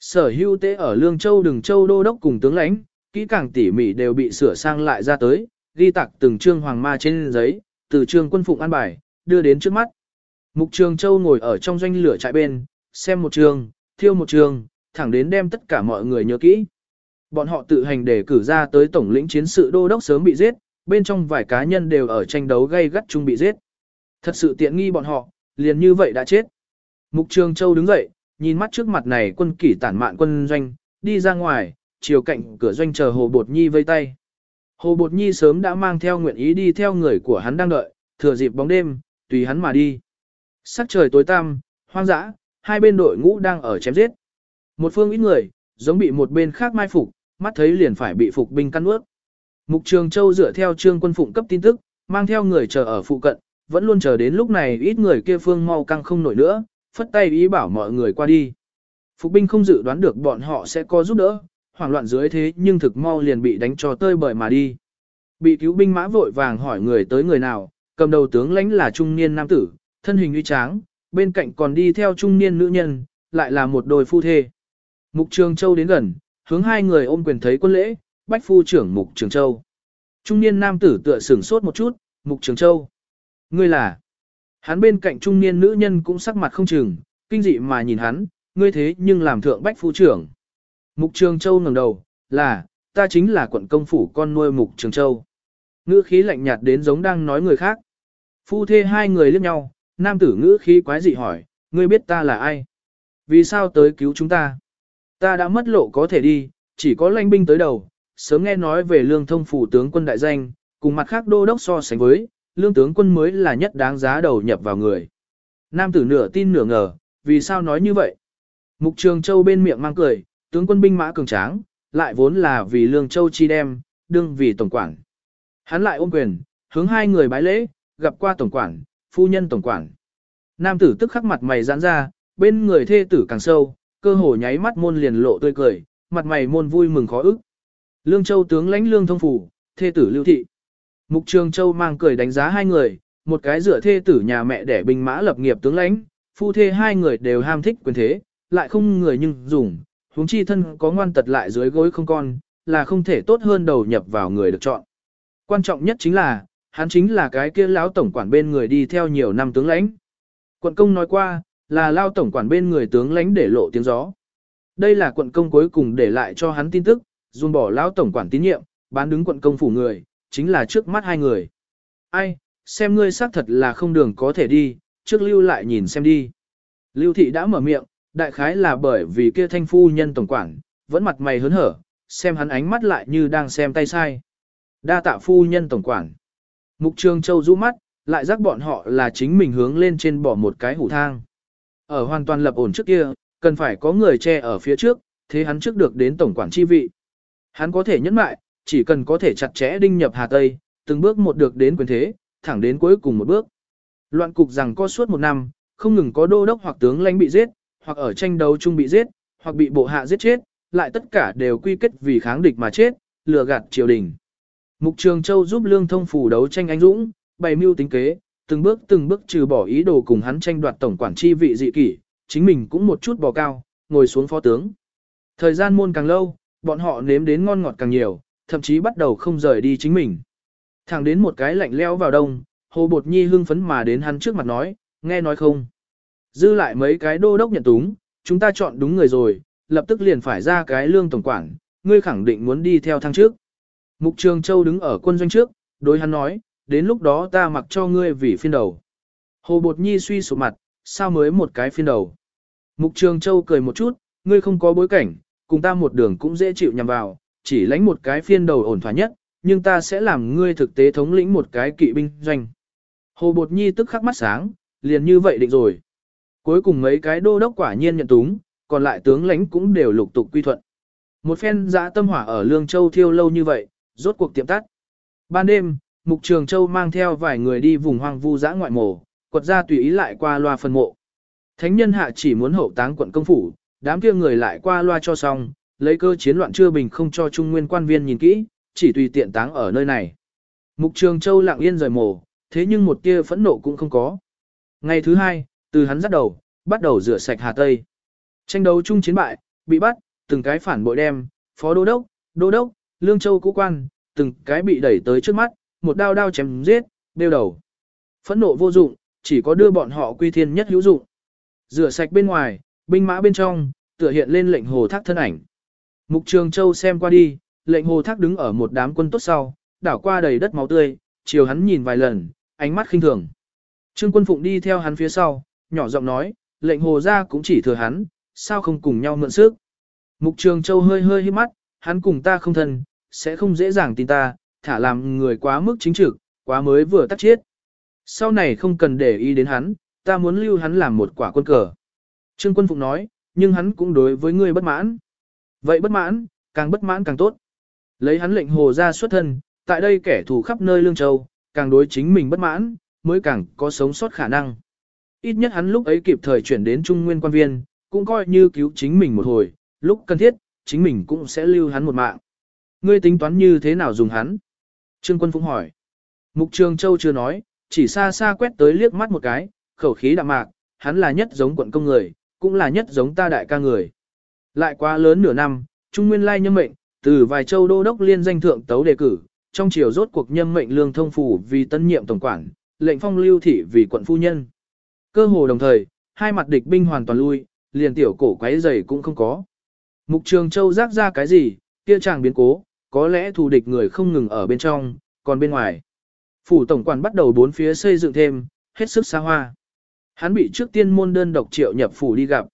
Sở hữu tế ở Lương Châu Đừng Châu Đô Đốc cùng tướng lãnh, kỹ càng tỉ mỉ đều bị sửa sang lại ra tới, ghi tặc từng trương hoàng ma trên giấy, từ trương quân phụng an bài, đưa đến trước mắt. Mục Trường Châu ngồi ở trong doanh lửa trại bên, xem một trường, thiêu một trường, thẳng đến đem tất cả mọi người nhớ kỹ. Bọn họ tự hành để cử ra tới tổng lĩnh chiến sự đô đốc sớm bị giết, bên trong vài cá nhân đều ở tranh đấu gây gắt chung bị giết. Thật sự tiện nghi bọn họ, liền như vậy đã chết. Mục Trường Châu đứng dậy, nhìn mắt trước mặt này quân kỷ tản mạn quân doanh, đi ra ngoài, chiều cạnh cửa doanh chờ Hồ Bột Nhi vây tay. Hồ Bột Nhi sớm đã mang theo nguyện ý đi theo người của hắn đang đợi, thừa dịp bóng đêm, tùy hắn mà đi. Sắc trời tối tăm, hoang dã, hai bên đội ngũ đang ở chém giết. Một phương ít người, giống bị một bên khác mai phục, mắt thấy liền phải bị phục binh căn ướt. Mục Trường Châu dựa theo trương quân phụng cấp tin tức, mang theo người chờ ở phụ cận, vẫn luôn chờ đến lúc này ít người kia phương mau căng không nổi nữa, phất tay ý bảo mọi người qua đi. Phục binh không dự đoán được bọn họ sẽ có giúp đỡ, hoảng loạn dưới thế nhưng thực mau liền bị đánh cho tơi bời mà đi. Bị cứu binh mã vội vàng hỏi người tới người nào, cầm đầu tướng lãnh là trung niên nam tử, thân hình uy tráng, bên cạnh còn đi theo trung niên nữ nhân, lại là một đôi phu thê. Mục Trường Châu đến gần, hướng hai người ôm quyền thấy quân lễ, bách phu trưởng Mục Trường Châu. Trung niên nam tử tựa sửng sốt một chút, Mục Trường Châu. Ngươi là, hắn bên cạnh trung niên nữ nhân cũng sắc mặt không chừng, kinh dị mà nhìn hắn, ngươi thế nhưng làm thượng bách phu trưởng. Mục Trường Châu ngẩng đầu, là, ta chính là quận công phủ con nuôi Mục Trường Châu. Ngữ khí lạnh nhạt đến giống đang nói người khác. Phu thê hai người liếc nhau, nam tử ngữ khí quái dị hỏi, ngươi biết ta là ai? Vì sao tới cứu chúng ta? Ta đã mất lộ có thể đi, chỉ có lãnh binh tới đầu, sớm nghe nói về lương thông phủ tướng quân đại danh, cùng mặt khác đô đốc so sánh với, lương tướng quân mới là nhất đáng giá đầu nhập vào người. Nam tử nửa tin nửa ngờ, vì sao nói như vậy? Mục Trường Châu bên miệng mang cười, tướng quân binh mã cường tráng, lại vốn là vì Lương Châu chi đem, đương vì tổng quản. Hắn lại ôm quyền, hướng hai người bái lễ, gặp qua tổng quản, phu nhân tổng quản. Nam tử tức khắc mặt mày giãn ra, bên người thê tử càng sâu, cơ hồ nháy mắt môn liền lộ tươi cười, mặt mày môn vui mừng khó ức. Lương Châu tướng lãnh lương thông phủ, thê tử lưu thị. Mục Trường Châu mang cười đánh giá hai người, một cái dựa thê tử nhà mẹ để binh mã lập nghiệp tướng lãnh, phu thê hai người đều ham thích quyền thế, lại không người nhưng dùng, huống chi thân có ngoan tật lại dưới gối không con, là không thể tốt hơn đầu nhập vào người được chọn. Quan trọng nhất chính là, hắn chính là cái kia lão tổng quản bên người đi theo nhiều năm tướng lãnh. Quận công nói qua, là lao tổng quản bên người tướng lãnh để lộ tiếng gió. Đây là quận công cuối cùng để lại cho hắn tin tức, dùng bỏ lão tổng quản tín nhiệm, bán đứng quận công phủ người, chính là trước mắt hai người. Ai, xem ngươi xác thật là không đường có thể đi, trước lưu lại nhìn xem đi. Lưu thị đã mở miệng, đại khái là bởi vì kia thanh phu nhân tổng quản, vẫn mặt mày hớn hở, xem hắn ánh mắt lại như đang xem tay sai. Đa tạ phu nhân tổng quản. Mục Trường Châu rũ mắt, lại giác bọn họ là chính mình hướng lên trên bỏ một cái hủ thang. Ở hoàn toàn lập ổn trước kia, cần phải có người che ở phía trước, thế hắn trước được đến tổng quản chi vị. Hắn có thể nhẫn mại, chỉ cần có thể chặt chẽ đinh nhập Hà Tây, từng bước một được đến quyền thế, thẳng đến cuối cùng một bước. Loạn cục rằng có suốt một năm, không ngừng có đô đốc hoặc tướng lãnh bị giết, hoặc ở tranh đấu chung bị giết, hoặc bị bộ hạ giết chết, lại tất cả đều quy kết vì kháng địch mà chết, lừa gạt triều đình. Mục Trường Châu giúp Lương Thông phủ đấu tranh anh dũng, bày mưu tính kế, từng bước từng bước trừ bỏ ý đồ cùng hắn tranh đoạt tổng quản chi vị dị kỷ, chính mình cũng một chút bò cao, ngồi xuống phó tướng. Thời gian muôn càng lâu, bọn họ nếm đến ngon ngọt càng nhiều, thậm chí bắt đầu không rời đi chính mình. Thẳng đến một cái lạnh leo vào đông, Hồ Bột Nhi hưng phấn mà đến hắn trước mặt nói, nghe nói không. Dư lại mấy cái đô đốc nhận túng, chúng ta chọn đúng người rồi, lập tức liền phải ra cái lương tổng quản, ngươi khẳng định muốn đi theo thăng trước. Mục Trường Châu đứng ở quân doanh trước, đối hắn nói, đến lúc đó ta mặc cho ngươi vì phiên đầu. Hồ Bột Nhi suy sụp mặt, sao mới một cái phiên đầu. Mục Trường Châu cười một chút, ngươi không có bối cảnh, cùng ta một đường cũng dễ chịu nhằm vào, chỉ lãnh một cái phiên đầu ổn thỏa nhất, nhưng ta sẽ làm ngươi thực tế thống lĩnh một cái kỵ binh doanh. Hồ Bột Nhi tức khắc mắt sáng, liền như vậy định rồi. Cuối cùng mấy cái đô đốc quả nhiên nhận túng, còn lại tướng lãnh cũng đều lục tục quy thuận. Một phen dã tâm hỏa ở Lương Châu thiêu lâu như vậy, rốt cuộc tiệm tắt. Ban đêm, Mục Trường Châu mang theo vài người đi vùng hoang vu dã ngoại mộ, quật ra tùy ý lại qua loa phân mộ. Thánh nhân hạ chỉ muốn hậu táng quận công phủ, đám kia người lại qua loa cho xong, lấy cơ chiến loạn chưa bình không cho trung nguyên quan viên nhìn kỹ, chỉ tùy tiện táng ở nơi này. Mục Trường Châu lặng yên rời mồ, thế nhưng một tia phẫn nộ cũng không có. Ngày thứ hai, từ hắn dắt đầu, bắt đầu rửa sạch Hà Tây. Tranh đấu chung chiến bại, bị bắt, từng cái phản bội đem, phó đô đốc, đô đốc, lương châu cũ quan, từng cái bị đẩy tới trước mắt, một đao đao chém giết, đeo đầu. Phẫn nộ vô dụng, chỉ có đưa bọn họ quy thiên nhất hữu dụng. Rửa sạch bên ngoài, binh mã bên trong, tựa hiện lên lệnh hồ thác thân ảnh. Mục Trường Châu xem qua đi, lệnh hồ thác đứng ở một đám quân tốt sau, đảo qua đầy đất máu tươi, chiều hắn nhìn vài lần, ánh mắt khinh thường. Trương quân phụng đi theo hắn phía sau, nhỏ giọng nói, lệnh hồ ra cũng chỉ thừa hắn, sao không cùng nhau mượn sức. Mục Trường Châu hơi hơi hít mắt, hắn cùng ta không thân, sẽ không dễ dàng tin ta, thả làm người quá mức chính trực, quá mới vừa tắt chết. Sau này không cần để ý đến hắn, ta muốn lưu hắn làm một quả quân cờ. Trương quân phụng nói, nhưng hắn cũng đối với ngươi bất mãn. Vậy bất mãn, càng bất mãn càng tốt. Lấy hắn lệnh hồ ra xuất thân, tại đây kẻ thù khắp nơi lương châu, càng đối chính mình bất mãn, mới càng có sống sót khả năng. Ít nhất hắn lúc ấy kịp thời chuyển đến trung nguyên quan viên, cũng coi như cứu chính mình một hồi, lúc cần thiết, chính mình cũng sẽ lưu hắn một mạng. Ngươi tính toán như thế nào dùng hắn? Trương quân phụng hỏi. Mục Trường Châu chưa nói, chỉ xa xa quét tới liếc mắt một cái, khẩu khí đạm mạc, hắn là nhất giống quận công người, cũng là nhất giống ta đại ca người. Lại quá lớn nửa năm, Trung Nguyên Lai nhâm mệnh, từ vài châu đô đốc liên danh thượng tấu đề cử, trong chiều rốt cuộc nhâm mệnh lương thông phủ vì tân nhiệm tổng quản, lệnh phong lưu thị vì quận phu nhân. Cơ hồ đồng thời, hai mặt địch binh hoàn toàn lui, liền tiểu cổ quái dày cũng không có. Mục Trường Châu rác ra cái gì, kia chàng biến cố, có lẽ thù địch người không ngừng ở bên trong, còn bên ngoài. Phủ tổng quản bắt đầu bốn phía xây dựng thêm, hết sức xa hoa. Hắn bị trước tiên môn đơn độc triệu nhập phủ đi gặp.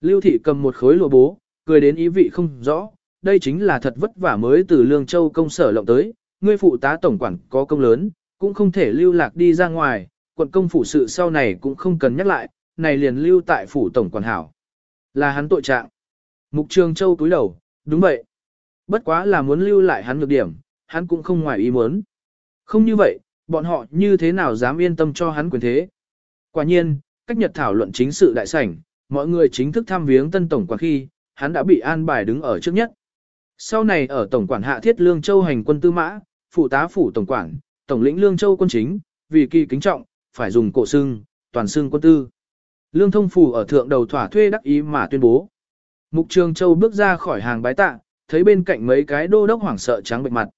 Lưu thị cầm một khối lụa bố, cười đến ý vị không rõ, đây chính là thật vất vả mới từ Lương Châu công sở lộng tới, ngươi phụ tá tổng quản có công lớn, cũng không thể lưu lạc đi ra ngoài, quận công phủ sự sau này cũng không cần nhắc lại, này liền lưu tại phủ tổng quản hảo. Là hắn tội trạng. Mục Trường Châu túi đầu, đúng vậy. Bất quá là muốn lưu lại hắn nhược điểm, hắn cũng không ngoài ý muốn. Không như vậy, bọn họ như thế nào dám yên tâm cho hắn quyền thế. Quả nhiên, cách nhật thảo luận chính sự đại sảnh, mọi người chính thức tham viếng tân tổng quản khi, hắn đã bị an bài đứng ở trước nhất. Sau này ở tổng quản hạ thiết lương châu hành quân tư mã, phụ tá phủ tổng quản, tổng lĩnh lương châu quân chính, vì kỳ kính trọng, phải dùng cổ xưng, toàn xưng quân tư. Lương thông phủ ở thượng đầu thỏa thuê đắc ý mà tuyên bố. Mục trường châu bước ra khỏi hàng bái tạ, thấy bên cạnh mấy cái đô đốc hoảng sợ trắng bệnh mặt.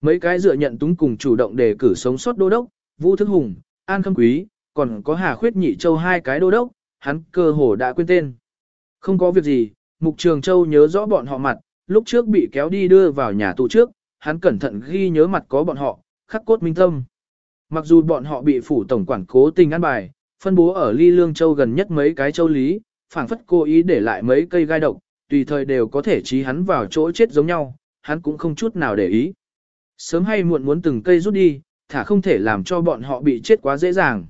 Mấy cái dựa nhận túng cùng chủ động đề cử sống sót đô đốc, Vũ Thức Hùng, An Khâm Quý, còn có Hà Khuyết Nhị Châu hai cái đô đốc, hắn cơ hồ đã quên tên. Không có việc gì, Mục Trường Châu nhớ rõ bọn họ mặt, lúc trước bị kéo đi đưa vào nhà tù trước, hắn cẩn thận ghi nhớ mặt có bọn họ, khắc cốt minh tâm. Mặc dù bọn họ bị phủ tổng quản cố tình ăn bài, phân bố ở ly lương châu gần nhất mấy cái châu lý, phảng phất cố ý để lại mấy cây gai độc, tùy thời đều có thể trí hắn vào chỗ chết giống nhau, hắn cũng không chút nào để ý. Sớm hay muộn muốn từng cây rút đi, thả không thể làm cho bọn họ bị chết quá dễ dàng.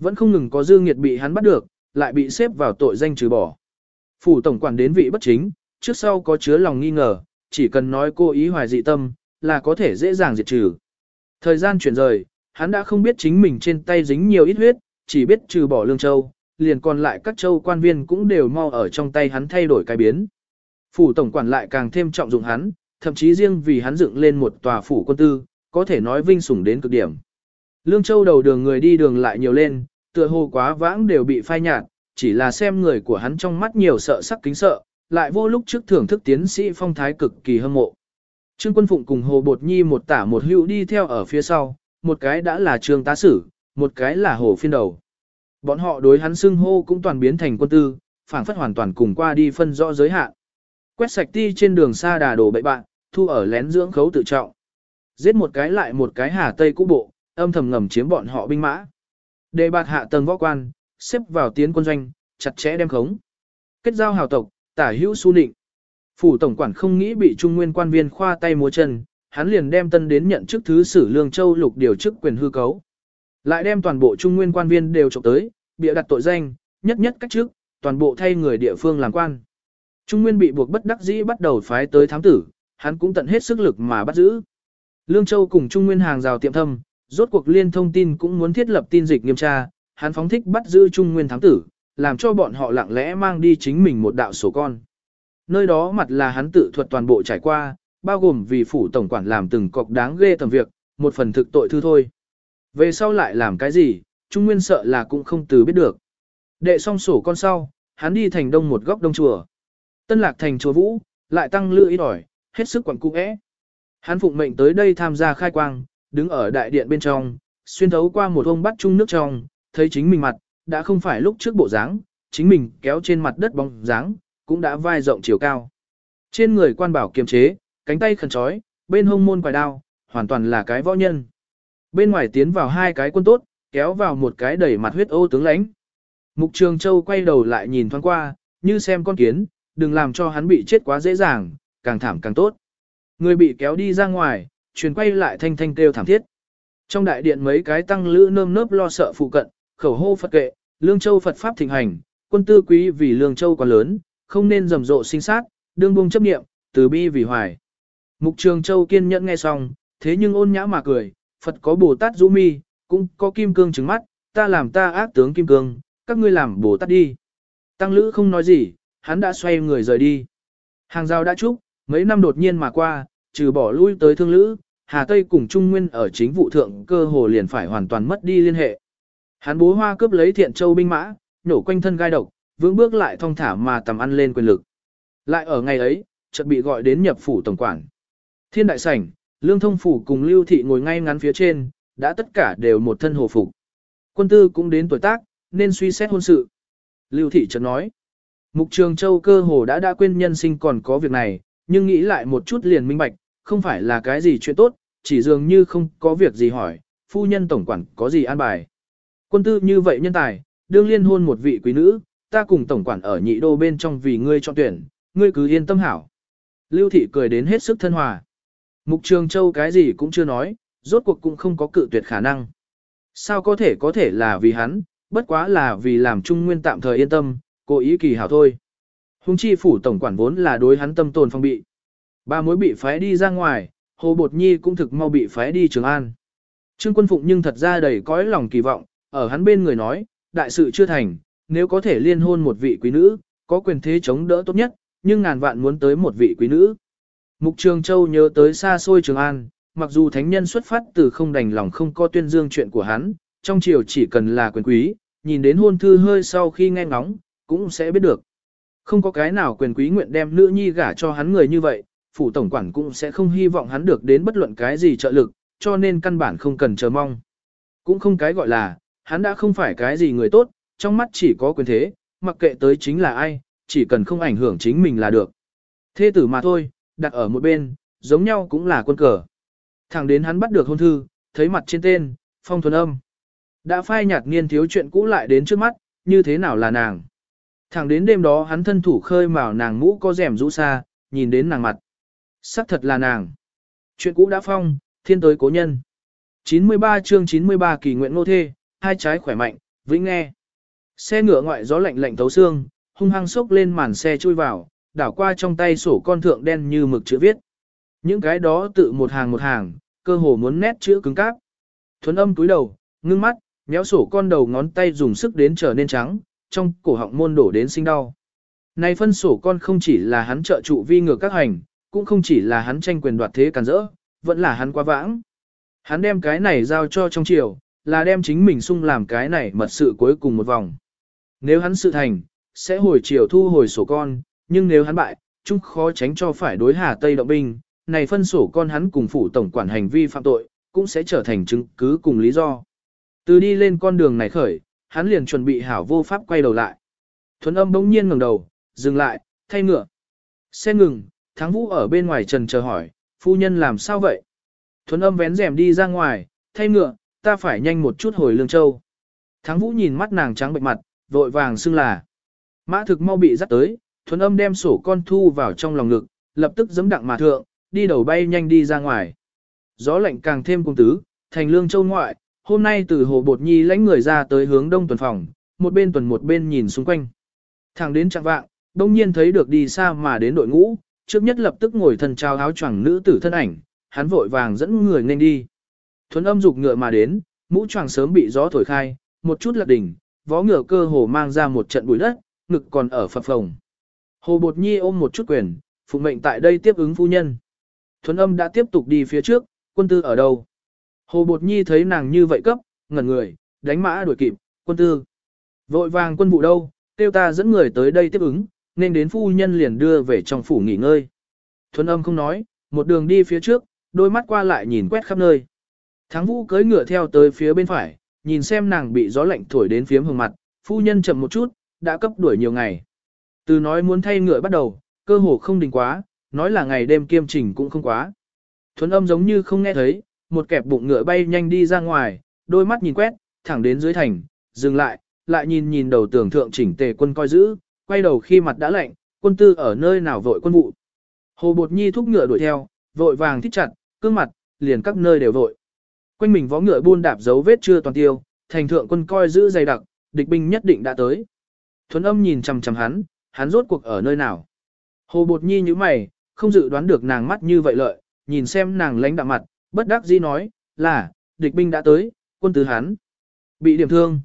Vẫn không ngừng có dư nghiệt bị hắn bắt được, lại bị xếp vào tội danh trừ bỏ. Phủ tổng quản đến vị bất chính, trước sau có chứa lòng nghi ngờ, chỉ cần nói cô ý hoài dị tâm, là có thể dễ dàng diệt trừ. Thời gian chuyển rời, hắn đã không biết chính mình trên tay dính nhiều ít huyết, chỉ biết trừ bỏ lương châu, liền còn lại các châu quan viên cũng đều mau ở trong tay hắn thay đổi cái biến. Phủ tổng quản lại càng thêm trọng dụng hắn, thậm chí riêng vì hắn dựng lên một tòa phủ quân tư, có thể nói vinh sủng đến cực điểm. Lương Châu đầu đường người đi đường lại nhiều lên, tựa hồ quá vãng đều bị phai nhạt, chỉ là xem người của hắn trong mắt nhiều sợ sắc kính sợ, lại vô lúc trước thưởng thức tiến sĩ phong thái cực kỳ hâm mộ. Trương Quân Phụng cùng Hồ Bột Nhi một tả một hữu đi theo ở phía sau, một cái đã là Trương Tá Sử, một cái là Hồ Phiên Đầu. Bọn họ đối hắn xưng hô cũng toàn biến thành quân tư, phảng phất hoàn toàn cùng qua đi phân rõ giới hạn. Quét sạch ti trên đường xa đà đổ bậy bạn, thu ở lén dưỡng khấu tự trọng. Giết một cái lại một cái hà tây cũ bộ, âm thầm ngầm chiếm bọn họ binh mã. Đề bạt hạ tầng võ quan, xếp vào tiến quân doanh, chặt chẽ đem khống. Kết giao hào tộc, tả hữu su định. Phủ tổng quản không nghĩ bị trung nguyên quan viên khoa tay múa chân, hắn liền đem tân đến nhận chức thứ sử lương châu lục điều chức quyền hư cấu. Lại đem toàn bộ trung nguyên quan viên đều trộm tới, bịa đặt tội danh, nhất nhất cách trước, toàn bộ thay người địa phương làm quan. Trung nguyên bị buộc bất đắc dĩ bắt đầu phái tới thám tử, hắn cũng tận hết sức lực mà bắt giữ. Lương Châu cùng Trung Nguyên hàng rào tiệm thâm, rốt cuộc liên thông tin cũng muốn thiết lập tin dịch nghiêm tra, hắn phóng thích bắt giữ Trung Nguyên thám tử, làm cho bọn họ lặng lẽ mang đi chính mình một đạo sổ con. Nơi đó mặt là hắn tự thuật toàn bộ trải qua, bao gồm vì phủ tổng quản làm từng cọc đáng ghê tầm việc, một phần thực tội thư thôi. Về sau lại làm cái gì, Trung Nguyên sợ là cũng không từ biết được. Đệ xong sổ con sau, hắn đi thành đông một góc đông chùa. Tân lạc thành chùa Vũ, lại tăng lựa ít ỏi, hết sức quẳng cung ẽ. Hắn phụng mệnh tới đây tham gia khai quang, đứng ở đại điện bên trong, xuyên thấu qua một ông bắt chung nước trong, thấy chính mình mặt, đã không phải lúc trước bộ dáng, chính mình kéo trên mặt đất bóng dáng, cũng đã vai rộng chiều cao. Trên người quan bảo kiềm chế, cánh tay khẩn trói, bên hông môn quài đao, hoàn toàn là cái võ nhân. Bên ngoài tiến vào hai cái quân tốt, kéo vào một cái đẩy mặt huyết ô tướng lãnh. Mục Trường Châu quay đầu lại nhìn thoáng qua, như xem con kiến, đừng làm cho hắn bị chết quá dễ dàng, càng thảm càng tốt. Người bị kéo đi ra ngoài, truyền quay lại thanh thanh kêu thảm thiết. Trong đại điện mấy cái tăng lữ nơm nớp lo sợ phụ cận, khẩu hô Phật kệ, Lương Châu Phật Pháp thịnh hành, quân tư quý vì Lương Châu quá lớn, không nên rầm rộ sinh sát, đương buông chấp niệm, từ bi vì hoài. Mục Trường Châu kiên nhẫn nghe xong, thế nhưng ôn nhã mà cười, Phật có Bồ Tát Dũ Mi, cũng có kim cương trứng mắt, ta làm ta ác tướng kim cương, các ngươi làm Bồ Tát đi. Tăng lữ không nói gì, hắn đã xoay người rời đi. Hàng rào đã trúc, mấy năm đột nhiên mà qua, trừ bỏ lui tới thương lữ, Hà Tây cùng Trung Nguyên ở chính vụ thượng cơ hồ liền phải hoàn toàn mất đi liên hệ. Hắn bố hoa cướp lấy thiện châu binh mã, nổ quanh thân gai độc, vững bước lại thong thả mà tầm ăn lên quyền lực. Lại ở ngày ấy, chợt bị gọi đến nhập phủ tổng quản. Thiên đại sảnh, Lương Thông phủ cùng Lưu thị ngồi ngay ngắn phía trên, đã tất cả đều một thân hồ phục. Quân tư cũng đến tuổi tác, nên suy xét hôn sự. Lưu thị chợt nói. Mục Trường Châu cơ hồ đã đã quên nhân sinh còn có việc này, nhưng nghĩ lại một chút liền minh bạch, không phải là cái gì chuyện tốt, chỉ dường như không có việc gì hỏi, phu nhân tổng quản có gì an bài. Quân tư như vậy nhân tài, đương liên hôn một vị quý nữ, ta cùng tổng quản ở nhị đô bên trong vì ngươi chọn tuyển, ngươi cứ yên tâm hảo. Lưu thị cười đến hết sức thân hòa. Mục Trường Châu cái gì cũng chưa nói, rốt cuộc cũng không có cự tuyệt khả năng. Sao có thể có thể là vì hắn, bất quá là vì làm Trung Nguyên tạm thời yên tâm, cố ý kỳ hảo thôi. Hùng chi phủ tổng quản vốn là đối hắn tâm tồn phong bị. Ba mối bị phái đi ra ngoài, Hồ Bột Nhi cũng thực mau bị phái đi Trường An. Trương Quân Phụng nhưng thật ra đầy cõi lòng kỳ vọng, ở hắn bên người nói, đại sự chưa thành, nếu có thể liên hôn một vị quý nữ, có quyền thế chống đỡ tốt nhất, nhưng ngàn vạn muốn tới một vị quý nữ. Mục Trường Châu nhớ tới xa xôi Trường An, mặc dù thánh nhân xuất phát từ không đành lòng không có tuyên dương chuyện của hắn, trong triều chỉ cần là quyền quý, nhìn đến hôn thư hơi sau khi nghe ngóng, cũng sẽ biết được. Không có cái nào quyền quý nguyện đem nữ nhi gả cho hắn người như vậy, phủ tổng quản cũng sẽ không hy vọng hắn được đến bất luận cái gì trợ lực, cho nên căn bản không cần chờ mong. Cũng không cái gọi là, hắn đã không phải cái gì người tốt, trong mắt chỉ có quyền thế, mặc kệ tới chính là ai, chỉ cần không ảnh hưởng chính mình là được. Thế tử mà thôi, đặt ở một bên, giống nhau cũng là quân cờ. Thẳng đến hắn bắt được hôn thư, thấy mặt trên tên, phong thuần âm. Đã phai nhạt niên thiếu chuyện cũ lại đến trước mắt, như thế nào là nàng. Thẳng đến đêm đó hắn thân thủ khơi mào nàng mũ có rèm rũ xa, nhìn đến nàng mặt. Sắc thật là nàng. Chuyện cũ đã phong, thiên tới cố nhân. 93 chương 93 kỳ nguyện nô thê, hai trái khỏe mạnh, vĩnh nghe. Xe ngựa ngoại gió lạnh lạnh thấu xương, hung hăng sốc lên màn xe chui vào, đảo qua trong tay sổ con thượng đen như mực chữ viết. Những cái đó tự một hàng một hàng, cơ hồ muốn nét chữ cứng cáp. Thuấn âm túi đầu, ngưng mắt, méo sổ con đầu ngón tay dùng sức đến trở nên trắng, trong cổ họng môn đổ đến sinh đau. Này phân sổ con không chỉ là hắn trợ trụ vi ngược các hành, cũng không chỉ là hắn tranh quyền đoạt thế càn rỡ, vẫn là hắn quá vãng. Hắn đem cái này giao cho trong triều, là đem chính mình sung làm cái này mật sự cuối cùng một vòng. Nếu hắn sự thành, sẽ hồi triều thu hồi sổ con, nhưng nếu hắn bại, chúng khó tránh cho phải đối Hà Tây động binh, này phân sổ con hắn cùng phủ tổng quản hành vi phạm tội, cũng sẽ trở thành chứng cứ cùng lý do. Từ đi lên con đường này khởi, hắn liền chuẩn bị hảo vô pháp quay đầu lại. Thuấn âm bỗng nhiên ngẩng đầu, dừng lại, thay ngựa. Xe ngừng, Thắng Vũ ở bên ngoài trần chờ hỏi, phu nhân làm sao vậy? Thuấn âm vén rèm đi ra ngoài, thay ngựa, ta phải nhanh một chút hồi Lương Châu. Thắng Vũ nhìn mắt nàng trắng bệnh mặt, vội vàng xưng là. Mã thực mau bị dắt tới, Thuấn âm đem sổ con thu vào trong lòng ngực, lập tức giấm đặng mà thượng, đi đầu bay nhanh đi ra ngoài. Gió lạnh càng thêm cung tứ, thành Lương Châu ngoại, hôm nay từ hồ bột nhi lãnh người ra tới hướng đông tuần phòng, một bên tuần một bên nhìn xung quanh. Thẳng đến trạng vạng, đông nhiên thấy được đi xa mà đến đội ngũ, trước nhất lập tức ngồi thần trao áo choàng nữ tử thân ảnh, hắn vội vàng dẫn người nên đi. Thuấn âm dục ngựa mà đến, mũ choàng sớm bị gió thổi khai, một chút lật đỉnh, vó ngựa cơ hồ mang ra một trận bụi đất, ngực còn ở phập phồng. Hồ Bột Nhi ôm một chút quyền, phụ mệnh tại đây tiếp ứng phu nhân. Thuấn âm đã tiếp tục đi phía trước, quân tư ở đâu? Hồ Bột Nhi thấy nàng như vậy cấp, ngẩn người, đánh mã đuổi kịp, quân tư. Vội vàng quân vụ đâu, tiêu ta dẫn người tới đây tiếp ứng, nên đến phu nhân liền đưa về trong phủ nghỉ ngơi. Thuấn âm không nói, một đường đi phía trước, đôi mắt qua lại nhìn quét khắp nơi. Thắng vũ cưỡi ngựa theo tới phía bên phải, nhìn xem nàng bị gió lạnh thổi đến phía hồng mặt, phu nhân chậm một chút, đã cấp đuổi nhiều ngày. Từ nói muốn thay ngựa bắt đầu, cơ hồ không đình quá, nói là ngày đêm kiêm trình cũng không quá. Thuấn âm giống như không nghe thấy, một kẹp bụng ngựa bay nhanh đi ra ngoài, đôi mắt nhìn quét, thẳng đến dưới thành, dừng lại, lại nhìn nhìn đầu tường thượng chỉnh tề quân coi giữ, quay đầu khi mặt đã lạnh, quân tư ở nơi nào vội quân vụ. Hồ Bột Nhi thúc ngựa đuổi theo, vội vàng thích chặt, cương mặt, liền các nơi đều vội. Quanh mình vó ngựa buôn đạp dấu vết chưa toàn tiêu, thành thượng quân coi giữ dày đặc, địch binh nhất định đã tới. Thuấn âm nhìn chằm chằm hắn, hắn rốt cuộc ở nơi nào. Hồ Bột Nhi như mày, không dự đoán được nàng mắt như vậy lợi, nhìn xem nàng lánh đạm mặt, bất đắc dĩ nói, là, địch binh đã tới, quân tứ hắn. Bị điểm thương.